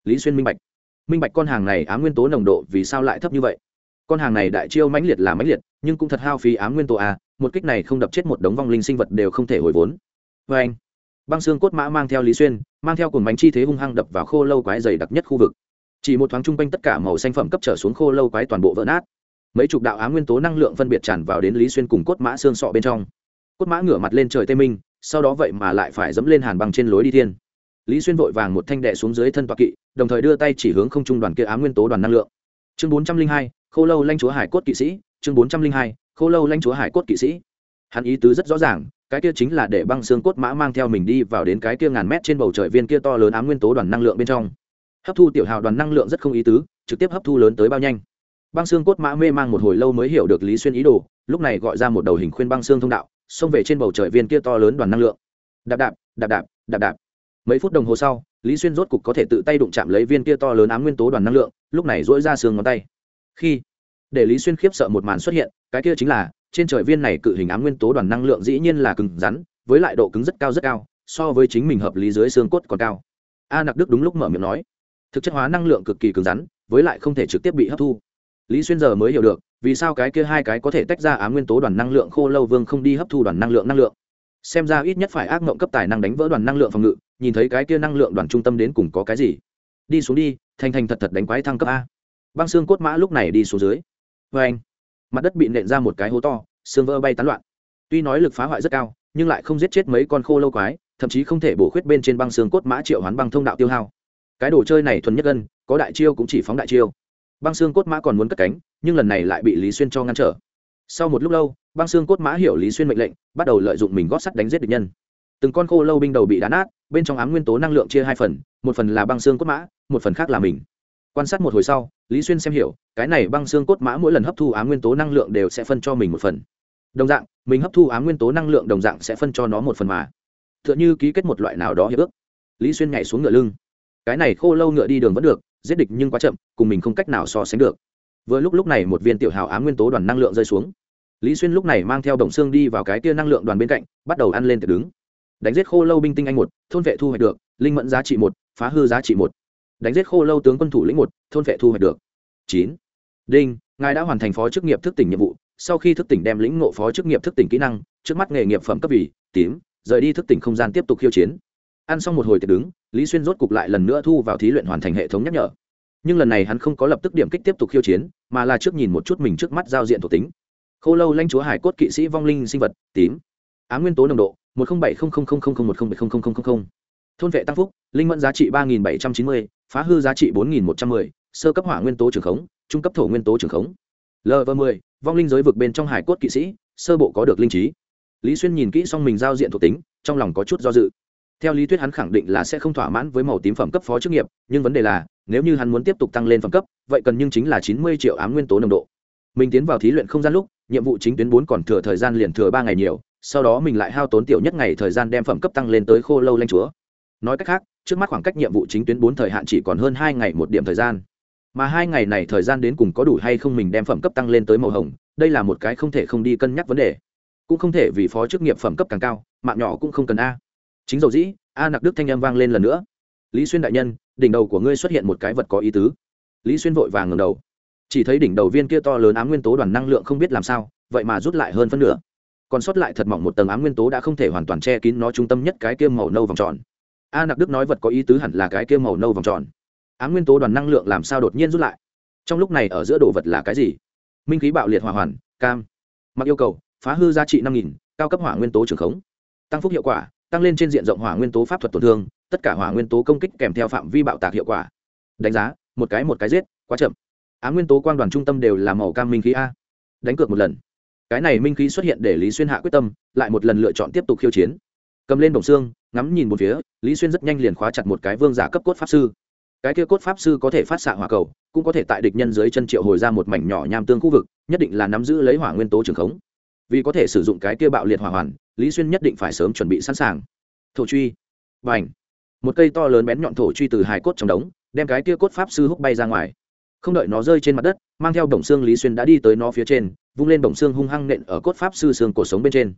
Lý xuyên minh bạch. Minh bạch con hàng này á nguyên tố nồng độ vì sao lại thấp như vậy? Con hàng này đại chiêu mãnh liệt là mãnh liệt, nhưng cũng thật hao phí á nguyên tố a một kích này không đập chết một đống vong linh sinh vật đều không thể hồi vốn. Vê anh, băng xương cốt mã mang theo lý xuyên, mang theo cùng bánh chi thế hung hăng đập vào khô lâu quái dày đặc nhất khu vực chỉ một thoáng chung quanh tất cả màu xanh phẩm cấp trở xuống khô lâu quái toàn bộ vỡ nát. Mấy chục đạo á nguyên tố năng lượng phân biệt tràn vào đến lý xuyên cùng cốt mã xương sọ bên trong. Cốt mã ngửa mặt lên trời tê minh, sau đó vậy mà lại phải dẫm lên hàn băng trên lối đi thiên. Lý xuyên vội vàng một thanh đệ xuống dưới thân toạc kỵ, đồng thời đưa tay chỉ hướng không trung đoàn kia á nguyên tố đoàn năng lượng. Chương bốn trăm linh hai, khô lâu lanh chúa hải cốt kỵ sĩ, chương bốn trăm linh hai, khô lâu lanh chúa hải cốt kỵ sĩ. Hắn ý tứ rất rõ ràng, cái kia chính là để băng xương cốt mã mang theo mình đi vào đến cái kia ngàn mét trên bầu trời viên kia to lớn á nguyên tố đoàn năng lượng bên trong hấp thu tiểu hào đoàn năng lượng rất không ý tứ, trực tiếp hấp thu lớn tới bao nhanh. Băng xương cốt mã mê mang một hồi lâu mới hiểu được lý xuyên ý đồ, lúc này gọi ra một đầu hình khuyên băng xương thông đạo, xông về trên bầu trời viên kia to lớn đoàn năng lượng. Đạp đạp đạp đạp đạp đạp. Mấy phút đồng hồ sau, lý xuyên rốt cục có thể tự tay đụng chạm lấy viên kia to lớn ám nguyên tố đoàn năng lượng, lúc này dỗi ra xương ngón tay. Khi để lý xuyên khiếp sợ một màn xuất hiện, cái kia chính là, trên trời viên này cự hình ám nguyên tố đoàn năng lượng dĩ nhiên là cứng rắn, với lại độ cứng rất cao rất cao, so với chính mình hợp lý dưới xương cốt còn cao. A nặc đức đúng lúc mở miệng nói thực chất hóa năng lượng cực kỳ cứng rắn, với lại không thể trực tiếp bị hấp thu. Lý xuyên giờ mới hiểu được, vì sao cái kia hai cái có thể tách ra ám nguyên tố đoàn năng lượng khô lâu vương không đi hấp thu đoàn năng lượng năng lượng. Xem ra ít nhất phải ác mộng cấp tài năng đánh vỡ đoàn năng lượng phòng ngự, nhìn thấy cái kia năng lượng đoàn trung tâm đến cùng có cái gì. Đi xuống đi, thành thành thật thật đánh quái thăng cấp a. Băng xương cốt mã lúc này đi xuống dưới. Vê anh, mặt đất bị nện ra một cái hố to, xương vỡ bay tán loạn. Tuy nói lực phá hoại rất cao, nhưng lại không giết chết mấy con khô lâu quái, thậm chí không thể bổ khuyết bên trên băng xương cốt mã triệu hoán băng thông đạo tiêu hao cái đồ chơi này thuần nhất gân, có đại chiêu cũng chỉ phóng đại chiêu. Băng xương cốt mã còn muốn cất cánh, nhưng lần này lại bị lý xuyên cho ngăn trở. Sau một lúc lâu, băng xương cốt mã hiểu lý xuyên mệnh lệnh, bắt đầu lợi dụng mình gót sắt đánh giết địch nhân. Từng con khô lâu binh đầu bị đá nát, bên trong ám nguyên tố năng lượng chia hai phần, một phần là băng xương cốt mã, một phần khác là mình. Quan sát một hồi sau, lý xuyên xem hiểu, cái này băng xương cốt mã mỗi lần hấp thu ám nguyên tố năng lượng đều sẽ phân cho mình một phần. Đồng dạng, mình hấp thu ám nguyên tố năng lượng đồng dạng sẽ phân cho nó một phần mà. T h ư ợ n h ư ký kết một loại nào đó hiệp ước. Lý xuyên nhảy xuống ngựa lưng cái này khô lâu ngựa đi đường vẫn được, giết địch nhưng quá chậm, cùng mình không cách nào so sánh được. Vừa lúc lúc này một viên tiểu hào ám nguyên tố đoàn năng lượng rơi xuống. Lý xuyên lúc này mang theo đồng xương đi vào cái tia năng lượng đoàn bên cạnh, bắt đầu ăn lên từ đứng. Đánh giết khô lâu binh tinh anh một, thôn vệ thu hoạch được, linh mẫn giá trị một, phá hư giá trị một. Đánh giết khô lâu tướng quân thủ lĩnh một, thôn vệ thu hoạch được. Chín. Đinh, ngài đã hoàn thành phó chức nghiệp thức tỉnh nhiệm vụ, sau khi thức tỉnh đem lĩnh ngộ phó chức nghiệp thức tỉnh kỹ năng, trước mắt nghề nghiệp phẩm cấp vì tím, rời đi thức tỉnh không gian tiếp tục khiêu chiến ăn xong một hồi tiệc đứng, lý xuyên rốt cục lại lần nữa thu vào thí luyện hoàn thành hệ thống nhắc nhở. Nhưng lần này hắn không có lập tức điểm kích tiếp tục khiêu chiến, mà là trước nhìn một chút mình trước mắt giao diện thuộc tính. Khô lâu lanh chúa hải cốt kỵ sĩ vong linh sinh vật, tím. Á nguyên tố nồng độ, một trăm bảy mươi một thôn vệ tăng phúc, linh mẫn giá trị ba nghìn bảy trăm chín mươi, phá hư giá trị bốn nghìn một trăm m ư ơ i sơ cấp hỏa nguyên tố trường khống, trung cấp thổ nguyên tố trường khống. Lv m vong linh giới vực bên trong hải cốt kỵ sĩ, sơ bộ có được linh trí. Lý xuyên nhìn kỹ xong mình giao diện thuộc tính, trong lòng có chút do dự theo lý thuyết hắn khẳng định là sẽ không thỏa mãn với màu tím phẩm cấp phó chức nghiệp, nhưng vấn đề là, nếu như hắn muốn tiếp tục tăng lên phẩm cấp, vậy cần nhưng chính là chín mươi triệu ám nguyên tố nồng độ. Mình tiến vào thí luyện không gian lúc, nhiệm vụ chính tuyến bốn còn thừa thời gian liền thừa ba ngày nhiều, sau đó mình lại hao tốn tiểu nhất ngày thời gian đem phẩm cấp tăng lên tới khô lâu lanh chúa. Nói cách khác, trước mắt khoảng cách nhiệm vụ chính tuyến bốn thời hạn chỉ còn hơn hai ngày một điểm thời gian. Mà hai ngày này thời gian đến cùng có đủ hay không mình đem phẩm cấp tăng lên tới màu hồng, đây là một cái không thể không đi cân nhắc vấn đề. Cũng không thể vì phó chức nghiệp phẩm cấp càng cao, mạng nhỏ cũng không cần a chính dầu dĩ, a nặc đức thanh â m vang lên lần nữa. Lý xuyên đại nhân, đỉnh đầu của ngươi xuất hiện một cái vật có ý tứ. Lý xuyên vội vàng ngầm đầu. Chỉ thấy đỉnh đầu viên kia to lớn ám nguyên tố đoàn năng lượng không biết làm sao, vậy mà rút lại hơn phân nửa. Còn sót lại thật mỏng một tầng ám nguyên tố đã không thể hoàn toàn che kín nó trung tâm nhất cái kia màu nâu vòng tròn. A nặc đức nói vật có ý tứ hẳn là cái kia màu nâu vòng tròn. Ám nguyên tố đoàn năng lượng làm sao đột nhiên rút lại? Trong lúc này ở giữa đồ vật là cái gì? Minh khí bạo liệt hỏa hoàn, cam. Mặc yêu cầu, phá hư giá trị năm nghìn, cao cấp hỏa nguyên tố trường khống. Tăng phúc hiệu quả tăng lên trên diện rộng hỏa nguyên tố pháp thuật tổn thương, tất cả hỏa nguyên tố công kích kèm theo phạm vi bạo tạc hiệu quả. Đánh giá, một cái một cái giết, quá chậm. Á nguyên tố quang đoàn trung tâm đều là màu cam minh khí a. Đánh cược một lần. Cái này minh khí xuất hiện để lý xuyên hạ quyết tâm, lại một lần lựa chọn tiếp tục khiêu chiến. Cầm lên đồng xương, ngắm nhìn một phía, lý xuyên rất nhanh liền khóa chặt một cái vương giả cấp cốt pháp sư. Cái kia cốt pháp sư có thể phát xạ hỏa cầu, cũng có thể tại địch nhân dưới chân triệu hồi ra một mảnh nhỏ nham tương khu vực, nhất định là nắm giữ lấy hỏa nguyên tố trường khống vì có thể sử dụng cái kia bạo liệt hỏa hoàn, lý xuyên nhất định phải sớm chuẩn bị sẵn sàng. Thổ truy. Và ảnh một cây to lớn bén nhọn thổ truy từ hài cốt trong đống, đem cái kia cốt pháp sư húc bay ra ngoài. Không đợi nó rơi trên mặt đất, mang theo đồng xương lý xuyên đã đi tới nó phía trên, vung lên đồng xương hung hăng nện ở cốt pháp sư xương cổ sống bên trên.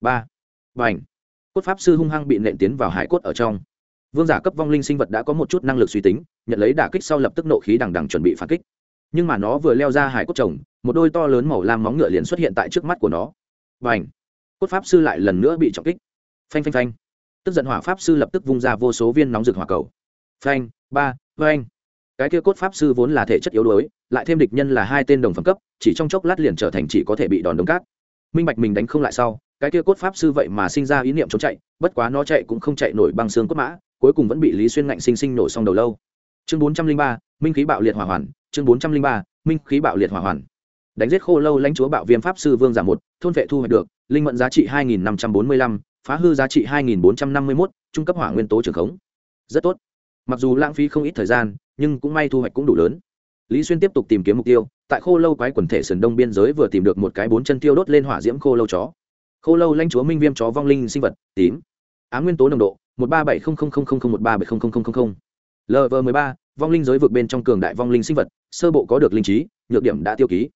Ba. Và ảnh cốt pháp sư hung hăng bị nện tiến vào hải cốt ở trong. Vương giả cấp vong linh sinh vật đã có một chút năng lực suy tính, nhận lấy đả kích sau lập tức nộ khí đằng đằng chuẩn bị phản kích nhưng mà nó vừa leo ra hải cốt chồng một đôi to lớn màu lam móng ngựa liền xuất hiện tại trước mắt của nó. Và ảnh cốt pháp sư lại lần nữa bị trọng kích. Phanh phanh phanh! Tức giận hỏa pháp sư lập tức vung ra vô số viên nóng rực hỏa cầu. Phanh, ba phanh cái kia cốt pháp sư vốn là thể chất yếu đuối, lại thêm địch nhân là hai tên đồng phẩm cấp, chỉ trong chốc lát liền trở thành chỉ có thể bị đòn đống cát. Minh bạch mình đánh không lại sau, cái kia cốt pháp sư vậy mà sinh ra ý niệm trốn chạy, bất quá nó chạy cũng không chạy nổi băng xương cốt mã, cuối cùng vẫn bị lý xuyên ngạnh sinh sinh nổ xong đầu lâu. Chương bốn trăm linh ba, minh khí bạo liệt hỏa hoàn chương bốn trăm linh ba, minh khí bạo liệt hỏa hoàn. Đánh giết khô lâu lãnh chúa bạo viêm pháp sư vương giả một, thôn vệ thu hoạch được, linh mẫn giá trị hai nghìn năm trăm bốn mươi lăm, phá hư giá trị hai nghìn bốn trăm năm mươi mốt, trung cấp hỏa nguyên tố trường khống. Rất tốt. Mặc dù lãng phí không ít thời gian, nhưng cũng may thu hoạch cũng đủ lớn. Lý xuyên tiếp tục tìm kiếm mục tiêu, tại khô lâu quái quần thể sườn đông biên giới vừa tìm được một cái bốn chân tiêu đốt lên hỏa diễm khô lâu chó. Khô lâu lanh chúa minh viêm chó vong linh sinh vật, tím. Á nguyên tố nồng độ, một ba bảy không không không không một ba bảy không không không không lv mười ba, vong linh giới vực bên trong cường đại vong linh sinh vật sơ bộ có được linh trí, nhược điểm đã tiêu ký.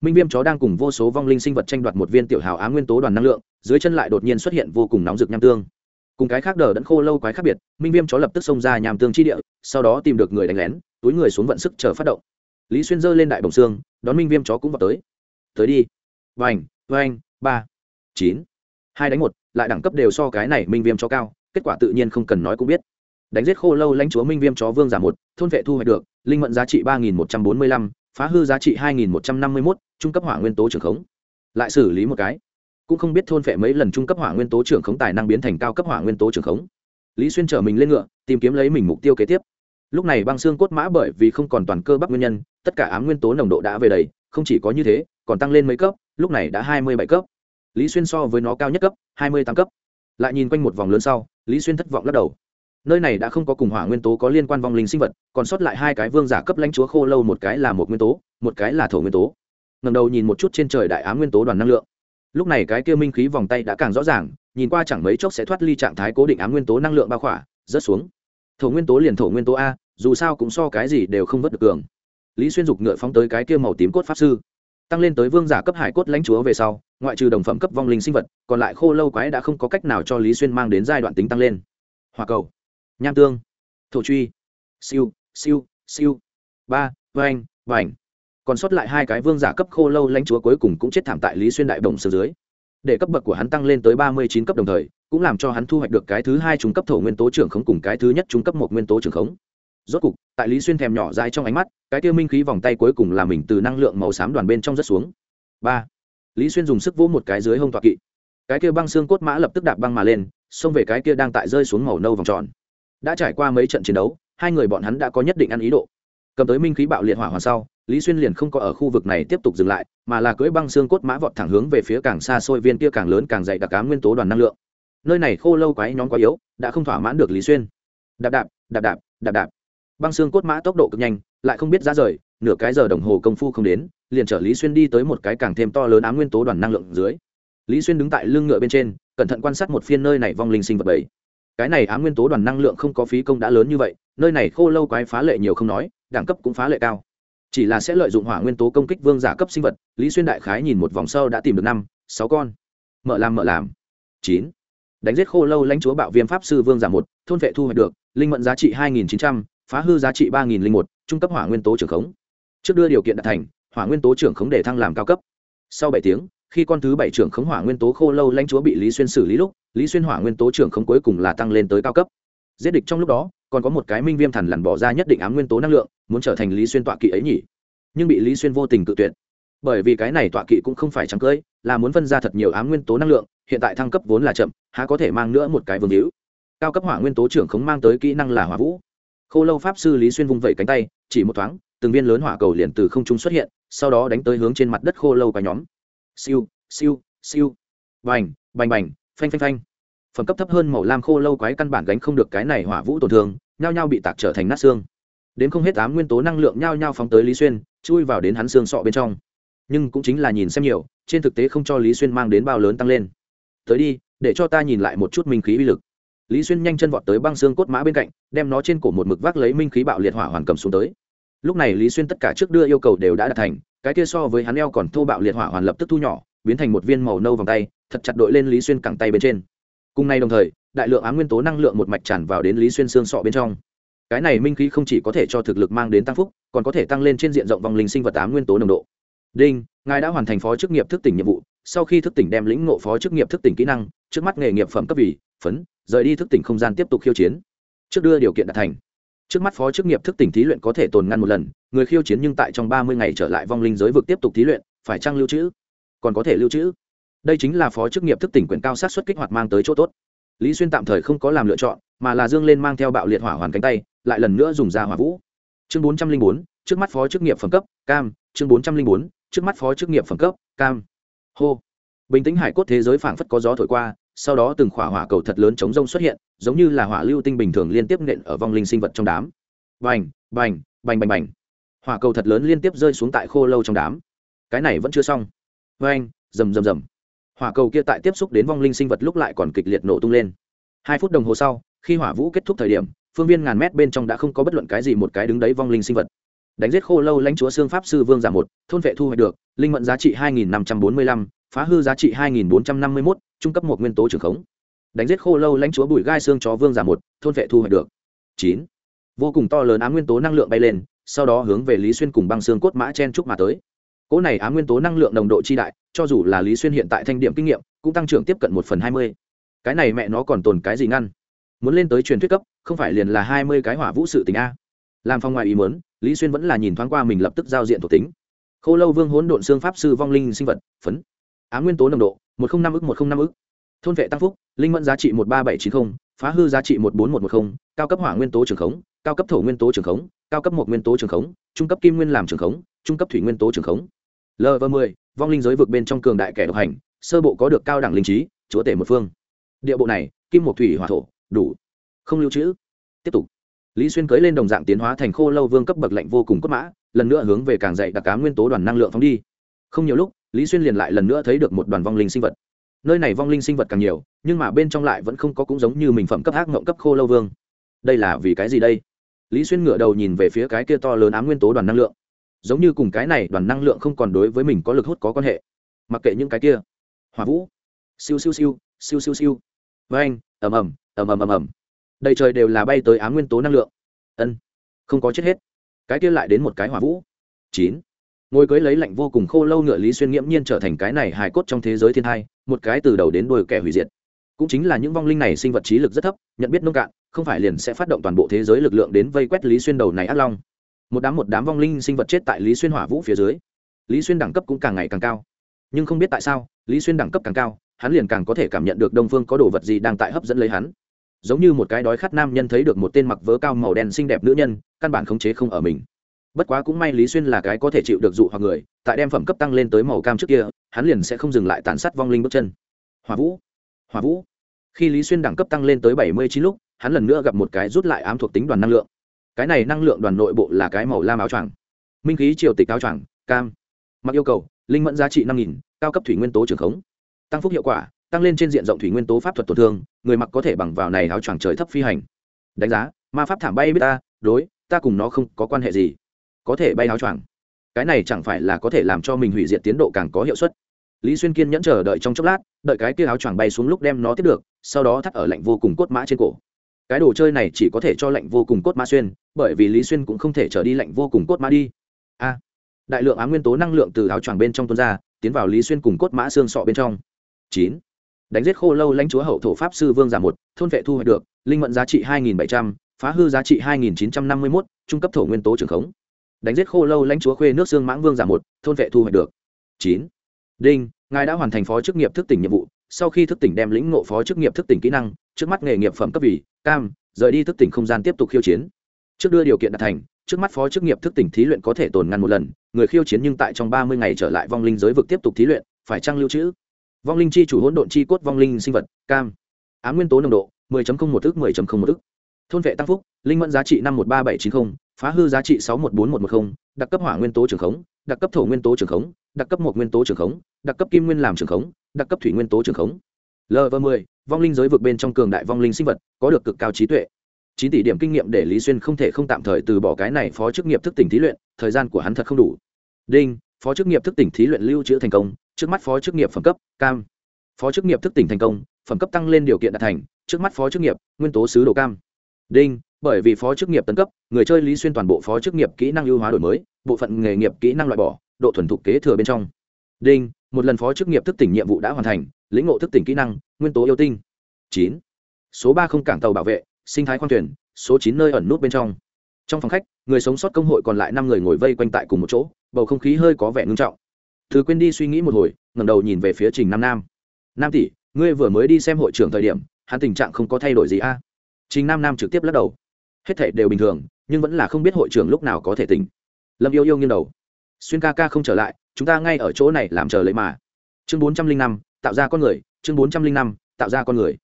Minh viêm chó đang cùng vô số vong linh sinh vật tranh đoạt một viên tiểu hào á nguyên tố đoàn năng lượng, dưới chân lại đột nhiên xuất hiện vô cùng nóng rực nham tương. Cùng cái khác đờ đẫn khô lâu quái khác biệt, minh viêm chó lập tức xông ra nham tương chi địa, sau đó tìm được người đánh lén, túi người xuống vận sức chờ phát động. Lý xuyên giơ lên đại bồng xương, đón minh viêm chó cũng vào tới. Tới đi. Vành vành, ba, chín. Hai đánh một, lại đẳng cấp đều so cái này minh viêm chó cao, kết quả tự nhiên không cần nói cũng biết. Đánh giết khô lâu lãnh chúa minh viêm chó vương giả một, thôn vệ thu hoạch được linh mận giá trị ba nghìn một trăm bốn mươi lăm, phá hư giá trị hai nghìn một trăm năm mươi mốt, trung cấp hỏa nguyên tố trưởng khống. Lại xử lý một cái. Cũng không biết thôn phệ mấy lần trung cấp hỏa nguyên tố trưởng khống tài năng biến thành cao cấp hỏa nguyên tố trưởng khống. Lý xuyên chở mình lên ngựa, tìm kiếm lấy mình mục tiêu kế tiếp. Lúc này băng xương cốt mã bởi vì không còn toàn cơ bắp nguyên nhân, tất cả ám nguyên tố nồng độ đã về đầy, không chỉ có như thế, còn tăng lên mấy cấp, lúc này đã hai mươi bảy cấp. Lý xuyên so với nó cao nhất cấp, hai mươi tám cấp. Lại nhìn quanh một vòng lớn sau, lý xuyên thất vọng lắc đầu nơi này đã không có cùng hỏa nguyên tố có liên quan vong linh sinh vật, còn sót lại hai cái vương giả cấp lãnh chúa khô lâu, một cái là một nguyên tố, một cái là thổ nguyên tố. Ngầm đầu nhìn một chút trên trời đại ám nguyên tố đoàn năng lượng. Lúc này cái kia minh khí vòng tay đã càng rõ ràng, nhìn qua chẳng mấy chốc sẽ thoát ly trạng thái cố định ám nguyên tố năng lượng bao khỏa, rớt xuống. Thổ nguyên tố liền thổ nguyên tố a, dù sao cũng so cái gì đều không vớt được cường. Lý xuyên dục ngựa phóng tới cái kia màu tím cốt pháp sư. Tăng lên tới vương giả cấp hải cốt lãnh chúa về sau, ngoại trừ đồng phẩm cấp vong linh sinh vật, còn lại khô lâu quái đã không có cách nào cho lý xuyên mang đến giai đoạn tính tăng lên. Hòa cầu nham tương. Thổ truy. Siêu siêu siêu. Ba vành vành còn sót lại hai cái vương giả cấp khô lâu lãnh chúa cuối cùng cũng chết thảm tại lý xuyên đại đồng sơ dưới. Để cấp bậc của hắn tăng lên tới ba mươi chín cấp đồng thời, cũng làm cho hắn thu hoạch được cái thứ hai trung cấp thổ nguyên tố trưởng khống cùng cái thứ nhất trung cấp một nguyên tố trưởng khống. Rốt cục, tại lý xuyên thèm nhỏ dài trong ánh mắt, cái tiêu minh khí vòng tay cuối cùng là mình từ năng lượng màu xám đoàn bên trong rất xuống. Ba, lý xuyên dùng sức vỗ một cái dưới hông tọa kỵ. Cái kia băng xương cốt mã lập tức đạp băng mà lên, xông về cái kia đang tại rơi xuống màu nâu vòng tròn đã trải qua mấy trận chiến đấu, hai người bọn hắn đã có nhất định ăn ý độ. Cầm tới minh khí bạo liệt hỏa hoàn sau, lý xuyên liền không có ở khu vực này tiếp tục dừng lại, mà là cưỡi băng xương cốt mã vọt thẳng hướng về phía càng xa xôi viên kia càng lớn càng dày đặc cá nguyên tố đoàn năng lượng. Nơi này khô lâu quái nhóm quá yếu, đã không thỏa mãn được lý xuyên. Đạp đạp đạp đạp đạp đạp. Băng xương cốt mã tốc độ cực nhanh, lại không biết ra rời, nửa cái giờ đồng hồ công phu không đến, liền chở lý xuyên đi tới một cái càng thêm to lớn á nguyên tố đoàn năng lượng dưới. Lý xuyên đứng tại lưng ngựa bên trên, cẩn thận quan sát một phiên nơi này vong linh sinh vật bảy cái này ám nguyên tố đoàn năng lượng không có phí công đã lớn như vậy, nơi này khô lâu quái phá lệ nhiều không nói, đẳng cấp cũng phá lệ cao. Chỉ là sẽ lợi dụng hỏa nguyên tố công kích vương giả cấp sinh vật, lý xuyên đại khái nhìn một vòng sâu đã tìm được năm, sáu con. Mở làm mở làm. Chín. Đánh giết khô lâu lãnh chúa bạo viêm pháp sư vương giả một, thôn vệ thu hoạch được, linh mận giá trị hai nghìn chín trăm, phá hư giá trị ba nghìn linh một trung cấp hỏa nguyên tố trưởng khống. Trước đưa điều kiện đạt thành, hỏa nguyên tố trưởng khống để thăng làm cao cấp. Sau bảy tiếng khi con thứ bảy trưởng khống hỏa nguyên tố khô lâu lãnh chúa bị lý xuyên xử lý lúc, lý xuyên hỏa nguyên tố trưởng khống cuối cùng là tăng lên tới cao cấp. Giết địch trong lúc đó, còn có một cái minh viêm thần lằn bỏ ra nhất định ám nguyên tố năng lượng, muốn trở thành lý xuyên tọa kỵ ấy nhỉ? Nhưng bị lý xuyên vô tình cự tuyệt. Bởi vì cái này tọa kỵ cũng không phải trắng cưỡi là muốn phân ra thật nhiều ám nguyên tố năng lượng, hiện tại thăng cấp vốn là chậm, há có thể mang nữa một cái vương hữu. Cao cấp hỏa nguyên tố trưởng khống mang tới kỹ năng là hỏa vũ. Khô lâu pháp sư lý xuyên vung vẩy cánh tay, chỉ một thoáng, từng viên lớn hỏa cầu liền từ không trung xuất hiện, sau đó đánh tới hướng trên mặt đất khô lâu cả nhóm siêu siêu siêu. Bành bành bành, phanh phanh phanh. Phẩm cấp thấp hơn màu lam khô lâu quái căn bản gánh không được cái này hỏa vũ tổn thương, nhao nhao bị tạc trở thành nát xương. Đến không hết tám nguyên tố năng lượng nhao nhao phóng tới lý xuyên, chui vào đến hắn xương sọ bên trong. Nhưng cũng chính là nhìn xem nhiều, trên thực tế không cho lý xuyên mang đến bao lớn tăng lên. Tới đi, để cho ta nhìn lại một chút minh khí uy lực. Lý xuyên nhanh chân vọt tới băng xương cốt mã bên cạnh, đem nó trên cổ một mực vác lấy minh khí bạo liệt hỏa hoàn cầm xuống tới lúc này lý xuyên tất cả trước đưa yêu cầu đều đã đạt thành, cái kia so với hắn eo còn thô bạo liệt hỏa hoàn lập tức thu nhỏ, biến thành một viên màu nâu vòng tay, thật chặt đội lên lý xuyên cẳng tay bên trên. Cùng nay đồng thời, đại lượng ám nguyên tố năng lượng một mạch tràn vào đến lý xuyên xương sọ bên trong. Cái này minh khí không chỉ có thể cho thực lực mang đến tăng phúc, còn có thể tăng lên trên diện rộng vòng linh sinh vật tám nguyên tố nồng độ. Đinh, ngài đã hoàn thành phó chức nghiệp thức tỉnh nhiệm vụ, sau khi thức tỉnh đem lĩnh ngộ phó chức nghiệp thức tỉnh kỹ năng, trước mắt nghề nghiệp phẩm cấp vì phấn, rời đi thức tỉnh không gian tiếp tục khiêu chiến. Trước đưa điều kiện đạt thành trước mắt phó chức nghiệp thức tỉnh thí luyện có thể tồn ngăn một lần, người khiêu chiến nhưng tại trong ba mươi ngày trở lại vong linh giới vực tiếp tục thí luyện, phải trăng lưu trữ? Còn có thể lưu trữ? Đây chính là phó chức nghiệp thức tỉnh quyền cao sát xuất kích hoạt mang tới chỗ tốt. Lý xuyên tạm thời không có làm lựa chọn, mà là dương lên mang theo bạo liệt hỏa hoàn cánh tay, lại lần nữa dùng ra hỏa vũ. Chương bốn trăm linh bốn, trước mắt phó chức nghiệp phẩm cấp, cam. Chương bốn trăm linh bốn, trước mắt phó chức nghiệp phẩm cấp, cam. Hô. Bình tĩnh hải cốt thế giới phảng phất có gió thổi qua sau đó từng khỏa hỏa cầu thật lớn chống rông xuất hiện, giống như là hỏa lưu tinh bình thường liên tiếp nện ở vong linh sinh vật trong đám. Bành bành bành bành bành. Hỏa cầu thật lớn liên tiếp rơi xuống tại khô lâu trong đám. Cái này vẫn chưa xong. Vê anh rầm rầm rầm. Hỏa cầu kia tại tiếp xúc đến vong linh sinh vật lúc lại còn kịch liệt nổ tung lên. Hai phút đồng hồ sau, khi hỏa vũ kết thúc thời điểm, phương viên ngàn mét bên trong đã không có bất luận cái gì một cái đứng đấy vong linh sinh vật. Đánh giết khô lâu lãnh chúa xương pháp sư vương giả một, thôn vệ thu hoạch được, linh mận giá trị hai nghìn năm trăm bốn mươi lăm phá hư giá trị hai nghìn bốn trăm năm mươi mốt, trung cấp một nguyên tố trường khống. Đánh giết khô lâu lãnh chúa bùi gai xương chó vương giả một, thôn vệ thu hoạch được. Chín. Vô cùng to lớn á nguyên tố năng lượng bay lên, sau đó hướng về lý xuyên cùng băng xương cốt mã chen trúc mà tới. Cỗ này á nguyên tố năng lượng nồng độ chi đại, cho dù là lý xuyên hiện tại thanh điểm kinh nghiệm, cũng tăng trưởng tiếp cận một phần hai mươi. Cái này mẹ nó còn tồn cái gì ngăn? Muốn lên tới truyền thuyết cấp, không phải liền là hai mươi cái hỏa vũ sự tình a? Làm phong ngoài ý muốn, lý xuyên vẫn là nhìn thoáng qua mình lập tức giao diện thuộc tính. Khô lâu vương hỗn độn xương pháp sư vong linh sinh vật, phấn á nguyên tố nồng độ, một trăm năm ức, một trăm năm ức. Thôn vệ tăng phúc, linh mẫn giá trị một ba bảy chín mươi phá hư giá trị một bốn một một mươi cao cấp hỏa nguyên tố trường khống, cao cấp thổ nguyên tố trường khống, cao cấp một nguyên tố trường khống, trung cấp kim nguyên làm trường khống, trung cấp thủy nguyên tố trường khống. Lv m ộ vong linh giới vực bên trong cường đại kẻ độc hành, sơ bộ có được cao đẳng linh trí, chúa tể một phương. Địa bộ này, kim một thủy hỏa thổ, đủ. Không lưu trữ. Tiếp tục. Lý xuyên cưới lên đồng dạng tiến hóa thành khô lâu vương cấp bậc lạnh vô cùng cốt mã, lần nữa hướng về càng dạy đặc cá nguyên tố đoàn năng lượng phóng đi. Không nhiều lúc lý xuyên liền lại lần nữa thấy được một đoàn vong linh sinh vật. Nơi này vong linh sinh vật càng nhiều, nhưng mà bên trong lại vẫn không có cũng giống như mình phẩm cấp ác mộng cấp khô lâu vương. Đây là vì cái gì đây? Lý xuyên ngửa đầu nhìn về phía cái kia to lớn ám nguyên tố đoàn năng lượng. Giống như cùng cái này, đoàn năng lượng không còn đối với mình có lực hút có quan hệ. Mặc kệ những cái kia. Hỏa vũ. Siêu siêu siêu siêu siêu siêu. Với anh ầm ầm ầm ầm ầm ầm. Đầy trời đều là bay tới ám nguyên tố năng lượng. Ân, không có chết hết. Cái kia lại đến một cái hỏa vũ. Chín ngồi cưới lấy lạnh vô cùng khô lâu ngựa lý xuyên nghiễm nhiên trở thành cái này hài cốt trong thế giới thiên thai, một cái từ đầu đến đuôi kẻ hủy diệt. Cũng chính là những vong linh này sinh vật trí lực rất thấp, nhận biết nông cạn, không phải liền sẽ phát động toàn bộ thế giới lực lượng đến vây quét lý xuyên đầu này ác long. Một đám một đám vong linh sinh vật chết tại lý xuyên hỏa vũ phía dưới. Lý xuyên đẳng cấp cũng càng ngày càng cao. Nhưng không biết tại sao, lý xuyên đẳng cấp càng cao, hắn liền càng có thể cảm nhận được đông phương có đồ vật gì đang tại hấp dẫn lấy hắn. Giống như một cái đói khát nam nhân thấy được một tên mặc vớ cao màu đen xinh đẹp nữ nhân, căn bản khống chế không ở mình bất quá cũng may lý xuyên là cái có thể chịu được dụ hoặc người, tại đem phẩm cấp tăng lên tới màu cam trước kia, hắn liền sẽ không dừng lại tàn sát vong linh bước chân. Hòa vũ hòa vũ. Khi lý xuyên đẳng cấp tăng lên tới bảy mươi chín lúc, hắn lần nữa gặp một cái rút lại ám thuộc tính đoàn năng lượng. Cái này năng lượng đoàn nội bộ là cái màu lam áo choàng. Minh khí triều tịch áo choàng, cam. Mặc yêu cầu, linh mẫn giá trị năm nghìn, cao cấp thủy nguyên tố trường khống. Tăng phúc hiệu quả, tăng lên trên diện rộng thủy nguyên tố pháp thuật tổn thương, người mặc có thể bằng vào này áo choàng trời thấp phi hành. Đánh giá, ma pháp thảm bay biết ta đối, ta cùng nó không có quan hệ gì có thể bay áo choàng. Cái này chẳng phải là có thể làm cho mình hủy diệt tiến độ càng có hiệu suất. Lý xuyên kiên nhẫn chờ đợi trong chốc lát, đợi cái kia áo choàng bay xuống lúc đem nó tiếp được, sau đó thắt ở lạnh vô cùng cốt mã trên cổ. Cái đồ chơi này chỉ có thể cho lạnh vô cùng cốt mã xuyên, bởi vì lý xuyên cũng không thể trở đi lạnh vô cùng cốt mã đi. A! Đại lượng á nguyên tố năng lượng từ áo choàng bên trong tuôn ra, tiến vào lý xuyên cùng cốt mã xương sọ bên trong. Chín! Đánh giết khô lâu lãnh chúa hậu thổ pháp sư vương giả một, thôn vệ thu hoạch được, linh mận giá trị hai nghìn bảy trăm, phá hư giá trị hai nghìn chín trăm năm mươi mốt, trung cấp thổ nguyên tố trường khống đánh giết khô lâu lãnh chúa khuê nước xương mãng vương giả một, thôn vệ thu hoạch được. Chín. Đinh, ngài đã hoàn thành phó chức nghiệp thức tỉnh nhiệm vụ. Sau khi thức tỉnh đem lĩnh ngộ phó chức nghiệp thức tỉnh kỹ năng, trước mắt nghề nghiệp phẩm cấp vị cam, rời đi thức tỉnh không gian tiếp tục khiêu chiến. Trước đưa điều kiện đạt thành, trước mắt phó chức nghiệp thức tỉnh thí luyện có thể tồn ngăn một lần, người khiêu chiến nhưng tại trong ba mươi ngày trở lại vong linh giới vực tiếp tục thí luyện, phải trăng lưu trữ? Vong linh chi chủ hỗn độn chi cốt vong linh sinh vật, cam. Á nguyên tố nồng độ 10.0 một ức 10.0 một ức thôn vệ tăng phúc, linh mẫn giá trị năm một ba bảy chín mươi phá hư giá trị sáu một bốn một một mươi đặc cấp hỏa nguyên tố trường khống, đặc cấp thổ nguyên tố trường khống, đặc cấp một nguyên tố trường khống, đặc cấp kim nguyên làm trường khống, đặc cấp thủy nguyên tố trường khống. Lv mười, vong linh giới vực bên trong cường đại vong linh sinh vật, có được cực cao trí tuệ. Chín tỷ điểm kinh nghiệm để lý xuyên không thể không tạm thời từ bỏ cái này phó chức nghiệp thức tỉnh thí luyện, thời gian của hắn thật không đủ. Đinh, phó chức nghiệp thức tỉnh thí luyện lưu trữ thành công, trước mắt phó chức nghiệp phẩm cấp, cam. Phó chức nghiệp thức tỉnh thành công, phẩm cấp tăng lên điều kiện đạt thành, trước mắt phó chức nghiệp, nguyên tố sứ đồ cam đinh, bởi vì phó chức nghiệp tấn cấp, người chơi lý xuyên toàn bộ phó chức nghiệp kỹ năng ưu hóa đổi mới, bộ phận nghề nghiệp kỹ năng loại bỏ, độ thuần thục kế thừa bên trong. Đinh, một lần phó chức nghiệp thức tỉnh nhiệm vụ đã hoàn thành, lĩnh ngộ thức tỉnh kỹ năng, nguyên tố yêu tinh. Chín. Số ba không cảng tàu bảo vệ, sinh thái khoang thuyền, số chín nơi ẩn nút bên trong. Trong phòng khách, người sống sót công hội còn lại năm người ngồi vây quanh tại cùng một chỗ, bầu không khí hơi có vẻ ngưng trọng. Thứ quên đi suy nghĩ một hồi, ngẩng đầu nhìn về phía trình nam nam. Nam tỷ, ngươi vừa mới đi xem hội trưởng thời điểm, hắn tình trạng không có thay đổi gì a? Trình nam nam trực tiếp lắc đầu. Hết thể đều bình thường, nhưng vẫn là không biết hội trưởng lúc nào có thể tỉnh. Lâm yêu yêu nghiêng đầu. Xuyên ca ca không trở lại, chúng ta ngay ở chỗ này làm chờ lấy mà. Chương bốn trăm linh năm, tạo ra con người, chương bốn trăm linh năm, tạo ra con người.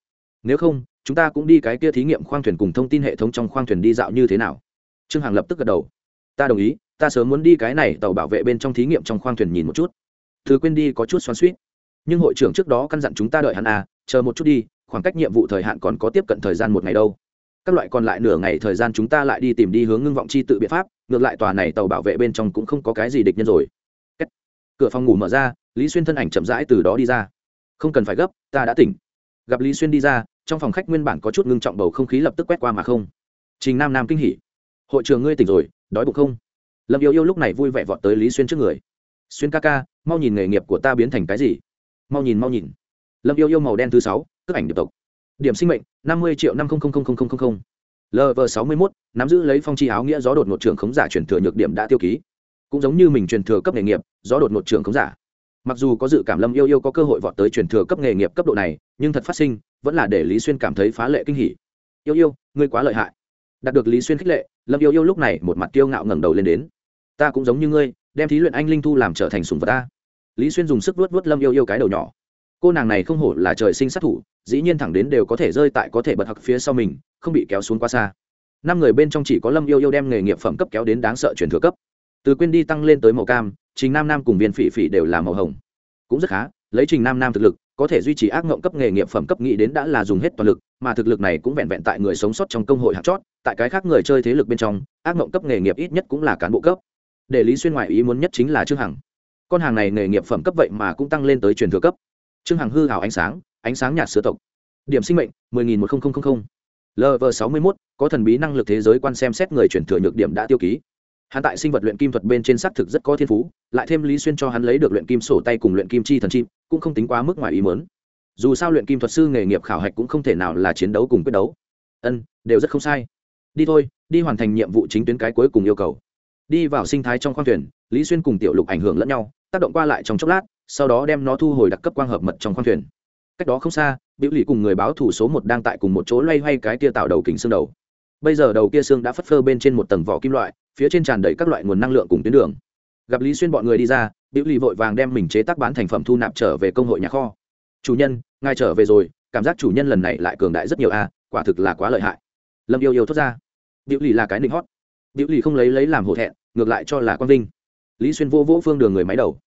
Nếu không, chúng ta cũng đi cái kia thí nghiệm khoang thuyền cùng thông tin hệ thống trong khoang thuyền đi dạo như thế nào? Trương hằng lập tức gật đầu. Ta đồng ý, ta sớm muốn đi cái này tàu bảo vệ bên trong thí nghiệm trong khoang thuyền nhìn một chút. Thứ quên đi có chút xoắn suýt nhưng hội trưởng trước đó căn dặn chúng ta đợi hắn à chờ một chút đi khoảng cách nhiệm vụ thời hạn còn có tiếp cận thời gian một ngày đâu. Các loại còn lại nửa ngày thời gian chúng ta lại đi tìm đi hướng ngưng vọng chi tự biện pháp, ngược lại tòa này tàu bảo vệ bên trong cũng không có cái gì địch nhân rồi. Cửa phòng ngủ mở ra, lý xuyên thân ảnh chậm rãi từ đó đi ra. Không cần phải gấp, ta đã tỉnh. Gặp lý xuyên đi ra, trong phòng khách nguyên bản có chút ngưng trọng bầu không khí lập tức quét qua mà không. Trình nam nam kinh hỉ. Hội trường ngươi tỉnh rồi, đói bụng không? Lâm yêu yêu lúc này vui vẻ vọt tới lý xuyên trước người. Xuyên ca ca, mau nhìn nghề nghiệp của ta biến thành cái gì? Mau nhìn mau nhìn. Lâm yêu yêu màu đen thứ sáu cước ảnh điệp tộc. Điểm sinh mệnh, năm mươi triệu năm lv sáu mươi mốt, nắm giữ lấy phong chi áo nghĩa gió đột ngột trưởng khống giả truyền thừa nhược điểm đã tiêu ký. Cũng giống như mình truyền thừa cấp nghề nghiệp, gió đột ngột trưởng khống giả. Mặc dù có dự cảm lâm yêu yêu có cơ hội vọt tới truyền thừa cấp nghề nghiệp cấp độ này, nhưng thật phát sinh, vẫn là để lý xuyên cảm thấy phá lệ kinh hỉ. Yêu yêu, ngươi quá lợi hại. Đạt được lý xuyên khích lệ, lâm yêu yêu lúc này một mặt tiêu ngạo ngẩng đầu lên đến. Ta cũng giống như ngươi, đem thí luyện anh linh thu làm trở thành sùng vật ta. Lý xuyên dùng sức vuốt vuốt lâm yêu yêu cái đầu nhỏ. Cô nàng này không hổ là trời sinh sát thủ dĩ nhiên thẳng đến đều có thể rơi tại có thể bật hặc phía sau mình, không bị kéo xuống quá xa. Năm người bên trong chỉ có lâm yêu yêu đem nghề nghiệp phẩm cấp kéo đến đáng sợ truyền thừa cấp. Từ quên đi tăng lên tới màu cam, trình nam nam cùng viên phỉ phỉ đều là màu hồng. Cũng rất khá, lấy trình nam nam thực lực, có thể duy trì ác mộng cấp nghề nghiệp phẩm cấp nghĩ đến đã là dùng hết toàn lực, mà thực lực này cũng vẹn vẹn tại người sống sót trong công hội hạt chót, tại cái khác người chơi thế lực bên trong, ác mộng cấp nghề nghiệp ít nhất cũng là cán bộ cấp. Để lý xuyên ngoại ý muốn nhất chính là trương hằng. Con hàng này nghề nghiệp phẩm cấp vậy mà cũng tăng lên tới truyền thừa cấp. Trương hằng hư hào ánh sáng ánh sáng nhạt sữa tộc. Điểm sinh mệnh, mười nghìn một nghìn lv sáu mươi mốt, có thần bí năng lực thế giới quan xem xét người chuyển thừa nhược điểm đã tiêu ký. Hắn tại sinh vật luyện kim thuật bên trên xác thực rất có thiên phú, lại thêm lý xuyên cho hắn lấy được luyện kim sổ tay cùng luyện kim chi thần chim cũng không tính quá mức ngoài ý mớn dù sao luyện kim thuật sư nghề nghiệp khảo hạch cũng không thể nào là chiến đấu cùng quyết đấu. Ân, đều rất không sai. Đi thôi, đi hoàn thành nhiệm vụ chính tuyến cái cuối cùng yêu cầu. Đi vào sinh thái trong khoang thuyền, lý xuyên cùng tiểu lục ảnh hưởng lẫn nhau, tác động qua lại trong chốc lát, sau đó đem nó thu hồi đặc cấp quang hợp mật trong khoang thuyền cách đó không xa biểu lì cùng người báo thủ số một đang tại cùng một chỗ loay hoay cái kia tạo đầu kính xương đầu. Bây giờ đầu kia xương đã phất phơ bên trên một tầng vỏ kim loại, phía trên tràn đầy các loại nguồn năng lượng cùng tuyến đường. Gặp lý xuyên bọn người đi ra biểu lì vội vàng đem mình chế tác bán thành phẩm thu nạp trở về công hội nhà kho. Chủ nhân, ngài trở về rồi, cảm giác chủ nhân lần này lại cường đại rất nhiều a quả thực là quá lợi hại. Lâm yêu yêu thốt ra. Biểu lì là cái nịnh hót. Biểu lì không lấy lấy làm hổ thẹn, ngược lại cho là quang vinh. Lý xuyên vô vỗ phương đường người máy đầu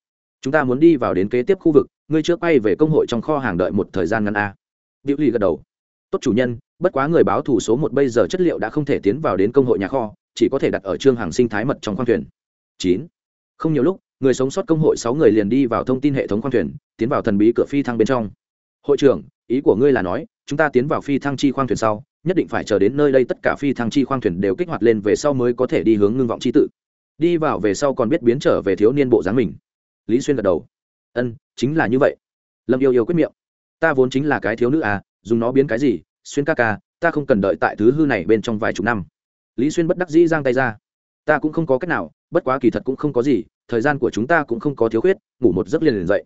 chúng ta muốn đi vào đến kế tiếp khu vực, ngươi trước bay về công hội trong kho hàng đợi một thời gian ngắn a. Điệu lì gật đầu. Tốt chủ nhân, bất quá người báo thủ số một bây giờ chất liệu đã không thể tiến vào đến công hội nhà kho, chỉ có thể đặt ở trương hàng sinh thái mật trong khoang thuyền. Chín. Không nhiều lúc, người sống sót công hội sáu người liền đi vào thông tin hệ thống khoang thuyền, tiến vào thần bí cửa phi thăng bên trong. Hội trưởng, ý của ngươi là nói, chúng ta tiến vào phi thăng chi khoang thuyền sau, nhất định phải chờ đến nơi đây tất cả phi thăng chi khoang thuyền đều kích hoạt lên về sau mới có thể đi hướng ngưng vọng chi tự. Đi vào về sau còn biết biến trở về thiếu niên bộ dáng mình lý xuyên gật đầu. Ân, chính là như vậy. Lâm yêu yêu quyết miệng. Ta vốn chính là cái thiếu nữ à dùng nó biến cái gì? Xuyên ca ca, ta không cần đợi tại thứ hư này bên trong vài chục năm. Lý xuyên bất đắc dĩ giang tay ra. Ta cũng không có cách nào, bất quá kỳ thật cũng không có gì, thời gian của chúng ta cũng không có thiếu khuyết, ngủ một giấc liền liền dậy.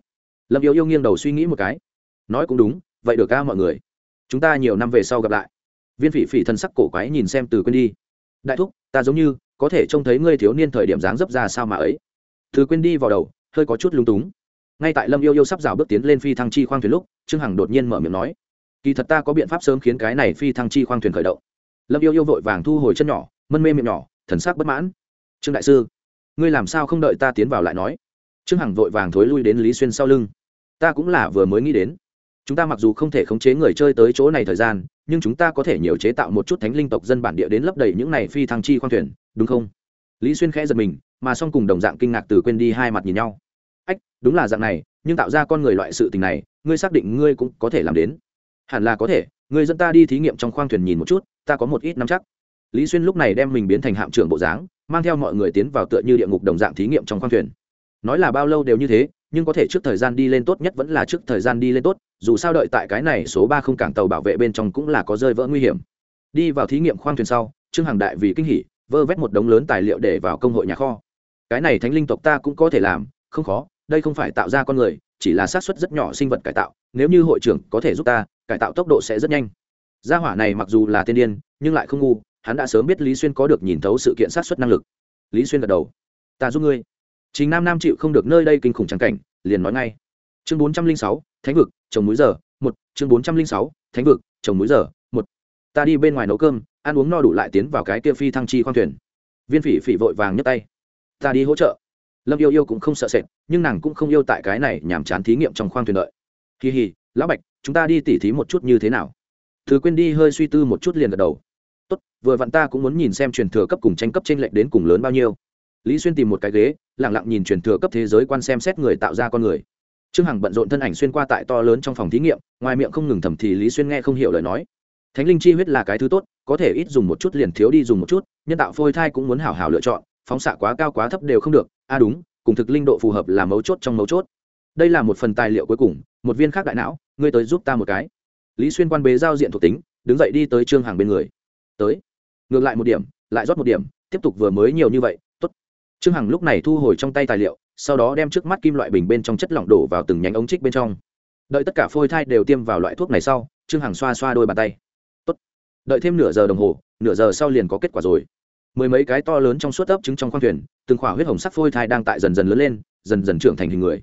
Lâm yêu yêu nghiêng đầu suy nghĩ một cái. Nói cũng đúng, vậy được ca mọi người. Chúng ta nhiều năm về sau gặp lại. Viên phỉ phỉ thân sắc cổ quái nhìn xem từ quên đi. Đại thúc, ta giống như có thể trông thấy ngươi thiếu niên thời điểm dáng dấp ra sao mà ấy. Từ quên đi vào đầu hơi có chút lung túng. Ngay tại lâm yêu yêu sắp rào bước tiến lên phi thăng chi khoang thuyền lúc, trương hằng đột nhiên mở miệng nói, kỳ thật ta có biện pháp sớm khiến cái này phi thăng chi khoang thuyền khởi động. Lâm yêu yêu vội vàng thu hồi chân nhỏ, mân mê miệng nhỏ, thần sắc bất mãn. Trương đại sư, ngươi làm sao không đợi ta tiến vào lại nói? Trương hằng vội vàng thối lui đến lý xuyên sau lưng. Ta cũng là vừa mới nghĩ đến. Chúng ta mặc dù không thể khống chế người chơi tới chỗ này thời gian, nhưng chúng ta có thể nhiều chế tạo một chút thánh linh tộc dân bản địa đến lấp đầy những này phi thăng chi khoang thuyền, đúng không? Lý xuyên khẽ giật mình, mà xong cùng đồng dạng kinh ngạc từ quên đi hai mặt nhìn nhau. Ách, đúng là dạng này, nhưng tạo ra con người loại sự tình này, ngươi xác định ngươi cũng có thể làm đến. Hẳn là có thể, ngươi dẫn ta đi thí nghiệm trong khoang thuyền nhìn một chút, ta có một ít nắm chắc. Lý xuyên lúc này đem mình biến thành hạm trưởng bộ dáng, mang theo mọi người tiến vào tựa như địa ngục đồng dạng thí nghiệm trong khoang thuyền. Nói là bao lâu đều như thế, nhưng có thể trước thời gian đi lên tốt nhất vẫn là trước thời gian đi lên tốt, dù sao đợi tại cái này số ba không cảng tàu bảo vệ bên trong cũng là có rơi vỡ nguy hiểm. Đi vào thí nghiệm khoang thuyền sau, trương hằng đại vì kinh hỉ vơ vét một đống lớn tài liệu để vào công hội nhà kho. Cái này thánh linh tộc ta cũng có thể làm, không khó, đây không phải tạo ra con người, chỉ là xác suất rất nhỏ sinh vật cải tạo, nếu như hội trưởng có thể giúp ta, cải tạo tốc độ sẽ rất nhanh. Gia hỏa này mặc dù là tiên điên, nhưng lại không ngu, hắn đã sớm biết lý xuyên có được nhìn thấu sự kiện sát xuất năng lực. Lý xuyên gật đầu. Ta giúp ngươi. Chính nam nam chịu không được nơi đây kinh khủng trắng cảnh, liền nói ngay. Chương bốn trăm linh sáu, thánh vực, trồng múi giờ, một. Chương bốn trăm linh sáu, thánh vực, trồng múi giờ, một. Ta đi bên ngoài nấu cơm ăn uống no đủ lại tiến vào cái kia phi thăng chi khoang thuyền. Viên phỉ phỉ vội vàng nhấc tay. Ta đi hỗ trợ. Lâm yêu yêu cũng không sợ sệt, nhưng nàng cũng không yêu tại cái này nhàm chán thí nghiệm trong khoang thuyền lợi kỳ hì lão bạch, chúng ta đi tỉ thí một chút như thế nào? Thứ quên đi hơi suy tư một chút liền gật đầu. Tốt, vừa vặn ta cũng muốn nhìn xem truyền thừa cấp cùng tranh cấp t r ê n lệch đến cùng lớn bao nhiêu. Lý xuyên tìm một cái ghế lẳng lặng nhìn truyền thừa cấp thế giới quan xem xét người tạo ra con người. Trương hằng bận rộn thân ảnh xuyên qua tại to lớn trong phòng thí nghiệm, ngoài miệng không ngừng thầm thì lý xuyên nghe không hiểu lời nói thánh linh chi huyết là cái thứ tốt, có thể ít dùng một chút liền thiếu đi dùng một chút, nhân tạo phôi thai cũng muốn hảo hảo lựa chọn, phóng xạ quá cao quá thấp đều không được. A à đúng, cùng thực linh độ phù hợp là mấu chốt trong mấu chốt. Đây là một phần tài liệu cuối cùng, một viên khác đại não, ngươi tới giúp ta một cái. Lý xuyên quan bế giao diện thuộc tính, đứng dậy đi tới trương hàng bên người. Tới. Ngược lại một điểm, lại rót một điểm, tiếp tục vừa mới nhiều như vậy, tốt. Trương hằng lúc này thu hồi trong tay tài liệu, sau đó đem trước mắt kim loại bình bên trong chất lỏng đổ vào từng nhánh ống trích bên trong. Đợi tất cả phôi thai đều tiêm vào loại thuốc này sau, trương hằng xoa xoa đôi bàn tay đợi thêm nửa giờ đồng hồ, nửa giờ sau liền có kết quả rồi. Mười mấy cái to lớn trong suốt ấp trứng trong khoang thuyền, từng khỏa huyết hồng sắc phôi thai đang tại dần dần lớn lên, dần dần trưởng thành hình người.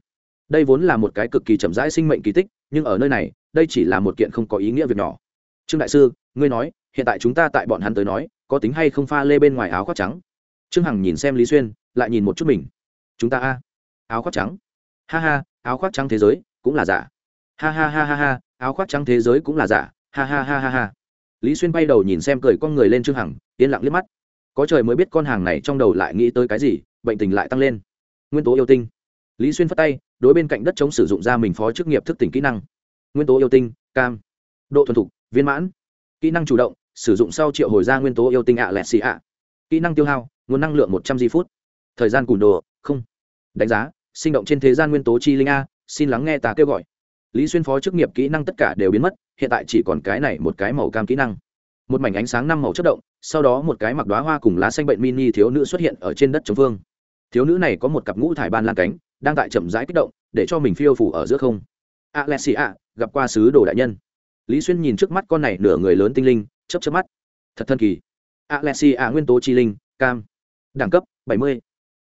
Đây vốn là một cái cực kỳ chậm rãi sinh mệnh kỳ tích, nhưng ở nơi này, đây chỉ là một kiện không có ý nghĩa việc nhỏ. Trương đại sư, ngươi nói, hiện tại chúng ta tại bọn hắn tới nói, có tính hay không pha lê bên ngoài áo khoác trắng? Trương hằng nhìn xem lý xuyên, lại nhìn một chút mình. Chúng ta a. Áo khoác trắng. Ha ha, áo khoác trắng thế giới cũng là giả. Ha ha ha ha ha, áo khoác trắng thế giới cũng là giả. Ha ha ha ha ha lý xuyên bay đầu nhìn xem cười con người lên trương hằng, yên lặng liếc mắt. Có trời mới biết con hàng này trong đầu lại nghĩ tới cái gì, bệnh tình lại tăng lên. Nguyên tố yêu tinh. Lý xuyên phát tay, đối bên cạnh đất chống sử dụng ra mình phó chức nghiệp thức tỉnh kỹ năng. Nguyên tố yêu tinh, cam. Độ thuần thục, viên mãn. Kỹ năng chủ động, sử dụng sau triệu hồi ra nguyên tố yêu tinh ạ lẹt xì ạ. Kỹ năng tiêu hao, nguồn năng lượng một trăm giây phút. Thời gian cùn đồ, không. Đánh giá, sinh động trên thế gian nguyên tố chi linh a, xin lắng nghe ta kêu gọi lý xuyên phó chức nghiệp kỹ năng tất cả đều biến mất, hiện tại chỉ còn cái này một cái màu cam kỹ năng. Một mảnh ánh sáng năm màu chất động, sau đó một cái mặc đoá hoa cùng lá xanh bệnh mini thiếu nữ xuất hiện ở trên đất chống phương. Thiếu nữ này có một cặp ngũ thải ban lan cánh, đang tại chậm rãi kích động, để cho mình phiêu phủ ở giữa không. Alessia gặp qua sứ đồ đại nhân. Lý xuyên nhìn trước mắt con này nửa người lớn tinh linh chấp chấp mắt. Thật thần kỳ. Alessia nguyên tố chi linh, cam. Đẳng cấp 70.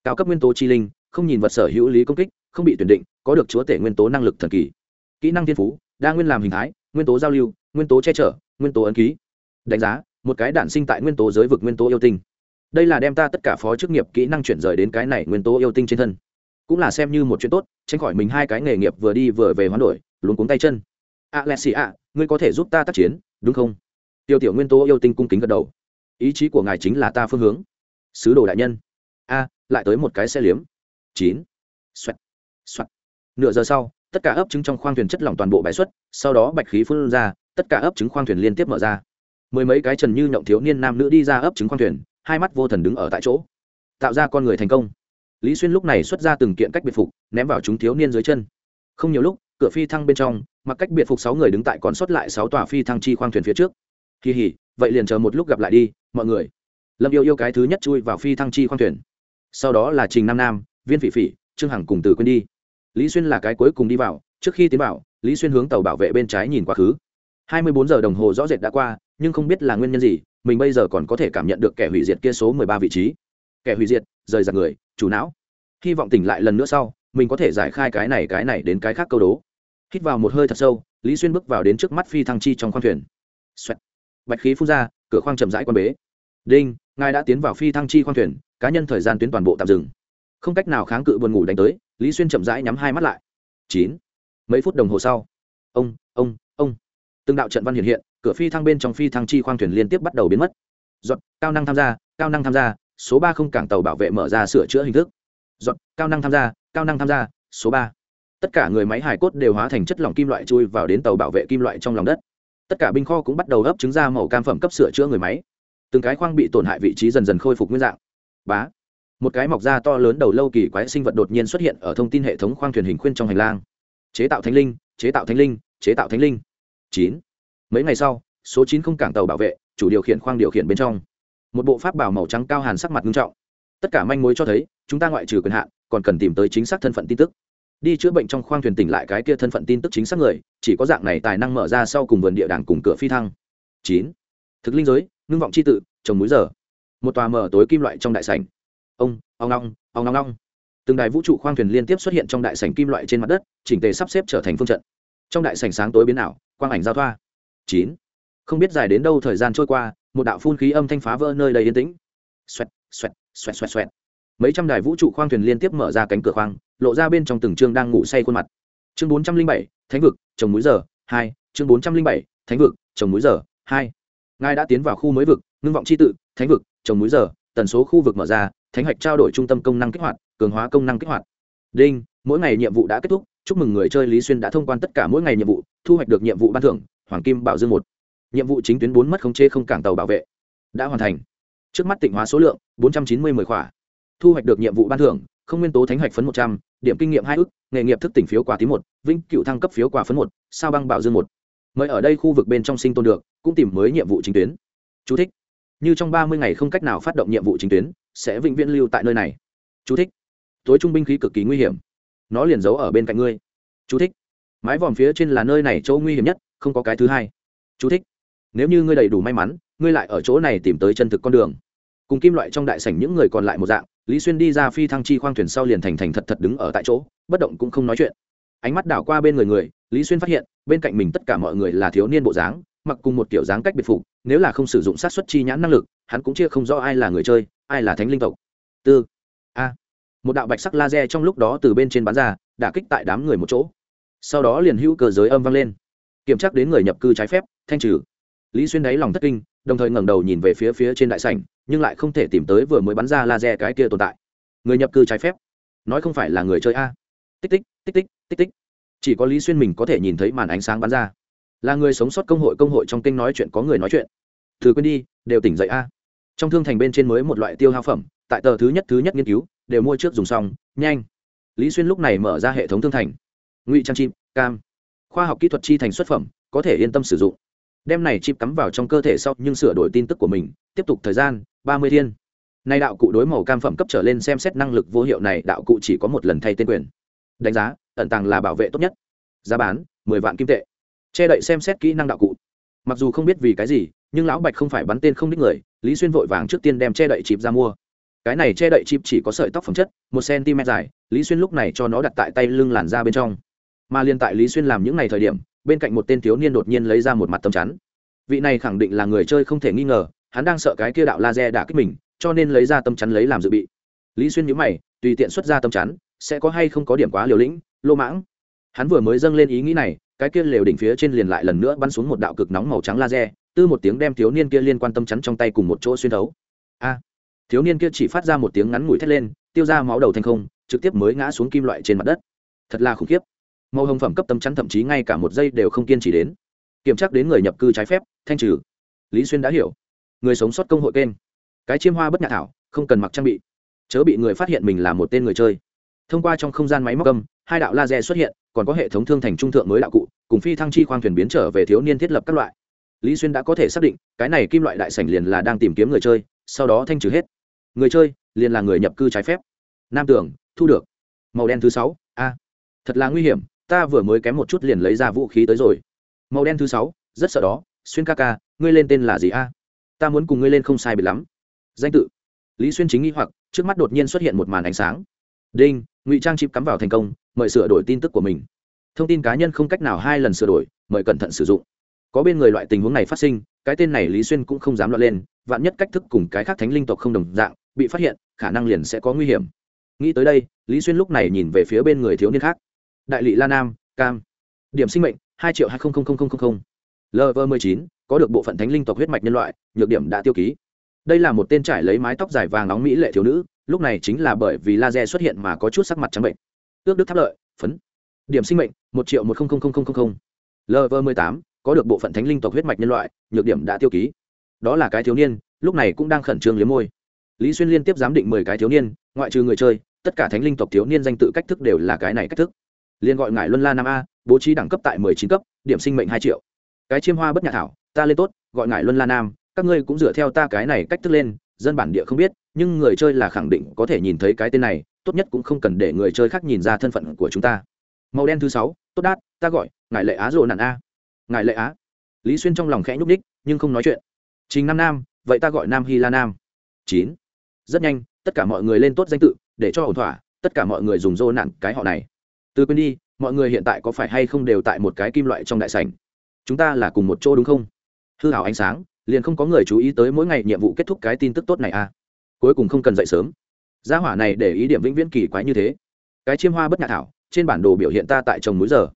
cao cấp nguyên tố chi linh, không nhìn vật sở hữu lý công kích, không bị tuyển định, có được chúa tể nguyên tố năng lực thần kỳ kỹ năng thiên phú, đa nguyên làm hình thái, nguyên tố giao lưu, nguyên tố che chở, nguyên tố ấn ký. Đánh giá, một cái đản sinh tại nguyên tố giới vực nguyên tố yêu tinh. Đây là đem ta tất cả phó chức nghiệp kỹ năng chuyển rời đến cái này nguyên tố yêu tinh trên thân. Cũng là xem như một chuyện tốt, tránh khỏi mình hai cái nghề nghiệp vừa đi vừa về hoán đổi luôn cuống tay chân. Alexia ngươi có thể giúp ta tác chiến, đúng không? Tiêu tiểu nguyên tố yêu tinh cung kính gật đầu. Ý chí của ngài chính là ta phương hướng. Sứ đồ đại nhân. A, lại tới một cái xe liếm. Chín. Xoẹt. Xoẹt. Nửa giờ sau tất cả ấp trứng trong khoang thuyền chất lỏng toàn bộ bãi xuất, sau đó bạch khí phun ra, tất cả ấp trứng khoang thuyền liên tiếp mở ra. Mười mấy cái trần như nhộng thiếu niên nam nữ đi ra ấp trứng khoang thuyền, hai mắt vô thần đứng ở tại chỗ. Tạo ra con người thành công. Lý xuyên lúc này xuất ra từng kiện cách biệt phục, ném vào chúng thiếu niên dưới chân. Không nhiều lúc, cửa phi thăng bên trong, mặc cách biệt phục sáu người đứng tại còn sót lại sáu tòa phi thăng chi khoang thuyền phía trước. Kỳ hỉ, vậy liền chờ một lúc gặp lại đi, mọi người. Lâm yêu yêu cái thứ nhất chui vào phi thăng chi khoang thuyền. Sau đó là trình nam nam, viên phỉ phỉ, trương hằng cùng từ quên đi lý xuyên là cái cuối cùng đi vào, trước khi tiến vào, lý xuyên hướng tàu bảo vệ bên trái nhìn quá khứ. Hai mươi bốn giờ đồng hồ rõ rệt đã qua, nhưng không biết là nguyên nhân gì, mình bây giờ còn có thể cảm nhận được kẻ hủy diệt kia số mười ba vị trí. Kẻ hủy diệt, rời giặc người, chủ não. Hy vọng tỉnh lại lần nữa sau, mình có thể giải khai cái này cái này đến cái khác câu đố. Hít vào một hơi thật sâu, lý xuyên bước vào đến trước mắt phi thăng chi trong khoang thuyền. Xoẹt. bạch khí phun ra, cửa khoang chậm rãi quan bế. Đinh, ngài đã tiến vào phi thăng chi khoang thuyền, cá nhân thời gian tuyến toàn bộ tạm dừng. Không cách nào kháng cự buồn ngủ đánh tới lý xuyên chậm rãi nhắm hai mắt lại. Chín. Mấy phút đồng hồ sau. Ông ông ông. Từng đạo trận văn hiện hiện, cửa phi thăng bên trong phi thăng chi khoang thuyền liên tiếp bắt đầu biến mất. Giọt, cao năng tham gia, cao năng tham gia, số ba không cảng tàu bảo vệ mở ra sửa chữa hình thức. Giọt, cao năng tham gia, cao năng tham gia, số ba. Tất cả người máy hải cốt đều hóa thành chất lỏng kim loại chui vào đến tàu bảo vệ kim loại trong lòng đất. Tất cả binh kho cũng bắt đầu ấp trứng ra màu cam phẩm cấp sửa chữa người máy. Từng cái khoang bị tổn hại vị trí dần dần khôi phục nguyên dạng. Bá một cái mọc da to lớn đầu lâu kỳ quái sinh vật đột nhiên xuất hiện ở thông tin hệ thống khoang thuyền hình khuyên trong hành lang. Chế tạo thánh linh, chế tạo thánh linh, chế tạo thánh linh. Chín. Mấy ngày sau, số chín không cảng tàu bảo vệ, chủ điều khiển khoang điều khiển bên trong. Một bộ pháp bảo màu trắng cao hàn sắc mặt nghiêm trọng. Tất cả manh mối cho thấy, chúng ta ngoại trừ quyền hạn, còn cần tìm tới chính xác thân phận tin tức. Đi chữa bệnh trong khoang thuyền tỉnh lại cái kia thân phận tin tức chính xác người, chỉ có dạng này tài năng mở ra sau cùng vườn địa đàng cùng cửa phi thăng. Chín. Thực linh giới, ngưng vọng c h i tự, trồng múi giờ. Một tòa mở tối kim loại trong đại sảnh ông ông long ông long long từng đài vũ trụ khoang thuyền liên tiếp xuất hiện trong đại sảnh kim loại trên mặt đất, chỉnh tề sắp xếp trở thành phương trận. Trong đại sảnh sáng tối biến ảo, quang ảnh giao thoa. Chín. Không biết dài đến đâu thời gian trôi qua, một đạo phun khí âm thanh phá vỡ nơi đầy yên tĩnh. Xoẹt xoẹt xoẹt xoẹt xoẹt. Mấy trăm đài vũ trụ khoang thuyền liên tiếp mở ra cánh cửa khoang, lộ ra bên trong từng chương đang ngủ say khuôn mặt. Chương bốn trăm linh bảy, thánh vực, trồng múi giờ, hai. Chương bốn trăm linh bảy, thánh vực, trồng múi giờ, hai. Ngài đã tiến vào khu mới vực, ngưng vọng c h i tự, thánh vực, trồng múi giờ tần số khu vực mở ra, thánh hạch trao đổi trung tâm công năng kích hoạt, cường hóa công năng kích hoạt. Đinh, mỗi ngày nhiệm vụ đã kết thúc, chúc mừng người chơi lý xuyên đã thông quan tất cả mỗi ngày nhiệm vụ, thu hoạch được nhiệm vụ ban thưởng, hoàng kim bảo dương một. Nhiệm vụ chính tuyến bốn mất khống chế không cảng tàu bảo vệ. Đã hoàn thành. Trước mắt tịnh hóa số lượng, bốn trăm chín mươi mười khỏa. Thu hoạch được nhiệm vụ ban thưởng, không nguyên tố thánh hạch phấn một trăm, điểm kinh nghiệm hai ức nghề nghiệp thức tỉnh phiếu quà tí một vinh cựu thăng cấp phiếu quà phấn một, sao băng bảo dương một. Mời ở đây khu vực bên trong sinh tồn được, cũng tìm mới nhiệm vụ chính tuyến. Chú thích như trong ba mươi ngày không cách nào phát động nhiệm vụ chính tuyến, sẽ vĩnh viễn lưu tại nơi này Chú thích. tối trung binh khí cực kỳ nguy hiểm nó liền giấu ở bên cạnh ngươi Chú thích. mái vòm phía trên là nơi này chỗ nguy hiểm nhất, không có cái thứ hai Chú thích. nếu như ngươi đầy đủ may mắn, ngươi lại ở chỗ này tìm tới chân thực con đường cùng kim loại trong đại sảnh những người còn lại một dạng, lý xuyên đi ra phi thăng chi khoang thuyền sau liền thành thành thật thật đứng ở tại chỗ, bất động cũng không nói chuyện ánh mắt đảo qua bên người người, lý xuyên phát hiện, bên cạnh mình tất cả mọi người là thiếu niên bộ dáng mặc cùng một kiểu dáng cách biệt phục, nếu là không sử dụng sát xuất chi nhãn năng lực, hắn cũng chia không rõ ai là người chơi, ai là thánh linh tộc. Tư. A. Một đạo bạch sắc laser trong lúc đó từ bên trên bán ra, đả kích tại đám người một chỗ. Sau đó liền hữu cờ giới âm vang lên. Kiểm tra đến người nhập cư trái phép, thanh trừ. Lý xuyên đáy lòng thất kinh, đồng thời ngẩng đầu nhìn về phía phía trên đại sảnh, nhưng lại không thể tìm tới vừa mới bắn ra laser cái kia tồn tại. Người nhập cư trái phép. Nói không phải là người chơi a. Tích tích tích tích tích tích. Chỉ có lý xuyên mình có thể nhìn thấy màn ánh sáng bắn ra là người sống sót công hội công hội trong kênh nói chuyện có người nói chuyện. Thử quên đi, đều tỉnh dậy a. Trong thương thành bên trên mới một loại tiêu hao phẩm, tại tờ thứ nhất thứ nhất nghiên cứu, đều mua trước dùng xong, nhanh. Lý xuyên lúc này mở ra hệ thống thương thành. Ngụy trang chim, cam. Khoa học kỹ thuật chi thành xuất phẩm, có thể yên tâm sử dụng. Đem này chip cắm vào trong cơ thể sau, nhưng sửa đổi tin tức của mình, tiếp tục thời gian, ba mươi thiên. Nay đạo cụ đối màu cam phẩm cấp trở lên xem xét năng lực vô hiệu này, đạo cụ chỉ có một lần thay tên quyền. Đánh giá, ẩn tàng là bảo vệ tốt nhất. Giá bán, mười vạn kim tệ che đậy xem xét kỹ năng đạo cụ. Mặc dù không biết vì cái gì, nhưng lão bạch không phải bắn tên không đích người, lý xuyên vội vàng trước tiên đem che đậy chịp ra mua. Cái này che đậy chịp chỉ có sợi tóc phẩm chất, một cm dài, lý xuyên lúc này cho nó đặt tại tay lưng làn ra bên trong. Mà liên tại lý xuyên làm những ngày thời điểm, bên cạnh một tên thiếu niên đột nhiên lấy ra một mặt tấm chắn. Vị này khẳng định là người chơi không thể nghi ngờ, hắn đang sợ cái kia đạo laser đả kích mình, cho nên lấy ra tấm chắn lấy làm dự bị. Lý xuyên nhữ mày, tùy tiện xuất ra tấm chắn, sẽ có hay không có điểm quá liều lĩnh, lô mãng. Hắn vừa mới dâng lên ý nghĩ này cái kia lều đỉnh phía trên liền lại lần nữa bắn xuống một đạo cực nóng màu trắng laser, tư một tiếng đem thiếu niên kia liên quan tâm chắn trong tay cùng một chỗ xuyên thấu. A! Thiếu niên kia chỉ phát ra một tiếng ngắn ngủi thét lên, tiêu ra máu đầu thành không, trực tiếp mới ngã xuống kim loại trên mặt đất. Thật là khủng khiếp. Màu hồng phẩm cấp tâm chắn thậm chí ngay cả một giây đều không kiên trì đến. Kiểm tra đến người nhập cư trái phép, thanh trừ. Lý xuyên đã hiểu. Người sống sót công hội kênh. Cái chiêm hoa bất nhạc thảo, không cần mặc trang bị. Chớ bị người phát hiện mình là một tên người chơi. Thông qua trong không gian máy móc âm hai đạo laser xuất hiện, còn có hệ thống thương thành trung thượng mới đạo cụ, cùng phi thăng chi khoang thuyền biến trở về thiếu niên thiết lập các loại. Lý xuyên đã có thể xác định, cái này kim loại đại sảnh liền là đang tìm kiếm người chơi, sau đó thanh trừ hết. Người chơi, liền là người nhập cư trái phép. Nam tưởng thu được. Màu đen thứ sáu, a. Thật là nguy hiểm, ta vừa mới kém một chút liền lấy ra vũ khí tới rồi. Màu đen thứ sáu, rất sợ đó, xuyên ca ca, ngươi lên tên là gì a? Ta muốn cùng ngươi lên không sai biệt lắm. Danh tự. Lý xuyên chính nghĩ hoặc, trước mắt đột nhiên xuất hiện một màn ánh sáng. Đinh, ngụy trang chip cắm vào thành công mời sửa đổi tin tức của mình. Thông tin cá nhân không cách nào hai lần sửa đổi, mời cẩn thận sử dụng. Có bên người loại tình huống này phát sinh, cái tên này lý xuyên cũng không dám loạn lên, vạn nhất cách thức cùng cái khác thánh linh tộc không đồng dạng, bị phát hiện, khả năng liền sẽ có nguy hiểm. Nghĩ tới đây, lý xuyên lúc này nhìn về phía bên người thiếu niên khác. Đại lị la nam, cam. Điểm sinh mệnh, hai triệu hai lv mười chín, có được bộ phận thánh linh tộc huyết mạch nhân loại, nhược điểm đã tiêu ký. Đây là một tên trải lấy mái tóc dài vàng nóng mỹ lệ thiếu nữ, lúc này chính là bởi vì laser xuất hiện mà có chút sắc mặt trắng bệnh ước đức tháp lợi, phấn. Điểm sinh mệnh, một triệu một lv mười tám, có được bộ phận thánh linh tộc huyết mạch nhân loại, nhược điểm đã tiêu ký. Đó là cái thiếu niên, lúc này cũng đang khẩn trương liếm môi. Lý xuyên liên tiếp giám định mười cái thiếu niên, ngoại trừ người chơi, tất cả thánh linh tộc thiếu niên danh tự cách thức đều là cái này cách thức. Liên gọi ngài luân la nam a, bố trí đẳng cấp tại mười chín cấp, điểm sinh mệnh hai triệu. Cái chiêm hoa bất nhà thảo, ta lên tốt, gọi ngài luân la nam, các ngươi cũng dựa theo ta cái này cách thức lên, dân bản địa không biết, nhưng người chơi là khẳng định có thể nhìn thấy cái tên này tốt nhất cũng không cần để người chơi khác nhìn ra thân phận của chúng ta. Màu đen thứ sáu, tốt đát, ta gọi ngài lệ á rộ nạn a. Ngài lệ á. Lý xuyên trong lòng khẽ nhúc ních nhưng không nói chuyện. Chính nam nam, vậy ta gọi nam hy la nam. Chín. Rất nhanh, tất cả mọi người lên tốt danh tự, để cho ổn thỏa, tất cả mọi người dùng rô nạn cái họ này. Từ quên đi, mọi người hiện tại có phải hay không đều tại một cái kim loại trong đại sảnh? Chúng ta là cùng một chỗ đúng không? Hư hảo ánh sáng, liền không có người chú ý tới mỗi ngày nhiệm vụ kết thúc cái tin tức tốt này à. Cuối cùng không cần dậy sớm gia hỏa này để ý điểm vĩnh viễn kỳ quái như thế. Cái chiêm hoa bất nhạ thảo, trên bản đồ biểu hiện ta tại trồng múi giờ.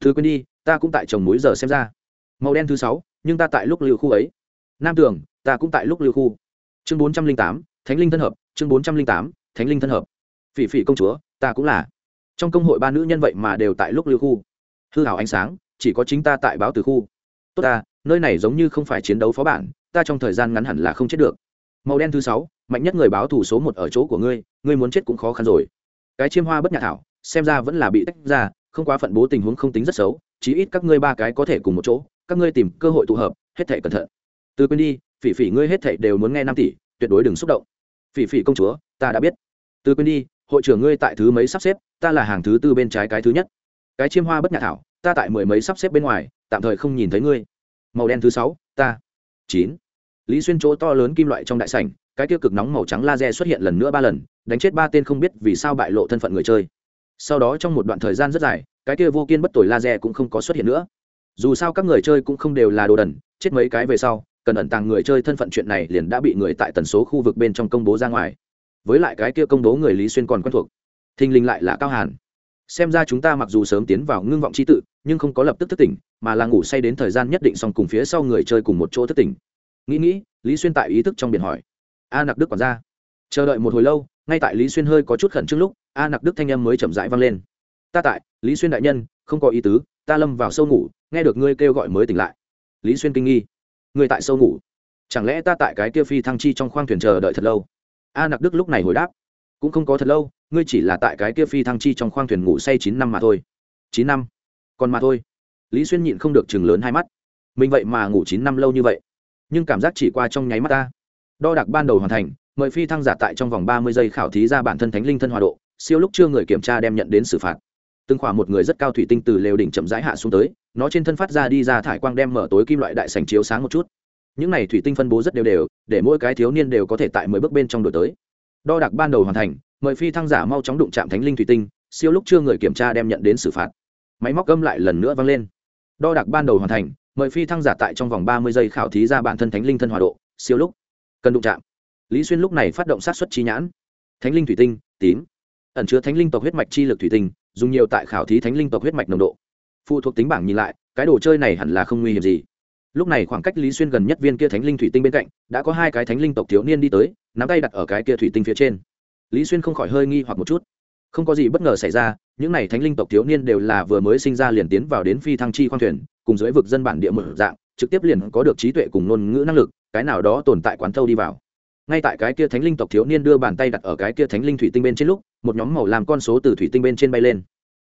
Thứ quên đi, ta cũng tại trồng múi giờ xem ra. Màu đen thứ sáu, nhưng ta tại lúc lưu khu ấy. Nam tường, ta cũng tại lúc lưu khu. Chương bốn trăm linh tám, thánh linh thân hợp, chương bốn trăm linh tám, thánh linh thân hợp. Phỉ phỉ công chúa, ta cũng là. Trong công hội ba nữ nhân vậy mà đều tại lúc lưu khu. Hư hảo ánh sáng, chỉ có chính ta tại báo từ khu. Tốt ta, nơi này giống như không phải chiến đấu phó bản, ta trong thời gian ngắn hẳn là không chết được. Màu đen thứ sáu mạnh nhất người báo thủ số một ở chỗ của ngươi ngươi muốn chết cũng khó khăn rồi. Cái chiêm hoa bất nhạc thảo, xem ra vẫn là bị tách ra, không quá phận bố tình huống không tính rất xấu, chí ít các ngươi ba cái có thể cùng một chỗ, các ngươi tìm cơ hội tụ hợp, hết thể cẩn thận. Từ quên đi, phỉ phỉ ngươi hết thể đều muốn nghe năm tỷ, tuyệt đối đừng xúc động. Phỉ phỉ công chúa, ta đã biết. Từ quên đi, hội trưởng ngươi tại thứ mấy sắp xếp, ta là hàng thứ tư bên trái cái thứ nhất. Cái chiêm hoa bất nhạc thảo, ta tại mười mấy sắp xếp bên ngoài, tạm thời không nhìn thấy ngươi. Màu đen thứ sáu, ta. Chín. Lý xuyên chỗ to lớn kim loại trong đại sảnh cái tiêu cực nóng màu trắng laser xuất hiện lần nữa ba lần, đánh chết ba tên không biết vì sao bại lộ thân phận người chơi. Sau đó trong một đoạn thời gian rất dài, cái kia vô kiên bất tội laser cũng không có xuất hiện nữa. Dù sao các người chơi cũng không đều là đồ đần, chết mấy cái về sau, cần ẩn tàng người chơi thân phận chuyện này liền đã bị người tại tần số khu vực bên trong công bố ra ngoài. Với lại cái kia công bố người lý xuyên còn quen thuộc. Thình linh lại là cao hàn. Xem ra chúng ta mặc dù sớm tiến vào ngưng vọng c h i tự, nhưng không có lập tức thức tỉnh, mà là ngủ say đến thời gian nhất định xong cùng phía sau người chơi cùng một chỗ thức tỉnh. Nghĩ nghĩ, lý xuyên tại ý thức trong biển hỏi a nặc đức còn ra chờ đợi một hồi lâu, ngay tại lý xuyên hơi có chút khẩn trương lúc, a nặc đức thanh âm mới chậm rãi vang lên. Ta tại, lý xuyên đại nhân, không có ý tứ, ta lâm vào sâu ngủ, nghe được ngươi kêu gọi mới tỉnh lại. Lý xuyên kinh nghi. Ngươi tại sâu ngủ? Chẳng lẽ ta tại cái kia phi thăng chi trong khoang thuyền chờ đợi thật lâu? A nặc đức lúc này hồi đáp. Cũng không có thật lâu, ngươi chỉ là tại cái kia phi thăng chi trong khoang thuyền ngủ say chín năm mà thôi. Chín năm? Còn mà thôi. Lý xuyên nhịn không được chừng lớn hai mắt. Mình vậy mà ngủ chín năm lâu như vậy, nhưng cảm giác chỉ qua trong nháy mắt ta đo đạc ban đầu hoàn thành, mời phi thăng giả tại trong vòng ba mươi giây khảo thí ra bản thân thánh linh thân hòa độ, siêu lúc chưa người kiểm tra đem nhận đến xử phạt. Từng khoảng một người rất cao thủy tinh từ lều đỉnh chậm rãi hạ xuống tới, nó trên thân phát ra đi ra thải quang đem mở tối kim loại đại sành chiếu sáng một chút. Những này thủy tinh phân bố rất đều đều, để mỗi cái thiếu niên đều có thể tại mười bước bên trong đổi tới. Đo đạc ban đầu hoàn thành, mời phi thăng giả mau chóng đụng chạm thánh linh thủy tinh, siêu lúc chưa người kiểm tra đem nhận đến xử phạt. Máy móc gâm lại lần nữa vang lên. Đo đạc ban đầu hoàn thành, mời phi thăng giả tại trong vòng ba mươi giây khảo thí ra bản thân thánh linh thân hòa độ, siêu lúc cần đụng chạm. Lý xuyên lúc này phát động sát xuất chi nhãn. Thánh linh thủy tinh, tím. Ẩn chứa thánh linh tộc huyết mạch chi lực thủy tinh, dùng nhiều tại khảo thí thánh linh tộc huyết mạch nồng độ. Phụ thuộc tính bảng nhìn lại, cái đồ chơi này hẳn là không nguy hiểm gì. Lúc này khoảng cách lý xuyên gần nhất viên kia thánh linh thủy tinh bên cạnh, đã có hai cái thánh linh tộc thiếu niên đi tới, nắm tay đặt ở cái kia thủy tinh phía trên. Lý xuyên không khỏi hơi nghi hoặc một chút. Không có gì bất ngờ xảy ra, những n à y thánh linh tộc thiếu niên đều là vừa mới sinh ra liền tiến vào đến phi thăng chi khoang thuyền, cùng dưới vực dân bản địa mở dạng, trực tiếp liền có được trí tuệ cùng ngôn ngữ năng lực cái nào đó tồn tại quán thâu đi vào. Ngay tại cái kia thánh linh tộc thiếu niên đưa bàn tay đặt ở cái kia thánh linh thủy tinh bên trên lúc, một nhóm màu làm con số từ thủy tinh bên trên bay lên.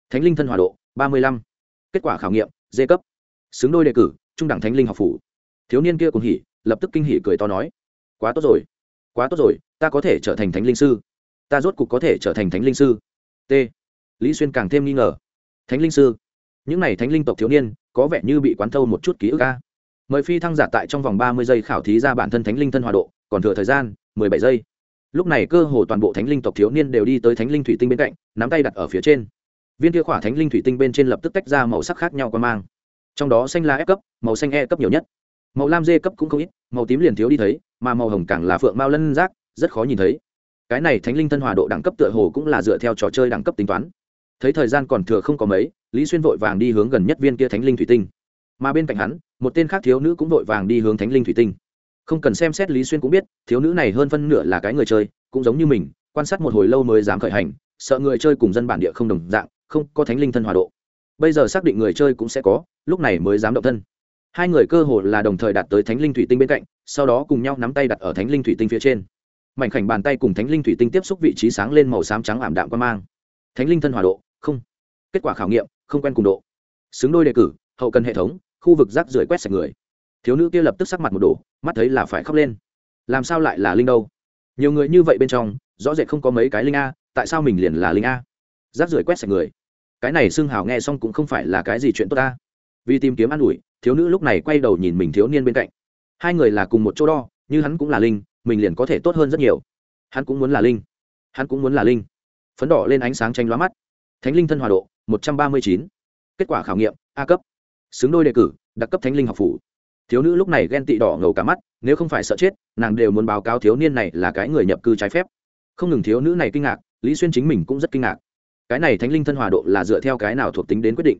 Thánh linh thân hòa độ, ba mươi lăm. Kết quả khảo nghiệm, d cấp. Xứng đôi đề cử, trung đẳng thánh linh học phủ. Thiếu niên kia cùng hỉ, lập tức kinh hỉ cười to nói, quá tốt rồi, quá tốt rồi, ta có thể trở thành thánh linh sư. Ta rốt cục có thể trở thành thánh linh sư. T. Lý xuyên càng thêm nghi ngờ. Thánh linh sư? Những n à y thánh linh tộc thiếu niên có vẻ như bị quán thâu một chút ký ức ca mời phi thăng giả tại trong vòng ba mươi giây khảo thí ra bản thân thánh linh thân hòa độ còn thừa thời gian mười bảy giây. Lúc này cơ hồ toàn bộ thánh linh tộc thiếu niên đều đi tới thánh linh thủy tinh bên cạnh nắm tay đặt ở phía trên. Viên kia khỏa thánh linh thủy tinh bên trên lập tức tách ra màu sắc khác nhau qua mang. Trong đó xanh lá F cấp màu xanh e cấp nhiều nhất. Màu lam d cấp cũng không ít màu tím liền thiếu đi thấy mà màu hồng càng là phượng mao lân rác, rất khó nhìn thấy. Cái này thánh linh thân hòa độ đẳng cấp tựa hồ cũng là dựa theo trò chơi đẳng cấp tính toán. Thấy thời gian còn thừa không có mấy lý xuyên vội vàng đi hướng gần nhất viên kia thánh linh thủy tinh mà bên cạnh hắn, một tên khác thiếu nữ cũng vội vàng đi hướng thánh linh thủy tinh. Không cần xem xét lý xuyên cũng biết, thiếu nữ này hơn phân nửa là cái người chơi, cũng giống như mình, quan sát một hồi lâu mới dám khởi hành, sợ người chơi cùng dân bản địa không đồng dạng, không có thánh linh thân hòa độ. Bây giờ xác định người chơi cũng sẽ có, lúc này mới dám động thân. Hai người cơ hồ là đồng thời đạt tới thánh linh thủy tinh bên cạnh, sau đó cùng nhau nắm tay đặt ở thánh linh thủy tinh phía trên. Mảnh khảnh bàn tay cùng thánh linh thủy tinh tiếp xúc vị trí sáng lên màu xám trắng ảm đạm qua mang. Thánh linh thân hòa độ, không. Kết quả khảo nghiệm, không quen cùng độ. Xứng đôi đề cử hậu cần hệ thống, khu vực rác rưởi quét sạch người. Thiếu nữ kia lập tức sắc mặt một đổ, mắt thấy là phải khóc lên. Làm sao lại là linh đâu? Nhiều người như vậy bên trong, rõ rệt không có mấy cái linh a, tại sao mình liền là linh a? Rác rưởi quét sạch người. Cái này xưng hào nghe xong cũng không phải là cái gì chuyện tốt ta. Vì tìm kiếm an ủi, thiếu nữ lúc này quay đầu nhìn mình thiếu niên bên cạnh. Hai người là cùng một chỗ đo, như hắn cũng là linh, mình liền có thể tốt hơn rất nhiều. Hắn cũng muốn là linh. Hắn cũng muốn là linh. Phấn đỏ lên ánh sáng tranh lóa mắt. Thánh linh thân hòa độ, một trăm ba mươi chín. Kết quả khảo nghiệm, a cấp xứng đôi đề cử, đặc cấp thánh linh học phủ. Thiếu nữ lúc này ghen tị đỏ ngầu cả mắt, nếu không phải sợ chết, nàng đều muốn báo cáo thiếu niên này là cái người nhập cư trái phép. Không ngừng thiếu nữ này kinh ngạc, lý xuyên chính mình cũng rất kinh ngạc. Cái này thánh linh thân hòa độ là dựa theo cái nào thuộc tính đến quyết định?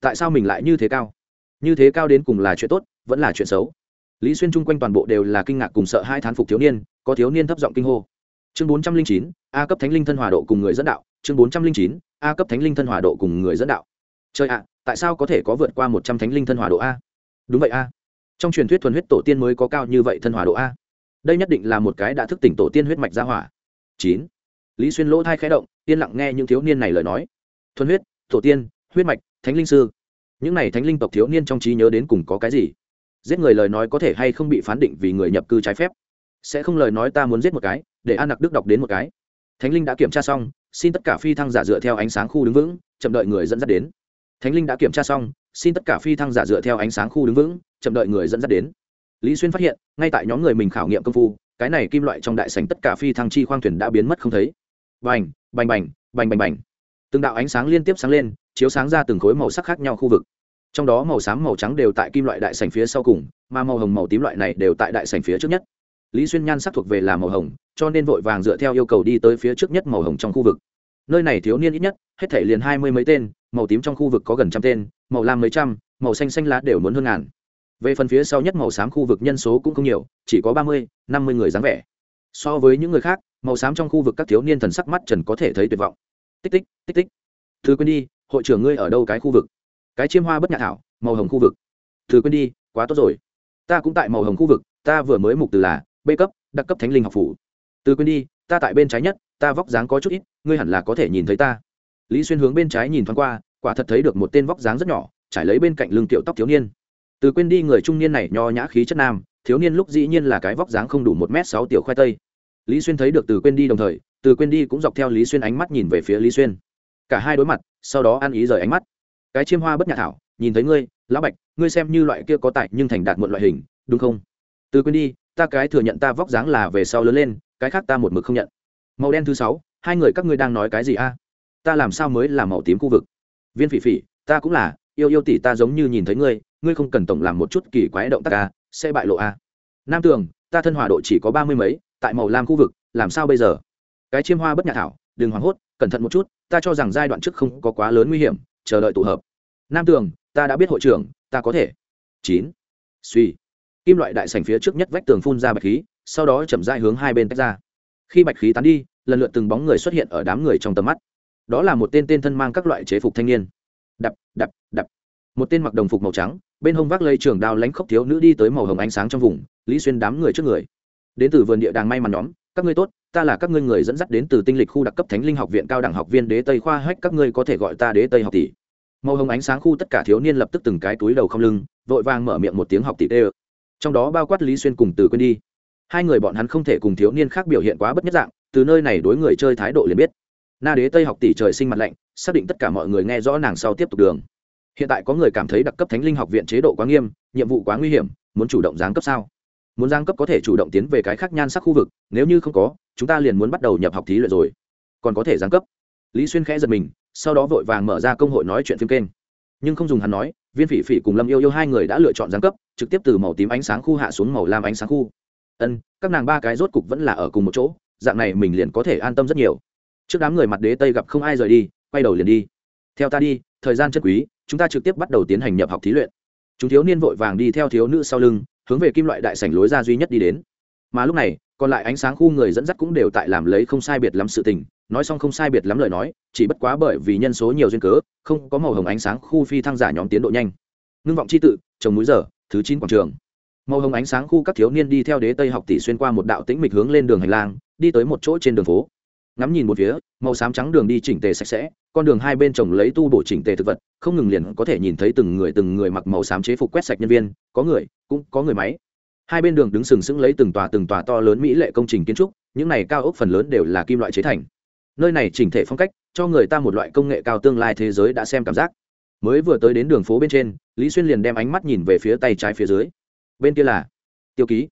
Tại sao mình lại như thế cao? Như thế cao đến cùng là chuyện tốt, vẫn là chuyện xấu? Lý xuyên chung quanh toàn bộ đều là kinh ngạc cùng sợ hai thán phục thiếu niên, có thiếu niên thấp giọng kinh hô. Chương bốn trăm linh chín, a cấp thánh linh thân hòa độ cùng người dẫn đạo. Chương bốn trăm linh chín, a cấp thánh linh thân hòa độ cùng người dẫn đạo. Trời ạ tại sao có thể có vượt qua một trăm thánh linh thân hòa độ a? Đúng vậy a. Trong truyền thuyết thuần huyết tổ tiên mới có cao như vậy thân hòa độ a. Đây nhất định là một cái đã thức tỉnh tổ tiên huyết mạch ra hỏa. Chín. Lý xuyên lỗ thai khẽ động, yên lặng nghe những thiếu niên này lời nói. Thuần huyết, tổ tiên, huyết mạch, thánh linh sư. Những này thánh linh tộc thiếu niên trong trí nhớ đến cùng có cái gì? Giết người lời nói có thể hay không bị phán định vì người nhập cư trái phép? Sẽ không lời nói ta muốn giết một cái, để an nặc đức đọc đến một cái. Thánh linh đã kiểm tra xong, xin tất cả phi thăng giả dựa theo ánh sáng khu đứng vững, chậm đợi người dẫn dắt đến thánh linh đã kiểm tra xong, xin tất cả phi thăng giả dựa theo ánh sáng khu đứng vững, chậm đợi người dẫn dắt đến. Lý xuyên phát hiện, ngay tại nhóm người mình khảo nghiệm công phu, cái này kim loại trong đại sành tất cả phi thăng chi khoang thuyền đã biến mất không thấy. Bành bành bành bành bành bành. Từng đạo ánh sáng liên tiếp sáng lên, chiếu sáng ra từng khối màu sắc khác nhau khu vực. Trong đó màu xám, màu trắng đều tại kim loại đại sành phía sau cùng, mà màu hồng, màu tím loại này đều tại đại sành phía trước nhất. Lý xuyên nhan sắc thuộc về là màu hồng, cho nên vội vàng dựa theo yêu cầu đi tới phía trước nhất màu hồng trong khu vực. Nơi này thiếu niên ít nhất, hết thể liền hai mươi mấy tên màu tím trong khu vực có gần trăm tên, màu lam mấy trăm, màu xanh xanh lá đều muốn hơn ngàn. Về phần phía sau nhất màu xám khu vực nhân số cũng không nhiều, chỉ có ba mươi, năm mươi người dáng vẻ. So với những người khác, màu xám trong khu vực các thiếu niên thần sắc mắt trần có thể thấy tuyệt vọng. Tích tích tích tích. Thứ quên đi, hội trưởng ngươi ở đâu cái khu vực? Cái chiêm hoa bất nhạc thảo, màu hồng khu vực. Thứ quên đi, quá tốt rồi. Ta cũng tại màu hồng khu vực, ta vừa mới mục từ là b cấp, đặc cấp thánh linh học phủ. Từ quên đi, ta tại bên trái nhất, ta vóc dáng có chút ít, ngươi hẳn là có thể nhìn thấy ta lý xuyên hướng bên trái nhìn thoáng qua, quả thật thấy được một tên vóc dáng rất nhỏ, trải lấy bên cạnh lưng tiểu tóc thiếu niên. Từ quên đi người trung niên này nho nhã khí chất nam, thiếu niên lúc dĩ nhiên là cái vóc dáng không đủ một m sáu tiểu khoai tây. Lý xuyên thấy được từ quên đi đồng thời, từ quên đi cũng dọc theo lý xuyên ánh mắt nhìn về phía lý xuyên. Cả hai đối mặt, sau đó ăn ý rời ánh mắt. Cái chiêm hoa bất nhạc thảo, nhìn thấy ngươi, lão bạch, ngươi xem như loại kia có tại nhưng thành đạt một loại hình, đúng không? Từ quên đi, ta cái thừa nhận ta vóc dáng là về sau lớn lên, cái khác ta một mực không nhận. Màu đen thứ sáu, hai người các ngươi đang nói cái gì a? Ta làm sao mới là màu tím khu vực? Viên phỉ phỉ, ta cũng là, yêu yêu tỷ ta giống như nhìn thấy ngươi ngươi không cần tổng làm một chút kỳ quái động tác a sẽ bại lộ a nam tường, ta thân hòa độ chỉ có ba mươi mấy, tại màu lam khu vực, làm sao bây giờ? Cái chiêm hoa bất nhạc thảo, đừng hoảng hốt, cẩn thận một chút, ta cho rằng giai đoạn trước không có quá lớn nguy hiểm, chờ đợi tụ hợp. Nam tường, ta đã biết hội trưởng, ta có thể. Chín. Suy. Kim loại đại sành phía trước nhất vách tường phun ra bạch khí, sau đó chậm dai hướng hai bên tách ra. Khi bạch khí tán đi, lần lượt từng bóng người xuất hiện ở đám người trong tầm mắt đó là một tên tên thân mang các loại chế phục thanh niên. Đập đập đập. Một tên mặc đồng phục màu trắng, bên hông vác lây trường đao lánh khốc thiếu nữ đi tới màu hồng ánh sáng trong vùng, lý xuyên đám người trước người. Đến từ vườn địa đàng may mắn nhóm, các ngươi tốt, ta là các ngươi người dẫn dắt đến từ tinh lịch khu đặc cấp thánh linh học viện cao đẳng học viên đế tây khoa hách, các ngươi có thể gọi ta đế tây học tỷ. Màu hồng ánh sáng khu tất cả thiếu niên lập tức từng cái túi đầu không lưng, vội vàng mở miệng một tiếng học tỷ tê trong đó bao quát lý xuyên cùng từ quên đi. Hai người bọn hắn không thể cùng thiếu niên khác biểu hiện quá bất nhất dạng, từ nơi này đối người chơi thái độ liền biết na đế tây học tỷ trời sinh mặt lạnh, xác định tất cả mọi người nghe rõ nàng sau tiếp tục đường. Hiện tại có người cảm thấy đặc cấp thánh linh học viện chế độ quá nghiêm, nhiệm vụ quá nguy hiểm, muốn chủ động giáng cấp sao? Muốn giáng cấp có thể chủ động tiến về cái khác nhan sắc khu vực, nếu như không có, chúng ta liền muốn bắt đầu nhập học thí luyện rồi. Còn có thể giáng cấp. Lý xuyên khẽ giật mình, sau đó vội vàng mở ra công hội nói chuyện phim kênh. Nhưng không dùng hắn nói, viên phỉ phỉ cùng lâm yêu yêu hai người đã lựa chọn giáng cấp, trực tiếp từ màu tím ánh sáng khu hạ xuống màu lam ánh sáng khu. Ân, các nàng ba cái rốt cục vẫn là ở cùng một chỗ, dạng này mình liền có thể an tâm rất nhiều trước đám người mặt đế tây gặp không ai rời đi, quay đầu liền đi. Theo ta đi, thời gian chất quý, chúng ta trực tiếp bắt đầu tiến hành nhập học thí luyện. Chúng thiếu niên vội vàng đi theo thiếu nữ sau lưng, hướng về kim loại đại sảnh lối ra duy nhất đi đến. Mà lúc này, còn lại ánh sáng khu người dẫn dắt cũng đều tại làm lấy không sai biệt lắm sự tình, nói xong không sai biệt lắm lời nói, chỉ bất quá bởi vì nhân số nhiều duyên cớ, không có màu hồng ánh sáng khu phi thăng giả nhóm tiến độ nhanh. Ngưng vọng c h i tự, trồng múi giờ thứ chín quảng trường. Màu hồng ánh sáng khu các thiếu niên đi theo đế tây học tỷ xuyên qua một đạo tĩnh mịch hướng lên đường hành lang, đi tới một chỗ trên đường phố ngắm nhìn một phía, màu xám trắng đường đi chỉnh tề sạch sẽ, con đường hai bên trồng lấy tu bổ chỉnh tề thực vật, không ngừng liền có thể nhìn thấy từng người từng người mặc màu xám chế phục quét sạch nhân viên, có người, cũng có người máy. Hai bên đường đứng sừng sững lấy từng tòa từng tòa to lớn mỹ lệ công trình kiến trúc, những này cao ốc phần lớn đều là kim loại chế thành. Nơi này chỉnh thể phong cách, cho người ta một loại công nghệ cao tương lai thế giới đã xem cảm giác. Mới vừa tới đến đường phố bên trên, lý xuyên liền đem ánh mắt nhìn về phía tay trái phía dưới. Bên kia là tiêu ký.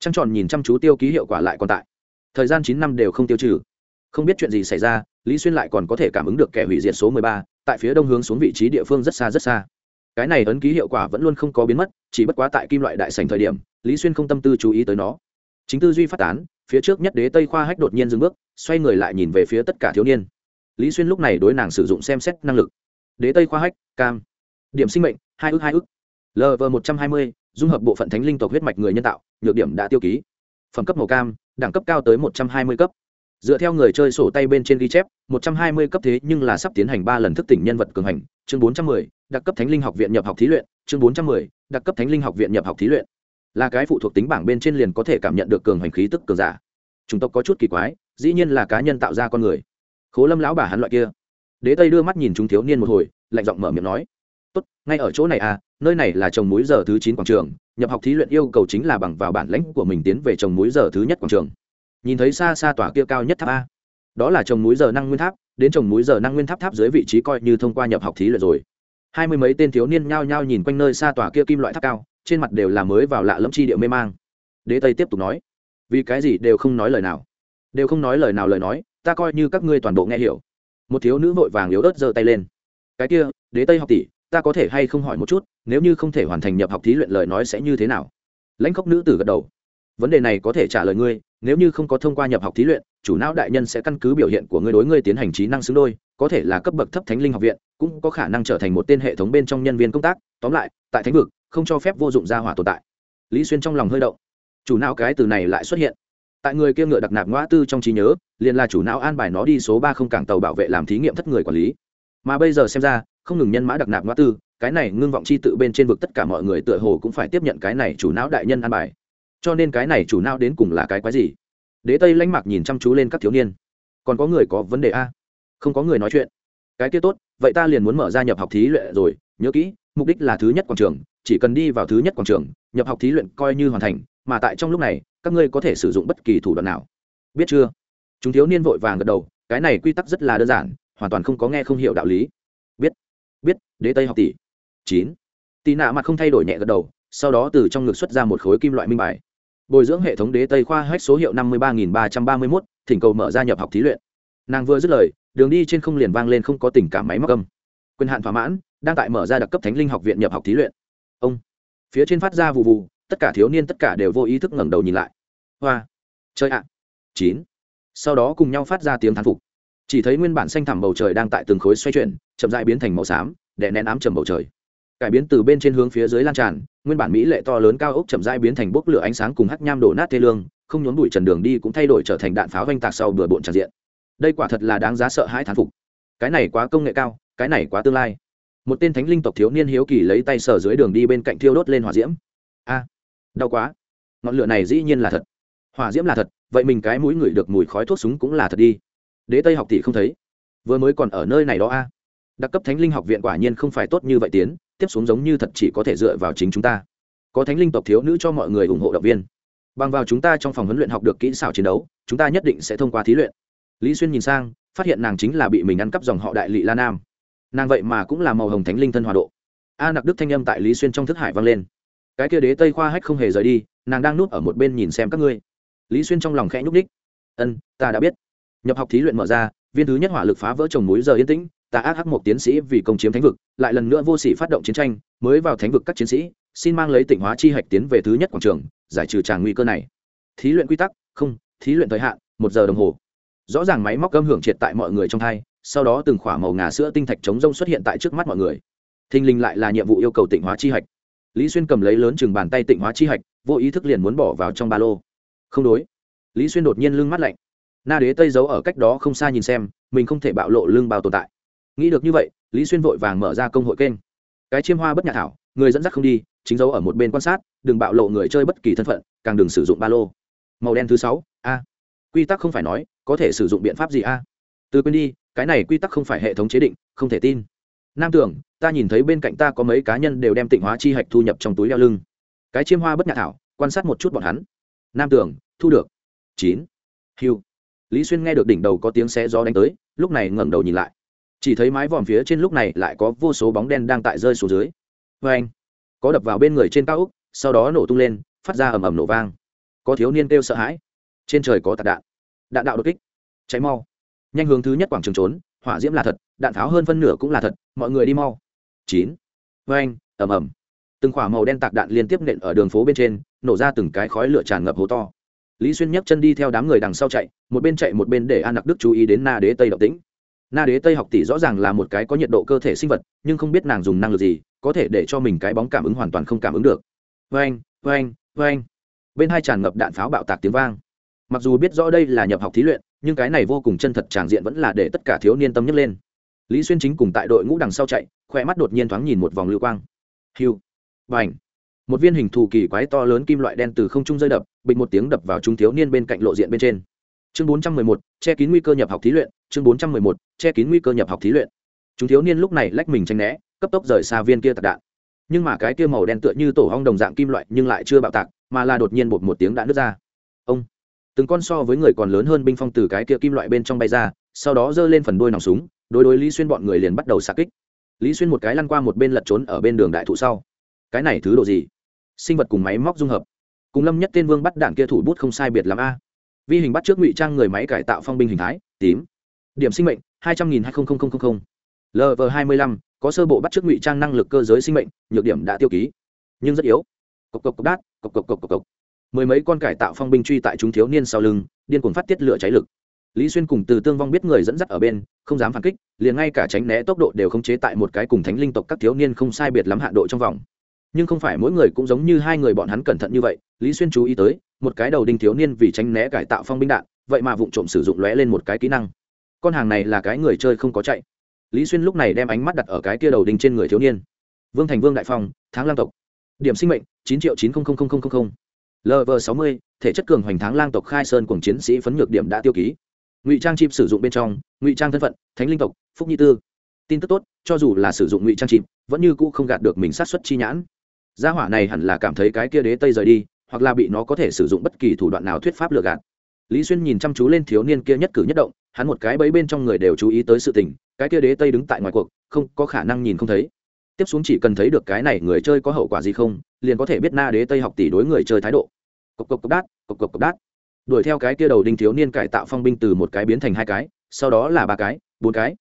Trăng tròn nhìn chăm chú tiêu ký hiệu quả lại còn tại. Thời gian chín năm đều không tiêu trừ không biết chuyện gì xảy ra, lý xuyên lại còn có thể cảm ứng được kẻ hủy diệt số mười ba, tại phía đông hướng xuống vị trí địa phương rất xa rất xa. Cái này ấn ký hiệu quả vẫn luôn không có biến mất, chỉ bất quá tại kim loại đại sành thời điểm, lý xuyên không tâm tư chú ý tới nó. Chính tư duy phát tán, phía trước nhất đế tây khoa hách đột nhiên dừng bước, xoay người lại nhìn về phía tất cả thiếu niên. Lý xuyên lúc này đối nàng sử dụng xem xét năng lực. Đế tây khoa hách, cam. Điểm sinh mệnh, hai ước hai ước lv một trăm hai mươi, dung hợp bộ phận thánh linh tộc huyết mạch người nhân tạo, nhược điểm đã tiêu ký. Phẩm cấp màu cam, đẳng cấp cao tới một trăm hai mươi cấp dựa theo người chơi sổ tay bên trên ghi chép, một trăm hai mươi cấp thế nhưng là sắp tiến hành ba lần thức tỉnh nhân vật cường hành. Chương bốn trăm mười, đặc cấp thánh linh học viện nhập học thí luyện. Chương bốn trăm mười, đặc cấp thánh linh học viện nhập học thí luyện. Là cái phụ thuộc tính bảng bên trên liền có thể cảm nhận được cường hành khí tức cường giả. Chúng tộc có chút kỳ quái, dĩ nhiên là cá nhân tạo ra con người. Khố lâm lão bà hắn loại kia. Đế tây đưa mắt nhìn chúng thiếu niên một hồi, lạnh giọng mở miệng nói, tốt, ngay ở chỗ này à nơi này là trồng múi giờ thứ chín quảng trường, nhập học thí luyện yêu cầu chính là bằng vào bản lãnh của mình tiến về trồng múi giờ thứ nhất quảng trường nhìn thấy xa xa tòa kia cao nhất tháp a. Đó là trồng núi giờ năng nguyên tháp, đến trồng núi giờ năng nguyên tháp tháp dưới vị trí coi như thông qua nhập học thí luyện rồi. Hai mươi mấy tên thiếu niên nhao nhao nhìn quanh nơi xa tòa kia kim loại tháp cao, trên mặt đều là mới vào lạ lẫm chi điệu mê mang. Đế tây tiếp tục nói, vì cái gì đều không nói lời nào? Đều không nói lời nào lời nói, ta coi như các ngươi toàn bộ nghe hiểu. Một thiếu nữ vội vàng yếu ớt giơ tay lên, cái kia, đế tây học tỷ, ta có thể hay không hỏi một chút, nếu như không thể hoàn thành nhập học thí luyện lời nói sẽ như thế nào? Lãnh khốc nữ tử gật đầu vấn đề này có thể trả lời ngươi, nếu như không có thông qua nhập học thí luyện, chủ não đại nhân sẽ căn cứ biểu hiện của ngươi đối ngươi tiến hành trí năng xứng đôi, có thể là cấp bậc thấp thánh linh học viện, cũng có khả năng trở thành một tên hệ thống bên trong nhân viên công tác. Tóm lại, tại thánh vực, không cho phép vô dụng gia hỏa tồn tại. Lý xuyên trong lòng hơi động. Chủ não cái từ này lại xuất hiện. Tại người kia ngựa đặc nạp ngõ tư trong trí nhớ, liền là chủ não an bài nó đi số ba không cảng tàu bảo vệ làm thí nghiệm thất người quản lý. Mà bây giờ xem ra, không ngừng nhân mã đặc nạp ngõ tư, cái này ngưng vọng chi tự bên trên vực tất cả mọi người tựa hồ cũng phải tiếp nhận cái này chủ não đại nhân an bài cho nên cái này chủ não đến cùng là cái quái gì? Đế tây lãnh mạc nhìn chăm chú lên các thiếu niên. Còn có người có vấn đề a không có người nói chuyện. Cái kia tốt, vậy ta liền muốn mở ra nhập học thí luyện rồi, nhớ kỹ, mục đích là thứ nhất quảng trường, chỉ cần đi vào thứ nhất quảng trường, nhập học thí luyện coi như hoàn thành, mà tại trong lúc này, các ngươi có thể sử dụng bất kỳ thủ đoạn nào. Biết chưa? Chúng thiếu niên vội vàng gật đầu, cái này quy tắc rất là đơn giản, hoàn toàn không có nghe không hiểu đạo lý. Biết. Biết, đế tây học tỷ. Chín. Tì nạ mặt không thay đổi nhẹ gật đầu, sau đó từ trong ngực xuất ra một khối kim loại minh bài bồi dưỡng hệ thống đế tây khoa hách số hiệu năm mươi ba nghìn ba trăm ba mươi mốt, thỉnh cầu mở ra nhập học thí luyện. Nàng vừa dứt lời, đường đi trên không liền vang lên không có tình cảm máy móc âm. Quyền hạn thỏa mãn, đang tại mở ra đặc cấp thánh linh học viện nhập học thí luyện. Ông, phía trên phát ra vụ vụ tất cả thiếu niên tất cả đều vô ý thức ngẩng đầu nhìn lại. Hoa chơi ạ. Chín. Sau đó cùng nhau phát ra tiếng thán phục. Chỉ thấy nguyên bản xanh thẳm bầu trời đang tại từng khối xoay chuyển, chậm dại biến thành màu xám, đè nén ám trầm bầu trời cải biến từ bên trên hướng phía dưới lan tràn, nguyên bản mỹ lệ to lớn cao ốc chậm rãi biến thành bốc lửa ánh sáng cùng hắc nham đổ nát thê lương, không nhốn bụi trần đường đi cũng thay đổi trở thành đạn pháo vanh tạc sau bừa bộn tràn diện. Đây quả thật là đáng giá sợ hãi thán phục. Cái này quá công nghệ cao, cái này quá tương lai. Một tên thánh linh tộc thiếu niên hiếu kỳ lấy tay sờ dưới đường đi bên cạnh thiêu đốt lên hỏa diễm. A, đau quá. Ngọn lửa này dĩ nhiên là thật. Hỏa diễm là thật, vậy mình cái mũi ngửi được mùi khói thuốc súng cũng là thật đi. Đế tây học tỷ không thấy. Vừa mới còn ở nơi này đó a. Đặc cấp thánh linh học viện quả nhiên không phải tốt như vậy tiến tiếp xuống giống như thật chỉ có thể dựa vào chính chúng ta. Có thánh linh tộc thiếu nữ cho mọi người ủng hộ động viên. Bằng vào chúng ta trong phòng huấn luyện học được kỹ xảo chiến đấu, chúng ta nhất định sẽ thông qua thí luyện. Lý xuyên nhìn sang, phát hiện nàng chính là bị mình ăn cắp dòng họ đại lị la nam. Nàng vậy mà cũng là màu hồng thánh linh thân hòa độ. A nặc đức thanh âm tại lý xuyên trong thức hải vang lên. Cái kia đế tây khoa hách không hề rời đi, nàng đang núp ở một bên nhìn xem các ngươi. Lý xuyên trong lòng khẽ nhúc ních ân, ta đã biết. Nhập học thí luyện mở ra, viên thứ nhất hỏa lực phá vỡ trồng núi giờ yên tĩnh ta ác hắc một tiến sĩ vì công chiếm thánh vực, lại lần nữa vô sỉ phát động chiến tranh, mới vào thánh vực các chiến sĩ, xin mang lấy tỉnh hóa chi hạch tiến về thứ nhất quảng trường, giải trừ tràng nguy cơ này. Thí luyện quy tắc, không, thí luyện thời hạn, một giờ đồng hồ. Rõ ràng máy móc âm hưởng triệt tại mọi người trong thai, sau đó từng khỏa màu ngà sữa tinh thạch chống rông xuất hiện tại trước mắt mọi người. Thình lình lại là nhiệm vụ yêu cầu tịnh hóa chi hạch. Lý xuyên cầm lấy lớn chừng bàn tay tịnh hóa chi hạch, vô ý thức liền muốn bỏ vào trong ba lô. Không đối. Lý xuyên đột nhiên lưng mắt lạnh. Na đế tây giấu ở cách đó không xa nhìn xem, mình không thể bạo lộ lưng bao tồn tại nghĩ được như vậy, lý xuyên vội vàng mở ra công hội kênh. Cái chiêm hoa bất nhà thảo, người dẫn dắt không đi, chính dấu ở một bên quan sát, đừng bạo lộ người chơi bất kỳ thân phận, càng đừng sử dụng ba lô. Màu đen thứ sáu, a. Quy tắc không phải nói, có thể sử dụng biện pháp gì, a? Từ quên đi, cái này quy tắc không phải hệ thống chế định, không thể tin. Nam tưởng, ta nhìn thấy bên cạnh ta có mấy cá nhân đều đem tịnh hóa chi hạch thu nhập trong túi leo lưng. Cái chiêm hoa bất nhà thảo, quan sát một chút bọn hắn. Nam tưởng, thu được. Chín. Hiu lý xuyên nghe được đỉnh đầu có tiếng xe gió đánh tới, lúc này ngẩng đầu nhìn lại chỉ thấy mái vòm phía trên lúc này lại có vô số bóng đen đang tại rơi xuống dưới. Vê anh, có đập vào bên người trên cao úc, sau đó nổ tung lên, phát ra ầm ầm nổ vang. Có thiếu niên kêu sợ hãi. Trên trời có tạc đạn. Đạn đạo đột kích. Cháy mau. Nhanh hướng thứ nhất quảng trường trốn, hỏa diễm là thật, đạn tháo hơn phân nửa cũng là thật, mọi người đi mau. Chín. Vê anh, ầm ầm. Từng khỏa màu đen tạc đạn liên tiếp nện ở đường phố bên trên, nổ ra từng cái khói lửa tràn ngập hố to. Lý xuyên nhấc chân đi theo đám người đằng sau chạy, một bên chạy một bên để an nặc đức chú ý đến na đế tây động tĩnh na đế tây học tỷ rõ ràng là một cái có nhiệt độ cơ thể sinh vật, nhưng không biết nàng dùng năng lực gì, có thể để cho mình cái bóng cảm ứng hoàn toàn không cảm ứng được. Vê anh vê anh vê anh bên hai tràn ngập đạn pháo bạo tạc tiếng vang. Mặc dù biết rõ đây là nhập học thí luyện, nhưng cái này vô cùng chân thật tràng diện vẫn là để tất cả thiếu niên tâm nhấc lên. Lý xuyên chính cùng tại đội ngũ đằng sau chạy khoe mắt đột nhiên thoáng nhìn một vòng lưu quang. Hiu và ảnh một viên hình thù kỳ quái to lớn kim loại đen từ không trung rơi đập bịch một tiếng đập vào chúng thiếu niên bên cạnh lộ diện bên trên chương bốn trăm mười một, che kín nguy cơ nhập học thí luyện. Chương bốn trăm mười một, che kín nguy cơ nhập học thí luyện. Chúng thiếu niên lúc này lách mình tranh né, cấp tốc rời xa viên kia tạc đạn. Nhưng mà cái kia màu đen tựa như tổ hong đồng dạng kim loại nhưng lại chưa bạo tạc, mà là đột nhiên bột một tiếng đã nứt ra. Ông! Từng con so với người còn lớn hơn binh phong từ cái kia kim loại bên trong bay ra, sau đó giơ lên phần đuôi nòng súng, đối đối lý xuyên bọn người liền bắt đầu xạ kích. Lý xuyên một cái lăn qua một bên lật trốn ở bên đường đại thụ sau. Cái này thứ độ gì? Sinh vật cùng máy móc dung hợp. Cùng lâm nhất tên vương bắt đạn kia thủ bút không sai biệt làm a vi hình bắt trước ngụy trang người máy cải tạo phong binh hình thái, tím. Điểm sinh mệnh, hai trăm nghìn hai mươi lv hai mươi lăm, có sơ bộ bắt trước ngụy trang năng lực cơ giới sinh mệnh, nhược điểm đã tiêu ký. Nhưng rất yếu. Cộc cộc cộc đát, cộc cộc cộc cộc cộc. Mười mấy con cải tạo phong binh truy tại chúng thiếu niên sau lưng, điên cuồng phát tiết lửa cháy lực. Lý xuyên cùng từ tương vong biết người dẫn dắt ở bên, không dám phản kích, liền ngay cả tránh né tốc độ đều khống chế tại một cái cùng thánh linh tộc các thiếu niên không sai biệt lắm hạ độ trong vòng nhưng không phải mỗi người cũng giống như hai người bọn hắn cẩn thận như vậy, lý xuyên chú ý tới, một cái đầu đinh thiếu niên vì tránh né cải tạo phong binh đạn, vậy mà vụng trộm sử dụng lóe lên một cái kỹ năng. Con hàng này là cái người chơi không có chạy. Lý xuyên lúc này đem ánh mắt đặt ở cái kia đầu đinh trên người thiếu niên. Vương thành vương đại phong, tháng lang tộc. Điểm sinh mệnh, chín triệu chín lv sáu mươi, thể chất cường hoành tháng lang tộc khai sơn cùng chiến sĩ phấn nhược điểm đã tiêu ký. Ngụy trang chim sử dụng bên trong, ngụy trang thân phận, thánh linh tộc, phúc nhi tư. Tin tức tốt, cho dù là sử dụng ngụy trang chim vẫn như cũ không gạt được mình sát xuất chi nhãn gia hỏa này hẳn là cảm thấy cái kia đế tây rời đi, hoặc là bị nó có thể sử dụng bất kỳ thủ đoạn nào thuyết pháp lừa gạt. Lý xuyên nhìn chăm chú lên thiếu niên kia nhất cử nhất động, hắn một cái bẫy bên trong người đều chú ý tới sự tình, cái kia đế tây đứng tại ngoài cuộc, không có khả năng nhìn không thấy. Tiếp xuống chỉ cần thấy được cái này người chơi có hậu quả gì không, liền có thể biết na đế tây học tỷ đối người chơi thái độ. Cộc cộc cộc đát, cộc cộc cộc đát. Đuổi theo cái kia đầu đinh thiếu niên cải tạo phong binh từ một cái biến thành hai cái, sau đó là ba cái, bốn cái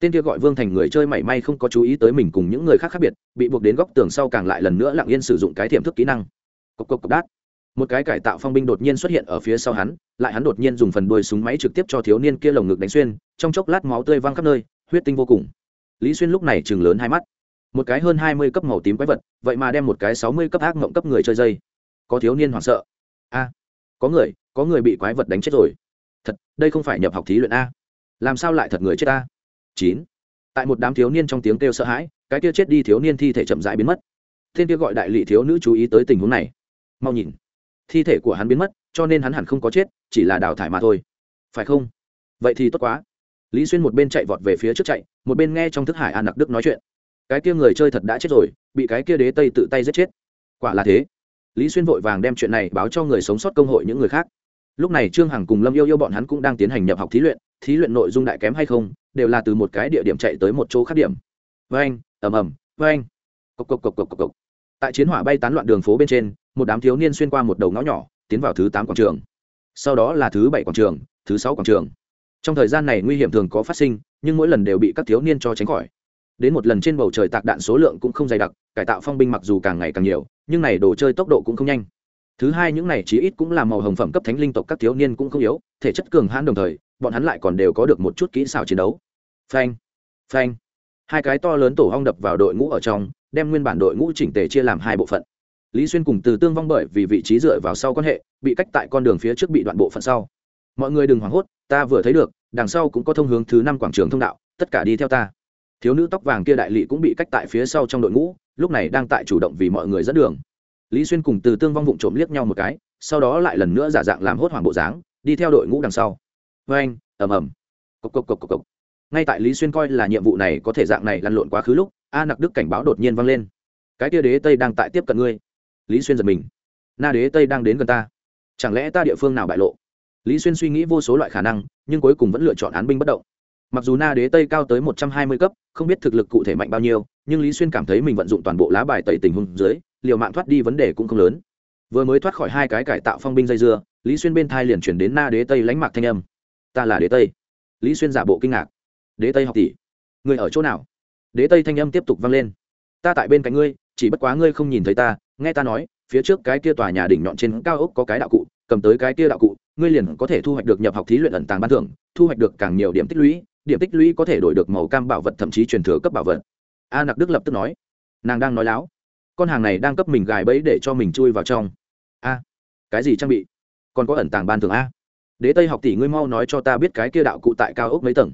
tên kia gọi vương thành người chơi mảy may không có chú ý tới mình cùng những người khác khác biệt, bị buộc đến góc tường sau càng lại lần nữa lặng yên sử dụng cái tiềm thức kỹ năng. Cộc cộc cộc, đát. Một cái cải tạo phong binh đột nhiên xuất hiện ở phía sau hắn, lại hắn đột nhiên dùng phần đuôi súng máy trực tiếp cho thiếu niên kia lồng ngực đánh xuyên, trong chốc lát máu tươi văng khắp nơi, huyết tinh vô cùng. Lý xuyên lúc này chừng lớn hai mắt. Một cái hơn hai mươi cấp màu tím quái vật, vậy mà đem một cái sáu mươi cấp ác mộng cấp người chơi dây. Có thiếu niên hoảng sợ. A, có người có người bị quái vật đánh chết rồi. Thật, đây không phải nhập học thí luyện a. Làm sao lại thật người chết a? Chín. Tại một đám thiếu niên trong tiếng kêu sợ hãi, cái kia chết đi thiếu niên thi thể chậm rãi biến mất. Thiên kia gọi đại lị thiếu nữ chú ý tới tình huống này. Mau nhìn. Thi thể của hắn biến mất, cho nên hắn hẳn không có chết, chỉ là đào thải mà thôi. Phải không? Vậy thì tốt quá. Lý xuyên một bên chạy vọt về phía trước chạy, một bên nghe trong thức hải an nặc đức nói chuyện. Cái kia người chơi thật đã chết rồi, bị cái kia đế tây tự tay giết chết. Quả là thế. Lý xuyên vội vàng đem chuyện này báo cho người sống sót công hội những người khác. Lúc này trương hằng cùng lâm yêu yêu bọn hắn cũng đang tiến hành nhập học thí luyện thí luyện nội dung đại kém hay không đều là từ một cái địa điểm chạy tới một chỗ khác điểm. Với ầm ầm với cộc cộc cộc cộc cộc cộc. Tại chiến hỏa bay tán loạn đường phố bên trên, một đám thiếu niên xuyên qua một đầu ngõ nhỏ, tiến vào thứ tám quảng trường. Sau đó là thứ bảy quảng trường, thứ sáu quảng trường. Trong thời gian này nguy hiểm thường có phát sinh, nhưng mỗi lần đều bị các thiếu niên cho tránh khỏi. Đến một lần trên bầu trời tạc đạn số lượng cũng không dày đặc, cải tạo phong binh mặc dù càng ngày càng nhiều, nhưng này đồ chơi tốc độ cũng không nhanh thứ hai, những này chí ít cũng là màu hồng phẩm cấp thánh linh tộc các thiếu niên cũng không yếu, thể chất cường hãn đồng thời, bọn hắn lại còn đều có được một chút kỹ xảo chiến đấu. Phanh phanh. Hai cái to lớn tổ hong đập vào đội ngũ ở trong, đem nguyên bản đội ngũ chỉnh tề chia làm hai bộ phận. Lý xuyên cùng từ tương vong bởi vì vị trí dựa vào sau quan hệ, bị cách tại con đường phía trước bị đoạn bộ phận sau. Mọi người đừng hoảng hốt, ta vừa thấy được, đằng sau cũng có thông hướng thứ năm quảng trường thông đạo, tất cả đi theo ta. Thiếu nữ tóc vàng kia đại lị cũng bị cách tại phía sau trong đội ngũ, lúc này đang tại chủ động vì mọi người dẫn đường lý xuyên cùng từ tương vong vụng trộm liếc nhau một cái, sau đó lại lần nữa giả dạng làm hốt hoảng bộ dáng, đi theo đội ngũ đằng sau. Vê anh, ầm ầm. Cộc cộc cộc cộc cộc. Ngay tại lý xuyên coi là nhiệm vụ này có thể dạng này lăn lộn quá khứ lúc, a nặc đức cảnh báo đột nhiên vang lên. Cái tia đế tây đang tại tiếp cận ngươi. Lý xuyên giật mình. Na đế tây đang đến gần ta. Chẳng lẽ ta địa phương nào bại lộ? Lý xuyên suy nghĩ vô số loại khả năng, nhưng cuối cùng vẫn lựa chọn án binh bất động mặc dù na đế tây cao tới một trăm hai mươi cấp, không biết thực lực cụ thể mạnh bao nhiêu, nhưng lý xuyên cảm thấy mình vận dụng toàn bộ lá bài tẩy tình huống dưới, liều mạng thoát đi vấn đề cũng không lớn. Vừa mới thoát khỏi hai cái cải tạo phong binh dây dưa, lý xuyên bên thai liền chuyển đến na đế tây lánh mạc thanh âm. Ta là đế tây. Lý xuyên giả bộ kinh ngạc. Đế tây học tỷ người ở chỗ nào? Đế tây thanh âm tiếp tục vang lên. Ta tại bên cạnh ngươi, chỉ bất quá ngươi không nhìn thấy ta, nghe ta nói, phía trước cái kia tòa nhà đỉnh nhọn trên cao ốc có cái đạo cụ, cầm tới cái kia đạo cụ, ngươi liền có thể thu hoạch được nhập học thí luyện ẩn tàng ban thưởng, thu hoạch được càng nhiều điểm tích lũy điểm tích lũy có thể đổi được màu cam bảo vật thậm chí truyền thừa cấp bảo vật. A nặc đức lập tức nói, nàng đang nói láo, con hàng này đang cấp mình gài bẫy để cho mình chui vào trong. A, cái gì trang bị? Còn có ẩn tàng ban thường a. Đế tây học tỷ ngươi mau nói cho ta biết cái kia đạo cụ tại cao ốc mấy tầng.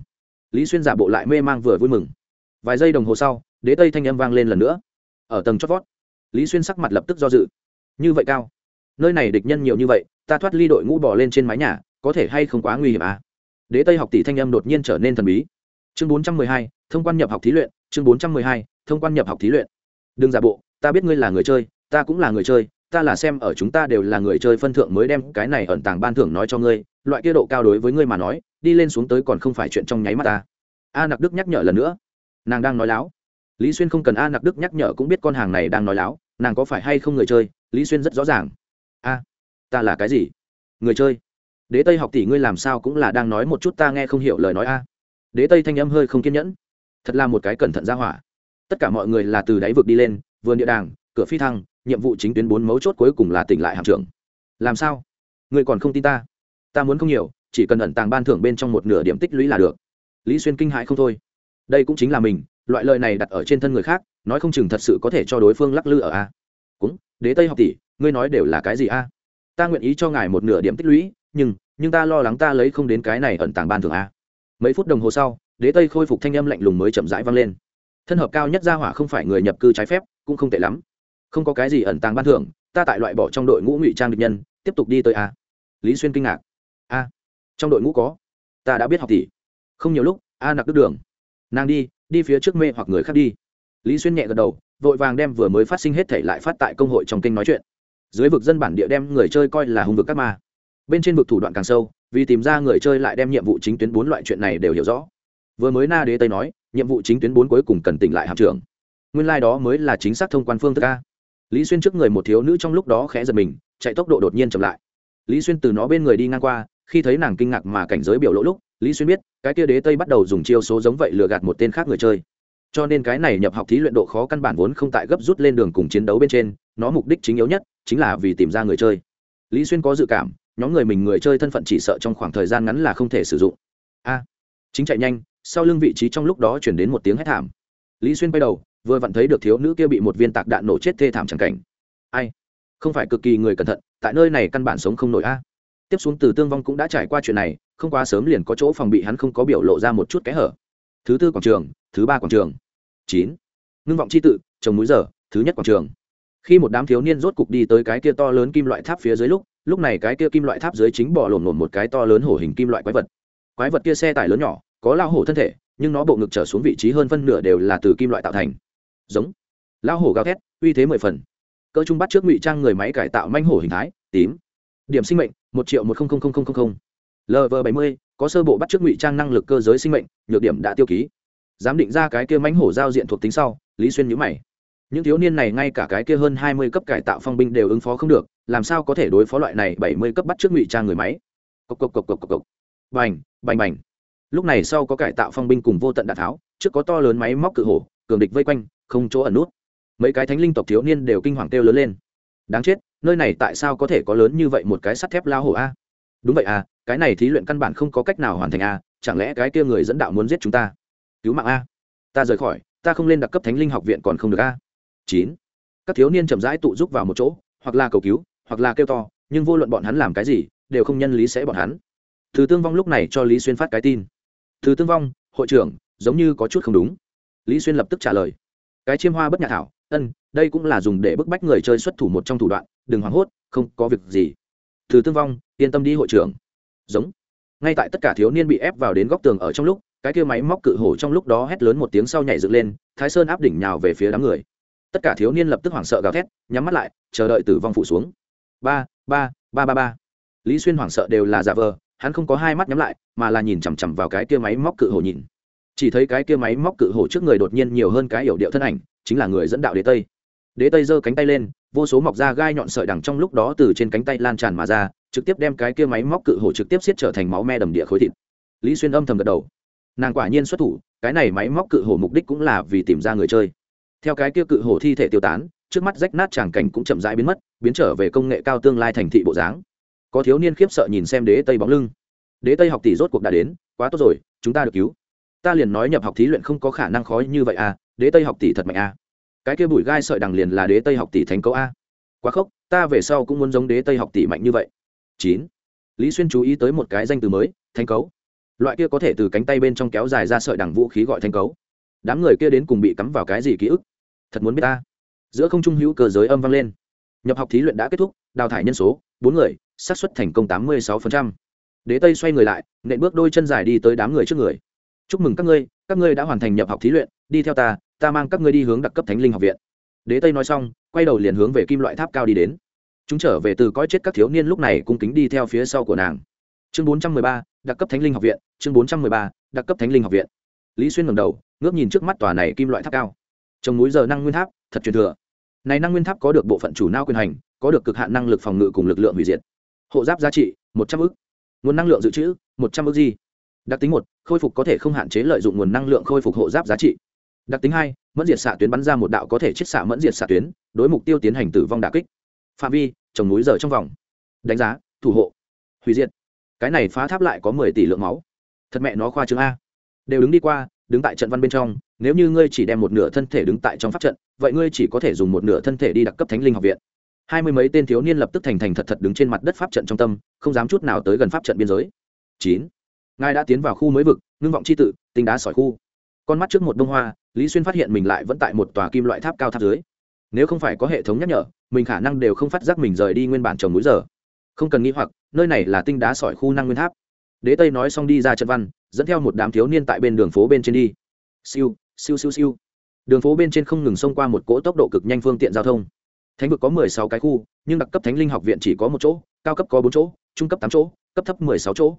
Lý xuyên giả bộ lại mê mang vừa vui mừng. Vài giây đồng hồ sau, đế tây thanh âm vang lên lần nữa. Ở tầng chót vót, lý xuyên sắc mặt lập tức do dự. Như vậy cao? Nơi này địch nhân nhiều như vậy, ta thoát ly đội ngũ bỏ lên trên mái nhà, có thể hay không quá nguy hiểm à? Đế tây học tỷ thanh âm đột nhiên trở nên thần bí. Chương bốn trăm mười hai, thông quan nhập học thí luyện, chương bốn trăm mười hai, thông quan nhập học thí luyện. Đừng giả bộ, ta biết ngươi là người chơi, ta cũng là người chơi, ta là xem ở chúng ta đều là người chơi phân thượng mới đem cái này ẩn tàng ban thưởng nói cho ngươi, loại kia độ cao đối với ngươi mà nói, đi lên xuống tới còn không phải chuyện trong nháy mắt ta. A nặc đức nhắc nhở lần nữa. Nàng đang nói láo. Lý xuyên không cần a nặc đức nhắc nhở cũng biết con hàng này đang nói láo, nàng có phải hay không người chơi, lý xuyên rất rõ ràng. A, ta là cái gì? Người chơi đế tây học tỷ ngươi làm sao cũng là đang nói một chút ta nghe không hiểu lời nói a. Đế tây thanh âm hơi không kiên nhẫn. Thật là một cái cẩn thận ra hỏa. Tất cả mọi người là từ đáy vực đi lên, vườn địa đàng, cửa phi thăng, nhiệm vụ chính tuyến bốn mấu chốt cuối cùng là tỉnh lại hạm trưởng. Làm sao? Ngươi còn không tin ta? Ta muốn không nhiều, chỉ cần ẩn tàng ban thưởng bên trong một nửa điểm tích lũy là được. Lý xuyên kinh hãi không thôi. Đây cũng chính là mình, loại lời này đặt ở trên thân người khác, nói không chừng thật sự có thể cho đối phương lắc lư ở a. Cũng, đế tây học tỷ, ngươi nói đều là cái gì a? Ta nguyện ý cho ngài một nửa điểm tích lũy nhưng nhưng ta lo lắng ta lấy không đến cái này ẩn tàng ban thưởng a. Mấy phút đồng hồ sau, đế tây khôi phục thanh âm lạnh lùng mới chậm rãi vang lên. Thân hợp cao nhất gia hỏa không phải người nhập cư trái phép, cũng không tệ lắm. Không có cái gì ẩn tàng ban thưởng, ta tại loại bỏ trong đội ngũ ngụy trang địch nhân, tiếp tục đi tới a. Lý xuyên kinh ngạc. A, trong đội ngũ có? Ta đã biết học tỷ. Không nhiều lúc, a nặc đức đường. Nàng đi đi phía trước mê hoặc người khác đi. Lý xuyên nhẹ gật đầu, vội vàng đem vừa mới phát sinh hết thể lại phát tại công hội trong kênh nói chuyện. Dưới vực dân bản địa đem người chơi coi là hung vực các ma bên trên vực thủ đoạn càng sâu, vì tìm ra người chơi lại đem nhiệm vụ chính tuyến bốn loại chuyện này đều hiểu rõ. Vừa mới na đế tây nói, nhiệm vụ chính tuyến bốn cuối cùng cần tỉnh lại hạm trưởng. Nguyên lai、like、đó mới là chính xác thông quan phương thức a. Lý xuyên trước người một thiếu nữ trong lúc đó khẽ giật mình, chạy tốc độ đột nhiên chậm lại. Lý xuyên từ nó bên người đi ngang qua, khi thấy nàng kinh ngạc mà cảnh giới biểu lỗ lúc, lý xuyên biết, cái kia đế tây bắt đầu dùng chiêu số giống vậy lừa gạt một tên khác người chơi. Cho nên cái này nhập học thí luyện độ khó căn bản vốn không tại gấp rút lên đường cùng chiến đấu bên trên, nó mục đích chính yếu nhất chính là vì tìm ra người chơi. Lý xuyên có dự cảm nhóm người mình người chơi thân phận chỉ sợ trong khoảng thời gian ngắn là không thể sử dụng. A, chính chạy nhanh, sau lưng vị trí trong lúc đó chuyển đến một tiếng hét thảm. Lý xuyên bay đầu, vừa vặn thấy được thiếu nữ kia bị một viên tạc đạn nổ chết thê thảm chẳng cảnh. Ai? Không phải cực kỳ người cẩn thận, tại nơi này căn bản sống không nổi a. Tiếp xuống từ tương vong cũng đã trải qua chuyện này, không quá sớm liền có chỗ phòng bị hắn không có biểu lộ ra một chút kẽ hở. Thứ tư quảng trường, thứ ba quảng trường. Chín. Ngưng vọng c h i tự, trồng núi giờ thứ nhất quảng trường. Khi một đám thiếu niên rốt cục đi tới cái kia to lớn kim loại tháp phía dưới lúc lúc này cái kia kim loại tháp dưới chính bỏ lổn lổn một cái to lớn hổ hình kim loại quái vật. Quái vật kia xe tải lớn nhỏ, có lao hổ thân thể, nhưng nó bộ ngực trở xuống vị trí hơn phân nửa đều là từ kim loại tạo thành. Giống. Lao hổ gào thét, uy thế mười phần. Cỡ trung bắt trước ngụy trang người máy cải tạo manh hổ hình thái, tím. Điểm sinh mệnh, một triệu một lv bảy mươi, có sơ bộ bắt trước ngụy trang năng lực cơ giới sinh mệnh, nhược điểm đã tiêu ký. Giám định ra cái kia mánh hổ giao diện thuộc tính sau, lý xuyên nhữ mày. Những thiếu niên này ngay cả cái kia hơn hai mươi cấp cải tạo phong binh đều ứng phó không được làm sao có thể đối phó loại này bảy mươi cấp bắt trước ngụy trang người máy? Cộc cộc cộc cộc cộc cộc. Bành bành bành. Lúc này sau có cải tạo phong binh cùng vô tận đạn tháo, trước có to lớn máy móc cự hổ, cường địch vây quanh, không chỗ ẩn nút. Mấy cái thánh linh tộc thiếu niên đều kinh hoàng kêu lớn lên. Đáng chết, nơi này tại sao có thể có lớn như vậy một cái sắt thép lao hổ a? Đúng vậy à cái này thí luyện căn bản không có cách nào hoàn thành a, chẳng lẽ cái kia người dẫn đạo muốn giết chúng ta? Cứu mạng a. Ta rời khỏi, ta không lên đặc cấp thánh linh học viện còn không được a. Chín. Các thiếu niên chậm rãi tụ giúp vào một chỗ, hoặc là cầu cứu hoặc là kêu to, nhưng vô luận bọn hắn làm cái gì, đều không nhân lý sẽ bọn hắn. Thứ tương vong lúc này cho lý xuyên phát cái tin. Thứ tương vong, hội trưởng, giống như có chút không đúng. Lý xuyên lập tức trả lời. Cái chiêm hoa bất nhạc thảo, ân, đây cũng là dùng để bức bách người chơi xuất thủ một trong thủ đoạn, đừng hoảng hốt, không có việc gì. Thứ tương vong, yên tâm đi hội trưởng. Giống. Ngay tại tất cả thiếu niên bị ép vào đến góc tường ở trong lúc, cái kia máy móc cự hổ trong lúc đó hét lớn một tiếng sau nhảy dựng lên, thái sơn áp đỉnh nhào về phía đám người. Tất cả thiếu niên lập tức hoảng sợ gào thét, nhắm mắt lại, chờ đợi tử vong phủ xuống ba ba ba ba ba. Lý xuyên hoảng sợ đều là giả vờ, hắn không có hai mắt nhắm lại, mà là nhìn chằm chằm vào cái kia máy móc cự hổ nhìn. Chỉ thấy cái kia máy móc cự hổ trước người đột nhiên nhiều hơn cái yểu điệu thân ảnh, chính là người dẫn đạo đế tây. Đế tây giơ cánh tay lên, vô số mọc ra gai nhọn sợi đằng trong lúc đó từ trên cánh tay lan tràn mà ra, trực tiếp đem cái kia máy móc cự hổ trực tiếp xiết trở thành máu me đầm địa khối thịt. Lý xuyên âm thầm gật đầu. Nàng quả nhiên xuất thủ, cái này máy móc cự hổ mục đích cũng là vì tìm ra người chơi. Theo cái kia cự hổ thi thể tiêu tán trước mắt rách nát tràng cảnh cũng chậm rãi biến mất, biến trở về công nghệ cao tương lai thành thị bộ dáng. Có thiếu niên khiếp sợ nhìn xem đế tây bóng lưng. Đế tây học tỷ rốt cuộc đã đến, quá tốt rồi, chúng ta được cứu. Ta liền nói nhập học thí luyện không có khả năng khó như vậy à đế tây học tỷ thật mạnh à. Cái kia bụi gai sợi đằng liền là đế tây học tỷ thành cấu a à. quá khốc, ta về sau cũng muốn giống đế tây học tỷ mạnh như vậy. Chín. Lý xuyên chú ý tới một cái danh từ mới thanh cấu. Loại kia có thể từ cánh tay bên trong kéo dài ra sợi đằng vũ khí gọi thanh cấu. Đám người kia đến cùng bị cắm vào cái gì ký ức? Thật muốn biết ta giữa không trung hữu cơ giới âm vang lên. Nhập học thí luyện đã kết thúc, đào thải nhân số, bốn người, xác suất thành công tám mươi sáu đế tây xoay người lại, nện bước đôi chân dài đi tới đám người trước người. Chúc mừng các ngươi các ngươi đã hoàn thành nhập học thí luyện, đi theo ta ta mang các ngươi đi hướng đặc cấp thánh linh học viện. Đế tây nói xong, quay đầu liền hướng về kim loại tháp cao đi đến. Chúng trở về từ coi chết các thiếu niên lúc này cung kính đi theo phía sau của nàng. Chương bốn trăm mười ba, đặc cấp thánh linh học viện, chương bốn trăm mười ba, đặc cấp thánh linh học viện. Lý xuyên ngầm đầu, ngước nhìn trước mắt tòa này kim loại tháp cao. Trong núi giờ năng nguyên tháp thật truyền thừa. Này năng nguyên tháp có được bộ phận chủ nao quyền hành, có được cực hạn năng lực phòng ngự cùng lực lượng hủy diệt. Hộ giáp giá trị, một trăm ư nguồn năng lượng dự trữ, một trăm ư gì đặc tính một, khôi phục có thể không hạn chế lợi dụng nguồn năng lượng khôi phục hộ giáp giá trị. Đặc tính hai, mẫn diệt xạ tuyến bắn ra một đạo có thể chiết xạ mẫn diệt xạ tuyến, đối mục tiêu tiến hành tử vong đà kích. Phạm vi, trồng núi giờ trong vòng. Đánh giá, thủ hộ. Hủy diệt. Cái này phá tháp lại có mười tỷ lượng máu. Thật mẹ nó khoa chứng a. Đều đứng đi qua đứng tại trận văn bên trong, nếu như ngươi chỉ đem một nửa thân thể đứng tại trong pháp trận, vậy ngươi chỉ có thể dùng một nửa thân thể đi đặc cấp thánh linh học viện. Hai mươi mấy tên thiếu niên lập tức thành thành thật thật đứng trên mặt đất pháp trận trong tâm, không dám chút nào tới gần pháp trận biên giới. Chín. Ngài đã tiến vào khu mới vực, ngưng vọng c h i tự, tinh đá sỏi khu. Con mắt trước một bông hoa, lý xuyên phát hiện mình lại vẫn tại một tòa kim loại tháp cao tháp dưới. Nếu không phải có hệ thống nhắc nhở, mình khả năng đều không phát giác mình rời đi nguyên bản trồng núi giờ. Không cần nghĩ hoặc, nơi này là tinh đá sỏi khu năng nguyên tháp. Đế tây nói xong đi ra trận văn dẫn theo một đám thiếu niên tại bên đường phố bên trên đi. Siêu siêu siêu siêu. Đường phố bên trên không ngừng xông qua một cỗ tốc độ cực nhanh phương tiện giao thông. Thánh vực có mười sáu cái khu, nhưng đặc cấp thánh linh học viện chỉ có một chỗ, cao cấp có bốn chỗ, trung cấp tám chỗ, cấp thấp mười sáu chỗ.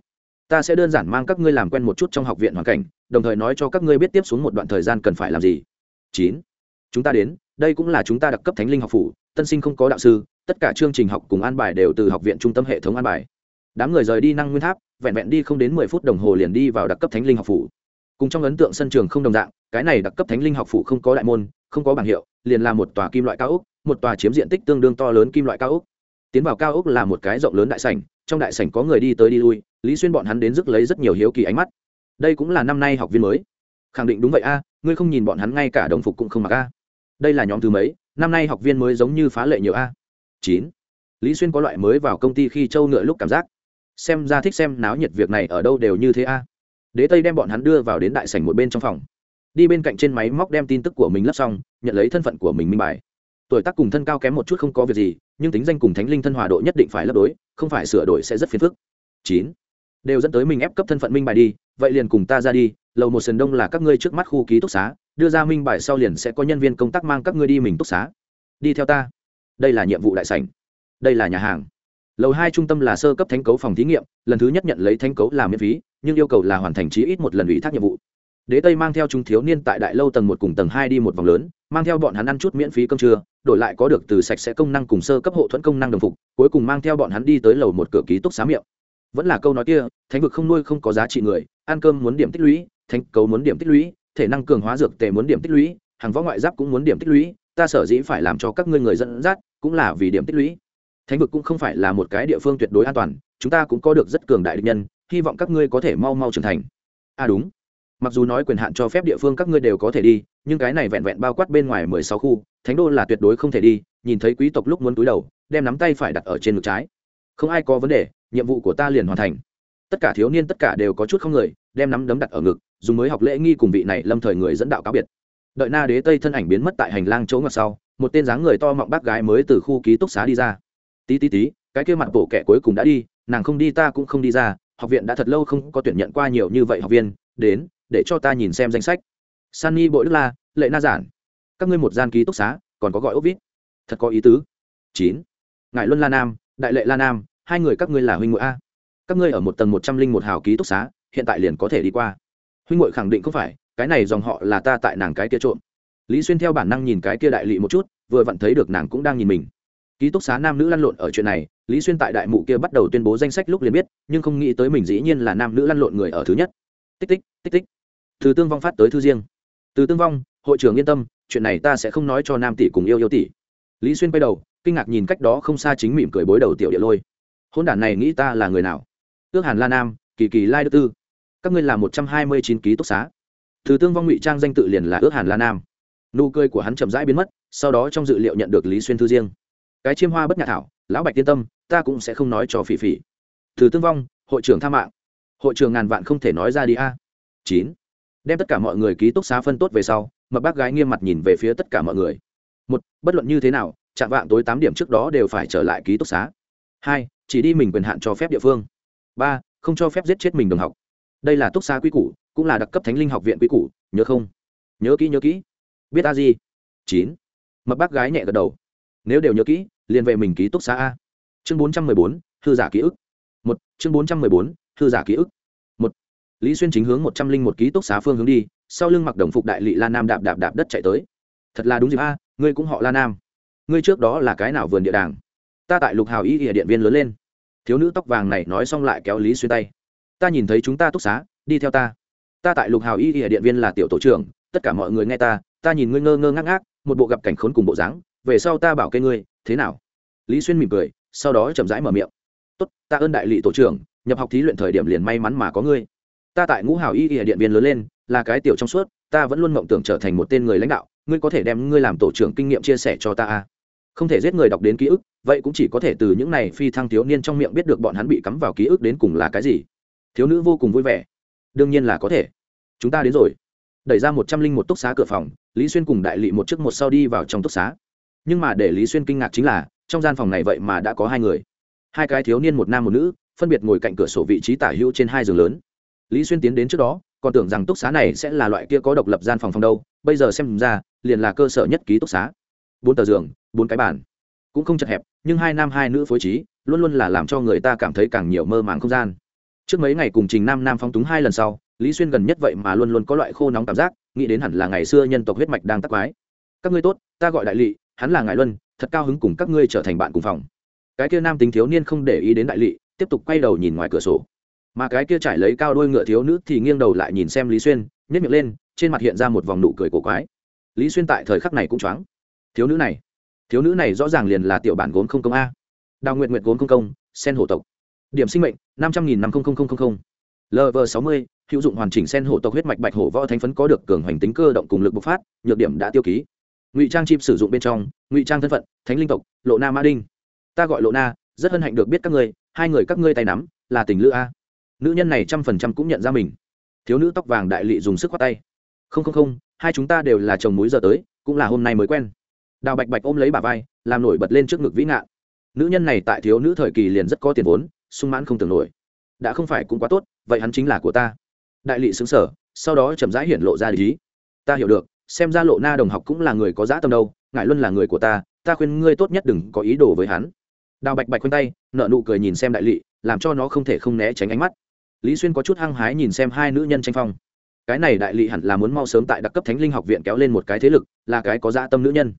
Ta sẽ đơn giản mang các ngươi làm quen một chút trong học viện hoàn cảnh, đồng thời nói cho các ngươi biết tiếp xuống một đoạn thời gian cần phải làm gì. Chín. Chúng ta đến, đây cũng là chúng ta đặc cấp thánh linh học phủ, tân sinh không có đạo sư, tất cả chương trình học cùng an bài đều từ học viện trung tâm hệ thống an bài. Đám người rời đi năng nguyên tháp vẹn vẹn đi không đến mười phút đồng hồ liền đi vào đặc cấp thánh linh học phủ. Cùng trong ấn tượng sân trường không đồng dạng, cái này đặc cấp thánh linh học phủ không có đại môn, không có bảng hiệu, liền là một tòa kim loại cao ốc, một tòa chiếm diện tích tương đương to lớn kim loại cao ốc. Tiến vào cao ốc là một cái rộng lớn đại sảnh, trong đại sảnh có người đi tới đi lui, lý xuyên bọn hắn đến rước lấy rất nhiều hiếu kỳ ánh mắt. Đây cũng là năm nay học viên mới. Khẳng định đúng vậy a, ngươi không nhìn bọn hắn ngay cả đồng phục cũng không mặc a. Đây là nhóm thứ mấy, năm nay học viên mới giống như phá lệ nhiều a. Chín. Lý xuyên có loại mới vào công ty khi châu ngựa lúc cảm giác xem ra thích xem náo nhiệt việc này ở đâu đều như thế a. Đế tây đem bọn hắn đưa vào đến đại sảnh một bên trong phòng. Đi bên cạnh trên máy móc đem tin tức của mình lắp xong, nhận lấy thân phận của mình minh bài. Tuổi tác cùng thân cao kém một chút không có việc gì, nhưng tính danh cùng thánh linh thân hòa độ nhất định phải lấp đối, không phải sửa đổi sẽ rất phiền phức. Chín. Đều dẫn tới mình ép cấp thân phận minh bài đi, vậy liền cùng ta ra đi, lầu một sườn đông là các ngươi trước mắt khu ký túc xá, đưa ra minh bài sau liền sẽ có nhân viên công tác mang các ngươi đi mình túc xá. Đi theo ta. Đây là nhiệm vụ đại sảnh. Đây là nhà hàng lầu hai trung tâm là sơ cấp thánh cấu phòng thí nghiệm, lần thứ nhất nhận lấy thánh cấu làm miễn phí, nhưng yêu cầu là hoàn thành chí ít một lần ủy thác nhiệm vụ. Đế tây mang theo chúng thiếu niên tại đại lâu tầng một cùng tầng hai đi một vòng lớn, mang theo bọn hắn ăn chút miễn phí cơm trưa, đổi lại có được từ sạch sẽ công năng cùng sơ cấp hộ thuẫn công năng đồng phục, cuối cùng mang theo bọn hắn đi tới lầu một cửa ký túc xá miệng. Vẫn là câu nói kia, thánh vực không nuôi không có giá trị người, ăn cơm muốn điểm tích lũy, thánh cấu muốn điểm tích lũy, thể năng cường hóa dược tề muốn điểm tích lũy, hàng võ ngoại giáp cũng muốn điểm tích lũy, ta sở dĩ phải làm cho các ngươi người dẫn dắt, cũng là vì điểm tích lũy thánh vực cũng không phải là một cái địa phương tuyệt đối an toàn, chúng ta cũng có được rất cường đại địch nhân, hy vọng các ngươi có thể mau mau trưởng thành. À đúng. Mặc dù nói quyền hạn cho phép địa phương các ngươi đều có thể đi, nhưng cái này vẹn vẹn bao quát bên ngoài mười sáu khu, thánh đô là tuyệt đối không thể đi, nhìn thấy quý tộc lúc muốn túi đầu, đem nắm tay phải đặt ở trên ngực trái. Không ai có vấn đề, nhiệm vụ của ta liền hoàn thành. Tất cả thiếu niên tất cả đều có chút không người, đem nắm đấm đặt ở ngực, dùng mới học lễ nghi cùng vị này lâm thời người dẫn đạo cáo biệt. Đợi na đế tây thân ảnh biến mất tại hành lang chỗ ngọc sau, một tên dáng người to mọng bác gái mới từ khu ký túc xá đi ra tí tí tí, cái kia mặt bộ kẻ cuối cùng đã đi, nàng không đi ta cũng không đi ra, học viện đã thật lâu không có tuyển nhận qua nhiều như vậy học viên, đến, để cho ta nhìn xem danh sách. Sunny bội đức la, lệ na giản. Các ngươi một gian ký túc xá, còn có gọi ốc vít. Thật có ý tứ. Chín. Ngại luân la nam, đại lệ la nam, hai người các ngươi là huynh ngụy a. Các ngươi ở một tầng một trăm linh một hào ký túc xá, hiện tại liền có thể đi qua. Huynh ngụy khẳng định không phải, cái này dòng họ là ta tại nàng cái kia trộm. Lý xuyên theo bản năng nhìn cái kia đại lị một chút, vừa vặn thấy được nàng cũng đang nhìn mình ký túc xá nam nữ lăn lộn ở chuyện này, lý xuyên tại đại mụ kia bắt đầu tuyên bố danh sách lúc liền biết, nhưng không nghĩ tới mình dĩ nhiên là nam nữ lăn lộn người ở thứ nhất. Tích tích tích tích. Từ tương vong phát tới thư riêng. Từ tương vong, hội trưởng yên tâm, chuyện này ta sẽ không nói cho nam tỷ cùng yêu yêu tỷ. Lý xuyên quay đầu, kinh ngạc nhìn cách đó không xa chính mỉm cười bối đầu tiểu địa lôi. Hôn đản này nghĩ ta là người nào? Ước hàn la nam, kỳ kỳ lai đức tư. Các ngươi là một trăm hai mươi chín ký túc xá. Thứ tương vong ngụy trang danh tự liền là ước hàn la nam. Nụ cười của hắn chậm rãi biến mất, sau đó trong dự liệu nhận được lý xuyên thư riêng cái chiêm hoa bất nhà thảo, lão bạch tiên tâm, ta cũng sẽ không nói cho phỉ phỉ. Thứ tương vong, hội trưởng tha mạng. Hội trưởng ngàn vạn không thể nói ra đi a. Chín. Đem tất cả mọi người ký túc xá phân tốt về sau mà bác gái nghiêm mặt nhìn về phía tất cả mọi người. Một, bất luận như thế nào, chạm vạn tối tám điểm trước đó đều phải trở lại ký túc xá. Hai, chỉ đi mình quyền hạn cho phép địa phương. Ba, không cho phép giết chết mình đồng học. Đây là túc xá quy củ, cũng là đặc cấp thánh linh học viện quy củ, nhớ không? Nhớ kỹ nhớ kỹ. Biết a gì chín. Mập bác gái nhẹ gật đầu nếu đều nhớ kỹ, liền về mình ký túc xá a. Chương bốn trăm mười bốn thư giả ký ức. Một, chương bốn trăm mười bốn thư giả ký ức. Một, lý xuyên chính hướng một trăm linh một ký túc xá phương hướng đi, sau lưng mặc đồng phục đại lị la nam đạp đạp đạp đất chạy tới. Thật là đúng dịp a, ngươi cũng họ la nam. Ngươi trước đó là cái nào vườn địa đàng? Ta tại lục hào y ỉa điện viên lớn lên. Thiếu nữ tóc vàng này nói xong lại kéo lý xuyên tay. Ta nhìn thấy chúng ta túc xá, đi theo ta. Ta tại lục hào y ỉa điện viên là tiểu tổ trưởng, tất cả mọi người nghe ta ta nhìn ngươi ngơ ngơ ngác ngác, một bộ gặp cảnh khốn cùng bộ dáng về sau ta bảo kê ngươi, thế nào? Lý xuyên mỉm cười, sau đó chậm rãi mở miệng. Tốt, ta ơn đại lị tổ trưởng, nhập học thí luyện thời điểm liền may mắn mà có ngươi. Ta tại ngũ hào y y điện viên lớn lên, là cái tiểu trong suốt, ta vẫn luôn mộng tưởng trở thành một tên người lãnh đạo, ngươi có thể đem ngươi làm tổ trưởng kinh nghiệm chia sẻ cho ta à? không thể giết người đọc đến ký ức, vậy cũng chỉ có thể từ những này phi thăng thiếu niên trong miệng biết được bọn hắn bị cắm vào ký ức đến cùng là cái gì. Thiếu nữ vô cùng vui vẻ. Đương nhiên là có thể. Chúng ta đến rồi. Đẩy ra một trăm linh một túc xá cửa phòng, lý xuyên cùng đại lị một chiếc một sau đi vào trong túc xá nhưng mà để lý xuyên kinh ngạc chính là, trong gian phòng này vậy mà đã có hai người. Hai cái thiếu niên một nam một nữ, phân biệt ngồi cạnh cửa sổ vị trí tả hữu trên hai giường lớn. Lý xuyên tiến đến trước đó, còn tưởng rằng túc xá này sẽ là loại kia có độc lập gian phòng phòng đâu, bây giờ xem ra, liền là cơ sở nhất ký túc xá. Bốn tờ giường, bốn cái bàn. Cũng không chật hẹp, nhưng hai nam hai nữ phối trí, luôn luôn là làm cho người ta cảm thấy càng nhiều mơ màng không gian. Trước mấy ngày cùng trình nam nam phong túng hai lần sau, lý xuyên gần nhất vậy mà luôn luôn có loại khô nóng cảm giác, nghĩ đến hẳn là ngày xưa nhân tộc huyết mạch đang tắc quái. Các ngươi tốt, ta gọi đại lỵ hắn là ngài luân, thật cao hứng cùng các ngươi trở thành bạn cùng phòng. Cái kia nam tính thiếu niên không để ý đến đại lỵ tiếp tục quay đầu nhìn ngoài cửa sổ. Mà cái kia trải lấy cao đôi ngựa thiếu nữ thì nghiêng đầu lại nhìn xem lý xuyên nhét miệng lên, trên mặt hiện ra một vòng nụ cười cổ quái. Lý xuyên tại thời khắc này cũng choáng. Thiếu nữ này, thiếu nữ này rõ ràng liền là tiểu bản gốm không công a. Đào nguyện nguyện gốm không công, sen hổ tộc. Điểm sinh mệnh, năm trăm nghìn năm lv sáu mươi, hữu dụng hoàn chỉnh sen hổ tộc huyết mạch bạch hổ võ thánh phấn có được cường hoành tính cơ động cùng lực bộc phát, nhược điểm đã tiêu ký ngụy trang chip sử dụng bên trong, ngụy trang thân phận, thánh linh tộc, lộ na ma đinh. Ta gọi lộ na, rất hân hạnh được biết các ngươi, hai người các ngươi tay nắm, là tình lữ a. Nữ nhân này trăm phần trăm cũng nhận ra mình. Thiếu nữ tóc vàng đại lị dùng sức khoát tay. Không không không, hai chúng ta đều là chồng múi giờ tới, cũng là hôm nay mới quen. Đào bạch bạch ôm lấy bà vai, làm nổi bật lên trước ngực vĩ ngạn. Nữ nhân này tại thiếu nữ thời kỳ liền rất có tiền vốn, sung mãn không tưởng nổi. Đã không phải cũng quá tốt, vậy hắn chính là của ta. Đại lị xứng sở sau đó chậm rãi hiển lộ ra lý. Ta hiểu được xem ra lộ na đồng học cũng là người có dã tâm đâu ngại luân là người của ta ta khuyên ngươi tốt nhất đừng có ý đồ với hắn. Đào bạch bạch khoanh tay nợ nụ cười nhìn xem đại lị, làm cho nó không thể không né tránh ánh mắt. Lý xuyên có chút hăng hái nhìn xem hai nữ nhân tranh phong. Cái này đại lị hẳn là muốn mau sớm tại đặc cấp thánh linh học viện kéo lên một cái thế lực, là cái có dã tâm nữ nhân.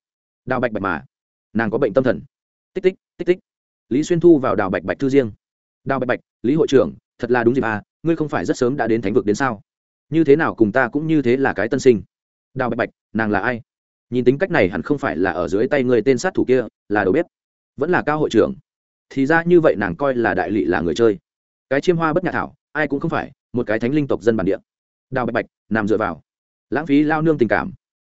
Đào bạch bạch mà, nàng có bệnh tâm thần. Tích tích tích tích. Lý xuyên thu vào đào bạch bạch thư riêng. Đào bạch bạch, lý hội trưởng, thật là đúng dịp à ngươi không phải rất sớm đã đến thánh vực đến sao? Như thế nào cùng ta cũng như thế là cái tân sinh đào bạch bạch, nàng là ai? Nhìn tính cách này hẳn không phải là ở dưới tay người tên sát thủ kia, là đầu bếp. Vẫn là cao hội trưởng. Thì ra như vậy nàng coi là đại lị là người chơi. Cái chiêm hoa bất nhà thảo, ai cũng không phải, một cái thánh linh tộc dân bản địa. Đào bạch bạch, nằm dựa vào. Lãng phí lao nương tình cảm.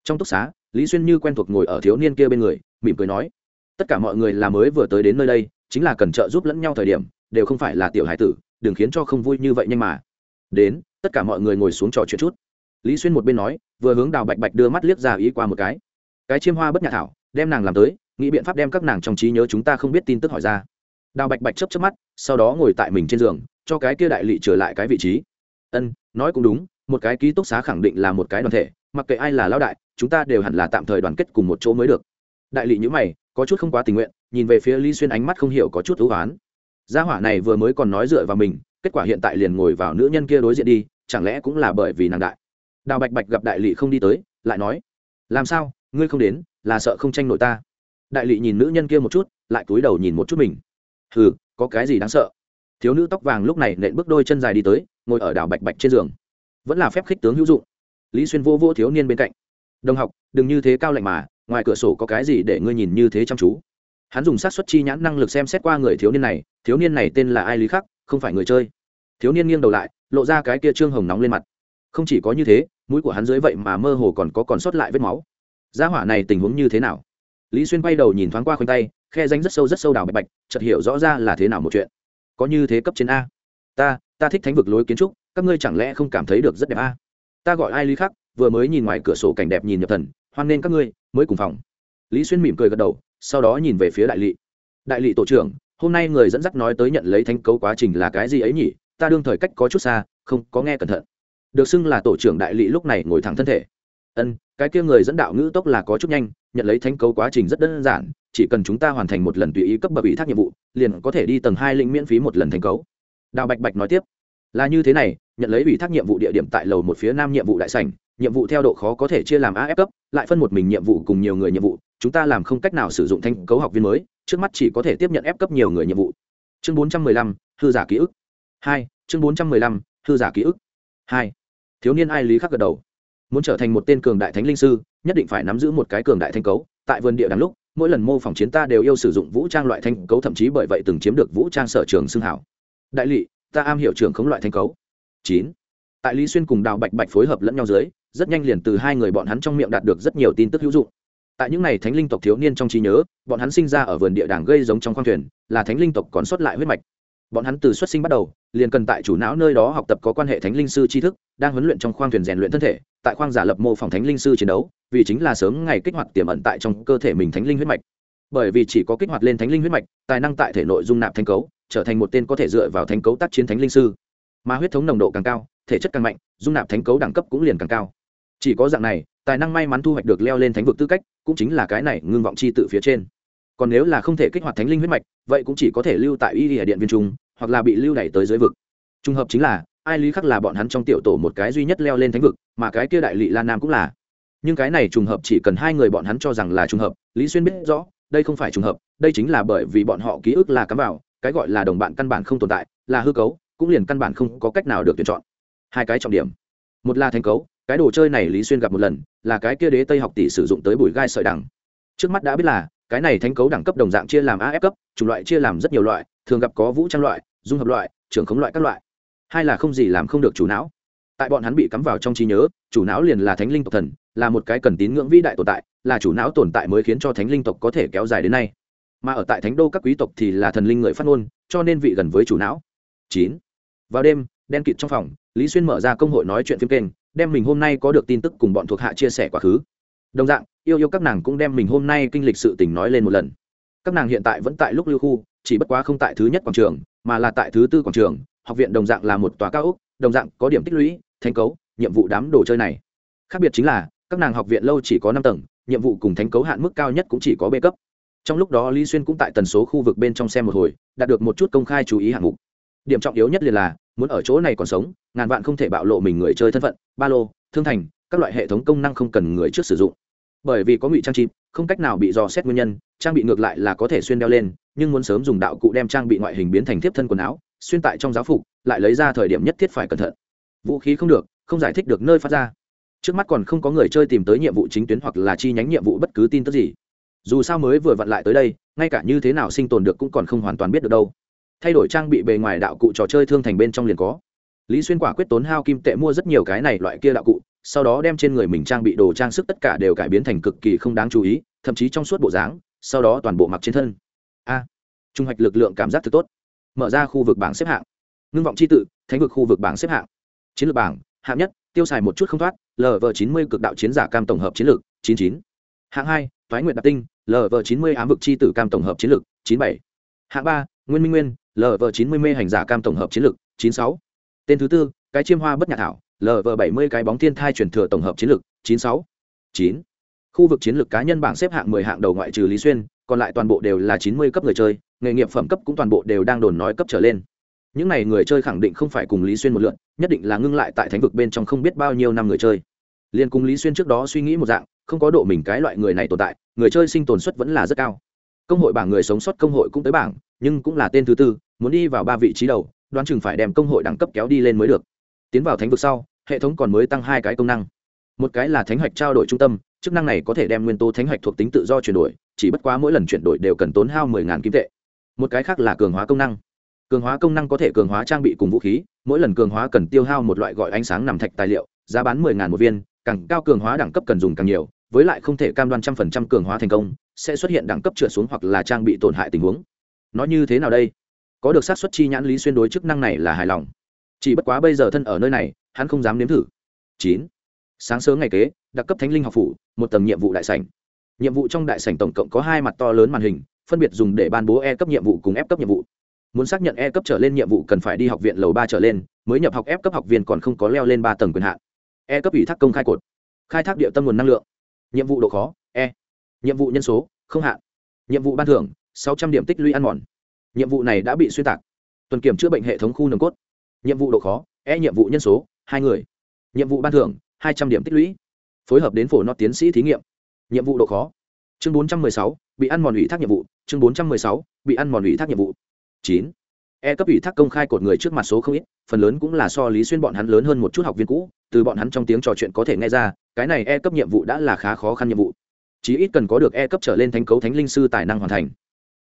Trong túc xá, lý xuyên như quen thuộc ngồi ở thiếu niên kia bên người, mỉm cười nói, tất cả mọi người là mới vừa tới đến nơi đây, chính là cần trợ giúp lẫn nhau thời điểm, đều không phải là tiểu hải tử, đừng khiến cho không vui như vậy nhanh mà. Đến, tất cả mọi người ngồi xuống trò chuyện chút lý xuyên một bên nói, vừa hướng đào bạch bạch đưa mắt liếc ra ý qua một cái. Cái chiêm hoa bất nhạc thảo, đem nàng làm tới, nghĩ biện pháp đem các nàng trong trí nhớ chúng ta không biết tin tức hỏi ra. Đào bạch bạch chấp chấp mắt, sau đó ngồi tại mình trên giường, cho cái kia đại lị trở lại cái vị trí. Ân, nói cũng đúng, một cái ký túc xá khẳng định là một cái đoàn thể, mặc kệ ai là lão đại, chúng ta đều hẳn là tạm thời đoàn kết cùng một chỗ mới được. Đại lị nhữ mày, có chút không quá tình nguyện, nhìn về phía lý xuyên ánh mắt không hiểu có chút thú oán. Gia hỏa này vừa mới còn nói dựa vào mình, kết quả hiện tại liền ngồi vào nữ nhân kia đối diện đi, chẳng lẽ cũng là bởi vì nàng đại? Đào bạch bạch gặp đại lị không đi tới, lại nói, làm sao? Ngươi không đến, là sợ không tranh nổi ta. Đại lị nhìn nữ nhân kia một chút, lại cúi đầu nhìn một chút mình. Hừ, có cái gì đáng sợ? Thiếu nữ tóc vàng lúc này nện bước đôi chân dài đi tới, ngồi ở đảo bạch bạch trên giường. Vẫn là phép khích tướng hữu dụng. Lý xuyên vô vô thiếu niên bên cạnh. Đồng học, đừng như thế cao lạnh mà, ngoài cửa sổ có cái gì để ngươi nhìn như thế chăm chú? Hắn dùng sát xuất chi nhãn năng lực xem xét qua người thiếu niên này, thiếu niên này tên là ai lý khắc, không phải người chơi. Thiếu niên nghiêng đầu lại, lộ ra cái kia trương hồng nóng lên mặt không chỉ có như thế, mũi của hắn dưới vậy mà mơ hồ còn có còn sót lại vết máu. Gia hỏa này tình huống như thế nào? Lý xuyên quay đầu nhìn thoáng qua khoanh tay, khe danh rất sâu rất sâu đào bạch bạch, chợt hiểu rõ ra là thế nào một chuyện. Có như thế cấp trên a. Ta ta thích thánh vực lối kiến trúc, các ngươi chẳng lẽ không cảm thấy được rất đẹp a? Ta gọi ai lý khắc, vừa mới nhìn ngoài cửa sổ cảnh đẹp nhìn nhập thần, hoan nên các ngươi, mới cùng phòng. Lý xuyên mỉm cười gật đầu, sau đó nhìn về phía đại lị. Đại lị tổ trưởng, hôm nay người dẫn dắt nói tới nhận lấy thanh cấu quá trình là cái gì ấy nhỉ? Ta đương thời cách có chút xa, không có nghe cẩn thận được xưng là tổ trưởng đại lỵ lúc này ngồi thẳng thân thể. Ân, cái kia người dẫn đạo ngữ tốc là có chút nhanh, nhận lấy thanh cấu quá trình rất đơn giản, chỉ cần chúng ta hoàn thành một lần tùy ý cấp bậc ủy thác nhiệm vụ, liền có thể đi tầng hai lĩnh miễn phí một lần thanh cấu. Đào bạch bạch nói tiếp, là như thế này, nhận lấy ủy thác nhiệm vụ địa điểm tại lầu một phía nam nhiệm vụ đại sảnh, nhiệm vụ theo độ khó có thể chia làm af cấp, lại phân một mình nhiệm vụ cùng nhiều người nhiệm vụ, chúng ta làm không cách nào sử dụng thanh cấu học viên mới, trước mắt chỉ có thể tiếp nhận F cấp nhiều người nhiệm vụ. Chương bốn trăm mười lăm, hư giả ký ức. Hai, chương bốn trăm mười lăm, hư giả ký ức. Hai thiếu niên ai lý khắc gật đầu. Muốn trở thành một tên cường đại thánh linh sư, nhất định phải nắm giữ một cái cường đại thanh cấu. Tại vườn địa đằng lúc, mỗi lần mô phỏng chiến ta đều yêu sử dụng vũ trang loại thanh cấu, thậm chí bởi vậy từng chiếm được vũ trang sở trường xưng hảo. Đại lỵ ta am hiểu trưởng khống loại thanh cấu. Chín. Tại lý xuyên cùng đào bạch bạch phối hợp lẫn nhau dưới, rất nhanh liền từ hai người bọn hắn trong miệng đạt được rất nhiều tin tức hữu dụng. Tại những n à y thánh linh tộc thiếu niên trong trí nhớ, bọn hắn sinh ra ở vườn địa đàng gây giống trong khoang thuyền, là thánh linh tộc còn sót lại huyết mạch. Bọn hắn từ xuất sinh bắt đầu liền cần tại chủ não nơi đó học tập có quan hệ thánh linh sư tri thức, đang huấn luyện trong khoang thuyền rèn luyện thân thể, tại khoang giả lập mô phỏng thánh linh sư chiến đấu, vì chính là sớm ngày kích hoạt tiềm ẩn tại trong cơ thể mình thánh linh huyết mạch. Bởi vì chỉ có kích hoạt lên thánh linh huyết mạch, tài năng tại thể nội dung nạp thanh cấu, trở thành một tên có thể dựa vào thánh cấu tác chiến thánh linh sư. Mà huyết thống nồng độ càng cao, thể chất càng mạnh, dung nạp thánh cấu đẳng cấp cũng liền càng cao. Chỉ có dạng này, tài năng may mắn thu hoạch được leo lên thánh vực tư cách, cũng chính là cái này ngưng vọng chi tự phía trên. Còn nếu là không thể kích hoạt thánh linh huyết mạch, vậy cũng chỉ có thể lưu tại y địa điện viên trung hoặc là bị lưu đẩy tới dưới vực. Trùng hợp chính là, ai lý khắc là bọn hắn trong tiểu tổ một cái duy nhất leo lên thánh vực, mà cái kia đại lị la nam cũng là. Nhưng cái này trùng hợp chỉ cần hai người bọn hắn cho rằng là trùng hợp, lý xuyên biết rõ, đây không phải trùng hợp, đây chính là bởi vì bọn họ ký ức là cắm vào, cái gọi là đồng bạn căn bản không tồn tại, là hư cấu, cũng liền căn bản không có cách nào được tuyển chọn. Hai cái trọng điểm. Một là thành cấu, cái đồ chơi này lý xuyên gặp một lần, là cái kia đế tây học tỷ sử dụng tới bụi gai sợi đằng. Trước mắt đã biết là, cái này thánh cấu đẳng cấp đồng dạng chia làm af cấp, chủng loại chia làm rất nhiều loại, thường gặp có vũ trang loại dung hợp loại, trưởng khống loại các loại. Hai là không gì làm không được chủ não. Tại bọn hắn bị cắm vào trong trí nhớ, chủ não liền là thánh linh tộc thần, là một cái cần tín ngưỡng vĩ đại tồn tại, là chủ não tồn tại mới khiến cho thánh linh tộc có thể kéo dài đến nay. Mà ở tại thánh đô các quý tộc thì là thần linh người phát ngôn, cho nên vị gần với chủ não. Chín. Vào đêm, đen kịt trong phòng, lý xuyên mở ra công hội nói chuyện phim kênh, đem mình hôm nay có được tin tức cùng bọn thuộc hạ chia sẻ quá khứ. Đồng dạng, yêu yêu các nàng cũng đem mình hôm nay kinh lịch sự tình nói lên một lần. Các nàng hiện tại vẫn tại lúc lưu khu chỉ bất quá không tại thứ nhất quảng trường, mà là tại thứ tư quảng trường, học viện đồng dạng là một tòa cao ốc, đồng dạng có điểm tích lũy thành cấu, nhiệm vụ đám đồ chơi này. Khác biệt chính là, các nàng học viện lâu chỉ có năm tầng, nhiệm vụ cùng thành cấu hạn mức cao nhất cũng chỉ có b cấp. Trong lúc đó lý xuyên cũng tại tần số khu vực bên trong xem một hồi, đạt được một chút công khai chú ý hạng mục. Điểm trọng yếu nhất liền là, muốn ở chỗ này còn sống, ngàn vạn không thể bạo lộ mình người chơi thân phận, ba lô, thương thành, các loại hệ thống công năng không cần người trước sử dụng bởi vì có ngụy trang chip không cách nào bị dò xét nguyên nhân, trang bị ngược lại là có thể xuyên đeo lên, nhưng muốn sớm dùng đạo cụ đem trang bị ngoại hình biến thành tiếp thân quần áo, xuyên tại trong giáo phục, lại lấy ra thời điểm nhất thiết phải cẩn thận. Vũ khí không được, không giải thích được nơi phát ra. Trước mắt còn không có người chơi tìm tới nhiệm vụ chính tuyến hoặc là chi nhánh nhiệm vụ bất cứ tin tức gì. Dù sao mới vừa vặn lại tới đây, ngay cả như thế nào sinh tồn được cũng còn không hoàn toàn biết được đâu. Thay đổi trang bị bề ngoài đạo cụ trò chơi thương thành bên trong liền có. Lý xuyên quả quyết tốn hao kim tệ mua rất nhiều cái này loại kia đạo cụ sau đó đem trên người mình trang bị đồ trang sức tất cả đều cải biến thành cực kỳ không đáng chú ý, thậm chí trong suốt bộ dáng, sau đó toàn bộ mặc trên thân. A, trung hoạch lực lượng cảm giác thực tốt. Mở ra khu vực bảng xếp hạng. Ngưng vọng c h i tự, thánh vực khu vực bảng xếp hạng. Chiến lược bảng, hạng nhất, tiêu xài một chút không thoát lv chín mươi cực đạo chiến giả cam tổng hợp chiến lược, chín chín. Hạng hai thoái nguyện đặc tinh lv chín mươi ám vực c h i tử cam tổng hợp chiến lược, chín bảy. Hạng ba, nguyên minh nguyên lv chín mươi mê hành giả cam tổng hợp chiến lược, chín sáu. Tên thứ tư, cái chiêm hoa bất nhà thảo lv bảy mươi cái bóng thiên thai truyền thừa tổng hợp chiến lược, chín sáu, chín. Khu vực chiến lược cá nhân bảng xếp hạng mười hạng đầu ngoại trừ lý xuyên, còn lại toàn bộ đều là chín mươi cấp người chơi, nghề nghiệp phẩm cấp cũng toàn bộ đều đang đồn nói cấp trở lên. Những n à y người chơi khẳng định không phải cùng lý xuyên một lượn, nhất định là ngưng lại tại thánh vực bên trong không biết bao nhiêu năm người chơi. Liên cùng lý xuyên trước đó suy nghĩ một dạng, không có độ mình cái loại người này tồn tại, người chơi sinh tồn suất vẫn là rất cao. Công hội bảng người sống sót công hội cũng tới bảng, nhưng cũng là tên thứ tư, muốn đi vào ba vị trí đầu, đoán chừng phải đem công hội đẳng cấp kéo đi lên mới được tiến vào thánh vực sau, hệ thống còn mới tăng hai cái công năng. Một cái là thánh hoạch trao đổi trung tâm, chức năng này có thể đem nguyên tố thánh hạch thuộc tính tự do chuyển đổi, chỉ bất quá mỗi lần chuyển đổi đều cần tốn hao mười ngàn kim tệ. Một cái khác là cường hóa công năng. Cường hóa công năng có thể cường hóa trang bị cùng vũ khí, mỗi lần cường hóa cần tiêu hao một loại gọi ánh sáng nằm thạch tài liệu, giá bán mười ngàn một viên, càng cao cường hóa đẳng cấp cần dùng càng nhiều, với lại không thể cam đoan trăm phần trăm cường hóa thành công, sẽ xuất hiện đẳng cấp trượt xuống hoặc là trang bị tổn hại tình huống. Nói như thế nào đây? Có được sát xuất chi nhãn lý xuyên đối chức năng này là hài lòng chỉ bất quá bây giờ thân ở nơi này, hắn không dám nếm thử. Chín. Sáng sớm ngày kế, đặc cấp thánh linh học phủ, một tầng nhiệm vụ đại sảnh. Nhiệm vụ trong đại sảnh tổng cộng có hai mặt to lớn màn hình, phân biệt dùng để ban bố e cấp nhiệm vụ cùng f cấp nhiệm vụ. Muốn xác nhận e cấp trở lên nhiệm vụ cần phải đi học viện lầu ba trở lên, mới nhập học f cấp học viên còn không có leo lên ba tầng quyền hạn. E cấp ủy thác công khai cột. Khai thác địa tâm nguồn năng lượng. Nhiệm vụ độ khó e. Nhiệm vụ nhân số, không hạn. Nhiệm vụ ban thưởng, sáu trăm điểm tích lũy ăn mòn. Nhiệm vụ này đã bị xuyên tạc. Tuần kiểm chữa bệnh hệ thống khu nồng cốt nhiệm vụ độ khó e nhiệm vụ nhân số, hai người. Nhiệm vụ ban thưởng, hai trăm điểm tích lũy. Phối hợp đến phổ nọ tiến sĩ thí nghiệm. Nhiệm vụ độ khó. Chương bốn trăm mười sáu, bị ăn mòn ủy thác nhiệm vụ. Chương bốn trăm mười sáu, bị ăn mòn ủy thác nhiệm vụ. Chín. E cấp ủy thác công khai cột người trước mặt số không ít, phần lớn cũng là so lý xuyên bọn hắn lớn hơn một chút học viên cũ, từ bọn hắn trong tiếng trò chuyện có thể nghe ra, cái này e cấp nhiệm vụ đã là khá khó khăn nhiệm vụ. Chí ít cần có được e cấp trở lên thánh cấu thánh linh sư tài năng hoàn thành.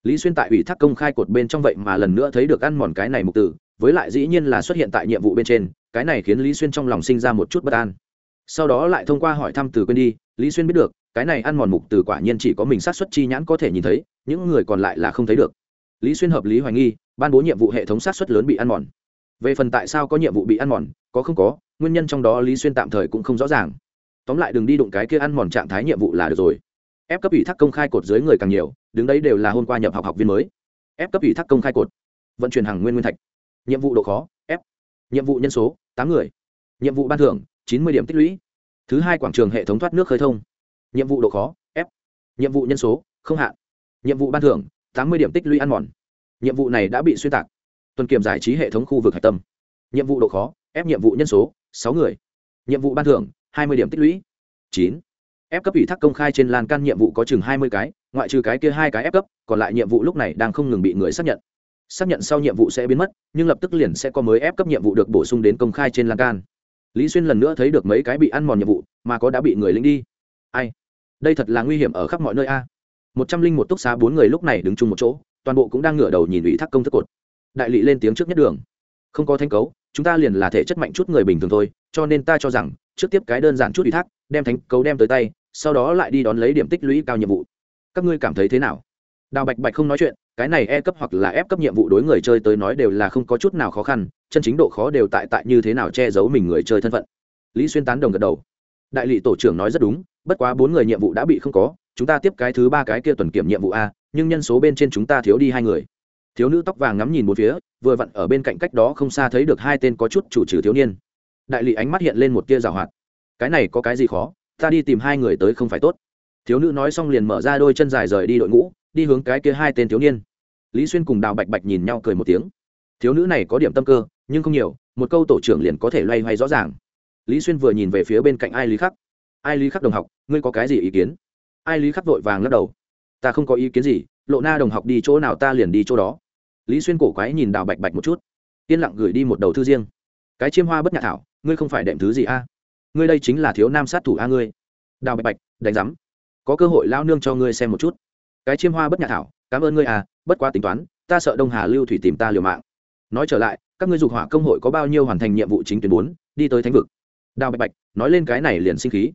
Lý xuyên tại ủy thác công khai cột bên trong vậy mà lần nữa thấy được ăn mòn cái này mục tử với lại dĩ nhiên là xuất hiện tại nhiệm vụ bên trên, cái này khiến lý xuyên trong lòng sinh ra một chút bất an. Sau đó lại thông qua hỏi thăm từ quên đi, lý xuyên biết được, cái này ăn mòn mục từ quả nhiên chỉ có mình sát xuất chi nhãn có thể nhìn thấy, những người còn lại là không thấy được. Lý xuyên hợp lý hoài nghi, ban bố nhiệm vụ hệ thống sát xuất lớn bị ăn mòn. Về phần tại sao có nhiệm vụ bị ăn mòn, có không có, nguyên nhân trong đó lý xuyên tạm thời cũng không rõ ràng. Tóm lại đừng đi đụng cái kia ăn mòn trạng thái nhiệm vụ là được rồi. Ép cấp ủy thác công khai cột dưới người càng nhiều, đứng đấy đều là hôm qua nhập học học viên mới. Ép cấp ủy thác công khai cột. Vận chuyển hàng nguyên nguyên thạch nhiệm vụ độ khó f. Nhiệm vụ nhân số tám người. Nhiệm vụ ban thưởng chín mươi điểm tích lũy. Thứ hai quảng trường hệ thống thoát nước khơi thông. Nhiệm vụ độ khó f. Nhiệm vụ nhân số không hạn. Nhiệm vụ ban thưởng tám mươi điểm tích lũy ăn mòn. Nhiệm vụ này đã bị xuyên tạc. Tuần kiểm giải trí hệ thống khu vực hạch tâm. Nhiệm vụ độ khó F, nhiệm vụ nhân số sáu người. Nhiệm vụ ban thưởng hai mươi điểm tích lũy. Chín. Ép cấp ủy thác công khai trên lan can nhiệm vụ có chừng hai mươi cái ngoại trừ cái kia hai cái ép cấp còn lại nhiệm vụ lúc này đang không ngừng bị người xác nhận xác nhận sau nhiệm vụ sẽ biến mất, nhưng lập tức liền sẽ có mới ép cấp nhiệm vụ được bổ sung đến công khai trên lan can. Lý xuyên lần nữa thấy được mấy cái bị ăn mòn nhiệm vụ, mà có đã bị người lính đi. Ai? Đây thật là nguy hiểm ở khắp mọi nơi a. Một trăm linh một túc xá bốn người lúc này đứng chung một chỗ, toàn bộ cũng đang ngửa đầu nhìn ủy thác công thức cột. Đại lị lên tiếng trước nhất đường. Không có thanh cấu, chúng ta liền là thể chất mạnh chút người bình thường thôi, cho nên ta cho rằng, trước tiếp cái đơn giản chút ủy thác, đem thánh cấu đem tới tay, sau đó lại đi đón lấy điểm tích lũy cao nhiệm vụ. Các ngươi cảm thấy thế nào? Đào bạch bạch không nói chuyện, cái này e cấp hoặc là ép cấp nhiệm vụ đối người chơi tới nói đều là không có chút nào khó khăn, chân chính độ khó đều tại tại như thế nào che giấu mình người chơi thân phận. Lý xuyên tán đồng gật đầu. Đại lị tổ trưởng nói rất đúng, bất quá bốn người nhiệm vụ đã bị không có, chúng ta tiếp cái thứ ba cái kia tuần kiểm nhiệm vụ a, nhưng nhân số bên trên chúng ta thiếu đi hai người. Thiếu nữ tóc vàng ngắm nhìn một phía, vừa vặn ở bên cạnh cách đó không xa thấy được hai tên có chút chủ trừ thiếu niên. Đại lị ánh mắt hiện lên một tia rào hoạt. Cái này có cái gì khó, ta đi tìm hai người tới không phải tốt. Thiếu nữ nói xong liền mở ra đôi chân dài rời đi đội ngũ đi hướng cái kia hai tên thiếu niên. Lý xuyên cùng đào bạch bạch nhìn nhau cười một tiếng. Thiếu nữ này có điểm tâm cơ, nhưng không nhiều, một câu tổ trưởng liền có thể loay hoay rõ ràng. Lý xuyên vừa nhìn về phía bên cạnh ai lý khắc. Ai lý khắc đồng học, ngươi có cái gì ý kiến? Ai lý khắc vội vàng lắc đầu. Ta không có ý kiến gì, lộ na đồng học đi chỗ nào ta liền đi chỗ đó. Lý xuyên cổ quái nhìn đào bạch bạch một chút. Yên lặng gửi đi một đầu thư riêng. Cái chiêm hoa bất nhạc thảo, ngươi không phải đệm thứ gì a? Ngươi đây chính là thiếu nam sát thủ a ngươi. Đào bạch bạch, đánh giám. Có cơ hội lao nương cho ngươi xem một chút cái chiêm hoa bất nhà thảo, cảm ơn ngươi à bất quá tính toán, ta sợ đông hà lưu thủy tìm ta liều mạng. Nói trở lại, các ngươi dục hỏa công hội có bao nhiêu hoàn thành nhiệm vụ chính tuyến bốn, đi tới thánh vực. Đào bạch bạch, nói lên cái này liền sinh khí.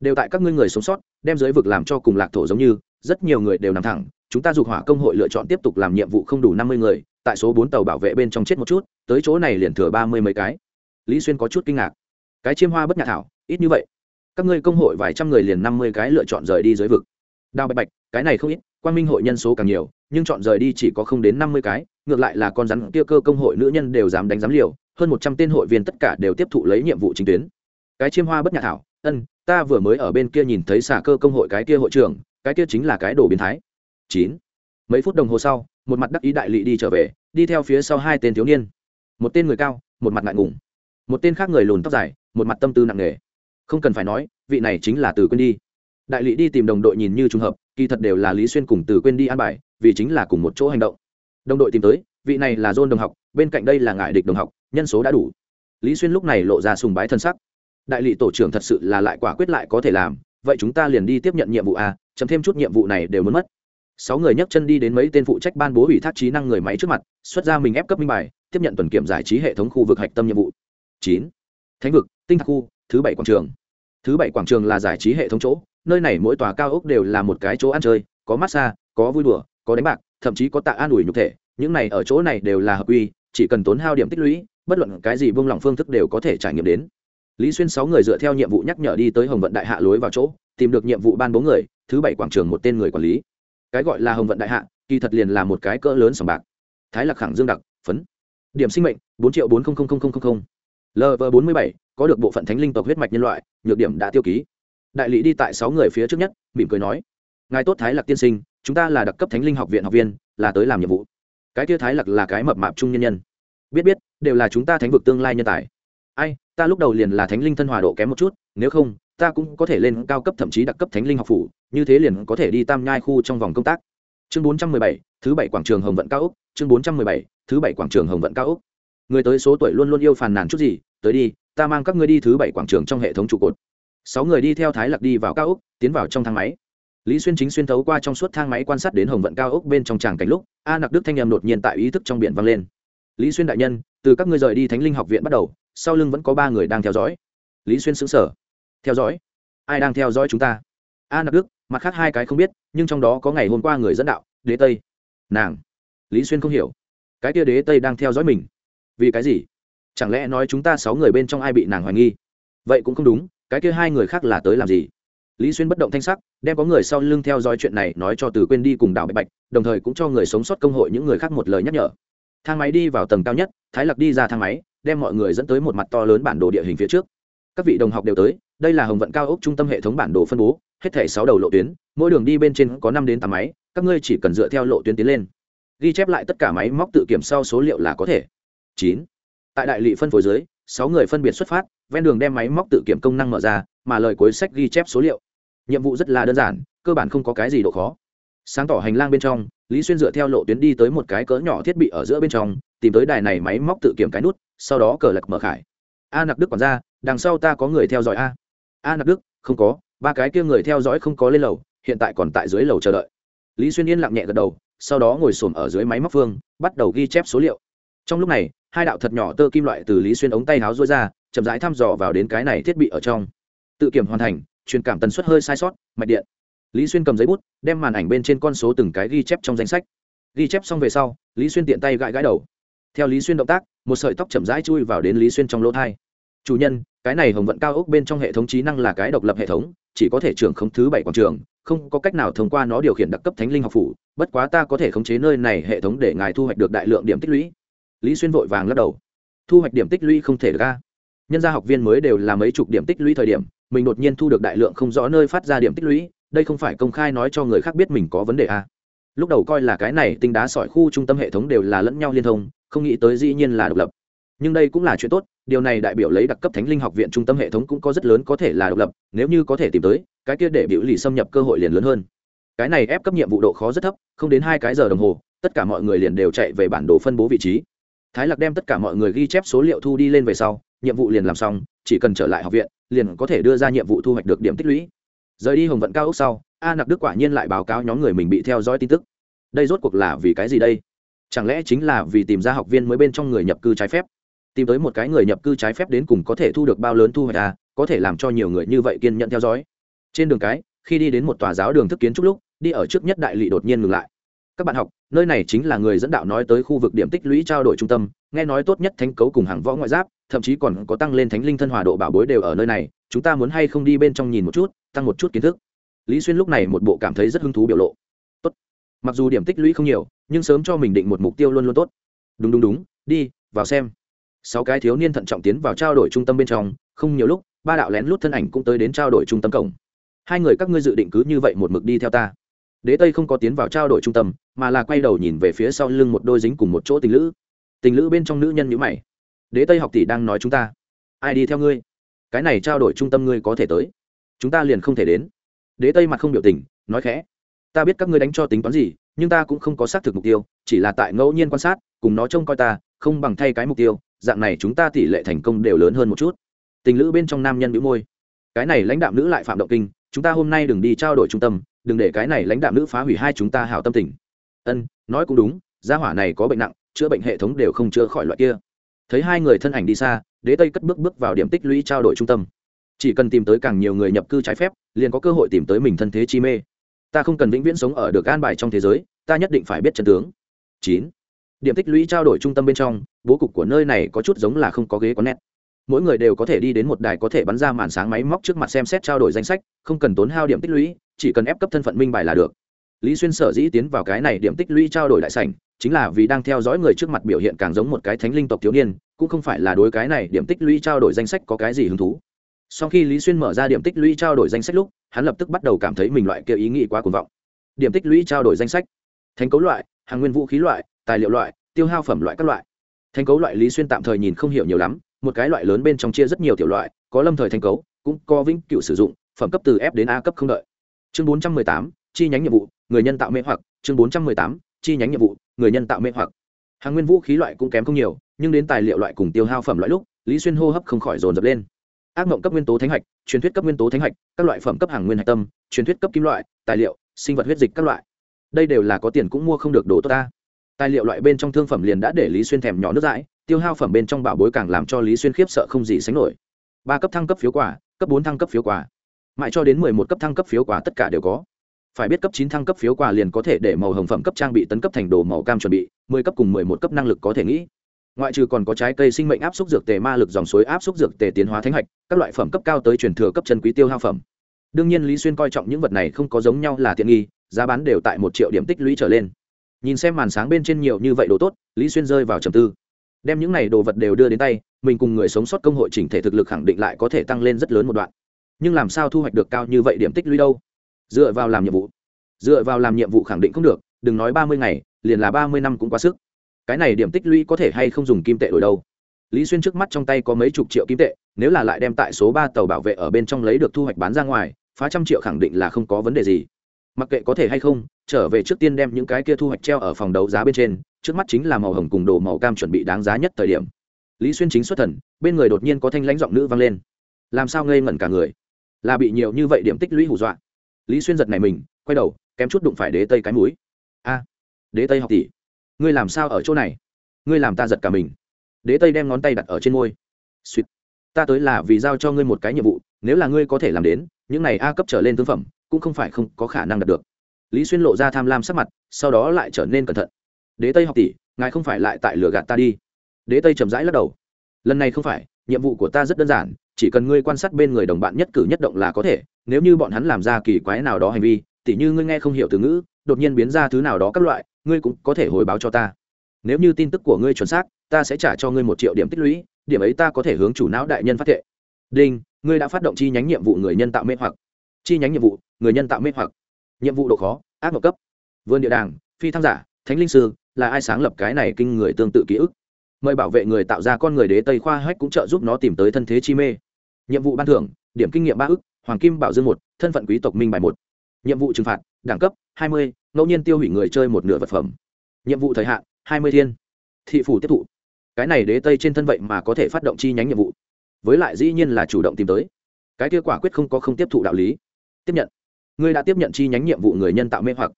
Đều tại các ngươi người sống sót, đem giới vực làm cho cùng lạc thổ giống như, rất nhiều người đều nằm thẳng, chúng ta dục hỏa công hội lựa chọn tiếp tục làm nhiệm vụ không đủ năm mươi người, tại số bốn tàu bảo vệ bên trong chết một chút, tới chỗ này liền thừa ba mươi mấy cái. Lý xuyên có chút kinh ngạc. Cái chiêm hoa bất nhà thảo, ít như vậy. Các ngươi công hội vài trăm người liền năm mươi cái lựa chọn rời đi giới vực. Đào bạch bạch, cái này không ít quan minh hội nhân số càng nhiều, nhưng chọn rời đi chỉ có không đến năm mươi cái, ngược lại là con rắn kia cơ công hội nữ nhân đều dám đánh giám liều, hơn một trăm tên hội viên tất cả đều tiếp thụ lấy nhiệm vụ chính tuyến. Cái chiêm hoa bất nhạc thảo, ân, ta vừa mới ở bên kia nhìn thấy xà cơ công hội cái kia hội trưởng, cái kia chính là cái đồ biến thái. Chín. Mấy phút đồng hồ sau, một mặt đắc ý đại lị đi trở về, đi theo phía sau hai tên thiếu niên. Một tên người cao, một mặt ngại ngùng. Một tên khác người lùn tóc dài, một mặt tâm tư nặng nề. Không cần phải nói, vị này chính là từ quên đi đại lị đi tìm đồng đội nhìn như trùng hợp, kỳ thật đều là lý xuyên cùng từ quên đi an bài, vì chính là cùng một chỗ hành động. Đồng đội tìm tới, vị này là dôn đồng học, bên cạnh đây là ngại địch đồng học, nhân số đã đủ. Lý xuyên lúc này lộ ra sùng bái thân sắc. Đại lị tổ trưởng thật sự là lại quả quyết lại có thể làm, vậy chúng ta liền đi tiếp nhận nhiệm vụ a chấm thêm chút nhiệm vụ này đều muốn mất. Sáu người nhấc chân đi đến mấy tên phụ trách ban bố ủy thác trí năng người máy trước mặt, xuất ra mình ép cấp minh bài, tiếp nhận tuần kiểm giải trí hệ thống khu vực hạch tâm nhiệm vụ. Chín. Thánh vực, tinh thạc khu, thứ bảy quảng trường. Thứ bảy quảng trường là giải trí hệ thống chỗ nơi này mỗi tòa cao ốc đều là một cái chỗ ăn chơi, có massage, có vui đùa, có đánh bạc, thậm chí có tạ an ủi nhục thể. Những này ở chỗ này đều là hợp quy, chỉ cần tốn hao điểm tích lũy, bất luận cái gì buông lỏng phương thức đều có thể trải nghiệm đến. Lý xuyên sáu người dựa theo nhiệm vụ nhắc nhở đi tới hồng vận đại hạ lối vào chỗ, tìm được nhiệm vụ ban bố người, thứ bảy quảng trường một tên người quản lý. Cái gọi là hồng vận đại hạ, kỳ thật liền là một cái cỡ lớn sòng bạc. Thái lạc khẳng dương đặc, phấn. Điểm sinh mệnh, bốn triệu bốn lv bốn mươi bảy, có được bộ phận thánh linh tộc huyết mạch nhân loại, nhược điểm đã tiêu ký đại lý đi tại sáu người phía trước nhất, mỉm cười nói, ngài tốt thái lạc tiên sinh, chúng ta là đặc cấp thánh linh học viện học viên, là tới làm nhiệm vụ. Cái kia thái lạc là cái mập mạp trung nhân nhân. Biết biết, đều là chúng ta thánh vực tương lai nhân tài. Ai, ta lúc đầu liền là thánh linh thân hòa độ kém một chút, nếu không, ta cũng có thể lên cao cấp thậm chí đặc cấp thánh linh học phủ, như thế liền có thể đi tam nhai khu trong vòng công tác. Chương bốn trăm mười bảy, thứ bảy quảng trường hồng vận cao úc, chương bốn trăm mười bảy, thứ bảy quảng trường hồng vận cao úc. Người tới số tuổi luôn luôn yêu phàn nàn chút gì, tới đi, ta mang các ngươi đi thứ bảy quảng trường trong hệ thống trụ cột sáu người đi theo thái lạc đi vào cao úc tiến vào trong thang máy. Lý xuyên chính xuyên thấu qua trong suốt thang máy quan sát đến hồng vận cao úc bên trong tràng cảnh lúc, a nặc đức thanh em đột nhiên tại ý thức trong biển vang lên. Lý xuyên đại nhân, từ các ngươi rời đi thánh linh học viện bắt đầu, sau lưng vẫn có ba người đang theo dõi. Lý xuyên xứng sở theo dõi? Ai đang theo dõi chúng ta? A nặc đức, mặt khác hai cái không biết, nhưng trong đó có ngày hôm qua người dẫn đạo, đế tây. Nàng. Lý xuyên không hiểu. Cái kia đế tây đang theo dõi mình? Vì cái gì? Chẳng lẽ nói chúng ta sáu người bên trong ai bị nàng hoài nghi? Vậy cũng không đúng cái kia hai người khác là tới làm gì? Lý xuyên bất động thanh sắc, đem có người sau lưng theo dõi chuyện này nói cho từ quên đi cùng đảo bạch bạch, đồng thời cũng cho người sống sót công hội những người khác một lời nhắc nhở. Thang máy đi vào tầng cao nhất, thái lặc đi ra thang máy, đem mọi người dẫn tới một mặt to lớn bản đồ địa hình phía trước. Các vị đồng học đều tới, đây là hồng vận cao ốc trung tâm hệ thống bản đồ phân bố, hết thảy sáu đầu lộ tuyến, mỗi đường đi bên trên có năm đến tám máy, các ngươi chỉ cần dựa theo lộ tuyến tiến lên. Ghi chép lại tất cả máy móc tự kiểm sau số liệu là có thể. Chín. Tại đại lị phân phối dưới sáu người phân biệt xuất phát, ven đường đem máy móc tự kiểm công năng mở ra, mà lời cuối sách ghi chép số liệu. Nhiệm vụ rất là đơn giản, cơ bản không có cái gì độ khó. Sáng tỏ hành lang bên trong, lý xuyên dựa theo lộ tuyến đi tới một cái cỡ nhỏ thiết bị ở giữa bên trong, tìm tới đài này máy móc tự kiểm cái nút, sau đó cờ lật mở khải. A nặc đức còn ra đằng sau ta có người theo dõi a. A nặc đức, không có, ba cái kia người theo dõi không có lên lầu, hiện tại còn tại dưới lầu chờ đợi. Lý xuyên yên lặng nhẹ gật đầu, sau đó ngồi xổm ở dưới máy móc phương, bắt đầu ghi chép số liệu. Trong lúc này hai đạo thật nhỏ tơ kim loại từ lý xuyên ống tay háo rối ra, chậm rãi thăm dò vào đến cái này thiết bị ở trong. Tự kiểm hoàn thành, truyền cảm tần suất hơi sai sót, mạch điện. Lý xuyên cầm giấy bút, đem màn ảnh bên trên con số từng cái ghi chép trong danh sách. Ghi chép xong về sau, lý xuyên tiện tay gãi gãi đầu. Theo lý xuyên động tác, một sợi tóc chậm rãi chui vào đến lý xuyên trong lỗ thai. Chủ nhân, cái này hồng vận cao ốc bên trong hệ thống trí năng là cái độc lập hệ thống, chỉ có thể trưởng không thứ bảy quảng trường, không có cách nào thông qua nó điều khiển đặc cấp thánh linh học phủ, bất quá ta có thể khống chế nơi này hệ thống để ngài thu hoạch được đại lượng điểm tích lũy lý xuyên vội vàng lắc đầu. Thu hoạch điểm tích lũy không thể được ca nhân gia học viên mới đều là mấy chục điểm tích lũy thời điểm, mình đột nhiên thu được đại lượng không rõ nơi phát ra điểm tích lũy, đây không phải công khai nói cho người khác biết mình có vấn đề à. lúc đầu coi là cái này tinh đá sỏi khu trung tâm hệ thống đều là lẫn nhau liên thông, không nghĩ tới dĩ nhiên là độc lập. Nhưng đây cũng là chuyện tốt, điều này đại biểu lấy đặc cấp thánh linh học viện trung tâm hệ thống cũng có rất lớn có thể là độc lập, nếu như có thể tìm tới, cái kia để biểu lì xâm nhập cơ hội liền lớn hơn. Cái này ép cấp nhiệm vụ độ khó rất thấp, không đến hai cái giờ đồng hồ, tất cả mọi người liền đều chạy về bản đồ phân bố vị trí thái lạc đem tất cả mọi người ghi chép số liệu thu đi lên về sau, nhiệm vụ liền làm xong, chỉ cần trở lại học viện, liền có thể đưa ra nhiệm vụ thu hoạch được điểm tích lũy. Rời đi hồng vận cao ốc sau, a nặc đức quả nhiên lại báo cáo nhóm người mình bị theo dõi tin tức. Đây rốt cuộc là vì cái gì đây? Chẳng lẽ chính là vì tìm ra học viên mới bên trong người nhập cư trái phép? Tìm tới một cái người nhập cư trái phép đến cùng có thể thu được bao lớn thu hoạch à có thể làm cho nhiều người như vậy kiên nhận theo dõi. Trên đường cái, khi đi đến một tòa giáo đường thức kiến trúc lúc, đi ở trước nhất đại lị đột nhiên ngừng lại các bạn học, nơi này chính là người dẫn đạo nói tới khu vực điểm tích lũy trao đổi trung tâm, nghe nói tốt nhất thánh cấu cùng hàng võ ngoại giáp, thậm chí còn có tăng lên thánh linh thân hòa độ bảo bối đều ở nơi này, chúng ta muốn hay không đi bên trong nhìn một chút, tăng một chút kiến thức. Lý xuyên lúc này một bộ cảm thấy rất hứng thú biểu lộ. Tốt. Mặc dù điểm tích lũy không nhiều, nhưng sớm cho mình định một mục tiêu luôn luôn tốt. Đúng đúng đúng, đi, vào xem. Sáu cái thiếu niên thận trọng tiến vào trao đổi trung tâm bên trong, không nhiều lúc, ba đạo lén lút thân ảnh cũng tới đến trao đổi trung tâm cổng. Hai người các ngươi dự định cứ như vậy một mực đi theo ta. Đế tây không có tiến vào trao đổi trung tâm mà là quay đầu nhìn về phía sau lưng một đôi dính cùng một chỗ tình lữ. Tình lữ bên trong nữ nhân nhữ mày. Đế tây học tỷ đang nói chúng ta. Ai đi theo ngươi? Cái này trao đổi trung tâm ngươi có thể tới. Chúng ta liền không thể đến. Đế tây mặt không biểu tình, nói khẽ. Ta biết các ngươi đánh cho tính toán gì, nhưng ta cũng không có xác thực mục tiêu, chỉ là tại ngẫu nhiên quan sát, cùng nó trông coi ta, không bằng thay cái mục tiêu, dạng này chúng ta tỷ lệ thành công đều lớn hơn một chút. Tình lữ bên trong nam nhân nữ môi. Cái này lãnh đạo nữ lại phạm động kinh, chúng ta hôm nay đừng đi trao đổi trung tâm, đừng để cái này lãnh đạo nữ phá hủy hai chúng ta hảo tâm tình ân, nói cũng đúng, gia hỏa này có bệnh nặng, chữa bệnh hệ thống đều không chữa khỏi loại kia. Thấy hai người thân ảnh đi xa, đế tây cất bước bước vào điểm tích lũy trao đổi trung tâm. Chỉ cần tìm tới càng nhiều người nhập cư trái phép, liền có cơ hội tìm tới mình thân thế chi mê. Ta không cần vĩnh viễn sống ở được an bài trong thế giới, ta nhất định phải biết chân tướng. Chín. Điểm tích lũy trao đổi trung tâm bên trong, bố cục của nơi này có chút giống là không có ghế có nét. Mỗi người đều có thể đi đến một đài có thể bắn ra màn sáng máy móc trước mặt xem xét trao đổi danh sách, không cần tốn hao điểm tích lũy, chỉ cần ép cấp thân phận minh bài là được lý xuyên sở dĩ tiến vào cái này điểm tích lũy trao đổi đại sảnh, chính là vì đang theo dõi người trước mặt biểu hiện càng giống một cái thánh linh tộc thiếu niên, cũng không phải là đối cái này điểm tích lũy trao đổi danh sách có cái gì hứng thú. Sau khi lý xuyên mở ra điểm tích lũy trao đổi danh sách lúc, hắn lập tức bắt đầu cảm thấy mình loại kia ý nghĩ quá cuồng vọng. Điểm tích lũy trao đổi danh sách. Thành cấu loại, hàng nguyên vũ khí loại, tài liệu loại, tiêu hao phẩm loại các loại. Thành cấu loại lý xuyên tạm thời nhìn không hiểu nhiều lắm, một cái loại lớn bên trong chia rất nhiều tiểu loại, có lâm thời thành cấu, cũng có vĩnh cựu sử dụng, phẩm cấp từ f đến a cấp không đợi. Chương bốn trăm mười tám chi nhánh nhiệm vụ, người nhân tạo mê hoặc, chương bốn trăm mười tám, chi nhánh nhiệm vụ, người nhân tạo mê hoặc. Hàng nguyên vũ khí loại cũng kém không nhiều, nhưng đến tài liệu loại cùng tiêu hao phẩm loại lúc, lý xuyên hô hấp không khỏi dồn dập lên. Ác mộng cấp nguyên tố thánh hạch, truyền thuyết cấp nguyên tố thánh hạch, các loại phẩm cấp hàng nguyên hạch tâm, truyền thuyết cấp kim loại, tài liệu, sinh vật huyết dịch các loại. Đây đều là có tiền cũng mua không được đồ tốt ta. Tài liệu loại bên trong thương phẩm liền đã để lý xuyên thèm nhỏ nước dãi, tiêu hao phẩm bên trong bảo bối càng làm cho lý xuyên khiếp sợ không gì sánh nổi. Ba cấp thăng cấp phiếu quà, cấp bốn thăng cấp phiếu quà. Mãi cho đến mười một cấp thăng cấp phiếu quà tất cả đều có phải biết cấp chín thăng cấp phiếu quà liền có thể để màu hồng phẩm cấp trang bị tấn cấp thành đồ màu cam chuẩn bị, mười cấp cùng mười một cấp năng lực có thể nghĩ. Ngoại trừ còn có trái cây sinh mệnh áp xúc dược tề ma lực dòng suối áp xúc dược tề tiến hóa thánh hạch, các loại phẩm cấp cao tới truyền thừa cấp chân quý tiêu hao phẩm. Đương nhiên lý xuyên coi trọng những vật này không có giống nhau là tiện nghi, giá bán đều tại một triệu điểm tích lũy trở lên. Nhìn xem màn sáng bên trên nhiều như vậy đồ tốt, lý xuyên rơi vào trầm tư. Đem những này đồ vật đều đưa đến tay, mình cùng người sống sót công hội chỉnh thể thực lực khẳng định lại có thể tăng lên rất lớn một đoạn. Nhưng làm sao thu hoạch được cao như vậy điểm tích lũy đâu? Dựa vào làm nhiệm vụ. Dựa vào làm nhiệm vụ khẳng định không được, đừng nói ba mươi ngày, liền là ba mươi năm cũng quá sức. Cái này điểm tích lũy có thể hay không dùng kim tệ đổi đâu? Lý xuyên trước mắt trong tay có mấy chục triệu kim tệ, nếu là lại đem tại số ba tàu bảo vệ ở bên trong lấy được thu hoạch bán ra ngoài, phá trăm triệu khẳng định là không có vấn đề gì. Mặc kệ có thể hay không, trở về trước tiên đem những cái kia thu hoạch treo ở phòng đấu giá bên trên, trước mắt chính là màu hồng cùng đồ màu cam chuẩn bị đáng giá nhất thời điểm. Lý xuyên chính xuất thần, bên người đột nhiên có thanh lãnh giọng nữ vang lên. Làm sao ngây ngẩn cả người? Là bị nhiều như vậy điểm tích lũy hù dọa lý xuyên giật này mình, quay đầu, kém chút đụng phải đế tây cái mũi. A, đế tây học tỷ, ngươi làm sao ở chỗ này? Ngươi làm ta giật cả mình. Đế tây đem ngón tay đặt ở trên môi. Suýt ta tới là vì giao cho ngươi một cái nhiệm vụ, nếu là ngươi có thể làm đến, những này a cấp trở lên thương phẩm, cũng không phải không có khả năng đạt được. Lý xuyên lộ ra tham lam sắc mặt, sau đó lại trở nên cẩn thận. Đế tây học tỷ, ngài không phải lại tại lửa gạt ta đi. Đế tây chậm rãi lắc đầu. Lần này không phải, nhiệm vụ của ta rất đơn giản, chỉ cần ngươi quan sát bên người đồng bạn nhất cử nhất động là có thể nếu như bọn hắn làm ra kỳ quái nào đó hành vi, tỉ như ngươi nghe không hiểu từ ngữ, đột nhiên biến ra thứ nào đó các loại, ngươi cũng có thể hồi báo cho ta. Nếu như tin tức của ngươi chuẩn xác, ta sẽ trả cho ngươi một triệu điểm tích lũy, điểm ấy ta có thể hướng chủ não đại nhân phát thệ. Đinh, ngươi đã phát động chi nhánh nhiệm vụ người nhân tạo mê hoặc. Chi nhánh nhiệm vụ, người nhân tạo mê hoặc. Nhiệm vụ độ khó, ác mộng cấp. Vườn địa đàng, phi thăng giả, thánh linh sư, là ai sáng lập cái này kinh người tương tự ký ức? Mời bảo vệ người tạo ra con người đế tây khoa hách cũng trợ giúp nó tìm tới thân thế chi mê. Nhiệm vụ ban thưởng, điểm kinh nghiệm ba ức hoàng kim bảo dương một, thân phận quý tộc minh bài một. Nhiệm vụ trừng phạt, đẳng cấp, hai mươi, ngẫu nhiên tiêu hủy người chơi một nửa vật phẩm. Nhiệm vụ thời hạn, hai mươi thiên. Thị phủ tiếp thụ. Cái này đế tây trên thân vậy mà có thể phát động chi nhánh nhiệm vụ. Với lại dĩ nhiên là chủ động tìm tới. Cái kia quả quyết không có không tiếp thụ đạo lý. Tiếp nhận. Ngươi đã tiếp nhận chi nhánh nhiệm vụ người nhân tạo mê hoặc.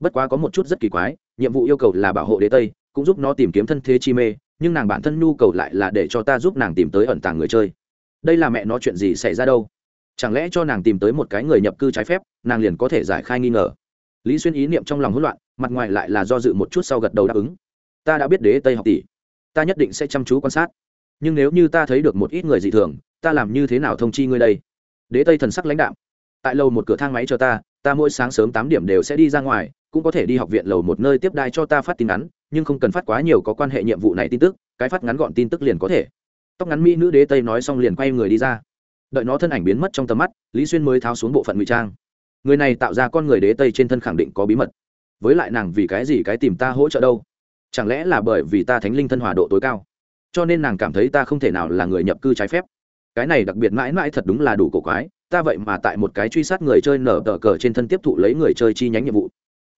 Bất quá có một chút rất kỳ quái, nhiệm vụ yêu cầu là bảo hộ đế tây, cũng giúp nó tìm kiếm thân thế chi mê, nhưng nàng bản thân nhu cầu lại là để cho ta giúp nàng tìm tới ẩn tàng người chơi. Đây là mẹ nó chuyện gì xảy ra đâu? Chẳng lẽ cho nàng tìm tới một cái người nhập cư trái phép, nàng liền có thể giải khai nghi ngờ? Lý xuyên ý niệm trong lòng hỗn loạn, mặt ngoài lại là do dự một chút sau gật đầu đáp ứng. Ta đã biết đế tây học tỷ. Ta nhất định sẽ chăm chú quan sát. Nhưng nếu như ta thấy được một ít người dị thường, ta làm như thế nào thông chi ngươi đây? Đế tây thần sắc lãnh đạm. Tại lầu một cửa thang máy cho ta ta mỗi sáng sớm tám điểm đều sẽ đi ra ngoài, cũng có thể đi học viện lầu một nơi tiếp đai cho ta phát tin ngắn, nhưng không cần phát quá nhiều có quan hệ nhiệm vụ này tin tức, cái phát ngắn gọn tin tức liền có thể. Tóc ngắn mỹ nữ đế tây nói xong liền quay người đi ra đợi nó thân ảnh biến mất trong tầm mắt, lý xuyên mới tháo xuống bộ phận ngụy trang. Người này tạo ra con người đế tây trên thân khẳng định có bí mật. Với lại nàng vì cái gì cái tìm ta hỗ trợ đâu? Chẳng lẽ là bởi vì ta thánh linh thân hòa độ tối cao? Cho nên nàng cảm thấy ta không thể nào là người nhập cư trái phép. Cái này đặc biệt mãi mãi thật đúng là đủ cổ quái, ta vậy mà tại một cái truy sát người chơi nở tờ cờ trên thân tiếp thụ lấy người chơi chi nhánh nhiệm vụ.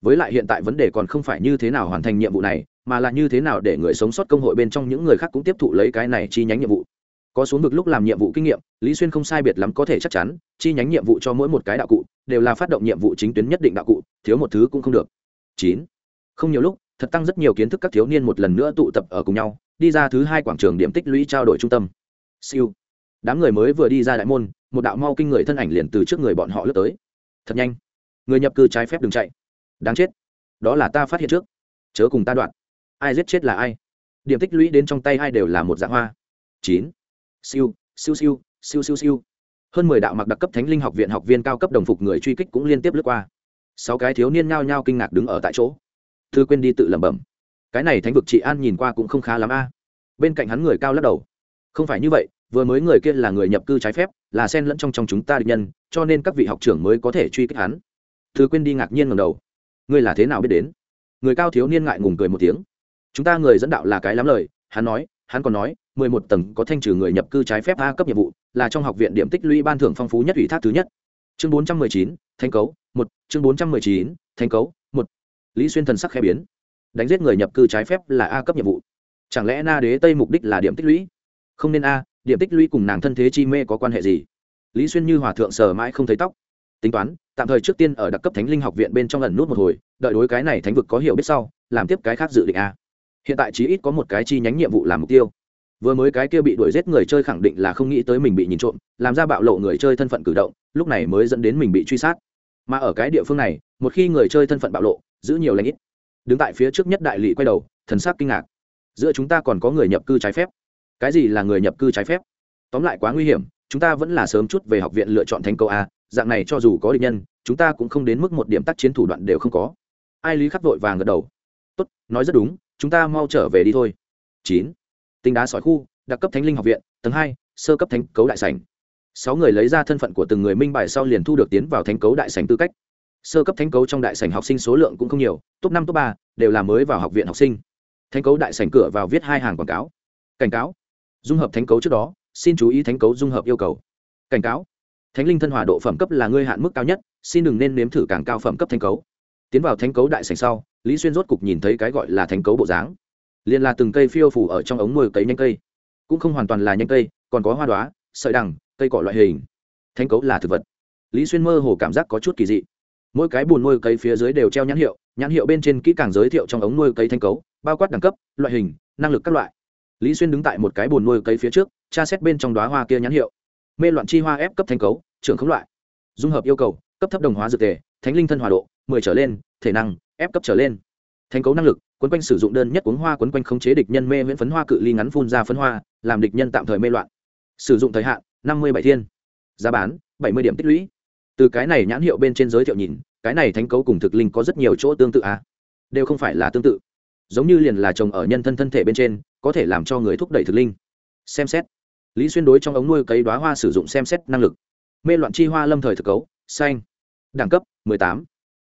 Với lại hiện tại vấn đề còn không phải như thế nào hoàn thành nhiệm vụ này, mà là như thế nào để người sống sót công hội bên trong những người khác cũng tiếp thụ lấy cái này chi nhánh nhiệm vụ có xuống vực lúc làm nhiệm vụ kinh nghiệm, lý xuyên không sai biệt lắm có thể chắc chắn, chi nhánh nhiệm vụ cho mỗi một cái đạo cụ, đều là phát động nhiệm vụ chính tuyến nhất định đạo cụ, thiếu một thứ cũng không được. Chín. Không nhiều lúc, thật tăng rất nhiều kiến thức các thiếu niên một lần nữa tụ tập ở cùng nhau, đi ra thứ hai quảng trường điểm tích lũy trao đổi trung tâm. Siêu. Đám người mới vừa đi ra đại môn, một đạo mau kinh người thân ảnh liền từ trước người bọn họ lướt tới. Thật nhanh. Người nhập cư trái phép đừng chạy. Đáng chết. Đó là ta phát hiện trước. Chớ cùng ta đoạn. Ai giết chết là ai? Điểm tích lũy đến trong tay ai đều là một dạng hoa. Chín siêu siêu siêu siêu siêu siêu. Hơn mười đạo mặc đặc cấp thánh linh học viện học viên cao cấp đồng phục người truy kích cũng liên tiếp lướt qua. Sáu cái thiếu niên nhao nhao kinh ngạc đứng ở tại chỗ. Thư quên đi tự lẩm bẩm. Cái này thánh vực chị an nhìn qua cũng không khá lắm a. Bên cạnh hắn người cao lắc đầu. Không phải như vậy, vừa mới người kia là người nhập cư trái phép, là sen lẫn trong trong chúng ta địch nhân, cho nên các vị học trưởng mới có thể truy kích hắn. Thư quên đi ngạc nhiên ngầm đầu. Ngươi là thế nào biết đến? Người cao thiếu niên ngại ngùng cười một tiếng. Chúng ta người dẫn đạo là cái lắm lời, hắn nói, hắn còn nói mười một tầng có thanh trừ người nhập cư trái phép a cấp nhiệm vụ, là trong học viện điểm tích lũy ban thưởng phong phú nhất ủy thác thứ nhất. Chương bốn trăm mười chín, thanh cấu, một. Chương bốn trăm mười chín, thanh cấu, một. Lý xuyên thần sắc khẽ biến. Đánh giết người nhập cư trái phép là a cấp nhiệm vụ. Chẳng lẽ na đế tây mục đích là điểm tích lũy? Không nên a, điểm tích lũy cùng nàng thân thế chi mê có quan hệ gì? Lý xuyên như hòa thượng sờ mãi không thấy tóc. Tính toán, tạm thời trước tiên ở đặc cấp thánh linh học viện bên trong lần nút một hồi, đợi đối cái này thánh vực có hiểu biết sau, làm tiếp cái khác dự định a. Hiện tại chí ít có một cái chi nhánh nhiệm vụ làm mục tiêu vừa mới cái kia bị đuổi giết người chơi khẳng định là không nghĩ tới mình bị nhìn trộm, làm ra bạo lộ người chơi thân phận cử động, lúc này mới dẫn đến mình bị truy sát. Mà ở cái địa phương này, một khi người chơi thân phận bạo lộ, giữ nhiều lãnh ít. Đứng tại phía trước nhất đại lỵ quay đầu, thần sắc kinh ngạc. Giữa chúng ta còn có người nhập cư trái phép. Cái gì là người nhập cư trái phép? Tóm lại quá nguy hiểm, chúng ta vẫn là sớm chút về học viện lựa chọn thành câu a, dạng này cho dù có định nhân, chúng ta cũng không đến mức một điểm tác chiến thủ đoạn đều không có. Ai lý khắc vội vàng gật đầu. Tốt, nói rất đúng, chúng ta mau trở về đi thôi. Chín tinh đá sỏi khu, đặc cấp thánh linh học viện, tầng hai, sơ cấp thánh cấu đại sảnh. Sáu người lấy ra thân phận của từng người minh bài sau liền thu được tiến vào thánh cấu đại sảnh tư cách. Sơ cấp thánh cấu trong đại sảnh học sinh số lượng cũng không nhiều, top năm, top ba đều là mới vào học viện học sinh. Thánh cấu đại sảnh cửa vào viết hai hàng quảng cáo. Cảnh cáo. Dung hợp thánh cấu trước đó, xin chú ý thánh cấu dung hợp yêu cầu. Cảnh cáo. Thánh linh thân hòa độ phẩm cấp là ngươi hạn mức cao nhất, xin đừng nên nếm thử càng cao phẩm cấp thánh cấu. Tiến vào thánh cấu đại sảnh sau, lý xuyên rốt cục nhìn thấy cái gọi là thánh cấu bộ dáng liền là từng cây phiêu phủ ở trong ống nuôi cấy nhanh cây. Cũng không hoàn toàn là nhanh cây, còn có hoa đoá sợi đằng, cây cỏ loại hình. Thanh cấu là thực vật. Lý xuyên mơ hồ cảm giác có chút kỳ dị. Mỗi cái bùn nuôi cấy phía dưới đều treo nhãn hiệu nhãn hiệu bên trên kỹ càng giới thiệu trong ống nuôi cấy thanh cấu, bao quát đẳng cấp, loại hình, năng lực các loại. Lý xuyên đứng tại một cái bùn nuôi cấy phía trước, tra xét bên trong đoá hoa kia nhãn hiệu. Mê loạn chi hoa ép cấp thanh cấu, trưởng khống loại. Dung hợp yêu cầu, cấp thấp đồng hóa dược tề, thánh linh thân hòa độ, mười trở lên, thể năng, ép cấp trở lên. Thanh cấu năng lực quấn quanh sử dụng đơn nhất cuống hoa quấn quanh khống chế địch nhân mê miễn phấn hoa cự ly ngắn phun ra phấn hoa, làm địch nhân tạm thời mê loạn. Sử dụng thời hạn, năm mươi bảy thiên. Giá bán, bảy mươi điểm tích lũy. Từ cái này nhãn hiệu bên trên giới thiệu nhìn, cái này thánh cấu cùng thực linh có rất nhiều chỗ tương tự à? Đều không phải là tương tự. Giống như liền là trồng ở nhân thân thân thể bên trên, có thể làm cho người thúc đẩy thực linh. Xem xét. Lý xuyên đối trong ống nuôi cấy đoá hoa sử dụng xem xét năng lực. Mê loạn chi hoa lâm thời thực cấu, xanh. Đẳng cấp 18.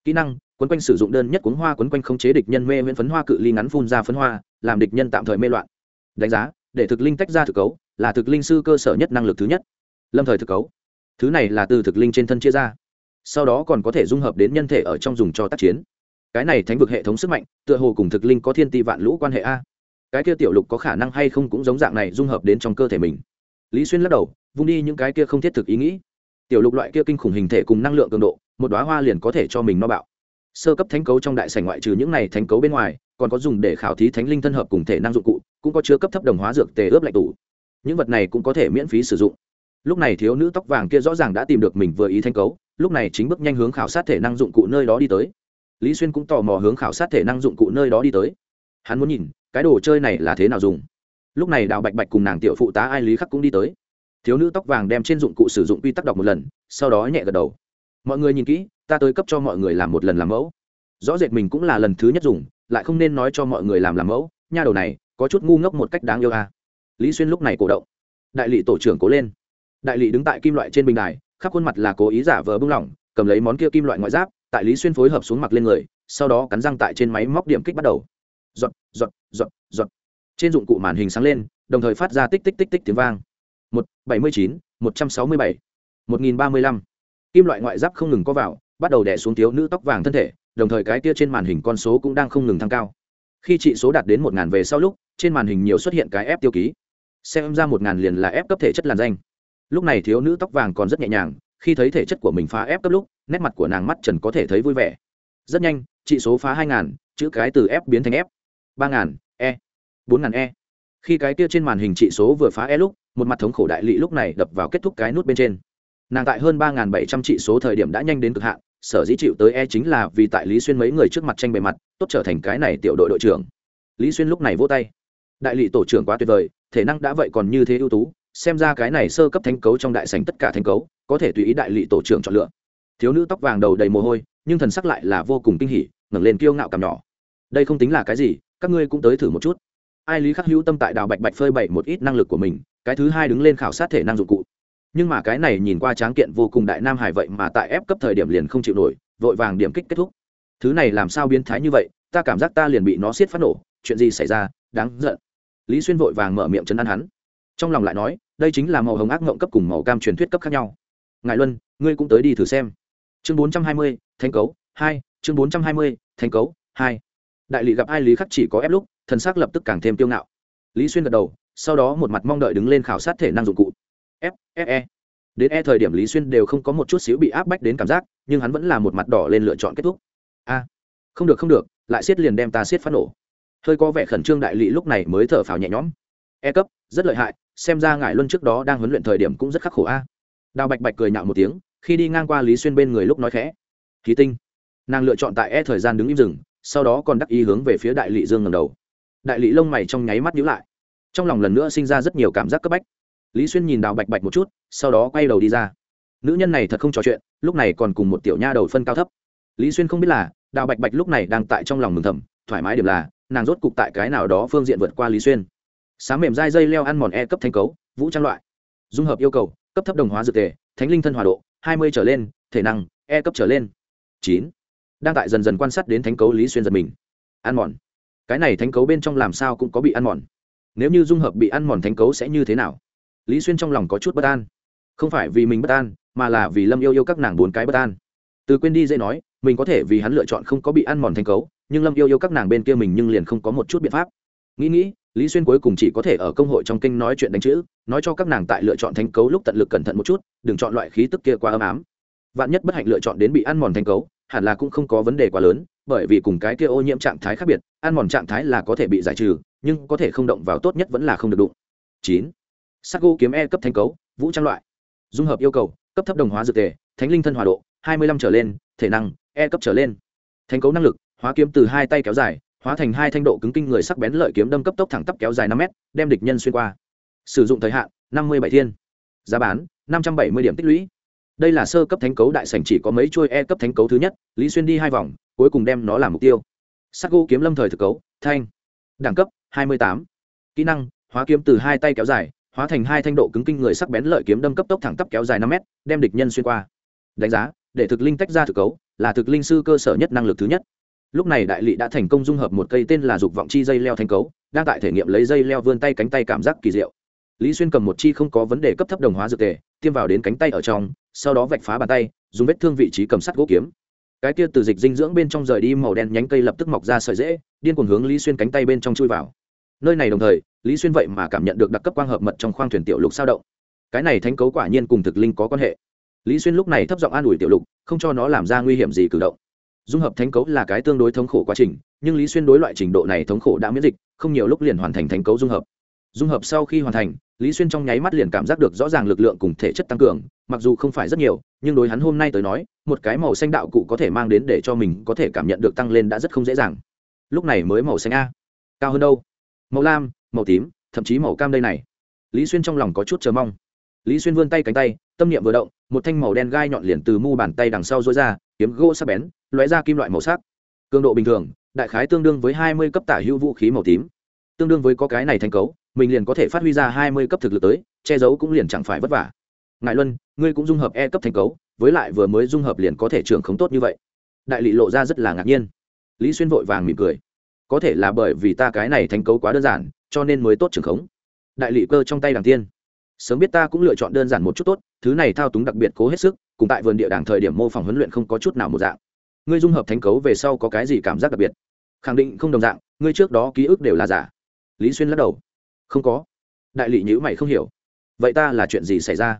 kỹ năng quấn quanh sử dụng đơn nhất cuốn hoa quấn quanh không chế địch nhân mê huyễn phấn hoa cự ly ngắn phun ra phấn hoa, làm địch nhân tạm thời mê loạn. Đánh giá, để thực linh tách ra thực cấu, là thực linh sư cơ sở nhất năng lực thứ nhất. Lâm thời thực cấu. Thứ này là từ thực linh trên thân chia ra. Sau đó còn có thể dung hợp đến nhân thể ở trong dùng cho tác chiến. Cái này thánh vực hệ thống sức mạnh, tựa hồ cùng thực linh có thiên ti vạn lũ quan hệ a. Cái kia tiểu lục có khả năng hay không cũng giống dạng này dung hợp đến trong cơ thể mình. Lý xuyên lắc đầu, vung đi những cái kia không thiết thực ý nghĩ. Tiểu lục loại kia kinh khủng hình thể cùng năng lượng cường độ, một đoá hoa liền có thể cho mình no bạo sơ cấp thánh cấu trong đại sảnh ngoại trừ những này thánh cấu bên ngoài, còn có dùng để khảo thí thánh linh thân hợp cùng thể năng dụng cụ, cũng có chứa cấp thấp đồng hóa dược tề ướp lạnh tủ. Những vật này cũng có thể miễn phí sử dụng. Lúc này thiếu nữ tóc vàng kia rõ ràng đã tìm được mình vừa ý thanh cấu, lúc này chính bước nhanh hướng khảo sát thể năng dụng cụ nơi đó đi tới. Lý xuyên cũng tò mò hướng khảo sát thể năng dụng cụ nơi đó đi tới. Hắn muốn nhìn, cái đồ chơi này là thế nào dùng. Lúc này đào bạch bạch cùng nàng tiểu phụ tá ai lý khắc cũng đi tới. Thiếu nữ tóc vàng đem trên dụng cụ sử dụng quy tắc đọc một lần, sau đó nhẹ gật đầu. Mọi người nhìn kỹ ta tới cấp cho mọi người làm một lần làm mẫu. Rõ rệt mình cũng là lần thứ nhất dùng, lại không nên nói cho mọi người làm làm mẫu. Nha đầu này, có chút ngu ngốc một cách đáng yêu à. lý xuyên lúc này cổ động. Đại lị tổ trưởng cố lên. Đại lị đứng tại kim loại trên bình đài, khắp khuôn mặt là cố ý giả vờ bưng lỏng, cầm lấy món kia kim loại ngoại giáp, tại lý xuyên phối hợp xuống mặt lên người, sau đó cắn răng tại trên máy móc điểm kích bắt đầu. Giọt giọt giọt giọt. Trên dụng cụ màn hình sáng lên, đồng thời phát ra tích tích tích tích tiếng vang. Một, bảy mươi chín, một trăm sáu mươi bảy, một nghìn ba mươi lăm. Kim loại ngoại giáp không ngừng có vào bắt đầu đè xuống thiếu nữ tóc vàng thân thể, đồng thời cái kia trên màn hình con số cũng đang không ngừng tăng cao. Khi trị số đạt đến một ngàn về sau lúc, trên màn hình nhiều xuất hiện cái ép tiêu ký. Xem ra một ngàn liền là ép cấp thể chất làn danh. Lúc này thiếu nữ tóc vàng còn rất nhẹ nhàng, khi thấy thể chất của mình phá ép cấp lúc, nét mặt của nàng mắt trần có thể thấy vui vẻ. Rất nhanh trị số phá hai ngàn, chữ cái từ f biến thành f ba ngàn e. Bốn ngàn e. Khi cái kia trên màn hình trị số vừa phá e lúc, một mặt thống khổ đại lị lúc này đập vào kết thúc cái nút bên trên nàng tại hơn ba ngàn bảy trăm trị số thời điểm đã nhanh đến cực hạn, sở dĩ chịu tới e chính là vì tại lý xuyên mấy người trước mặt tranh bề mặt, tốt trở thành cái này tiểu đội đội trưởng. Lý xuyên lúc này vỗ tay. Đại lị tổ trưởng quá tuyệt vời, thể năng đã vậy còn như thế ưu tú, xem ra cái này sơ cấp thanh cấu trong đại sành tất cả thanh cấu, có thể tùy ý đại lị tổ trưởng chọn lựa. Thiếu nữ tóc vàng đầu đầy mồ hôi, nhưng thần sắc lại là vô cùng kinh hỉ, ngẩng lên kiêu ngạo cằm nhỏ. Đây không tính là cái gì, các ngươi cũng tới thử một chút. Ai lý khắc hữu tâm tại đào bạch bạch phơi bày một ít năng lực của mình, cái thứ hai đứng lên khảo sát thể năng dụng cụ nhưng mà cái này nhìn qua tráng kiện vô cùng đại nam hải vậy mà tại ép cấp thời điểm liền không chịu nổi, vội vàng điểm kích kết thúc. Thứ này làm sao biến thái như vậy, ta cảm giác ta liền bị nó xiết phát nổ, chuyện gì xảy ra, đáng giận. Lý xuyên vội vàng mở miệng chấn an hắn. Trong lòng lại nói, đây chính là màu hồng ác ngộng cấp cùng màu cam truyền thuyết cấp khác nhau. Ngài luân, ngươi cũng tới đi thử xem. Chương bốn trăm hai mươi thanh cấu, hai, chương bốn trăm hai mươi thanh cấu, hai. Đại lị gặp ai lý khắc chỉ có ép lúc, thần s ắ c lập tức càng thêm tiêu ngạo. Lý xuyên gật đầu, sau đó một mặt mong đợi đứng lên khảo sát thể năng dụng cụ f f e. Đến e thời điểm lý xuyên đều không có một chút xíu bị áp bách đến cảm giác, nhưng hắn vẫn là một mặt đỏ lên lựa chọn kết thúc. A, không được không được, lại siết liền đem ta siết phát nổ. Hơi có vẻ khẩn trương đại lị lúc này mới thở phào nhẹ nhõm. E cấp, rất lợi hại, xem ra ngại luân trước đó đang huấn luyện thời điểm cũng rất khắc khổ a. Đào bạch bạch cười nhạo một tiếng, khi đi ngang qua lý xuyên bên người lúc nói khẽ. Khí tinh. Nàng lựa chọn tại e thời gian đứng im rừng, sau đó còn đắc ý hướng về phía đại lị dương ngầm đầu. Đại lị lông mày trong nháy mắt nhíu lại. Trong lòng lần nữa sinh ra rất nhiều cảm giác cấp bách lý xuyên nhìn đào bạch bạch một chút, sau đó quay đầu đi ra. Nữ nhân này thật không trò chuyện, lúc này còn cùng một tiểu nha đầu phân cao thấp. Lý xuyên không biết là, đào bạch bạch lúc này đang tại trong lòng mừng thầm, thoải mái điểm là, nàng rốt cục tại cái nào đó phương diện vượt qua lý xuyên. Sáng mềm dai dây leo ăn mòn e cấp thanh cấu, vũ trang loại. Dung hợp yêu cầu, cấp thấp đồng hóa dược tề, thánh linh thân hòa độ, hai mươi trở lên, thể năng e cấp trở lên. Chín. Đang tại dần dần quan sát đến thánh cấu lý xuyên giật mình. Ăn mòn. Cái này thánh cấu bên trong làm sao cũng có bị ăn mòn. Nếu như dung hợp bị ăn mòn thánh cấu sẽ như thế nào? Lý xuyên trong lòng có chút bất an. Không phải vì mình bất an, mà là vì lâm yêu yêu các nàng bốn cái bất an. Từ quên đi dễ nói, mình có thể vì hắn lựa chọn không có bị ăn mòn thành cấu, nhưng lâm yêu yêu các nàng bên kia mình nhưng liền không có một chút biện pháp. Nghĩ nghĩ, lý xuyên cuối cùng chỉ có thể ở công hội trong kinh nói chuyện đánh chữ, nói cho các nàng tại lựa chọn thành cấu lúc tận lực cẩn thận một chút, đừng chọn loại khí tức kia quá ấm ám. Vạn nhất bất hạnh lựa chọn đến bị ăn mòn thành cấu, hẳn là cũng không có vấn đề quá lớn, bởi vì cùng cái kia ô nhiễm trạng thái khác biệt, ăn mòn trạng thái là có thể bị giải trừ, nhưng có thể không động vào tốt nhất vẫn là không được đụng. Chín sắc gỗ kiếm e cấp thanh cấu, vũ trang loại. Dung hợp yêu cầu, cấp thấp đồng hóa dược tề, thánh linh thân hòa độ, hai mươi lăm trở lên, thể năng e cấp trở lên. Thanh cấu năng lực, hóa kiếm từ hai tay kéo dài, hóa thành hai thanh độ cứng kinh người sắc bén lợi kiếm đâm cấp tốc thẳng tắp kéo dài năm mét, đem địch nhân xuyên qua. Sử dụng thời hạn, năm mươi bảy thiên. Giá bán, năm trăm bảy mươi điểm tích lũy. Đây là sơ cấp thánh cấu đại sảnh chỉ có mấy chuôi e cấp thánh cấu thứ nhất, lý xuyên đi hai vòng, cuối cùng đem nó làm mục tiêu. Sắc gỗ kiếm lâm thời thực cấu, thanh. Đẳng cấp, hai mươi tám. Kỹ năng, hóa kiếm từ hai tay kéo dài hóa thành hai thanh độ cứng kinh người sắc bén lợi kiếm đâm cấp tốc thẳng tắp kéo dài năm mét, đem địch nhân xuyên qua. Đánh giá, để thực linh tách ra thực cấu, là thực linh sư cơ sở nhất năng lực thứ nhất. Lúc này đại lị đã thành công dung hợp một cây tên là dục vọng chi dây leo thành cấu, đang tại thể nghiệm lấy dây leo vươn tay cánh tay cảm giác kỳ diệu. Lý xuyên cầm một chi không có vấn đề cấp thấp đồng hóa dược tề, tiêm vào đến cánh tay ở trong, sau đó vạch phá bàn tay, dùng vết thương vị trí cầm sắt gỗ kiếm. Cái kia từ dịch dinh dưỡng bên trong rời đi màu đen nhánh cây lập tức mọc ra sợi dễ điên cuồng hướng lý xuyên cánh tay bên trong chui vào. Nơi này đồng thời lý xuyên vậy mà cảm nhận được đặc cấp quang hợp mật trong khoang thuyền tiểu lục sao động. Cái này thánh cấu quả nhiên cùng thực linh có quan hệ. Lý xuyên lúc này thấp giọng an ủi tiểu lục, không cho nó làm ra nguy hiểm gì cử động. Dung hợp thánh cấu là cái tương đối thống khổ quá trình, nhưng lý xuyên đối loại trình độ này thống khổ đã miễn dịch, không nhiều lúc liền hoàn thành thánh cấu dung hợp. Dung hợp sau khi hoàn thành, lý xuyên trong nháy mắt liền cảm giác được rõ ràng lực lượng cùng thể chất tăng cường, mặc dù không phải rất nhiều, nhưng đối hắn hôm nay tới nói, một cái màu xanh đạo cụ có thể mang đến để cho mình có thể cảm nhận được tăng lên đã rất không dễ dàng. Lúc này mới màu xanh a. Cao hơn đâu? Màu lam màu tím, thậm chí màu cam đây này. Lý xuyên trong lòng có chút chờ mong. Lý xuyên vươn tay cánh tay, tâm niệm vừa động, một thanh màu đen gai nhọn liền từ mu bàn tay đằng sau dối ra, kiếm gỗ sắc bén, lóe ra kim loại màu sắc. Cường độ bình thường, đại khái tương đương với hai mươi cấp tả hữu vũ khí màu tím. Tương đương với có cái này thành cấu, mình liền có thể phát huy ra hai mươi cấp thực lực tới, che giấu cũng liền chẳng phải vất vả. Ngại luân, ngươi cũng dung hợp e cấp thành cấu, với lại vừa mới dung hợp liền có thể trưởng khống tốt như vậy. Đại lị lộ ra rất là ngạc nhiên. Lý xuyên vội vàng mỉm cười có thể là bởi vì ta cái này thành cấu quá đơn giản, cho nên mới tốt trưởng khống. Đại lị cơ trong tay đảng tiên. Sớm biết ta cũng lựa chọn đơn giản một chút tốt, thứ này thao túng đặc biệt cố hết sức, cùng tại vườn địa đảng thời điểm mô phỏng huấn luyện không có chút nào một dạng. Ngươi dung hợp thành cấu về sau có cái gì cảm giác đặc biệt? Khẳng định không đồng dạng, ngươi trước đó ký ức đều là giả. Lý xuyên lắc đầu. Không có. Đại lị nhữ mày không hiểu. Vậy ta là chuyện gì xảy ra?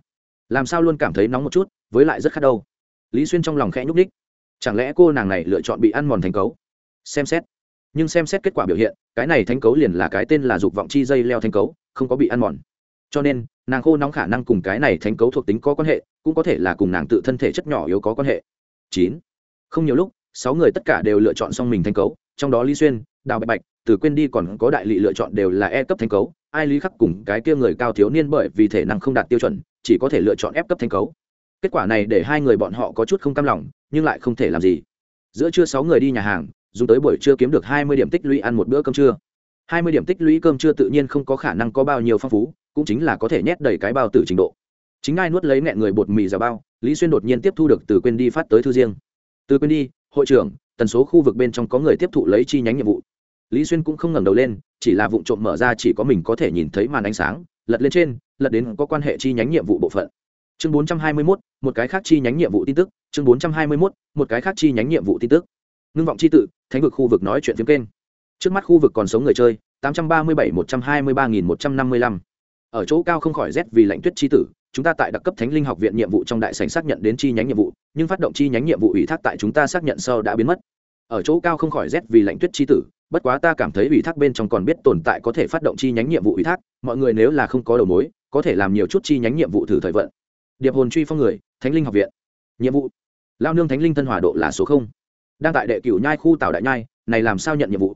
Làm sao luôn cảm thấy nóng một chút, với lại rất khát đâu lý xuyên trong lòng khẽ nhúc ních chẳng lẽ cô nàng này lựa chọn bị ăn mòn thành cấu? Xem xét nhưng xem xét kết quả biểu hiện, cái này thanh cấu liền là cái tên là dục vọng chi dây leo thanh cấu, không có bị ăn mòn. Cho nên, nàng khô nóng khả năng cùng cái này thanh cấu thuộc tính có quan hệ, cũng có thể là cùng nàng tự thân thể chất nhỏ yếu có quan hệ. Chín. Không nhiều lúc, sáu người tất cả đều lựa chọn xong mình thanh cấu, trong đó lý xuyên, đào bạch bạch, từ quên đi còn có đại lị lựa chọn đều là e cấp thanh cấu, ai lý khắc cùng cái kia người cao thiếu niên bởi vì thể năng không đạt tiêu chuẩn, chỉ có thể lựa chọn ép cấp thanh cấu. Kết quả này để hai người bọn họ có chút không cam lòng, nhưng lại không thể làm gì. Giữa trưa sáu người đi nhà hàng dùng tới buổi trưa kiếm được hai mươi điểm tích lũy ăn một bữa cơm trưa. hai mươi điểm tích lũy cơm trưa tự nhiên không có khả năng có bao nhiêu phong phú cũng chính là có thể nhét đầy cái bao tử trình độ. Chính ai nuốt lấy nghẹn người bột mì giả bao lý xuyên đột nhiên tiếp thu được từ quên đi phát tới thư riêng. Từ quên đi hội trưởng tần số khu vực bên trong có người tiếp thụ lấy chi nhánh nhiệm vụ. Lý xuyên cũng không ngẩng đầu lên chỉ là vụ trộm mở ra chỉ có mình có thể nhìn thấy màn ánh sáng lật lên trên lật đến có quan hệ chi nhánh nhiệm vụ bộ phận. Chương 421, một cái khác chi nhánh nhiệm vụ tin tức chương 421, một cái khác chi nhánh nhiệm vụ tin tức ngưng vọng chi tự, thánh vực khu vực nói chuyện phiếm kênh. Trước mắt khu vực còn sống người chơi 837 123 155. ở chỗ cao không khỏi rét vì lạnh tuyết chi tử, chúng ta tại đặc cấp thánh linh học viện nhiệm vụ trong đại sành xác nhận đến chi nhánh nhiệm vụ, nhưng phát động chi nhánh nhiệm vụ ủy thác tại chúng ta xác nhận sau đã biến mất. Ở chỗ cao không khỏi rét vì lạnh tuyết chi tử, bất quá ta cảm thấy ủy thác bên trong còn biết tồn tại có thể phát động chi nhánh nhiệm vụ ủy thác, mọi người nếu là không có đầu mối, có thể làm nhiều chút chi nhánh nhiệm vụ thử thời vận. Điệp hồn truy phong người, thánh linh học viện. Nhiệm vụ. Lao nương thánh linh thân hòa độ là số không đang tại đệ cửu nhai khu tảo đại nhai, này làm sao nhận nhiệm vụ?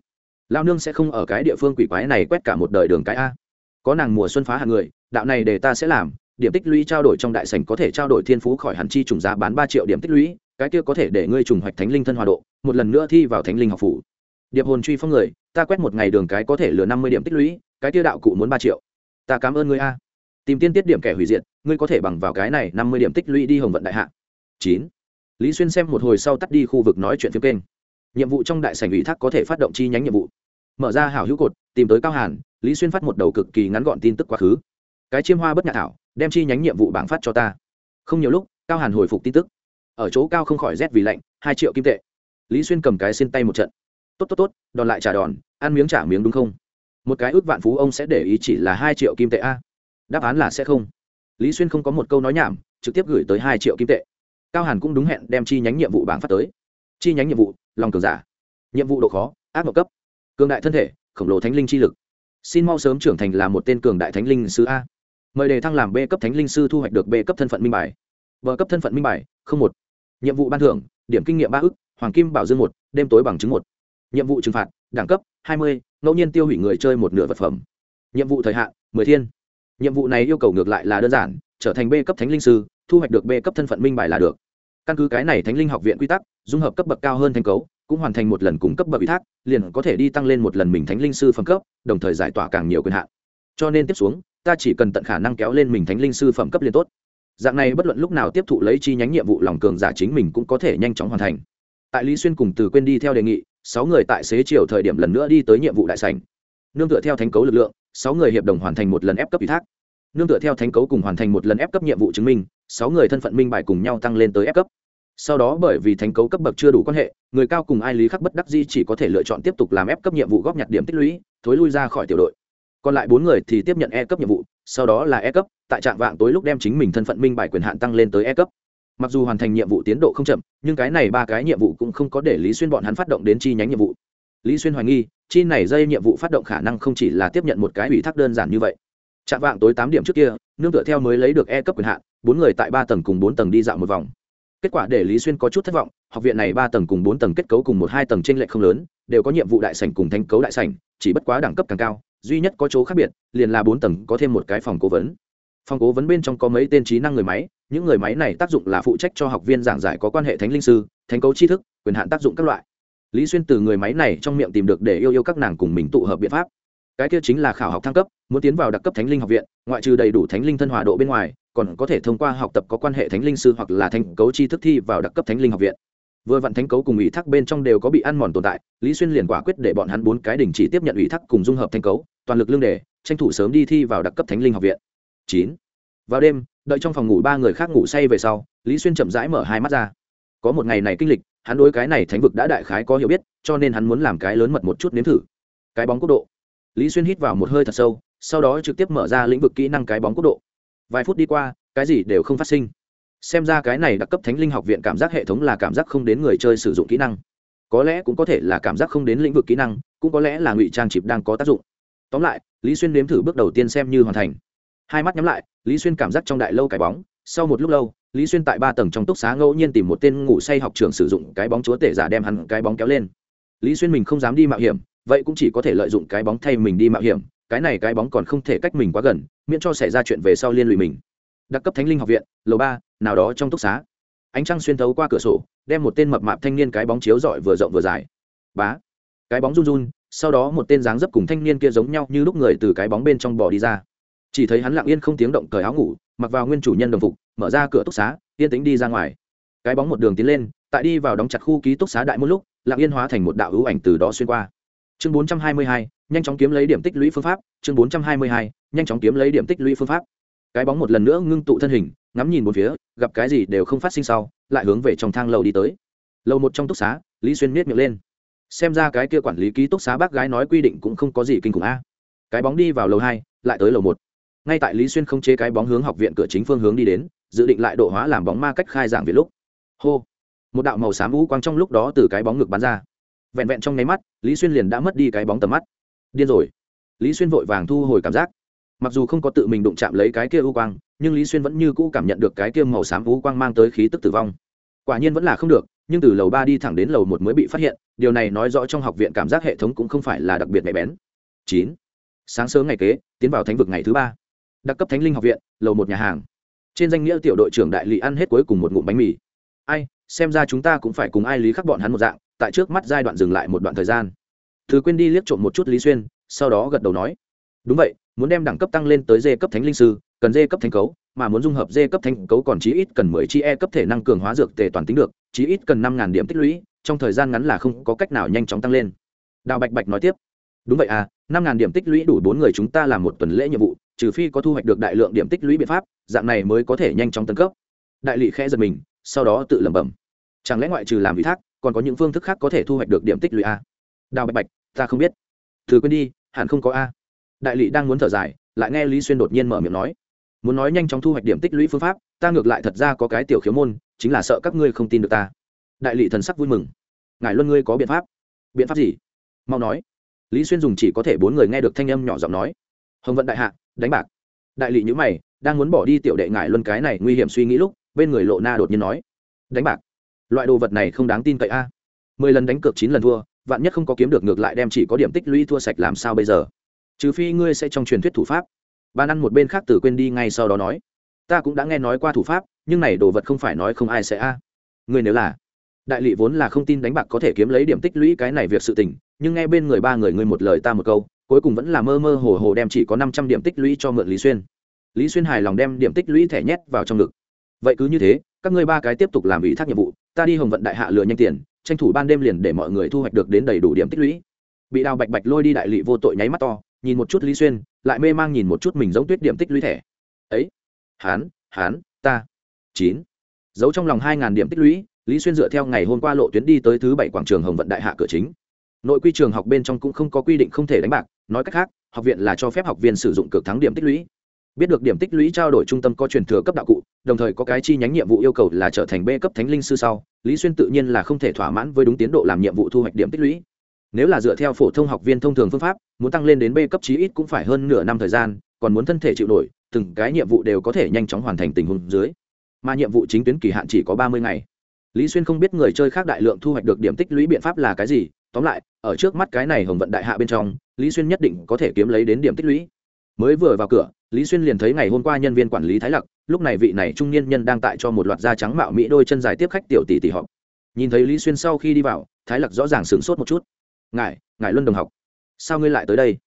Lao nương sẽ không ở cái địa phương quỷ quái này quét cả một đời đường cái a. Có nàng mùa xuân phá hàng người, đạo này để ta sẽ làm, điểm tích lũy trao đổi trong đại sảnh có thể trao đổi thiên phú khỏi hắn chi trùng giá bán ba triệu điểm tích lũy, cái kia có thể để ngươi trùng hoạch thánh linh thân hòa độ, một lần nữa thi vào thánh linh học phủ. Điệp hồn truy phong người, ta quét một ngày đường cái có thể lừa năm mươi điểm tích lũy, cái kia đạo cụ muốn ba triệu. Ta cảm ơn ngươi a. Tìm tiên tiết điểm kẻ hủy diệt, ngươi có thể bằng vào cái này năm mươi điểm tích lũy đi hồng vận đại hạ. Chín lý xuyên xem một hồi sau tắt đi khu vực nói chuyện phim kênh. Nhiệm vụ trong đại sảnh ủy thác có thể phát động chi nhánh nhiệm vụ. Mở ra hảo hữu cột, tìm tới cao hàn, lý xuyên phát một đầu cực kỳ ngắn gọn tin tức quá khứ. Cái chiêm hoa bất nhạc thảo, đem chi nhánh nhiệm vụ bảng phát cho ta. Không nhiều lúc, cao hàn hồi phục tin tức. Ở chỗ cao không khỏi rét vì lạnh, hai triệu kim tệ. Lý xuyên cầm cái xin tay một trận. Tốt tốt tốt, đòn lại trả đòn, ăn miếng trả miếng đúng không? Một cái ước vạn phú ông sẽ để ý chỉ là hai triệu kim tệ a. Đáp án là sẽ không. Lý xuyên không có một câu nói nhảm, trực tiếp gửi tới hai triệu kim tệ cao hàn cũng đúng hẹn đem chi nhánh nhiệm vụ bảng phát tới. Chi nhánh nhiệm vụ, lòng cường giả. Nhiệm vụ độ khó, ác mộng cấp. Cường đại thân thể, khổng lồ thánh linh chi lực. Xin mau sớm trưởng thành là một tên cường đại thánh linh sư a. Mời đề thăng làm b cấp thánh linh sư thu hoạch được b cấp thân phận minh bài. V cấp thân phận minh bài, không một. Nhiệm vụ ban thưởng, điểm kinh nghiệm ba ức, hoàng kim bảo dương một, đêm tối bằng chứng một. Nhiệm vụ trừng phạt, đẳng cấp, hai mươi, ngẫu nhiên tiêu hủy người chơi một nửa vật phẩm. Nhiệm vụ thời hạn, mười thiên. Nhiệm vụ này yêu cầu ngược lại là đơn giản trở thành b cấp thánh linh sư, thu hoạch được b cấp thân phận minh bài là được. Căn cứ cái này thánh linh học viện quy tắc, dung hợp cấp bậc cao hơn thành cấu, cũng hoàn thành một lần cùng cấp bậc ủy thác, liền có thể đi tăng lên một lần mình thánh linh sư phẩm cấp, đồng thời giải tỏa càng nhiều quyền hạn. Cho nên tiếp xuống, ta chỉ cần tận khả năng kéo lên mình thánh linh sư phẩm cấp liền tốt. Dạng này bất luận lúc nào tiếp thụ lấy chi nhánh nhiệm vụ lòng cường giả chính mình cũng có thể nhanh chóng hoàn thành. Tại lý xuyên cùng từ quên đi theo đề nghị, sáu người tại xế chiều thời điểm lần nữa đi tới nhiệm vụ đại sảnh. Nương tựa theo thánh cấu lực lượng, sáu người hiệp đồng hoàn thành một lần ép cấp ủy thác nương tựa theo thánh cấu cùng hoàn thành một lần ép cấp nhiệm vụ chứng minh, sáu người thân phận minh bài cùng nhau tăng lên tới ép cấp. Sau đó bởi vì thánh cấu cấp bậc chưa đủ quan hệ, người cao cùng ai lý khắc bất đắc di chỉ có thể lựa chọn tiếp tục làm ép cấp nhiệm vụ góp nhặt điểm tích lũy, thối lui ra khỏi tiểu đội. Còn lại bốn người thì tiếp nhận e cấp nhiệm vụ, sau đó là e cấp, tại trạng vạng tối lúc đem chính mình thân phận minh bài quyền hạn tăng lên tới e cấp. Mặc dù hoàn thành nhiệm vụ tiến độ không chậm, nhưng cái này ba cái nhiệm vụ cũng không có để lý xuyên bọn hắn phát động đến chi nhánh nhiệm vụ. Lý xuyên hoài nghi, chi này dây nhiệm vụ phát động khả năng không chỉ là tiếp nhận một cái ủy thác đơn giản như vậy chạm vạng tối tám điểm trước kia, nương tựa theo mới lấy được e cấp quyền hạn, bốn người tại ba tầng cùng bốn tầng đi dạo một vòng. Kết quả để lý xuyên có chút thất vọng, học viện này ba tầng cùng bốn tầng kết cấu cùng một hai tầng t r ê n lệch không lớn, đều có nhiệm vụ đại sảnh cùng thanh cấu đại sảnh, chỉ bất quá đẳng cấp càng cao, duy nhất có chỗ khác biệt, liền là bốn tầng có thêm một cái phòng cố vấn. Phòng cố vấn bên trong có mấy tên trí năng người máy, những người máy này tác dụng là phụ trách cho học viên giảng giải có quan hệ thánh linh sư, thánh cấu tri thức, quyền hạn tác dụng các loại. Lý xuyên từ người máy này trong miệng tìm được để yêu yêu các nàng cùng mình tụ hợp biện pháp cái kia chính là khảo học thăng cấp, muốn tiến vào đặc cấp thánh linh học viện, ngoại trừ đầy đủ thánh linh thân hòa độ bên ngoài, còn có thể thông qua học tập có quan hệ thánh linh sư hoặc là thành cấu chi thức thi vào đặc cấp thánh linh học viện. Vừa vặn thánh cấu cùng ủy thác bên trong đều có bị ăn mòn tồn tại, lý xuyên liền quả quyết để bọn hắn bốn cái đình chỉ tiếp nhận ủy thác cùng dung hợp thanh cấu, toàn lực lương đề, tranh thủ sớm đi thi vào đặc cấp thánh linh học viện. Chín. Vào đêm, đợi trong phòng ngủ ba người khác ngủ say về sau, lý xuyên chậm rãi mở hai mắt ra. Có một ngày này kinh lịch, hắn đối cái này thánh vực đã đại khái có hiểu biết, cho nên hắn muốn làm cái lớn mật một chút nếm thử. Cái bóng quốc độ lý xuyên hít vào một hơi thật sâu, sau đó trực tiếp mở ra lĩnh vực kỹ năng cái bóng quốc độ. Vài phút đi qua, cái gì đều không phát sinh. Xem ra cái này đặc cấp thánh linh học viện cảm giác hệ thống là cảm giác không đến người chơi sử dụng kỹ năng. Có lẽ cũng có thể là cảm giác không đến lĩnh vực kỹ năng, cũng có lẽ là ngụy trang chịp đang có tác dụng. Tóm lại, lý xuyên nếm thử bước đầu tiên xem như hoàn thành. Hai mắt nhắm lại, lý xuyên cảm giác trong đại lâu cái bóng. Sau một lúc lâu, lý xuyên tại ba tầng trong túc xá ngẫu nhiên tìm một tên ngủ say học trường sử dụng cái bóng chúa tể giả đem hắn cái bóng kéo lên. Lý xuyên mình không dám đi mạo hiểm vậy cũng chỉ có thể lợi dụng cái bóng thay mình đi mạo hiểm, cái này cái bóng còn không thể cách mình quá gần, miễn cho xảy ra chuyện về sau liên lụy mình. Đặc cấp thánh linh học viện, lầu ba, nào đó trong túc xá. Ánh trăng xuyên thấu qua cửa sổ, đem một tên mập mạp thanh niên cái bóng chiếu rọi vừa rộng vừa dài. Bá. Cái bóng run run, sau đó một tên dáng dấp cùng thanh niên kia giống nhau như lúc người từ cái bóng bên trong bò đi ra. Chỉ thấy hắn lặng yên không tiếng động cởi áo ngủ, mặc vào nguyên chủ nhân đồng phục, mở ra cửa túc xá, yên tính đi ra ngoài. Cái bóng một đường tiến lên, tại đi vào đóng chặt khu ký túc xá đại một lúc, lặng yên hóa thành một đạo hữu ảnh từ đó xuyên qua chương bốn trăm hai mươi hai, nhanh chóng kiếm lấy điểm tích lũy phương pháp. Chương bốn trăm hai mươi hai, nhanh chóng kiếm lấy điểm tích lũy phương pháp. Cái bóng một lần nữa ngưng tụ thân hình, ngắm nhìn một phía, gặp cái gì đều không phát sinh sau, lại hướng về trong thang lầu đi tới. Lầu một trong túc xá, lý xuyên miết miệng lên. Xem ra cái kia quản lý ký túc xá bác gái nói quy định cũng không có gì kinh khủng a. Cái bóng đi vào lầu hai, lại tới lầu một. Ngay tại lý xuyên không chế cái bóng hướng học viện cửa chính phương hướng đi đến, dự định lại độ hóa làm bóng ma cách khai giảng về lúc. Hô! Một đạo màu xám vũ quang trong lúc đó từ cái bóng ngực bắn ra vẹn vẹn trong nháy mắt, lý xuyên liền đã mất đi cái bóng tầm mắt. Điên rồi. Lý xuyên vội vàng thu hồi cảm giác. Mặc dù không có tự mình đụng chạm lấy cái kia u quang, nhưng lý xuyên vẫn như cũ cảm nhận được cái kia màu xám u quang mang tới khí tức tử vong. Quả nhiên vẫn là không được, nhưng từ lầu ba đi thẳng đến lầu một mới bị phát hiện, điều này nói rõ trong học viện cảm giác hệ thống cũng không phải là đặc biệt nhạy bén. Chín. Sáng sớm ngày kế, tiến vào thánh vực ngày thứ ba. Đặc cấp thánh linh học viện, lầu một nhà hàng. Trên danh nghĩa tiểu đội trưởng đại lị ăn hết cuối cùng một ngụm bánh mì. Ai xem ra chúng ta cũng phải cùng ai lý khắc bọn hắn một dạng, tại trước mắt giai đoạn dừng lại một đoạn thời gian. Thứ quên đi liếc trộm một chút lý xuyên, sau đó gật đầu nói. Đúng vậy, muốn đem đẳng cấp tăng lên tới dê cấp thánh linh sư, cần dê cấp thánh cấu, mà muốn dung hợp dê cấp thánh cấu còn chí ít cần mười chi e cấp thể năng cường hóa dược tề toàn tính được, chí ít cần năm ngàn điểm tích lũy, trong thời gian ngắn là không có cách nào nhanh chóng tăng lên. Đào bạch bạch nói tiếp. Đúng vậy à năm ngàn điểm tích lũy đủ bốn người chúng ta làm một tuần lễ nhiệm vụ, trừ phi có thu hoạch được đại lượng điểm tích lũy biện pháp, dạng này mới có thể nhanh chóng tấn cấp. Đại lỵ khẽ giật mình, sau đó tự lẩm bẩm chẳng lẽ ngoại trừ làm ủy thác, còn có những phương thức khác có thể thu hoạch được điểm tích lũy a? Đào bạch bạch, ta không biết. Thử quên đi, hẳn không có a. Đại lị đang muốn thở dài, lại nghe lý xuyên đột nhiên mở miệng nói. Muốn nói nhanh chóng thu hoạch điểm tích lũy phương pháp, ta ngược lại thật ra có cái tiểu khiếu môn, chính là sợ các ngươi không tin được ta. Đại lị thần sắc vui mừng. Ngài luân ngươi có biện pháp? Biện pháp gì? Mau nói. Lý xuyên dùng chỉ có thể bốn người nghe được thanh âm nhỏ giọng nói. Hồng vận đại hạ, đánh bạc. Đại lị nhữ mày, đang muốn bỏ đi tiểu đệ ngài luân cái này nguy hiểm suy nghĩ lúc, bên người lộ na đột nhiên nói. Đánh bạc loại đồ vật này không đáng tin cậy a. Mười lần đánh cược, chín lần thua, vạn nhất không có kiếm được ngược lại đem chỉ có điểm tích lũy thua sạch làm sao bây giờ? Trừ phi ngươi sẽ trong truyền thuyết thủ pháp. Ban ăn một bên khác từ quên đi ngay sau đó nói, ta cũng đã nghe nói qua thủ pháp, nhưng này đồ vật không phải nói không ai sẽ a. Ngươi nếu là đại lị vốn là không tin đánh bạc có thể kiếm lấy điểm tích lũy cái này việc sự tình, nhưng nghe bên người ba người ngươi một lời ta một câu, cuối cùng vẫn là mơ mơ hồ hồ đem chỉ có năm trăm điểm tích lũy cho mượn lý xuyên. Lý xuyên hài lòng đem điểm tích lũy thẻ nhét vào trong ngực. Vậy cứ như thế, các ngươi ba cái tiếp tục làm ủy thác nhiệm vụ ta đi hồng vận đại hạ lừa nhanh tiền, tranh thủ ban đêm liền để mọi người thu hoạch được đến đầy đủ điểm tích lũy. Bị đào bạch bạch lôi đi đại lị vô tội nháy mắt to, nhìn một chút lý xuyên, lại mê mang nhìn một chút mình giống tuyết điểm tích lũy thẻ. Ấy, hán hán, ta, chín. Giấu trong lòng hai ngàn điểm tích lũy, lý xuyên dựa theo ngày hôm qua lộ tuyến đi tới thứ bảy quảng trường hồng vận đại hạ cửa chính. Nội quy trường học bên trong cũng không có quy định không thể đánh bạc, nói cách khác, học viện là cho phép học viên sử dụng cược thắng điểm tích lũy. Biết được điểm tích lũy trao đổi trung tâm có truyền thừa cấp đạo cụ đồng thời có cái chi nhánh nhiệm vụ yêu cầu là trở thành b cấp thánh linh sư sau, lý xuyên tự nhiên là không thể thỏa mãn với đúng tiến độ làm nhiệm vụ thu hoạch điểm tích lũy. Nếu là dựa theo phổ thông học viên thông thường phương pháp, muốn tăng lên đến b cấp chí ít cũng phải hơn nửa năm thời gian, còn muốn thân thể chịu nổi, từng cái nhiệm vụ đều có thể nhanh chóng hoàn thành tình huống dưới. Mà nhiệm vụ chính tuyến kỳ hạn chỉ có ba mươi ngày. Lý xuyên không biết người chơi khác đại lượng thu hoạch được điểm tích lũy biện pháp là cái gì, tóm lại, ở trước mắt cái này hồng vận đại hạ bên trong, lý xuyên nhất định có thể kiếm lấy đến điểm tích lũy. Mới vừa vào cửa, lý xuyên liền thấy ngày hôm qua nhân viên quản lý thái lặc lúc này vị này trung niên nhân đang tại cho một loạt da trắng mạo mỹ đôi chân dài tiếp khách tiểu tỷ tỷ họp. Nhìn thấy lý xuyên sau khi đi vào, thái lặc rõ ràng sửng sốt một chút. Ngài ngài luân đồng học, sao ngươi lại tới đây?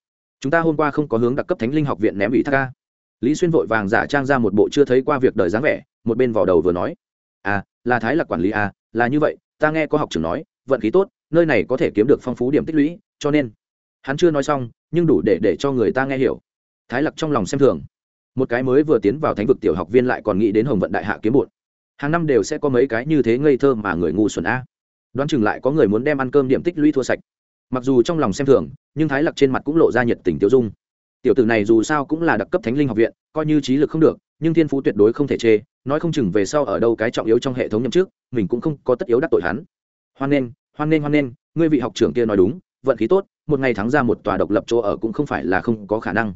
Chúng ta hôm qua không có hướng đặc cấp thánh linh học viện ném ủy thác ca lý xuyên vội vàng giả trang ra một bộ chưa thấy qua việc đời dáng vẻ, một bên vào đầu vừa nói. À là thái lạc quản lý à là như vậy, ta nghe có học trưởng nói, vận khí tốt, nơi này có thể kiếm được phong phú điểm tích lũy, cho nên hắn chưa nói xong, nhưng đủ để để cho người ta nghe hiểu. Thái lặc trong lòng xem thường một cái mới vừa tiến vào thánh vực tiểu học viên lại còn nghĩ đến hồng vận đại hạ kiếm bụt hàng năm đều sẽ có mấy cái như thế ngây thơ mà người ngu xuẩn a. Đoán chừng lại có người muốn đem ăn cơm điểm tích lũy thua sạch. Mặc dù trong lòng xem thường, nhưng thái lặc trên mặt cũng lộ ra nhiệt tình tiêu dung. Tiểu tử này dù sao cũng là đặc cấp thánh linh học viện, coi như trí lực không được, nhưng thiên phú tuyệt đối không thể chê, nói không chừng về sau ở đâu cái trọng yếu trong hệ thống nhậm trước mình cũng không có tất yếu đắc tội hắn. Hoan nghênh hoan nghênh hoan nghênh, ngươi vị học trưởng kia nói đúng, vận khí tốt, một ngày thắng ra một tòa độc lập chỗ ở cũng không phải là không có khả năng.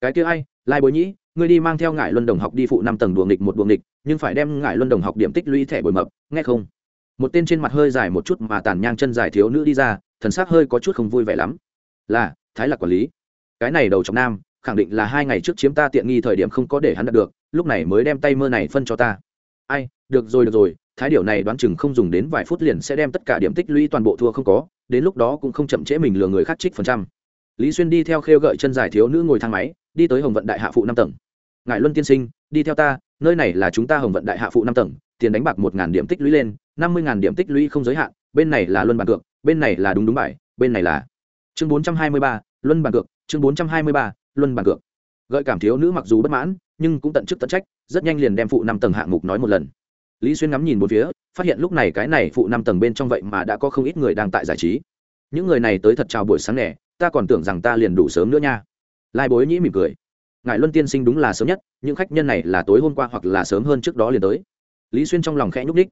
Cái kia ai, lai bối nhĩ ngươi đi mang theo ngải luân đồng học đi phụ năm tầng đùa nghịch một đùa nghịch, nhưng phải đem ngải luân đồng học điểm tích lũy thẻ bồi mập, nghe không? Một tên trên mặt hơi dài một chút mà tàn nhang chân dài thiếu nữ đi ra, thần sắc hơi có chút không vui vẻ lắm. Là, thái lạc quản lý. Cái này đầu trọng nam, khẳng định là hai ngày trước chiếm ta tiện nghi thời điểm không có để hắn đạt được, lúc này mới đem tay mơ này phân cho ta. Ai, được rồi được rồi, thái điệu này đoán chừng không dùng đến vài phút liền sẽ đem tất cả điểm tích lũy toàn bộ thua không có, đến lúc đó cũng không chậm trễ mình lừa người khác trích phần trăm. Lý xuyên đi theo khêu gợi chân dài thiếu nữ ngồi thang máy, đi tới hồng vận đại hạ phụ năm tầng ngài luân tiên sinh, đi theo ta, nơi này là chúng ta hồng vận đại hạ phụ năm tầng, tiền đánh bạc một ngàn điểm tích lũy lên, năm mươi ngàn điểm tích lũy không giới hạn, bên này là luân bàn cược, bên này là đúng đúng bài, bên này là chương bốn trăm hai mươi ba, luân bàn cược, chương bốn trăm hai mươi ba, luân bàn cược. Gợi cảm thiếu nữ mặc dù bất mãn, nhưng cũng tận chức tận trách, rất nhanh liền đem phụ năm tầng hạng mục nói một lần. Lý xuyên ngắm nhìn một phía, phát hiện lúc này cái này phụ năm tầng bên trong vậy mà đã có không ít người đang tại giải trí. Những người này tới thật chào buổi sáng nẻ ta còn tưởng rằng ta liền đủ sớm nữa nha. Lai bối nhĩ mỉm cười ngài luân tiên sinh đúng là sớm nhất, những khách nhân này là tối hôm qua hoặc là sớm hơn trước đó liền tới. Lý xuyên trong lòng khẽ nhúc ních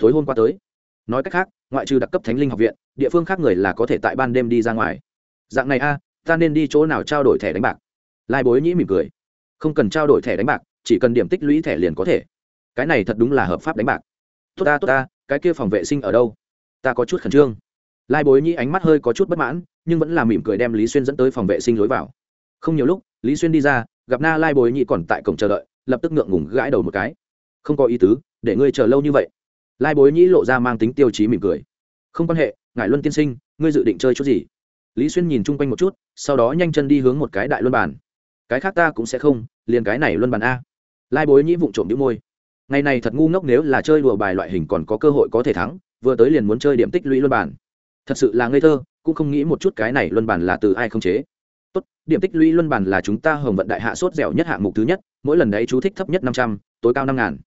tối hôm qua tới. Nói cách khác, ngoại trừ đặc cấp thánh linh học viện, địa phương khác người là có thể tại ban đêm đi ra ngoài. Dạng này a, ta nên đi chỗ nào trao đổi thẻ đánh bạc? Lai bối nhĩ mỉm cười. Không cần trao đổi thẻ đánh bạc, chỉ cần điểm tích lũy thẻ liền có thể. Cái này thật đúng là hợp pháp đánh bạc. Tốt ta tốt ta, cái kia phòng vệ sinh ở đâu? Ta có chút khẩn trương. Lai bối nhĩ ánh mắt hơi có chút bất mãn, nhưng vẫn là mỉm cười đem lý xuyên dẫn tới phòng vệ sinh lối vào không nhiều lúc lý xuyên đi ra gặp na lai bồi nhĩ còn tại cổng chờ đợi lập tức ngượng ngùng gãi đầu một cái. Không có ý tứ để ngươi chờ lâu như vậy. Lai bối nhĩ lộ ra mang tính tiêu chí mỉm cười. Không quan hệ ngài luân tiên sinh ngươi dự định chơi chút gì? Lý xuyên nhìn chung quanh một chút sau đó nhanh chân đi hướng một cái đại luân bàn. Cái khác ta cũng sẽ không liền cái này luân bàn a. Lai bối nhĩ vụng trộm đĩu môi. Ngày này thật ngu ngốc nếu là chơi đùa bài loại hình còn có cơ hội có thể thắng vừa tới liền muốn chơi điểm tích lũy luân bàn, thật sự là ngây thơ cũng không nghĩ một chút cái này luân bàn là từ ai không chế điểm tích lũy luân bản là chúng ta hồng vận đại hạ sốt dẻo nhất hạng mục thứ nhất, mỗi lần đấy chú thích thấp nhất năm trăm, tối cao năm ngàn.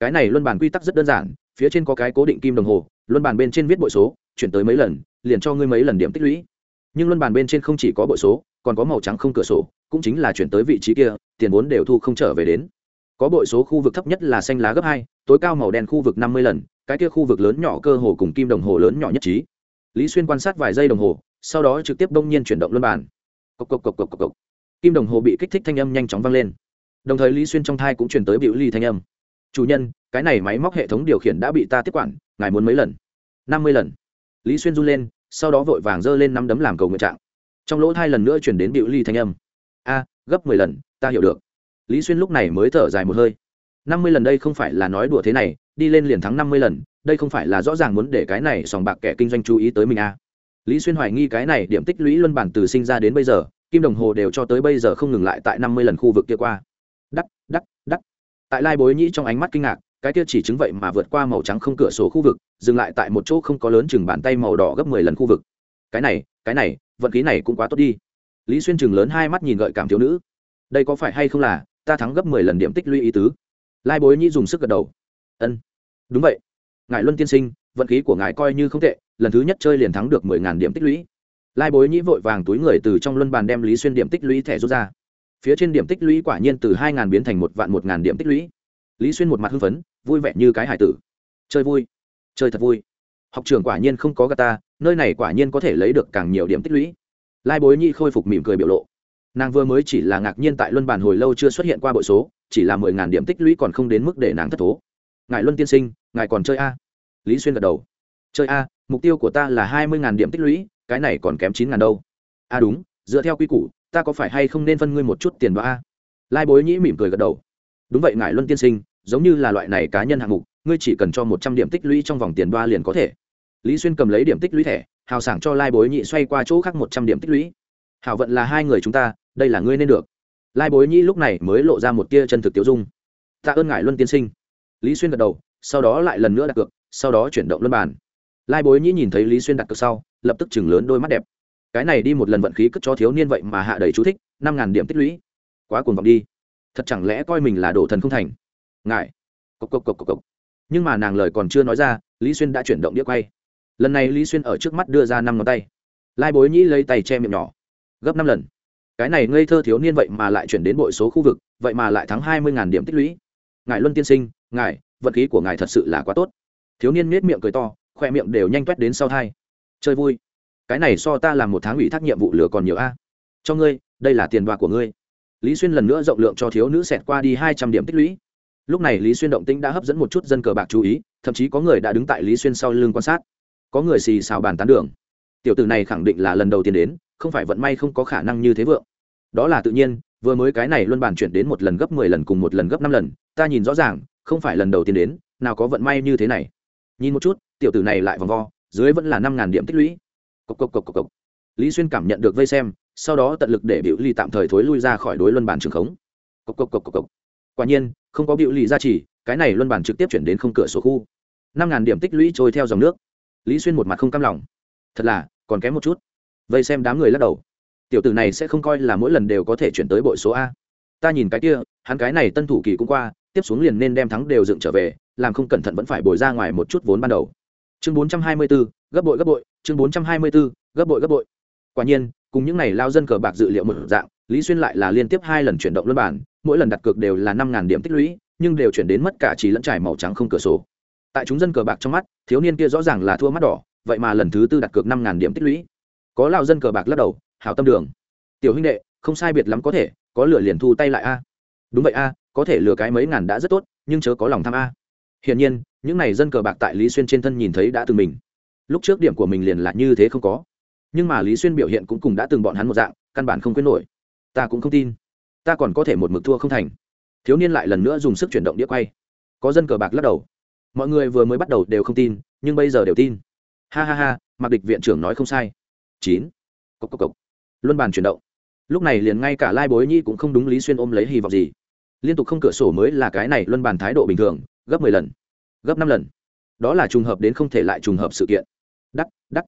Cái này luân bản quy tắc rất đơn giản, phía trên có cái cố định kim đồng hồ, luân bản bên trên viết bội số, chuyển tới mấy lần, liền cho ngươi mấy lần điểm tích lũy. Nhưng luân bản bên trên không chỉ có bội số, còn có màu trắng không cửa sổ, cũng chính là chuyển tới vị trí kia, tiền vốn đều thu không trở về đến. Có bội số khu vực thấp nhất là xanh lá gấp hai, tối cao màu đen khu vực năm mươi lần, cái kia khu vực lớn nhỏ cơ hồ cùng kim đồng hồ lớn nhỏ nhất trí. Lý xuyên quan sát vài giây đồng hồ, sau đó trực tiếp đông nhiên chuyển động luân bàn cộc cộc cộc cộc cộc cộc. Kim đồng hồ bị kích thích thanh âm nhanh chóng vang lên. Đồng thời lý xuyên trong thai cũng chuyển tới biểu ly thanh âm. Chủ nhân, cái này máy móc hệ thống điều khiển đã bị ta tiếp quản, ngài muốn mấy lần? Năm mươi lần. Lý xuyên run lên, sau đó vội vàng giơ lên năm đấm làm cầu nguyện trạng. Trong lỗ thai lần nữa chuyển đến biểu ly thanh âm. A, gấp mười lần, ta hiểu được. Lý xuyên lúc này mới thở dài một hơi. Năm mươi lần đây không phải là nói đùa thế này, đi lên liền thắng năm mươi lần, đây không phải là rõ ràng muốn để cái này sòng bạc kẻ kinh doanh chú ý tới mình à lý xuyên hoài nghi cái này điểm tích lũy luân bản từ sinh ra đến bây giờ, kim đồng hồ đều cho tới bây giờ không ngừng lại tại năm mươi lần khu vực kia qua. Đắc đắc đắc. Tại lai bối nhĩ trong ánh mắt kinh ngạc, cái kia chỉ chứng vậy mà vượt qua màu trắng không cửa sổ khu vực, dừng lại tại một chỗ không có lớn chừng bàn tay màu đỏ gấp mười lần khu vực. Cái này cái này, vận khí này cũng quá tốt đi. Lý xuyên chừng lớn hai mắt nhìn gợi cảm thiếu nữ. Đây có phải hay không là, ta thắng gấp mười lần điểm tích lũy ý tứ? Lai bối nhĩ dùng sức gật đầu. Ân. Đúng vậy. Ngài luân tiên sinh, vận khí của ngài coi như không tệ lần thứ nhất chơi liền thắng được mười ngàn điểm tích lũy. Lai bối nhĩ vội vàng túi người từ trong luân bàn đem lý xuyên điểm tích lũy thẻ rút ra. Phía trên điểm tích lũy quả nhiên từ hai ngàn biến thành một vạn một ngàn điểm tích lũy. Lý xuyên một mặt hưng phấn, vui vẻ như cái hải tử. Chơi vui, chơi thật vui. Học trường quả nhiên không có gà ta, nơi này quả nhiên có thể lấy được càng nhiều điểm tích lũy. Lai bối nhĩ khôi phục mỉm cười biểu lộ. Nàng vừa mới chỉ là ngạc nhiên tại luân bàn hồi lâu chưa xuất hiện qua bội số, chỉ là mười ngàn điểm tích lũy còn không đến mức để nàng thất thố. Ngài luân tiên sinh, ngài còn chơi a? Lý xuyên gật đầu. Chơi a mục tiêu của ta là hai mươi ngàn điểm tích lũy, cái này còn kém chín ngàn đâu. À đúng, dựa theo quy củ, ta có phải hay không nên phân ngươi một chút tiền đó a? Lai bối nhĩ mỉm cười gật đầu. Đúng vậy ngài luân tiên sinh, giống như là loại này cá nhân hạng mục, ngươi chỉ cần cho một trăm điểm tích lũy trong vòng tiền đoa liền có thể. Lý xuyên cầm lấy điểm tích lũy thẻ, hào sảng cho lai bối nhị xoay qua chỗ khác một trăm điểm tích lũy. Hảo vận là hai người chúng ta, đây là ngươi nên được. Lai bối nhĩ lúc này mới lộ ra một tia chân thực tiêu dung. Tạ ơn ngài luân tiên sinh. Lý xuyên gật đầu, sau đó lại lần nữa đặt cược, sau đó chuyển động luân bàn lai bối nhĩ nhìn thấy lý xuyên đặt cược sau, lập tức chừng lớn đôi mắt đẹp. Cái này đi một lần vận khí cất cho thiếu niên vậy mà hạ đầy chú thích, năm ngàn điểm tích lũy. Quá cuồng vọng đi. Thật chẳng lẽ coi mình là đổ thần không thành? Ngại. Cộc cộc cộc cộc cộc. Nhưng mà nàng lời còn chưa nói ra, lý xuyên đã chuyển động đĩa quay. Lần này lý xuyên ở trước mắt đưa ra năm ngón tay. Lai bối nhĩ lấy tay che miệng nhỏ. Gấp năm lần. Cái này ngây thơ thiếu niên vậy mà lại chuyển đến bội số khu vực, vậy mà lại thắng hai mươi điểm tích lũy. Ngài luân tiên sinh, ngài, vận khí của ngài thật sự là quá tốt. Thiếu niên nết miệng cười to khoe miệng đều nhanh toét đến sau thai. Chơi vui. Cái này so ta làm một tháng ủy thác nhiệm vụ lừa còn nhiều a. Cho ngươi, đây là tiền đoa của ngươi. Lý xuyên lần nữa rộng lượng cho thiếu nữ xẹt qua đi hai trăm điểm tích lũy. Lúc này lý xuyên động tĩnh đã hấp dẫn một chút dân cờ bạc chú ý, thậm chí có người đã đứng tại lý xuyên sau lưng quan sát. Có người xì xào bàn tán đường. Tiểu tử này khẳng định là lần đầu tiên đến, không phải vận may không có khả năng như thế vượng. Đó là tự nhiên, vừa mới cái này luôn bàn chuyển đến một lần gấp mười lần cùng một lần gấp năm lần, ta nhìn rõ ràng, không phải lần đầu tiên đến, nào có vận may như thế này nhìn một chút, tiểu tử này lại vòng vo, dưới vẫn là năm ngàn điểm tích lũy. Cộc cộc cộc cộc cộc. Lý xuyên cảm nhận được vây xem, sau đó tận lực để biểu ly tạm thời thối lui ra khỏi đối luân bàn trường khống. Cộc cộc cộc cộc cộc. Quả nhiên, không có biểu ly ra chỉ cái này luân bàn trực tiếp chuyển đến không cửa sổ khu. Năm ngàn điểm tích lũy trôi theo dòng nước. Lý xuyên một mặt không cam lòng. Thật là, còn kém một chút. Vây xem đám người lắc đầu. Tiểu tử này sẽ không coi là mỗi lần đều có thể chuyển tới bội số a. Ta nhìn cái kia, hắn cái này tân thủ kỳ cũng qua, tiếp xuống liền nên đem thắng đều dựng trở về làm không cẩn thận vẫn phải bồi ra ngoài một chút vốn ban đầu. Chương 424, gấp bội gấp bội chương 424, gấp bội gấp bội. Quả nhiên cùng những này lao dân cờ bạc dự liệu một dạng lý xuyên lại là liên tiếp hai lần chuyển động luân bản mỗi lần đặt cược đều là năm điểm tích lũy nhưng đều chuyển đến mất cả trí lẫn trải màu trắng không cửa sổ. Tại chúng dân cờ bạc trong mắt thiếu niên kia rõ ràng là thua mắt đỏ vậy mà lần thứ tư đặt cược năm điểm tích lũy. Có lao dân cờ bạc lắc đầu hảo tâm đường. Tiểu huynh đệ không sai biệt lắm có thể có lửa liền thu tay lại a. Đúng vậy a có thể lừa cái mấy ngàn đã rất tốt nhưng chớ có lòng tham a hiển nhiên, những n à y dân cờ bạc tại lý xuyên trên thân nhìn thấy đã từng mình. Lúc trước điểm của mình liền là như thế không có. Nhưng mà lý xuyên biểu hiện cũng cùng đã từng bọn hắn một dạng, căn bản không quyết nổi. Ta cũng không tin. Ta còn có thể một mực thua không thành. Thiếu niên lại lần nữa dùng sức chuyển động đĩa quay. Có dân cờ bạc lắc đầu. Mọi người vừa mới bắt đầu đều không tin, nhưng bây giờ đều tin. Ha ha ha mặc địch viện trưởng nói không sai. Chín. Cốc cốc cốc. luân bàn chuyển động. Lúc này liền ngay cả lai bối nhi cũng không đúng lý xuyên ôm lấy hy vọng gì. Liên tục không cửa sổ mới là cái này luân bàn thái độ bình thường gấp mười lần, gấp năm lần. Đó là trùng hợp đến không thể lại trùng hợp sự kiện. Đắc đắc.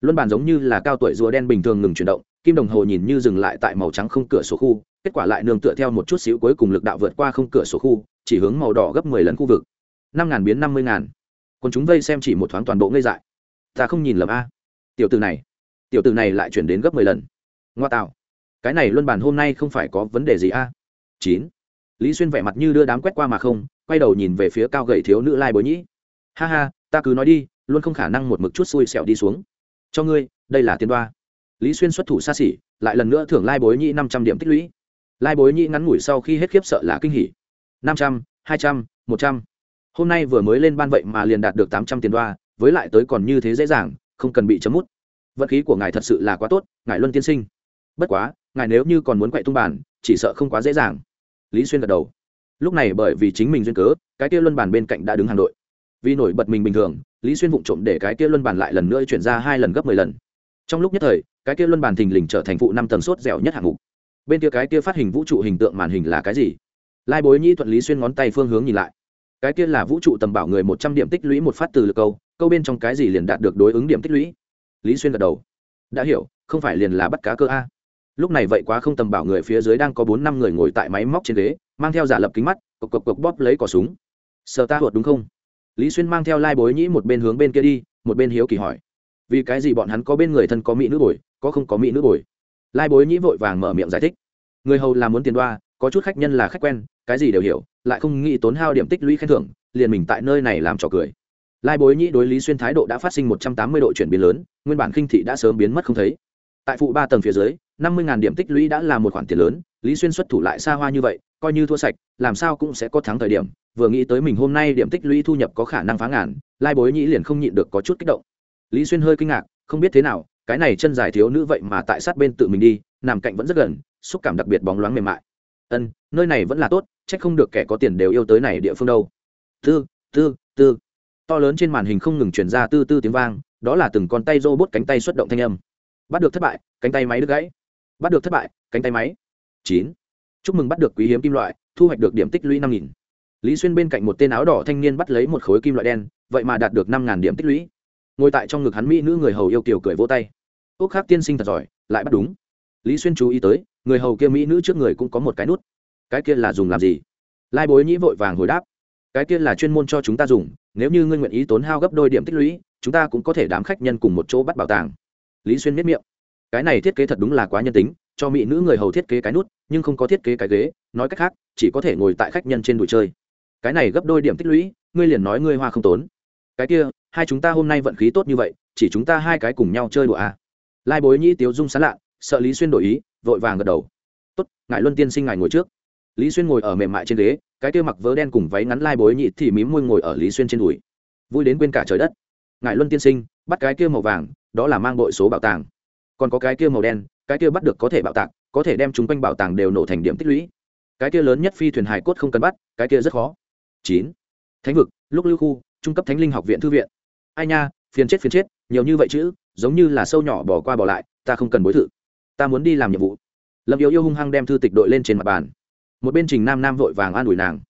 Luân bàn giống như là cao tuổi rùa đen bình thường ngừng chuyển động, kim đồng hồ nhìn như dừng lại tại màu trắng không cửa sổ khu, kết quả lại nương tựa theo một chút xíu cuối cùng lực đạo vượt qua không cửa sổ khu, chỉ hướng màu đỏ gấp mười lần khu vực. Năm ngàn biến năm mươi ngàn. Còn chúng vây xem chỉ một thoáng toàn bộ ngây dại. Ta không nhìn lầm a. Tiểu từ này, tiểu từ này lại chuyển đến gấp mười lần. Ngoa tạo. Cái này luân bàn hôm nay không phải có vấn đề gì a? Chín lý xuyên vẻ mặt như đưa đám quét qua mà không, quay đầu nhìn về phía cao gầy thiếu nữ lai bối nhĩ. Ha ha, ta cứ nói đi, luôn không khả năng một mực chút xui xẻo đi xuống. Cho ngươi, đây là tiên đoa. Lý xuyên xuất thủ xa xỉ, lại lần nữa thưởng lai bối nhĩ năm trăm điểm tích lũy. Lai bối nhĩ ngắn ngủi sau khi hết khiếp sợ là kinh hỉ. Năm trăm, hai trăm, một trăm. Hôm nay vừa mới lên ban vậy mà liền đạt được tám trăm tiền đoa, với lại tới còn như thế dễ dàng, không cần bị chấm mút. Vận khí của ngài thật sự là quá tốt, ngài luân tiên sinh. Bất quá, ngài nếu như còn muốn quậy tung bản chỉ sợ không quá dễ dàng lý xuyên gật đầu. Lúc này bởi vì chính mình duyên cớ, cái kia luân bàn bên cạnh đã đứng hàng đội. Vì nổi bật mình bình thường, lý xuyên vụng trộm để cái kia luân bàn lại lần nữa chuyển ra hai lần gấp mười lần. Trong lúc nhất thời, cái kia luân bàn thình lình trở thành phụ năm tầng sốt dẻo nhất hạng mục. Bên kia cái kia phát hình vũ trụ hình tượng màn hình là cái gì? Lai bối nhĩ thuận lý xuyên ngón tay phương hướng nhìn lại. Cái kia là vũ trụ tầm bảo người một trăm điểm tích lũy một phát từ lực câu câu bên trong cái gì liền đạt được đối ứng điểm tích lũy? Lý xuyên gật đầu. Đã hiểu, không phải liền là bắt cá cơ a lúc này vậy quá không tầm bảo người phía dưới đang có bốn năm người ngồi tại máy móc trên ghế, mang theo giả lập kính mắt, cộc cộc cộc bóp lấy cỏ súng. Sợ ta hụt đúng không? Lý xuyên mang theo lai bối nhĩ một bên hướng bên kia đi, một bên hiếu kỳ hỏi. Vì cái gì bọn hắn có bên người thân có mỹ nữ bồi, có không có mỹ nữ bồi? Lai bối nhĩ vội vàng mở miệng giải thích. Người hầu là muốn tiền đoa, có chút khách nhân là khách quen, cái gì đều hiểu, lại không nghĩ tốn hao điểm tích lũy khen thưởng, liền mình tại nơi này làm trò cười. Lai bối nhĩ đối lý xuyên thái độ đã phát sinh một trăm tám mươi độ chuyển biến lớn, nguyên bản khinh thị đã sớm biến mất không thấy tại phụ ba tầng phía dưới, năm mươi điểm tích lũy đã là một khoản tiền lớn, lý xuyên xuất thủ lại xa hoa như vậy, coi như thua sạch, làm sao cũng sẽ có thắng thời điểm, vừa nghĩ tới mình hôm nay điểm tích lũy thu nhập có khả năng phá ngàn, lai bối nhĩ liền không nhịn được có chút kích động. Lý xuyên hơi kinh ngạc, không biết thế nào, cái này chân dài thiếu nữ vậy mà tại sát bên tự mình đi, nằm cạnh vẫn rất gần, xúc cảm đặc biệt bóng loáng mềm mại. Ân, nơi này vẫn là tốt trách không được kẻ có tiền đều yêu tới này địa phương đâu. Tư tư tư. To lớn trên màn hình không ngừng chuyển ra tư tư tiếng vang, đó là từng con tay rô bốt cánh tay xuất động thanh âm bắt được thất bại, cánh tay máy đứt gãy. Bắt được thất bại, cánh tay máy. Chín. Chúc mừng bắt được quý hiếm kim loại, thu hoạch được điểm tích lũy năm nghìn. Lý xuyên bên cạnh một tên áo đỏ thanh niên bắt lấy một khối kim loại đen, vậy mà đạt được năm ngàn điểm tích lũy. Ngồi tại trong ngực hắn mỹ nữ người hầu yêu kiều cười vỗ tay. Ốc khác tiên sinh thật giỏi, lại bắt đúng. Lý xuyên chú ý tới, người hầu kia mỹ nữ trước người cũng có một cái nút. Cái kia là dùng làm gì? Lai bối nhĩ vội vàng hồi đáp. Cái kia là chuyên môn cho chúng ta dùng, nếu như ngươi nguyện ý tốn hao gấp đôi điểm tích lũy, chúng ta cũng có thể đám khách nhân cùng một chỗ bắt bảo tàng lý xuyên miết miệng. Cái này thiết kế thật đúng là quá nhân tính, cho mỹ nữ người hầu thiết kế cái nút, nhưng không có thiết kế cái ghế, nói cách khác, chỉ có thể ngồi tại khách nhân trên đùi chơi. Cái này gấp đôi điểm tích lũy, ngươi liền nói ngươi hoa không tốn. Cái kia, hai chúng ta hôm nay vận khí tốt như vậy, chỉ chúng ta hai cái cùng nhau chơi đùa à. lai bối nhĩ tiếu dung sán lạ, sợ lý xuyên đổi ý, vội vàng gật đầu. Tốt ngại luân tiên sinh ngài ngồi trước. Lý xuyên ngồi ở mềm mại trên ghế, cái kia mặc vớ đen cùng váy ngắn lai bối nhị thì mím môi ngồi ở lý xuyên trên đùi. Vui đến quên cả trời đất. Ngại luân tiên sinh, bắt cái kia màu vàng đó là mang đội số bảo tàng. Còn có cái kia màu đen, cái kia bắt được có thể bảo tàng có thể đem chúng quanh bảo tàng đều nổ thành điểm tích lũy. Cái kia lớn nhất phi thuyền hải cốt không cần bắt, cái kia rất khó. Chín. Thánh vực, lúc lưu khu, trung cấp thánh linh học viện thư viện. Ai nha, phiền chết phiền chết, nhiều như vậy chứ giống như là sâu nhỏ bỏ qua bỏ lại, ta không cần bối thự. Ta muốn đi làm nhiệm vụ. Lâm yếu yêu hung hăng đem thư tịch đội lên trên mặt bàn. Một bên trình nam nam vội vàng an ủi nàng.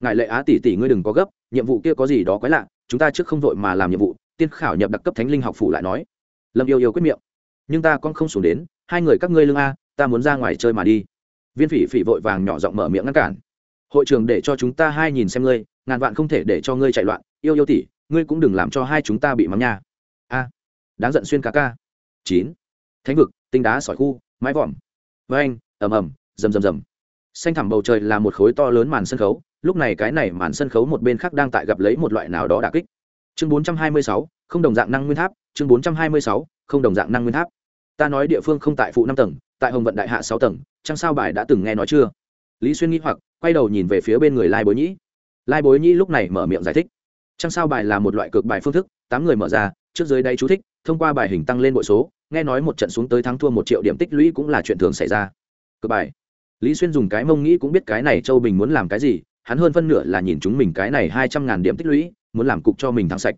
Ngại lệ á tỷ tỷ ngươi đừng có gấp, nhiệm vụ kia có gì đó quái lạ, chúng ta trước không vội mà làm nhiệm vụ, tiên khảo nhập đặc cấp thánh linh học phủ lại nói lâm yêu yêu quyết miệng. Nhưng ta con không xuống đến, hai người các ngươi lương a, ta muốn ra ngoài chơi mà đi. Viên phỉ phỉ vội vàng nhỏ giọng mở miệng ngăn cản. Hội trường để cho chúng ta hai nhìn xem ngươi, ngàn vạn không thể để cho ngươi chạy loạn. Yêu yêu tỷ, ngươi cũng đừng làm cho hai chúng ta bị mắng nha. A, đáng giận xuyên cá ca. Chín. Thánh vực, tinh đá sỏi khu, mái vòm. Với anh ầm ầm, rầm rầm rầm. Xanh thẳm bầu trời là một khối to lớn màn sân khấu, lúc này cái này màn sân khấu một bên khác đang tại gặp lấy một loại nào đó đà kích chương bốn trăm hai mươi sáu, không đồng dạng năng nguyên tháp. Chương bốn trăm hai mươi sáu, không đồng dạng năng nguyên tháp. Ta nói địa phương không tại phụ năm tầng, tại hồng vận đại hạ sáu tầng trang sao bài đã từng nghe nói chưa? Lý xuyên nghĩ hoặc, quay đầu nhìn về phía bên người lai bối nhĩ. Lai bối nhĩ lúc này mở miệng giải thích. Trang sao bài là một loại cực bài phương thức, tám người mở ra, trước dưới đây chú thích, thông qua bài hình tăng lên bội số, nghe nói một trận xuống tới thắng thua một triệu điểm tích lũy cũng là chuyện thường xảy ra. Cực bài. Lý xuyên dùng cái mông nghĩ cũng biết cái này châu bình muốn làm cái gì hắn hơn phân nửa là nhìn chúng mình cái này hai trăm ngàn điểm tích lũy, muốn làm cục cho mình thắng sạch.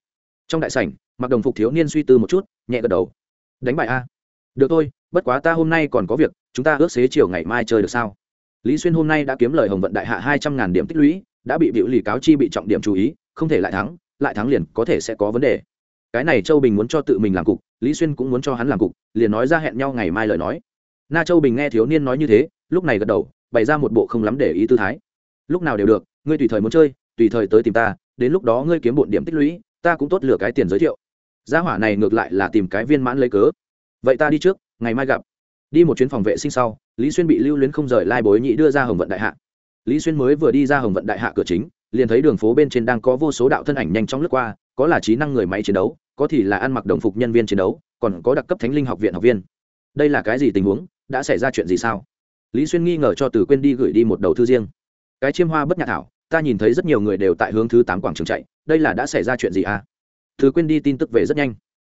Trong đại sảnh, mặc đồng phục thiếu niên suy tư một chút, nhẹ gật đầu. Đánh bại a. Được thôi, bất quá ta hôm nay còn có việc, chúng ta ước xế chiều ngày mai chơi được sao? Lý xuyên hôm nay đã kiếm lời hồng vận đại hạ hai trăm ngàn điểm tích lũy, đã bị biểu lì cáo chi bị trọng điểm chú ý, không thể lại thắng lại thắng liền có thể sẽ có vấn đề. Cái này châu bình muốn cho tự mình làm cục, lý xuyên cũng muốn cho hắn làm cục, liền nói ra hẹn nhau ngày mai lời nói. Na châu bình nghe thiếu niên nói như thế, lúc này gật đầu, bày ra một bộ không lắm để ý tư thái lúc nào đều được, ngươi tùy thời muốn chơi, tùy thời tới tìm ta, đến lúc đó ngươi kiếm bộn điểm tích lũy, ta cũng tốt lừa cái tiền giới thiệu. Gia hỏa này ngược lại là tìm cái viên mãn lấy cớ. Vậy ta đi trước, ngày mai gặp. Đi một chuyến phòng vệ sinh sau, lý xuyên bị lưu luyến không rời lai bối nhị đưa ra hồng vận đại hạ. Lý xuyên mới vừa đi ra hồng vận đại hạ cửa chính, liền thấy đường phố bên trên đang có vô số đạo thân ảnh nhanh chóng lướt qua, có là trí năng người máy chiến đấu, có thì là ăn mặc đồng phục nhân viên chiến đấu, còn có đặc cấp thánh linh học viện học viên. Đây là cái gì tình huống, đã xảy ra chuyện gì sao? Lý xuyên nghi ngờ cho từ quên đi gửi đi một đầu thư riêng cái chiêm hoa bất nhạc thảo ta nhìn thấy rất nhiều người đều tại hướng thứ tám quảng trường chạy đây là đã xảy ra chuyện gì à? Từ quên đi tin tức về rất nhanh.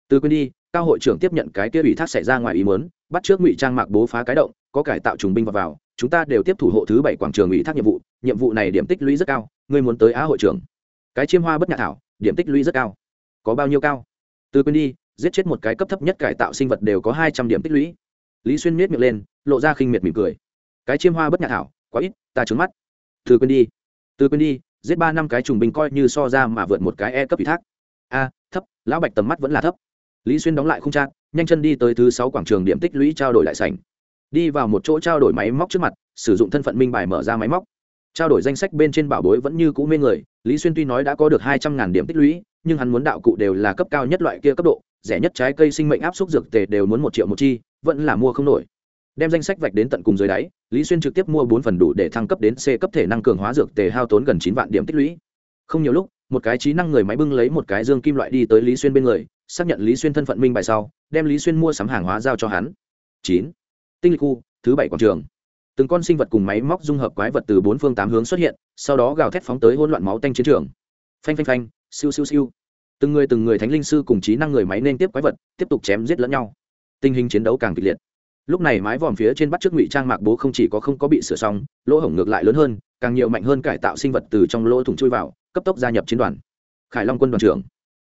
Từ quên đi cao hội trưởng tiếp nhận cái kia ủy thác xảy ra ngoài ý muốn bắt trước ngụy trang mạc bố phá cái động có cải tạo trùng binh vào, vào chúng ta đều tiếp thủ hộ thứ bảy quảng trường ủy thác nhiệm vụ nhiệm vụ này điểm tích lũy rất cao ngươi muốn tới á hội trưởng. Cái chiêm hoa bất nhạc thảo điểm tích lũy rất cao. Có bao nhiêu cao? Từ quên đi giết chết một cái cấp thấp nhất cải tạo sinh vật đều có hai trăm điểm tích lũy. Lý xuyên miết miệng lên lộ ra khinh miệt mỉm cười. Cái chiêm hoa bất nhạc thảo quá ít ta trứng mắt từ quên đi. Từ quên đi, giết ba năm cái trùng binh coi như so ra mà vượt một cái e cấp ủy thác. A, thấp, lão bạch tầm mắt vẫn là thấp. Lý xuyên đóng lại không trang, nhanh chân đi tới thứ sáu quảng trường điểm tích lũy trao đổi lại sảnh. Đi vào một chỗ trao đổi máy móc trước mặt, sử dụng thân phận minh bài mở ra máy móc. Trao đổi danh sách bên trên bảo bối vẫn như cũ mê người, lý xuyên tuy nói đã có được hai trăm ngàn điểm tích lũy, nhưng hắn muốn đạo cụ đều là cấp cao nhất loại kia cấp độ, rẻ nhất trái cây sinh mệnh áp suất dược tề đều muốn một triệu một chi, vẫn là mua không nổi đem danh sách vạch đến tận cùng dưới đáy, lý xuyên trực tiếp mua bốn phần đủ để thăng cấp đến c cấp thể năng cường hóa dược tề hao tốn gần chín vạn điểm tích lũy. Không nhiều lúc, một cái trí năng người máy bưng lấy một cái dương kim loại đi tới lý xuyên bên người, xác nhận lý xuyên thân phận minh bài sau, đem lý xuyên mua sắm hàng hóa giao cho hắn. Chín. Tinh lịch khu, thứ bảy quảng trường. Từng con sinh vật cùng máy móc dung hợp quái vật từ bốn phương tám hướng xuất hiện, sau đó gào thét phóng tới hỗn loạn máu tanh chiến trường. Phanh phanh phanh, siêu siêu siêu. Từng người từng người thánh linh sư cùng trí năng người máy nên tiếp quái vật, tiếp tục chém giết lẫn nhau. Tình hình chiến đấu càng kịch liệt lúc này mái vòm phía trên bắt trước ngụy trang mạc bố không chỉ có không có bị sửa xong, lỗ hổng ngược lại lớn hơn, càng nhiều mạnh hơn cải tạo sinh vật từ trong lỗ thủng chui vào, cấp tốc gia nhập chiến đoàn. Khải long quân đoàn trưởng,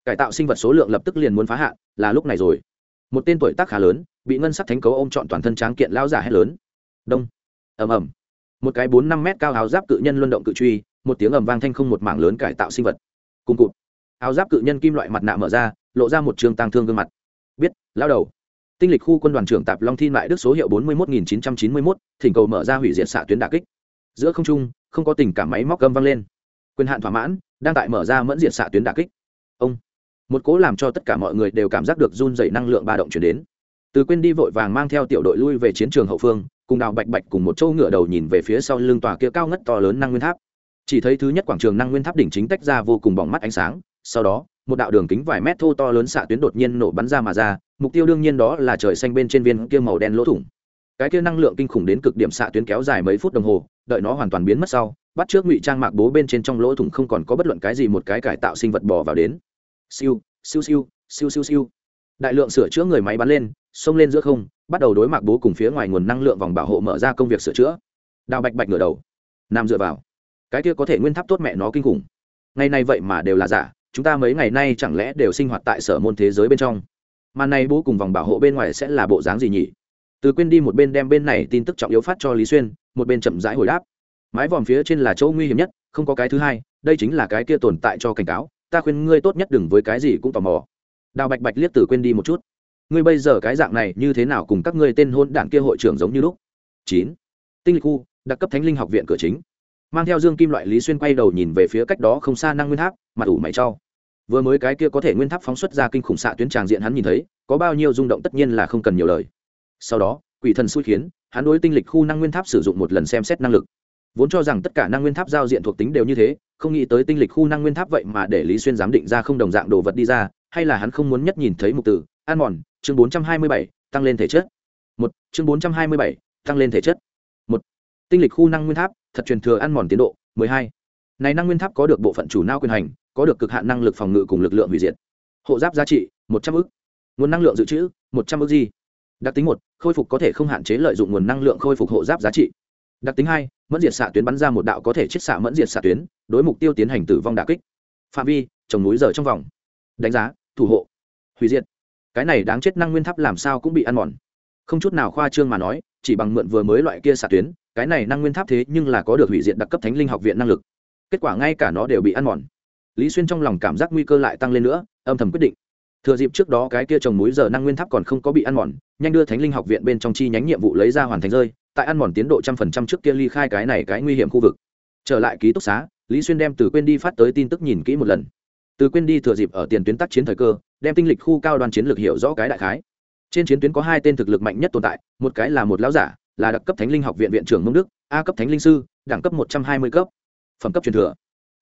cải tạo sinh vật số lượng lập tức liền muốn phá hạn, là lúc này rồi. Một tên tuổi tác khá lớn, bị ngân sắc thánh cấu ôm trọn toàn thân tráng kiện lao giả hét lớn. Đông. Ầm ầm. Một cái bốn năm mét cao áo giáp cự nhân luân động cự truy, một tiếng ầm vang thanh không một mảng lớn cải tạo sinh vật. Cùng cụt. Áo giáp cự nhân kim loại mặt nạ mở ra, lộ ra một trường tăng thương gương mặt. Biết lao đầu tinh lịch khu quân đoàn trưởng tạp long thi lại đức số hiệu bốn mươi một nghìn chín trăm chín mươi một thỉnh cầu mở ra hủy diệt xạ tuyến đà kích. Giữa không trung, không có tình cảm máy móc gâm vang lên. Quyền hạn thỏa mãn, đang tại mở ra mẫn diệt xạ tuyến đà kích. Ông, một cố làm cho tất cả mọi người đều cảm giác được run dày năng lượng ba động chuyển đến. Từ quên đi vội vàng mang theo tiểu đội lui về chiến trường hậu phương, cùng đào bạch bạch cùng một châu ngựa đầu nhìn về phía sau lưng tòa kia cao ngất to lớn năng nguyên tháp chỉ thấy thứ nhất quảng trường năng nguyên tháp đỉnh chính tách ra vô cùng bỏng mắt ánh sáng, sau đó, một đạo đường kính vài mét thô to lớn xạ tuyến đột nhiên nổ bắn ra mà ra, mục tiêu đương nhiên đó là trời xanh bên trên viên kia màu đen lỗ thủng. Cái kia năng lượng kinh khủng đến cực điểm xạ tuyến kéo dài mấy phút đồng hồ, đợi nó hoàn toàn biến mất sau, bắt trước ngụy trang mạc bố bên trên trong lỗ thủng không còn có bất luận cái gì một cái cải tạo sinh vật bò vào đến. Siêu siêu siêu siêu siêu siêu. Đại lượng sửa chữa người máy bắn lên, xông lên giữa không, bắt đầu đối mạc bố cùng phía ngoài nguồn năng lượng vòng bảo hộ mở ra công việc sửa chữa. Đào bạch bạch ngửa đầu nằm dựa vào cái kia có thể nguyên tháp tốt mẹ nó kinh khủng. Ngày nay vậy mà đều là giả, chúng ta mấy ngày nay chẳng lẽ đều sinh hoạt tại sở môn thế giới bên trong? Mà này bố cùng vòng bảo hộ bên ngoài sẽ là bộ dáng gì nhỉ? Từ quên đi một bên đem bên này tin tức trọng yếu phát cho lý xuyên, một bên chậm rãi hồi đáp. Mái vòm phía trên là chỗ nguy hiểm nhất, không có cái thứ hai, đây chính là cái kia tồn tại cho cảnh cáo, ta khuyên ngươi tốt nhất đừng với cái gì cũng tò mò. Đào bạch bạch liếc từ quên đi một chút. Ngươi bây giờ cái dạng này như thế nào cùng các ngươi tên hôn đảng kia hội trưởng giống như lúc? Chín. Tinh lịch khu, đặc cấp thánh linh học viện cửa chính mang theo dương kim loại lý xuyên quay đầu nhìn về phía cách đó không xa năng nguyên tháp, mặt ủ mày trao. vừa mới cái kia có thể nguyên tháp phóng xuất ra kinh khủng xạ tuyến tràng diện hắn nhìn thấy, có bao nhiêu rung động tất nhiên là không cần nhiều lời. Sau đó, quỷ thần xui khiến, hắn đối tinh lịch khu năng nguyên tháp sử dụng một lần xem xét năng lực. Vốn cho rằng tất cả năng nguyên tháp giao diện thuộc tính đều như thế, không nghĩ tới tinh lịch khu năng nguyên tháp vậy mà để lý xuyên giám định ra không đồng dạng đồ vật đi ra, hay là hắn không muốn nhất nhìn thấy mục tử. An mòn, chương bốn trăm hai mươi bảy, tăng lên thể chất. Một, chương bốn trăm hai mươi bảy, tăng lên thể chất. Một, tinh lịch khu năng nguyên tháp thật truyền thừa ăn mòn tiến độ. Mười hai. Này năng nguyên tháp có được bộ phận chủ nao quyền hành, có được cực hạn năng lực phòng ngự cùng lực lượng hủy diệt. Hộ giáp giá trị, một trăm ức. Nguồn năng lượng dự trữ, một trăm ức gì đặc tính một, khôi phục có thể không hạn chế lợi dụng nguồn năng lượng khôi phục hộ giáp giá trị. Đặc tính hai, mẫn diệt xạ tuyến bắn ra một đạo có thể chiết xạ mẫn diệt xạ tuyến, đối mục tiêu tiến hành tử vong đà kích. Phạm vi, trồng núi giờ trong vòng. Đánh giá, thủ hộ. Hủy diệt. Cái này đáng chết năng nguyên tháp làm sao cũng bị ăn mòn. Không chút nào khoa trương mà nói, chỉ bằng mượn vừa mới loại kia xạ tuyến cái này năng nguyên tháp thế nhưng là có được hủy diệt đặc cấp thánh linh học viện năng lực. Kết quả ngay cả nó đều bị ăn mòn. Lý xuyên trong lòng cảm giác nguy cơ lại tăng lên nữa, âm thầm quyết định. Thừa dịp trước đó cái kia trồng múi giờ năng nguyên tháp còn không có bị ăn mòn, nhanh đưa thánh linh học viện bên trong chi nhánh nhiệm vụ lấy ra hoàn thành rơi, tại ăn mòn tiến độ trăm phần trăm trước kia ly khai cái này cái nguy hiểm khu vực. Trở lại ký túc xá, lý xuyên đem từ quên đi phát tới tin tức nhìn kỹ một lần. Từ quên đi thừa dịp ở tiền tuyến tác chiến thời cơ, đem tinh lịch khu cao đoàn chiến lược hiểu rõ cái đại khái. Trên chiến tuyến có hai tên thực lực mạnh nhất tồn tại, một cái là một lão giả là đặc cấp thánh linh học viện viện trưởng mông đức, a cấp thánh linh sư, đẳng cấp một trăm hai mươi cấp. Phẩm cấp truyền thừa.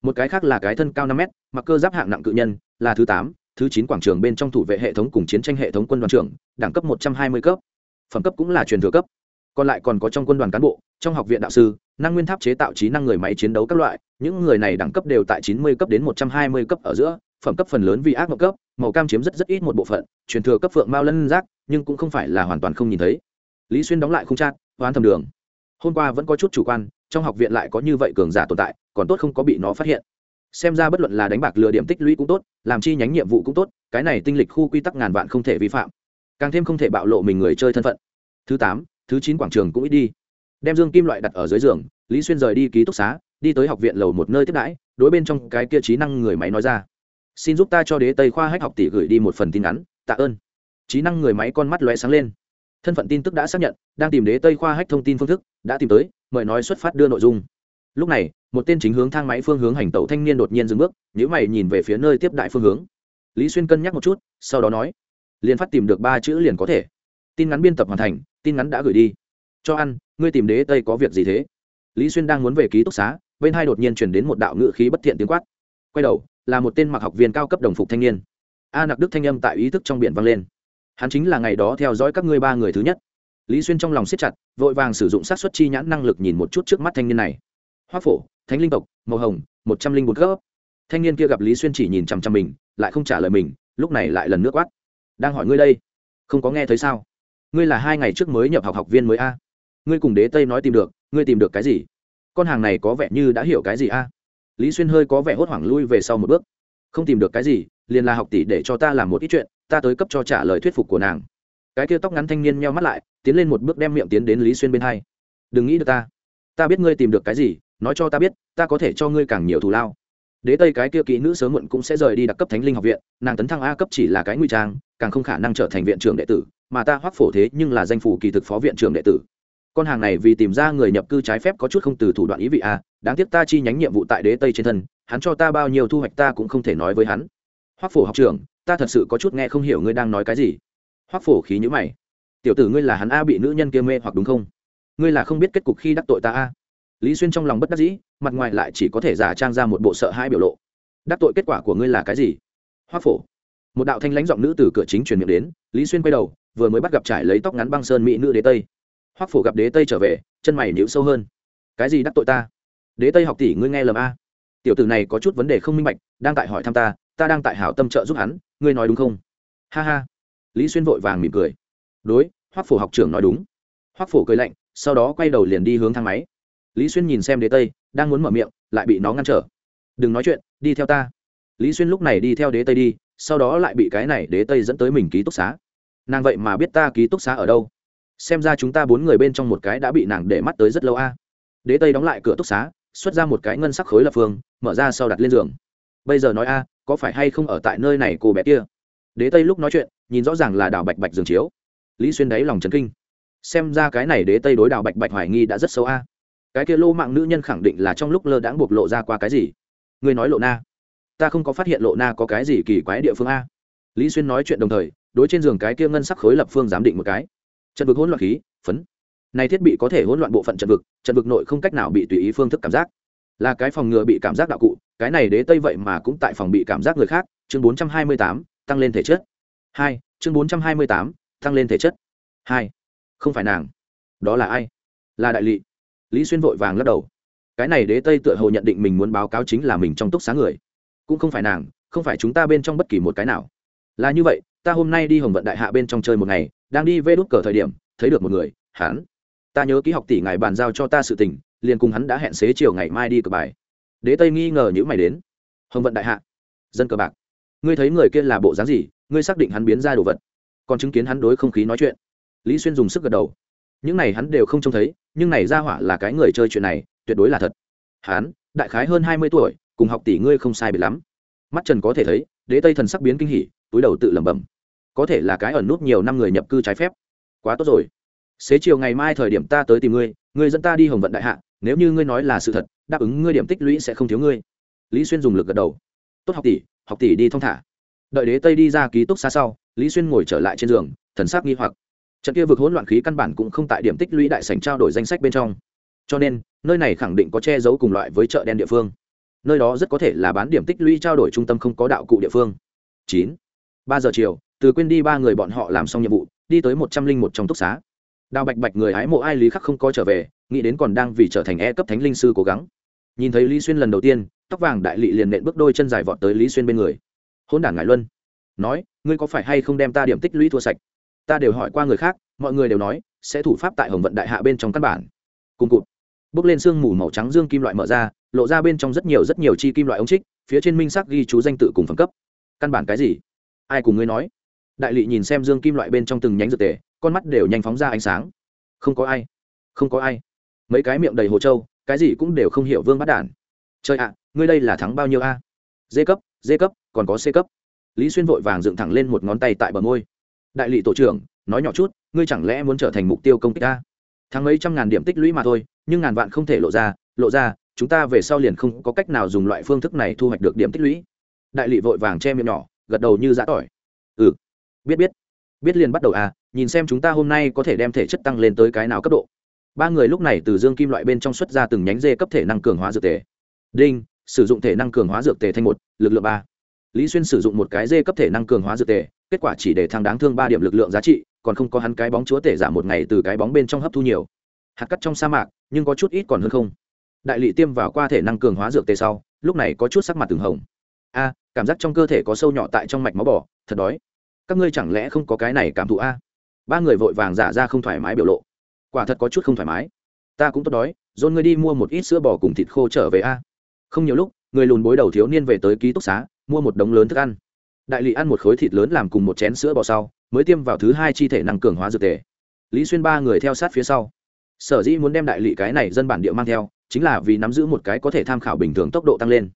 Một cái khác là cái thân cao năm m mặc cơ giáp hạng nặng cự nhân, là thứ tám, thứ chín quảng trường bên trong thủ vệ hệ thống cùng chiến tranh hệ thống quân đoàn trưởng, đẳng cấp một trăm hai mươi cấp. Phẩm cấp cũng là truyền thừa cấp. Còn lại còn có trong quân đoàn cán bộ, trong học viện đạo sư, năng nguyên tháp chế tạo trí năng người máy chiến đấu các loại, những người này đẳng cấp đều tại chín mươi cấp đến một trăm hai mươi cấp ở giữa, phẩm cấp phần lớn vì ác mộng cấp, màu cam chiếm rất rất ít một bộ phận, truyền thừa cấp phượng mao lân giác, nhưng cũng không phải là hoàn toàn không nhìn thấy. Lý xuyên đóng lại không trát hoán thầm đường. Hôm qua vẫn có chút chủ quan, trong học viện lại có như vậy cường giả tồn tại, còn tốt không có bị nó phát hiện. Xem ra bất luận là đánh bạc lừa điểm tích lũy cũng tốt, làm chi nhánh nhiệm vụ cũng tốt, cái này tinh lịch khu quy tắc ngàn vạn không thể vi phạm. Càng thêm không thể bạo lộ mình người chơi thân phận. Thứ tám, thứ chín quảng trường cũng ít đi. Đem dương kim loại đặt ở dưới giường, lý xuyên rời đi ký túc xá, đi tới học viện lầu một nơi tiếp đãi, đối bên trong cái kia trí năng người máy nói ra. Xin giúp ta cho đế tây khoa hách học tỷ gửi đi một phần tin ngắn tạ ơn. Trí năng người máy con mắt lóe sáng lên thân phận tin tức đã xác nhận, đang tìm đế tây khoa hách thông tin phương thức, đã tìm tới, mời nói xuất phát đưa nội dung. Lúc này, một tên chính hướng thang máy phương hướng hành tẩu thanh niên đột nhiên dừng bước nhữ mày nhìn về phía nơi tiếp đại phương hướng. Lý xuyên cân nhắc một chút, sau đó nói liền phát tìm được ba chữ liền có thể. Tin ngắn biên tập hoàn thành, tin ngắn đã gửi đi. Cho ăn, ngươi tìm đế tây có việc gì thế? Lý xuyên đang muốn về ký túc xá, bên hai đột nhiên chuyển đến một đạo ngự khí bất thiện tiếng quát. Quay đầu, là một tên mặc học viên cao cấp đồng phục thanh niên. A nặc đức thanh âm tại ý thức trong biển vang lên hắn chính là ngày đó theo dõi các ngươi ba người thứ nhất. Lý xuyên trong lòng siết chặt, vội vàng sử dụng sát xuất chi nhãn năng lực nhìn một chút trước mắt thanh niên này. Hoa phổ, thánh linh tộc, màu hồng, một trăm linh một cấp. Thanh niên kia gặp lý xuyên chỉ nhìn chằm chằm mình, lại không trả lời mình, lúc này lại lần nước quát. Đang hỏi ngươi đây, không có nghe thấy sao? Ngươi là hai ngày trước mới nhập học học viên mới a. Ngươi cùng đế tây nói tìm được, ngươi tìm được cái gì? Con hàng này có vẻ như đã hiểu cái gì a? Lý xuyên hơi có vẻ hốt hoảng lui về sau một bước. Không tìm được cái gì, liền là học tỷ để cho ta làm một ít chuyện ta tới cấp cho trả lời thuyết phục của nàng. Cái kia tóc ngắn thanh niên meo mắt lại, tiến lên một bước đem miệng tiến đến lý xuyên bên hai. Đừng nghĩ được ta. Ta biết ngươi tìm được cái gì, nói cho ta biết, ta có thể cho ngươi càng nhiều thù lao. Đế tây cái kia kỹ nữ sớm muộn cũng sẽ rời đi đặc cấp thánh linh học viện, nàng tấn thăng a cấp chỉ là cái nguy trang, càng không khả năng trở thành viện trưởng đệ tử, mà ta hoác phổ thế nhưng là danh phủ kỳ thực phó viện trưởng đệ tử. Con hàng này vì tìm ra người nhập cư trái phép có chút không từ thủ đoạn ý vị a, đáng tiếc ta chi nhánh nhiệm vụ tại đế tây trên thân, hắn cho ta bao nhiêu thu hoạch ta cũng không thể nói với hắn. Hoác phổ học trưởng ta thật sự có chút nghe không hiểu ngươi đang nói cái gì. Hoác phổ khí nhữ mày. Tiểu tử ngươi là hắn a bị nữ nhân kia mê hoặc đúng không? Ngươi là không biết kết cục khi đắc tội ta a. Lý xuyên trong lòng bất đắc dĩ, mặt ngoài lại chỉ có thể giả trang ra một bộ sợ hãi biểu lộ. Đắc tội kết quả của ngươi là cái gì? Hoác phổ. Một đạo thanh lãnh giọng nữ từ cửa chính truyền miệng đến, lý xuyên quay đầu, vừa mới bắt gặp trải lấy tóc ngắn băng sơn mỹ nữ đế tây. Hoác phổ gặp đế tây trở về, chân mày nhịu sâu hơn. Cái gì đắc tội ta? Đế tây học tỷ ngươi nghe lầm a. Tiểu tử này có chút vấn đề không minh bạch, đang tại hỏi thăm ta ta đang tại hảo tâm trợ giúp hắn ngươi nói đúng không? Ha ha. Lý xuyên vội vàng mỉm cười. Đối hoác phổ học trưởng nói đúng. Hoác phổ cười lạnh, sau đó quay đầu liền đi hướng thang máy. Lý xuyên nhìn xem đế tây, đang muốn mở miệng, lại bị nó ngăn trở. Đừng nói chuyện, đi theo ta. Lý xuyên lúc này đi theo đế tây đi, sau đó lại bị cái này đế tây dẫn tới mình ký túc xá. Nàng vậy mà biết ta ký túc xá ở đâu. Xem ra chúng ta bốn người bên trong một cái đã bị nàng để mắt tới rất lâu a. Đế tây đóng lại cửa túc xá, xuất ra một cái ngân sắc khối lập phương, mở ra sau đặt lên giường. Bây giờ nói a có phải hay không ở tại nơi này cô bé kia? Đế tây lúc nói chuyện, nhìn rõ ràng là đào bạch bạch giường chiếu. Lý xuyên đáy lòng trấn kinh. Xem ra cái này đế tây đối đào bạch bạch hoài nghi đã rất xấu a. Cái kia lô mạng nữ nhân khẳng định là trong lúc lơ đãng bộc lộ ra qua cái gì. Ngươi nói lộ na. Ta không có phát hiện lộ na có cái gì kỳ quái địa phương a. Lý xuyên nói chuyện đồng thời, đối trên giường cái kia ngân sắc khối lập phương giám định một cái. Trận vực hỗn loạn khí, phấn. Này thiết bị có thể hỗn loạn bộ phận trận vực trận vực nội không cách nào bị tùy ý phương thức cảm giác. Là cái phòng ngừa bị cảm giác đạo cụ cái này đế tây vậy mà cũng tại phòng bị cảm giác người khác, chương bốn trăm hai mươi tám, tăng lên thể chất. Hai, chương bốn trăm hai mươi tám, tăng lên thể chất. Hai, không phải nàng. Đó là ai? Là đại lị. Lý xuyên vội vàng lắc đầu. Cái này đế tây tựa hồ nhận định mình muốn báo cáo chính là mình trong túc sáng người. Cũng không phải nàng, không phải chúng ta bên trong bất kỳ một cái nào. Là như vậy, ta hôm nay đi hồng vận đại hạ bên trong chơi một ngày, đang đi vê đút cờ thời điểm, thấy được một người, hắn. Ta nhớ ký học tỷ ngài bàn giao cho ta sự tình, liền cùng hắn đã hẹn xế chiều ngày mai đi cờ bài đế tây nghi ngờ những mày đến. Hồng vận đại hạ. Dân cờ bạc. Ngươi thấy người kia là bộ dáng gì, ngươi xác định hắn biến ra đồ vật. Còn chứng kiến hắn đối không khí nói chuyện. Lý xuyên dùng sức gật đầu. Những này hắn đều không trông thấy, nhưng này ra hỏa là cái người chơi chuyện này, tuyệt đối là thật. Hắn, đại khái hơn hai mươi tuổi, cùng học tỷ ngươi không sai biệt lắm. Mắt trần có thể thấy, đế tây thần sắc biến kinh hỉ, túi đầu tự lẩm bẩm. Có thể là cái ẩn nút nhiều năm người nhập cư trái phép. Quá tốt rồi. Xế chiều ngày mai thời điểm ta tới tìm ngươi ngươi dẫn ta đi hồng vận đại hạ, nếu như ngươi nói là sự thật đáp ứng ngươi điểm tích lũy sẽ không thiếu ngươi. Lý xuyên dùng lực gật đầu. Tốt học tỷ học tỷ đi thong thả. Đợi đế tây đi ra ký túc xa sau, lý xuyên ngồi trở lại trên giường, thần sắc nghi hoặc. Trận kia vực hỗn loạn khí căn bản cũng không tại điểm tích lũy đại sành trao đổi danh sách bên trong. Cho nên, nơi này khẳng định có che giấu cùng loại với chợ đen địa phương. Nơi đó rất có thể là bán điểm tích lũy trao đổi trung tâm không có đạo cụ địa phương. Chín. Ba giờ chiều, từ quên đi ba người bọn họ làm xong nhiệm vụ, đi tới một trăm linh một trong túc xá. Đào bạch bạch người hái mộ ai lý khắc không có trở về nghĩ đến còn đang vì trở thành e cấp thánh linh sư cố gắng. Nhìn thấy lý xuyên lần đầu tiên, tóc vàng đại lị liền nện bước đôi chân dài vọt tới lý xuyên bên người. Hôn đản ngại luân, nói, ngươi có phải hay không đem ta điểm tích lũy thua sạch? Ta đều hỏi qua người khác, mọi người đều nói, sẽ thủ pháp tại hồng vận đại hạ bên trong căn bản. Cùng cụt, bước lên sương mù màu trắng dương kim loại mở ra, lộ ra bên trong rất nhiều rất nhiều chi kim loại ống trích, phía trên minh sắc ghi chú danh tự cùng phẩm cấp. Căn bản cái gì? Ai cùng ngươi nói? Đại lị nhìn xem dương kim loại bên trong từng nhánh dược tề, con mắt đều nhanh phóng ra ánh sáng. Không có ai, không có ai mấy cái miệng đầy hồ trâu cái gì cũng đều không hiểu vương bắt đản. Trời ạ, ngươi đây là thắng bao nhiêu a? D cấp d cấp, còn có c cấp. Lý xuyên vội vàng dựng thẳng lên một ngón tay tại bờ môi. Đại lị tổ trưởng, nói nhỏ chút, ngươi chẳng lẽ muốn trở thành mục tiêu công kích ta? Thắng mấy trăm ngàn điểm tích lũy mà thôi, nhưng ngàn vạn không thể lộ ra lộ ra, chúng ta về sau liền không có cách nào dùng loại phương thức này thu hoạch được điểm tích lũy. Đại lị vội vàng che miệng nhỏ, gật đầu như giã tỏi. Ừ. Biết biết. Biết liền bắt đầu à nhìn xem chúng ta hôm nay có thể đem thể chất tăng lên tới cái nào cấp độ ba người lúc này từ dương kim loại bên trong xuất ra từng nhánh dê cấp thể năng cường hóa dược tề. Đinh, sử dụng thể năng cường hóa dược tề thanh một, lực lượng ba. Lý xuyên sử dụng một cái dê cấp thể năng cường hóa dược tề, kết quả chỉ để thăng đáng thương ba điểm lực lượng giá trị, còn không có hắn cái bóng chúa tể giả một ngày từ cái bóng bên trong hấp thu nhiều. Hạt cắt trong sa mạc, nhưng có chút ít còn hơn không. Đại lị tiêm vào qua thể năng cường hóa dược tề sau, lúc này có chút sắc mặt từng hồng. A, cảm giác trong cơ thể có sâu nhỏ tại trong mạch máu bỏ thật đói. Các ngươi chẳng lẽ không có cái này cảm thụ a? Ba người vội vàng giả ra không thoải mái biểu lộ quả thật có chút không thoải mái. Ta cũng tốt đói dồn ngươi đi mua một ít sữa bò cùng thịt khô trở về a. Không nhiều lúc, người lùn bối đầu thiếu niên về tới ký túc xá, mua một đống lớn thức ăn. Đại lị ăn một khối thịt lớn làm cùng một chén sữa bò sau, mới tiêm vào thứ hai chi thể năng cường hóa dược tề. Lý xuyên ba người theo sát phía sau. Sở dĩ muốn đem đại lị cái này dân bản địa mang theo, chính là vì nắm giữ một cái có thể tham khảo bình thường tốc độ tăng lên.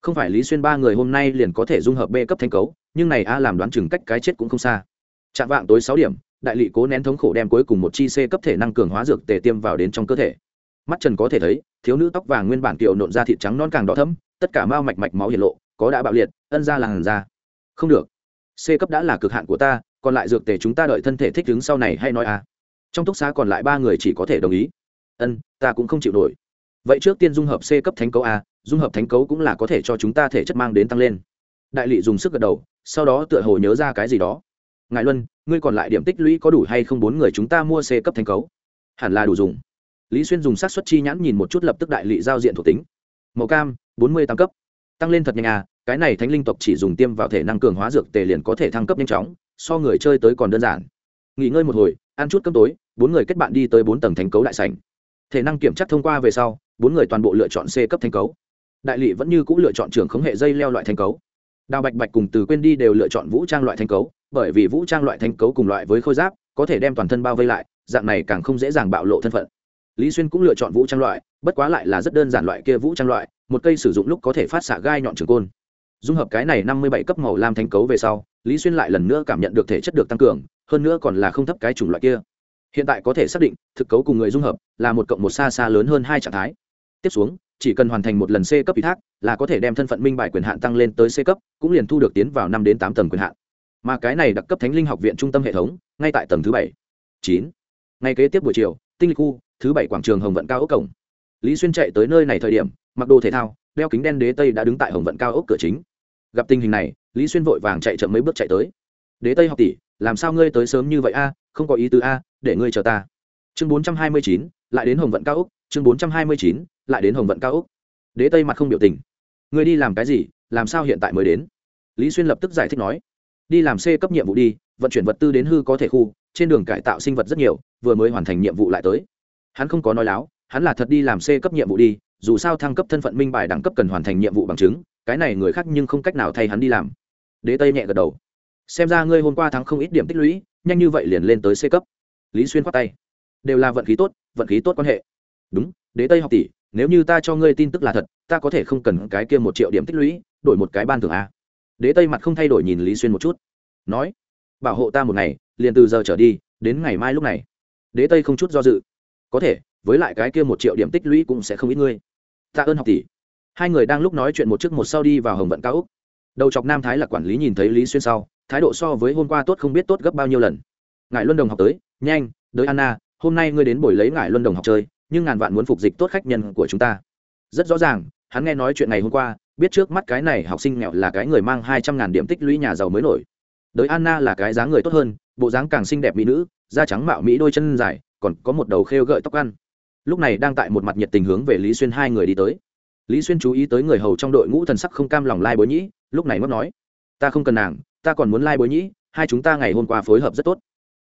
Không phải lý xuyên ba người hôm nay liền có thể dung hợp b cấp thanh cấu, nhưng này a làm đoán chừng cách cái chết cũng không xa. Chạm vạng tối sáu điểm đại lị cố nén thống khổ đem cuối cùng một chi c cấp thể năng cường hóa dược tề tiêm vào đến trong cơ thể. Mắt trần có thể thấy, thiếu nữ tóc vàng nguyên bản kiệu nộn ra thịt trắng non càng đỏ thấm tất cả mao mạch mạch máu hiện lộ, có đã bạo liệt, ân ra làn da. Không được. C cấp đã là cực hạn của ta, còn lại dược tề chúng ta đợi thân thể thích ứng sau này hay nói à? Trong túc xá còn lại ba người chỉ có thể đồng ý. Ân, ta cũng không chịu nổi. Vậy trước tiên dung hợp c cấp thánh cấu a, dung hợp thánh cấu cũng là có thể cho chúng ta thể chất mang đến tăng lên. Đại lị dùng sức gật đầu, sau đó tựa hồ nhớ ra cái gì đó ngại luân, ngươi còn lại điểm tích lũy có đủ hay không bốn người chúng ta mua c cấp thành cấu? Hẳn là đủ dùng. Lý xuyên dùng sát xuất chi nhãn nhìn một chút lập tức đại lị giao diện thuộc tính. Màu cam, bốn mươi tăng cấp. Tăng lên thật nhanh à cái này thánh linh tộc chỉ dùng tiêm vào thể năng cường hóa dược tề liền có thể thăng cấp nhanh chóng, so người chơi tới còn đơn giản. Nghỉ ngơi một hồi, ăn chút cơm tối, bốn người kết bạn đi tới bốn tầng thành cấu đại sảnh. Thể năng kiểm tra thông qua về sau, bốn người toàn bộ lựa chọn c cấp thành cấu. Đại lị vẫn như c ũ lựa chọn trường khống hệ dây leo loại thành cấu. Đào bạch bạch cùng từ quên đi đều lựa chọn vũ trang loại thành cấu bởi vì vũ trang loại thanh cấu cùng loại với khôi giáp, có thể đem toàn thân bao vây lại, dạng này càng không dễ dàng bạo lộ thân phận. Lý xuyên cũng lựa chọn vũ trang loại, bất quá lại là rất đơn giản loại kia vũ trang loại, một cây sử dụng lúc có thể phát xạ gai nhọn trường côn. Dung hợp cái này năm mươi bảy cấp màu lam thanh cấu về sau, lý xuyên lại lần nữa cảm nhận được thể chất được tăng cường, hơn nữa còn là không thấp cái chủng loại kia. Hiện tại có thể xác định, thực cấu cùng người dung hợp là một cộng một xa xa lớn hơn hai trạng thái. Tiếp xuống, chỉ cần hoàn thành một lần c cấp ủy thác, là có thể đem thân phận minh bài quyền hạn tăng lên tới c cấp, cũng liền thu được tiến vào năm đến tám tầng quyền hạn mà cái này đặc cấp thánh linh học viện trung tâm hệ thống, ngay tại tầng thứ bảy, chín. Ngay kế tiếp buổi chiều, tinh lịch khu, thứ bảy quảng trường hồng vận cao ốc cổng. Lý xuyên chạy tới nơi này thời điểm, mặc đồ thể thao, đeo kính đen đế tây đã đứng tại hồng vận cao ốc cửa chính. Gặp tình hình này, lý xuyên vội vàng chạy chậm mấy bước chạy tới. Đế tây học tỷ, làm sao ngươi tới sớm như vậy a? Không có ý tứ a, để ngươi chờ ta. Chương bốn trăm hai mươi chín, lại đến hồng vận cao úc chương bốn trăm hai mươi chín, lại đến hồng vận cao úc đế tây mặt không biểu tình. Ngươi đi làm cái gì? Làm sao hiện tại mới đến? Lý xuyên lập tức giải thích nói đi làm c cấp nhiệm vụ đi, vận chuyển vật tư đến hư có thể khu, trên đường cải tạo sinh vật rất nhiều, vừa mới hoàn thành nhiệm vụ lại tới. Hắn không có nói láo, hắn là thật đi làm c cấp nhiệm vụ đi, dù sao thăng cấp thân phận minh bài đẳng cấp cần hoàn thành nhiệm vụ bằng chứng, cái này người khác nhưng không cách nào thay hắn đi làm. Đế tây nhẹ gật đầu. Xem ra ngươi hôm qua thắng không ít điểm tích lũy, nhanh như vậy liền lên tới c cấp. Lý xuyên khoát tay. Đều là vận khí tốt, vận khí tốt quan hệ. Đúng, đế tây học tỷ, nếu như ta cho ngươi tin tức là thật, ta có thể không cần cái kia một triệu điểm tích lũy, đổi một cái ban thưởng a đế tây mặt không thay đổi nhìn lý xuyên một chút, nói, bảo hộ ta một ngày, liền từ giờ trở đi, đến ngày mai lúc này. Đế tây không chút do dự, có thể, với lại cái kia một triệu điểm tích lũy cũng sẽ không ít ngươi. Tạ ơn học tỷ. Hai người đang lúc nói chuyện một trước một sau đi vào hồng vận cao úc. Đầu chọc nam thái là quản lý nhìn thấy lý xuyên sau, thái độ so với hôm qua tốt không biết tốt gấp bao nhiêu lần. Ngài luân đồng học tới, nhanh đới anna, hôm nay ngươi đến buổi lấy ngài luân đồng học chơi, nhưng ngàn vạn muốn phục dịch tốt khách nhân của chúng ta. Rất rõ ràng, hắn nghe nói chuyện ngày hôm qua biết trước mắt cái này học sinh nghèo là cái người mang hai trăm ngàn điểm tích lũy nhà giàu mới nổi. Đới anna là cái dáng người tốt hơn, bộ dáng càng xinh đẹp mỹ nữ, da trắng mạo mỹ đôi chân dài, còn có một đầu khêu gợi tóc ăn. Lúc này đang tại một mặt nhiệt tình hướng về lý xuyên hai người đi tới. Lý xuyên chú ý tới người hầu trong đội ngũ thần sắc không cam lòng lai bối nhĩ, lúc này mất nói, ta không cần nàng, ta còn muốn lai bối nhĩ, hai chúng ta ngày hôm qua phối hợp rất tốt.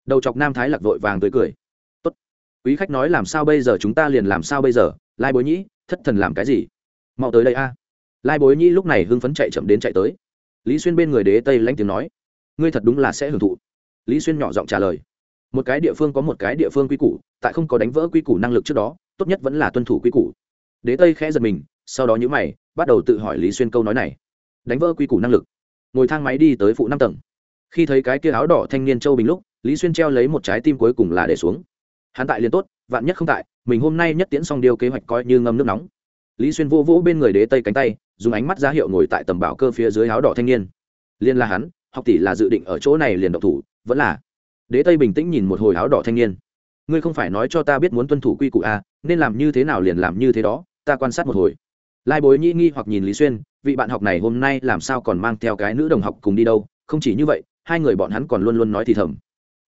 Đầu chọc nam thái lạc vội vàng tới cười, tốt. Quý khách nói làm sao bây giờ chúng ta liền làm sao bây giờ? Lai bối nhĩ, thất thần làm cái gì? Mau tới đây a lai bối nhĩ lúc này hưng phấn chạy chậm đến chạy tới. Lý xuyên bên người đế tây lanh tiếng nói, ngươi thật đúng là sẽ hưởng thụ. Lý xuyên nhỏ giọng trả lời, một cái địa phương có một cái địa phương quy củ, tại không có đánh vỡ quy củ năng lực trước đó, tốt nhất vẫn là tuân thủ quy củ. Đế tây khẽ giật mình, sau đó nhữ mày, bắt đầu tự hỏi lý xuyên câu nói này. Đánh vỡ quy củ năng lực. Ngồi thang máy đi tới phụ năm tầng. Khi thấy cái kia áo đỏ thanh niên châu bình lúc, lý xuyên treo lấy một trái tim cuối cùng là để xuống. Hắn tại liền tốt, vạn nhất không tại, mình hôm nay nhất tiễn xong điều kế hoạch coi như ngâm nước nóng. Lý xuyên vô vỗ bên người đế tây cánh tay dùng ánh mắt ra hiệu ngồi tại tầm bảo cơ phía dưới áo đỏ thanh niên. Liên là hắn học tỷ là dự định ở chỗ này liền độc thủ vẫn là. Đế tây bình tĩnh nhìn một hồi áo đỏ thanh niên. Ngươi không phải nói cho ta biết muốn tuân thủ quy củ a à, nên làm như thế nào liền làm như thế đó ta quan sát một hồi. Lai bối nhĩ nghi hoặc nhìn lý xuyên vị bạn học này hôm nay làm sao còn mang theo cái nữ đồng học cùng đi đâu không chỉ như vậy hai người bọn hắn còn luôn luôn nói thì thầm.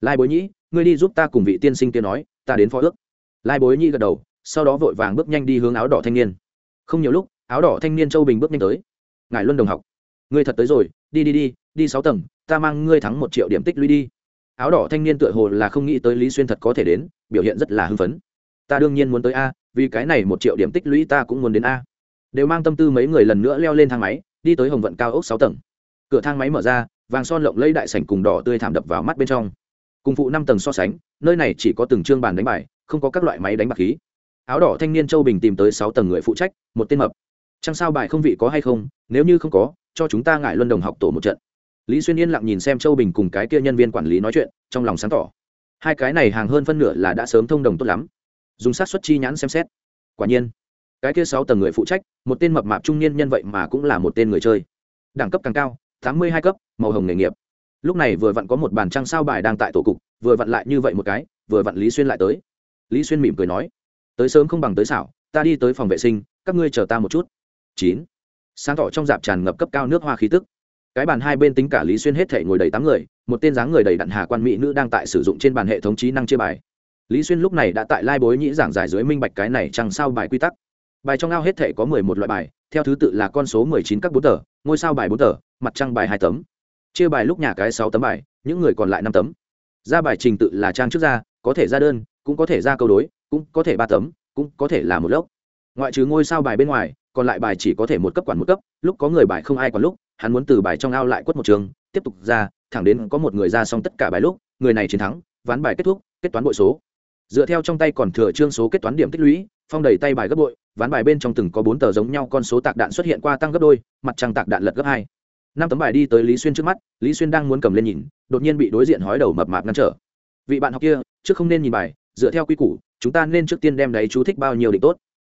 Lai bối nhĩ ngươi đi giúp ta cùng vị tiên sinh kia nói ta đến phó ước. Lai bối nhĩ gật đầu sau đó vội vàng bước nhanh đi hướng áo đỏ thanh niên. Không nhiều lúc áo đỏ thanh niên châu bình bước nhanh tới. Ngài luân đồng học, ngươi thật tới rồi, đi đi đi đi sáu tầng, ta mang ngươi thắng một triệu điểm tích lũy đi. Áo đỏ thanh niên tựa hồ là không nghĩ tới lý xuyên thật có thể đến, biểu hiện rất là hưng phấn. Ta đương nhiên muốn tới a, vì cái này một triệu điểm tích lũy ta cũng muốn đến a. Đều mang tâm tư mấy người lần nữa leo lên thang máy, đi tới hồng vận cao ốc sáu tầng. Cửa thang máy mở ra, vàng son lộng lấy đại sảnh cùng đỏ tươi thảm đập vào mắt bên trong. Cùng phụ năm tầng so sánh, nơi này chỉ có từng chương bàn đánh bài, không có các loại máy đánh bạc khí. Áo đỏ thanh niên châu bình tìm tới sáu tầng người phụ trách, một tên mập chẳng sao bài không vị có hay không, nếu như không có, cho chúng ta ngại luân đồng học tổ một trận. Lý xuyên yên lặng nhìn xem châu bình cùng cái kia nhân viên quản lý nói chuyện, trong lòng sáng tỏ. Hai cái này hàng hơn phân nửa là đã sớm thông đồng tốt lắm. Dùng sát xuất chi nhãn xem xét. Quả nhiên, cái kia sáu tầng người phụ trách, một tên mập mạp trung niên nhân vậy mà cũng là một tên người chơi. Đẳng cấp càng cao, tám mươi hai cấp, màu hồng nghề nghiệp. Lúc này vừa vặn có một bàn trăng sao bài đang tại tổ cục, vừa vặn lại như vậy một cái, vừa vặn lý xuyên lại tới. Lý xuyên mỉm cười nói, tới sớm không bằng tới xảo, ta đi tới phòng vệ sinh, các ngươi chờ ta một chút chín. Sáng tỏ trong dạp tràn ngập cấp cao nước hoa khí tức. Cái bàn hai bên tính cả lý xuyên hết thể ngồi đầy tám người, một tên dáng người đầy đặn hà quan mỹ nữ đang tại sử dụng trên bàn hệ thống trí năng chia bài. Lý xuyên lúc này đã tại lai bối nhĩ giảng giải dưới minh bạch cái này chẳng sao bài quy tắc. Bài trong ao hết thể có mười một loại bài, theo thứ tự là con số mười chín các bốn tờ, ngôi sao bài bốn tờ, mặt trăng bài hai tấm. Chia bài lúc nhà cái sáu tấm bài, những người còn lại năm tấm. Ra bài trình tự là trang trước ra, có thể ra đơn, cũng có thể ra câu đối, cũng có thể ba tấm, cũng có thể là một lốc. Ngoại trừ ngôi sao bài bên ngoài còn lại bài chỉ có thể một cấp quản một cấp, lúc có người bài không ai còn lúc, hắn muốn từ bài trong ao lại quất một trường, tiếp tục ra, thẳng đến có một người ra xong tất cả bài lúc, người này chiến thắng, ván bài kết thúc, kết toán bội số. Dựa theo trong tay còn thừa trương số kết toán điểm tích lũy, phong đầy tay bài gấp bội, ván bài bên trong từng có bốn tờ giống nhau con số tạc đạn xuất hiện qua tăng gấp đôi, mặt trăng tạc đạn lật gấp hai. Năm tấm bài đi tới lý xuyên trước mắt, lý xuyên đang muốn cầm lên nhìn, đột nhiên bị đối diện hói đầu mập mạp ngăn trở. Vị bạn học kia, trước không nên nhìn bài, dựa theo quy củ, chúng ta nên trước tiên đem đấy chú thích bao nhiêu định tốt.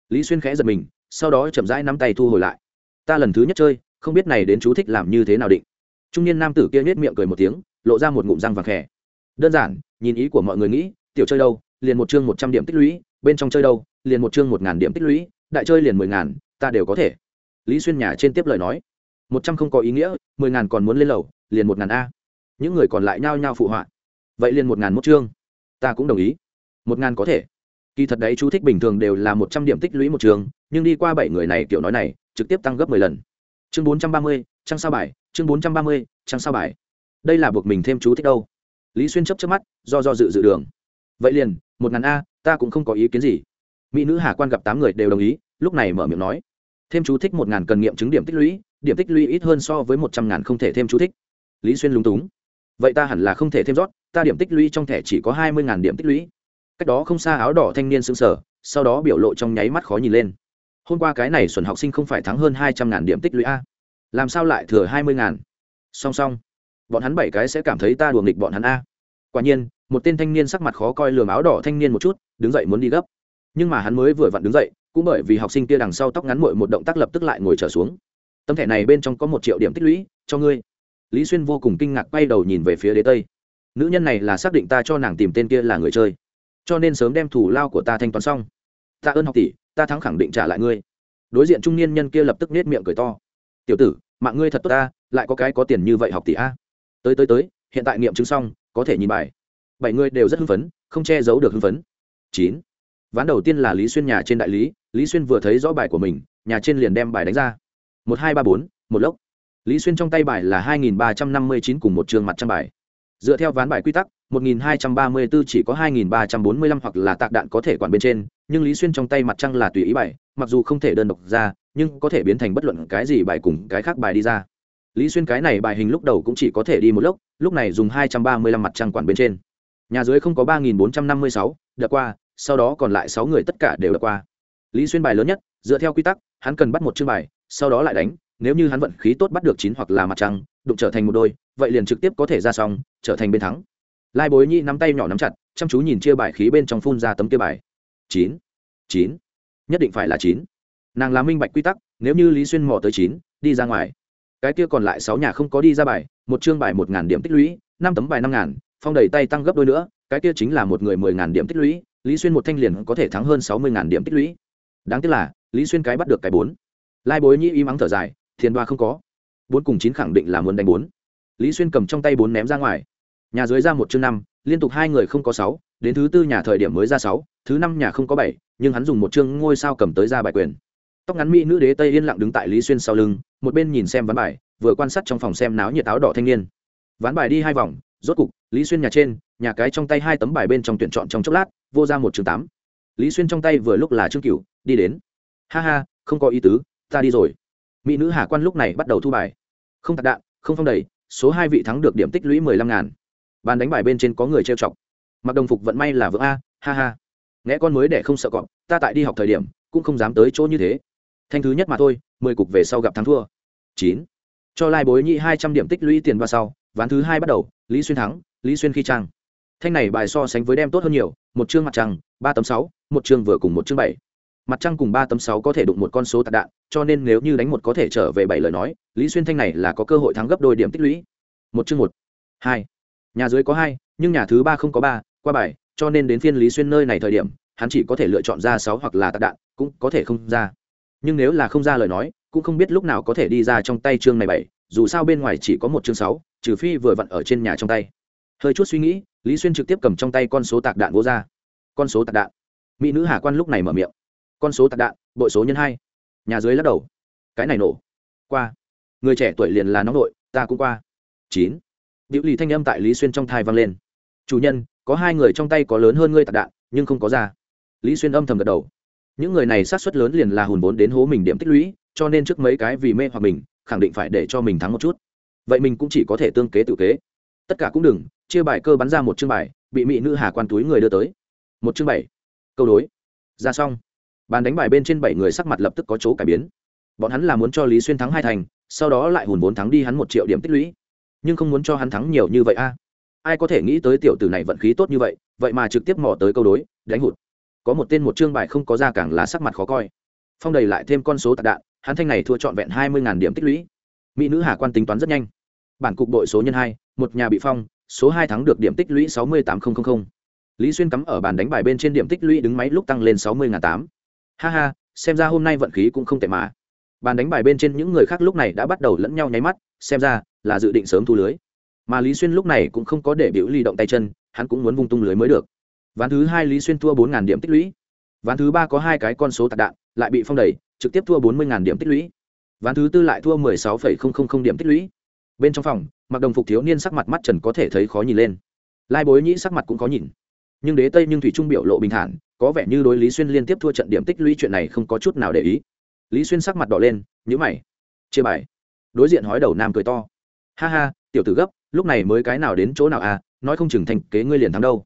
Lý xuyên khẽ giật mình sau đó chậm rãi nắm tay thu hồi lại. Ta lần thứ nhất chơi, không biết này đến chú thích làm như thế nào định. Trung niên nam tử kia nhếch miệng cười một tiếng, lộ ra một ngụm răng vàng khẽ. Đơn giản, nhìn ý của mọi người nghĩ, tiểu chơi đâu, liền một chương một trăm điểm tích lũy, bên trong chơi đâu, liền một chương một ngàn điểm tích lũy, đại chơi liền mười ngàn, ta đều có thể. Lý xuyên nhà trên tiếp lời nói, một trăm không có ý nghĩa, mười ngàn còn muốn lên lầu, liền một ngàn a. Những người còn lại nhao nhao phụ họa. Vậy liền một ngàn một chương. Ta cũng đồng ý. Một ngàn có thể kỳ thật đấy, chú thích bình thường đều là một trăm điểm tích lũy một trường, nhưng đi qua bảy người này kiểu nói này, trực tiếp tăng gấp mười lần. Chương bốn trăm ba mươi trang sao bài, chương bốn trăm ba mươi trang sao bài. Đây là buộc mình thêm chú thích đâu. Lý xuyên chấp chấp mắt, do do dự dự đường. Vậy liền, một ngàn a, ta cũng không có ý kiến gì. Mỹ nữ hà quan gặp tám người đều đồng ý, lúc này mở miệng nói. Thêm chú thích một ngàn cần nghiệm chứng điểm tích lũy, điểm tích lũy ít hơn so với một trăm ngàn không thể thêm chú thích. Lý xuyên lúng túng. Vậy ta hẳn là không thể thêm rót, ta điểm tích lũy trong thẻ chỉ có hai mươi ngàn điểm tích lũy cách đó không xa áo đỏ thanh niên sững sờ, sau đó biểu lộ trong nháy mắt khó nhìn lên. Hôm qua cái này xuẩn học sinh không phải thắng hơn hai trăm ngàn điểm tích lũy a. Làm sao lại thừa hai mươi ngàn? Song song, bọn hắn bảy cái sẽ cảm thấy ta đùa nghịch bọn hắn a. Quả nhiên, một tên thanh niên sắc mặt khó coi lường áo đỏ thanh niên một chút, đứng dậy muốn đi gấp. Nhưng mà hắn mới vừa vặn đứng dậy, cũng bởi vì học sinh kia đằng sau tóc ngắn mội một động tác lập tức lại ngồi trở xuống. Tấm thẻ này bên trong có một triệu điểm tích lũy, cho ngươi. Lý xuyên vô cùng kinh ngạc quay đầu nhìn về phía đế tây. Nữ nhân này là xác định ta cho nàng tìm tên kia là người chơi cho nên sớm đem thủ lao của ta thanh toán xong. Ta ơn học tỷ, ta thắng khẳng định trả lại ngươi. Đối diện trung niên nhân kia lập tức nết miệng cười to. Tiểu tử, mạng ngươi thật tốt ta, lại có cái có tiền như vậy học tỷ a. Tới tới tới, hiện tại nghiệm chứng xong, có thể nhìn bài. Bảy người đều rất hưng phấn, không che giấu được hưng phấn. Chín. Ván đầu tiên là lý xuyên nhà trên đại lý lý xuyên vừa thấy rõ bài của mình, nhà trên liền đem bài đánh ra. Một, hai, ba, bốn, một lốc. Lý xuyên trong tay bài là hai nghìn ba trăm năm mươi chín cùng một trường mặt trăm bài dựa theo ván bài quy tắc 1234 chỉ có hai nghìn ba trăm bốn mươi lăm hoặc là tạc đạn có thể quản bên trên, nhưng lý xuyên trong tay mặt trăng là tùy ý bài, mặc dù không thể đơn độc ra, nhưng có thể biến thành bất luận cái gì bài cùng cái khác bài đi ra. Lý xuyên cái này bài hình lúc đầu cũng chỉ có thể đi một lốc, lúc này dùng hai trăm ba mươi lăm mặt trăng quản bên trên. Nhà dưới không có ba nghìn bốn trăm năm mươi sáu, đợt qua, sau đó còn lại sáu người tất cả đều đợt qua. Lý xuyên bài lớn nhất, dựa theo quy tắc, hắn cần bắt một chương bài, sau đó lại đánh, nếu như hắn vận khí tốt bắt được chín hoặc là mặt trăng đụng trở thành một đôi, vậy liền trực tiếp có thể ra xong trở thành bên thắng. Lai bối nhi nắm tay nhỏ nắm chặt, chăm chú nhìn chia bài khí bên trong phun ra tấm kia bài. Chín. Chín. Nhất định phải là chín. Nàng là minh bạch quy tắc, nếu như lý xuyên mò tới chín, đi ra ngoài. Cái kia còn lại sáu nhà không có đi ra bài, một chương bài một ngàn điểm tích lũy, năm tấm bài năm ngàn, phong đầy tay tăng gấp đôi nữa, cái kia chính là một người mười ngàn điểm tích lũy, lý xuyên một thanh liền có thể thắng hơn sáu mươi ngàn điểm tích lũy. Đáng tiếc là, lý xuyên cái bắt được cái bốn. Lai bối Nhi y mắng thở dài, thiền đoa không có bốn cùng chín khẳng định là muốn đánh bốn. Lý xuyên cầm trong tay bốn ném ra ngoài. Nhà dưới ra một chương năm, liên tục hai người không có sáu, đến thứ tư nhà thời điểm mới ra sáu, thứ năm nhà không có bảy, nhưng hắn dùng một chương ngôi sao cầm tới ra bài quyền. Tóc ngắn mỹ nữ đế tây yên lặng đứng tại lý xuyên sau lưng, một bên nhìn xem ván bài, vừa quan sát trong phòng xem náo nhiệt áo đỏ thanh niên. Ván bài đi hai vòng, rốt cục, lý xuyên nhà trên, nhà cái trong tay hai tấm bài bên trong tuyển chọn trong chốc lát, vô ra một chương tám. Lý xuyên trong tay vừa lúc là chương cửu, đi đến. Ha ha, không có ý tứ, ta đi rồi mỹ nữ hà quan lúc này bắt đầu thu bài. Không tạc đạn, không phong đầy, số hai vị thắng được điểm tích lũy mười lăm ngàn. Bàn đánh bài bên trên có người trêu chọc. Mặc đồng phục vận may là vợ a, ha ha. Nghe con mới để không sợ cọp, ta tại đi học thời điểm, cũng không dám tới chỗ như thế. Thanh thứ nhất mà thôi, mười cục về sau gặp thắng thua. Chín. Cho lai bối nhị hai trăm điểm tích lũy tiền vào sau, ván thứ hai bắt đầu, lý xuyên thắng, lý xuyên khi trang thanh này bài so sánh với đem tốt hơn nhiều, một chương mặt trăng, ba tấm sáu, một chương vừa cùng một chương bảy mặt trăng cùng ba tấm sáu có thể đụng một con số tạc đạn, cho nên nếu như đánh một có thể trở về bảy lời nói, lý xuyên thanh này là có cơ hội thắng gấp đôi điểm tích lũy. Một chương một, hai. Nhà dưới có hai, nhưng nhà thứ ba không có ba, qua bài, cho nên đến phiên lý xuyên nơi này thời điểm, hắn chỉ có thể lựa chọn ra sáu hoặc là tạc đạn, cũng có thể không ra. Nhưng nếu là không ra lời nói, cũng không biết lúc nào có thể đi ra trong tay chương này bảy, dù sao bên ngoài chỉ có một chương sáu, trừ phi vừa vặn ở trên nhà trong tay. Hơi chút suy nghĩ, lý xuyên trực tiếp cầm trong tay con số tạc đạn vô ra. Con số tạc đạn. Mỹ nữ hà quan lúc này mở miệng con số tạc đạn, bội số nhân hai. Nhà dưới lắc đầu. Cái này nổ. Qua. Người trẻ tuổi liền là nóng nội, ta cũng qua. Chín. Điệu lì thanh âm tại lý xuyên trong thai vang lên. Chủ nhân, có hai người trong tay có lớn hơn ngươi tạc đạn, nhưng không có ra. Lý xuyên âm thầm gật đầu. Những người này sát xuất lớn liền là hùn vốn đến hố mình điểm tích lũy, cho nên trước mấy cái vì mê hoặc mình, khẳng định phải để cho mình thắng một chút. Vậy mình cũng chỉ có thể tương kế tự kế. Tất cả cũng đừng, chia bài cơ bắn ra một chương bài, bị mỹ nữ hà quan túi người đưa tới. Một chương bảy. Câu đối. Ra xong bàn đánh bài bên trên bảy người sắc mặt lập tức có chỗ cải biến. Bọn hắn là muốn cho lý xuyên thắng hai thành, sau đó lại hùn vốn thắng đi hắn một triệu điểm tích lũy. Nhưng không muốn cho hắn thắng nhiều như vậy a. À? Ai có thể nghĩ tới tiểu tử này vận khí tốt như vậy vậy mà trực tiếp mò tới câu đối, đánh hụt. Có một tên một chương bài không có ra càng là sắc mặt khó coi. Phong đầy lại thêm con số tạc đạn, hắn thanh này thua trọn vẹn hai mươi điểm tích lũy. Mỹ nữ hà quan tính toán rất nhanh. Bản cục đội số nhân hai, một nhà bị phong, số hai thắng được điểm tích lũy sáu mươi tám nghìn lý xuyên cắm ở bàn đánh bài bên trên điểm tích lũy đứng máy lúc tăng lên sáu mươi tám ha ha, xem ra hôm nay vận khí cũng không tệ mà. Bàn đánh bài bên trên những người khác lúc này đã bắt đầu lẫn nhau nháy mắt, xem ra là dự định sớm thu lưới. Mà lý xuyên lúc này cũng không có để biểu ly động tay chân, hắn cũng muốn vung tung lưới mới được. Ván thứ hai lý xuyên thua bốn điểm tích lũy. Ván thứ ba có hai cái con số tạc đạn, lại bị phong đẩy, trực tiếp thua bốn mươi điểm tích lũy. Ván thứ tư lại thua mười sáu điểm tích lũy. Bên trong phòng, mặc đồng phục thiếu niên sắc mặt mắt trần có thể thấy khó nhìn lên. Lai bối nhĩ sắc mặt cũng khó nhìn nhưng đế tây nhưng thủy trung biểu lộ bình thản, có vẻ như đối lý xuyên liên tiếp thua trận điểm tích lũy chuyện này không có chút nào để ý. Lý xuyên sắc mặt đỏ lên nhữ mày. Chia bài. Đối diện hói đầu nam cười to. Ha ha, tiểu tử gấp, lúc này mới cái nào đến chỗ nào à nói không chừng thành kế ngươi liền thắng đâu.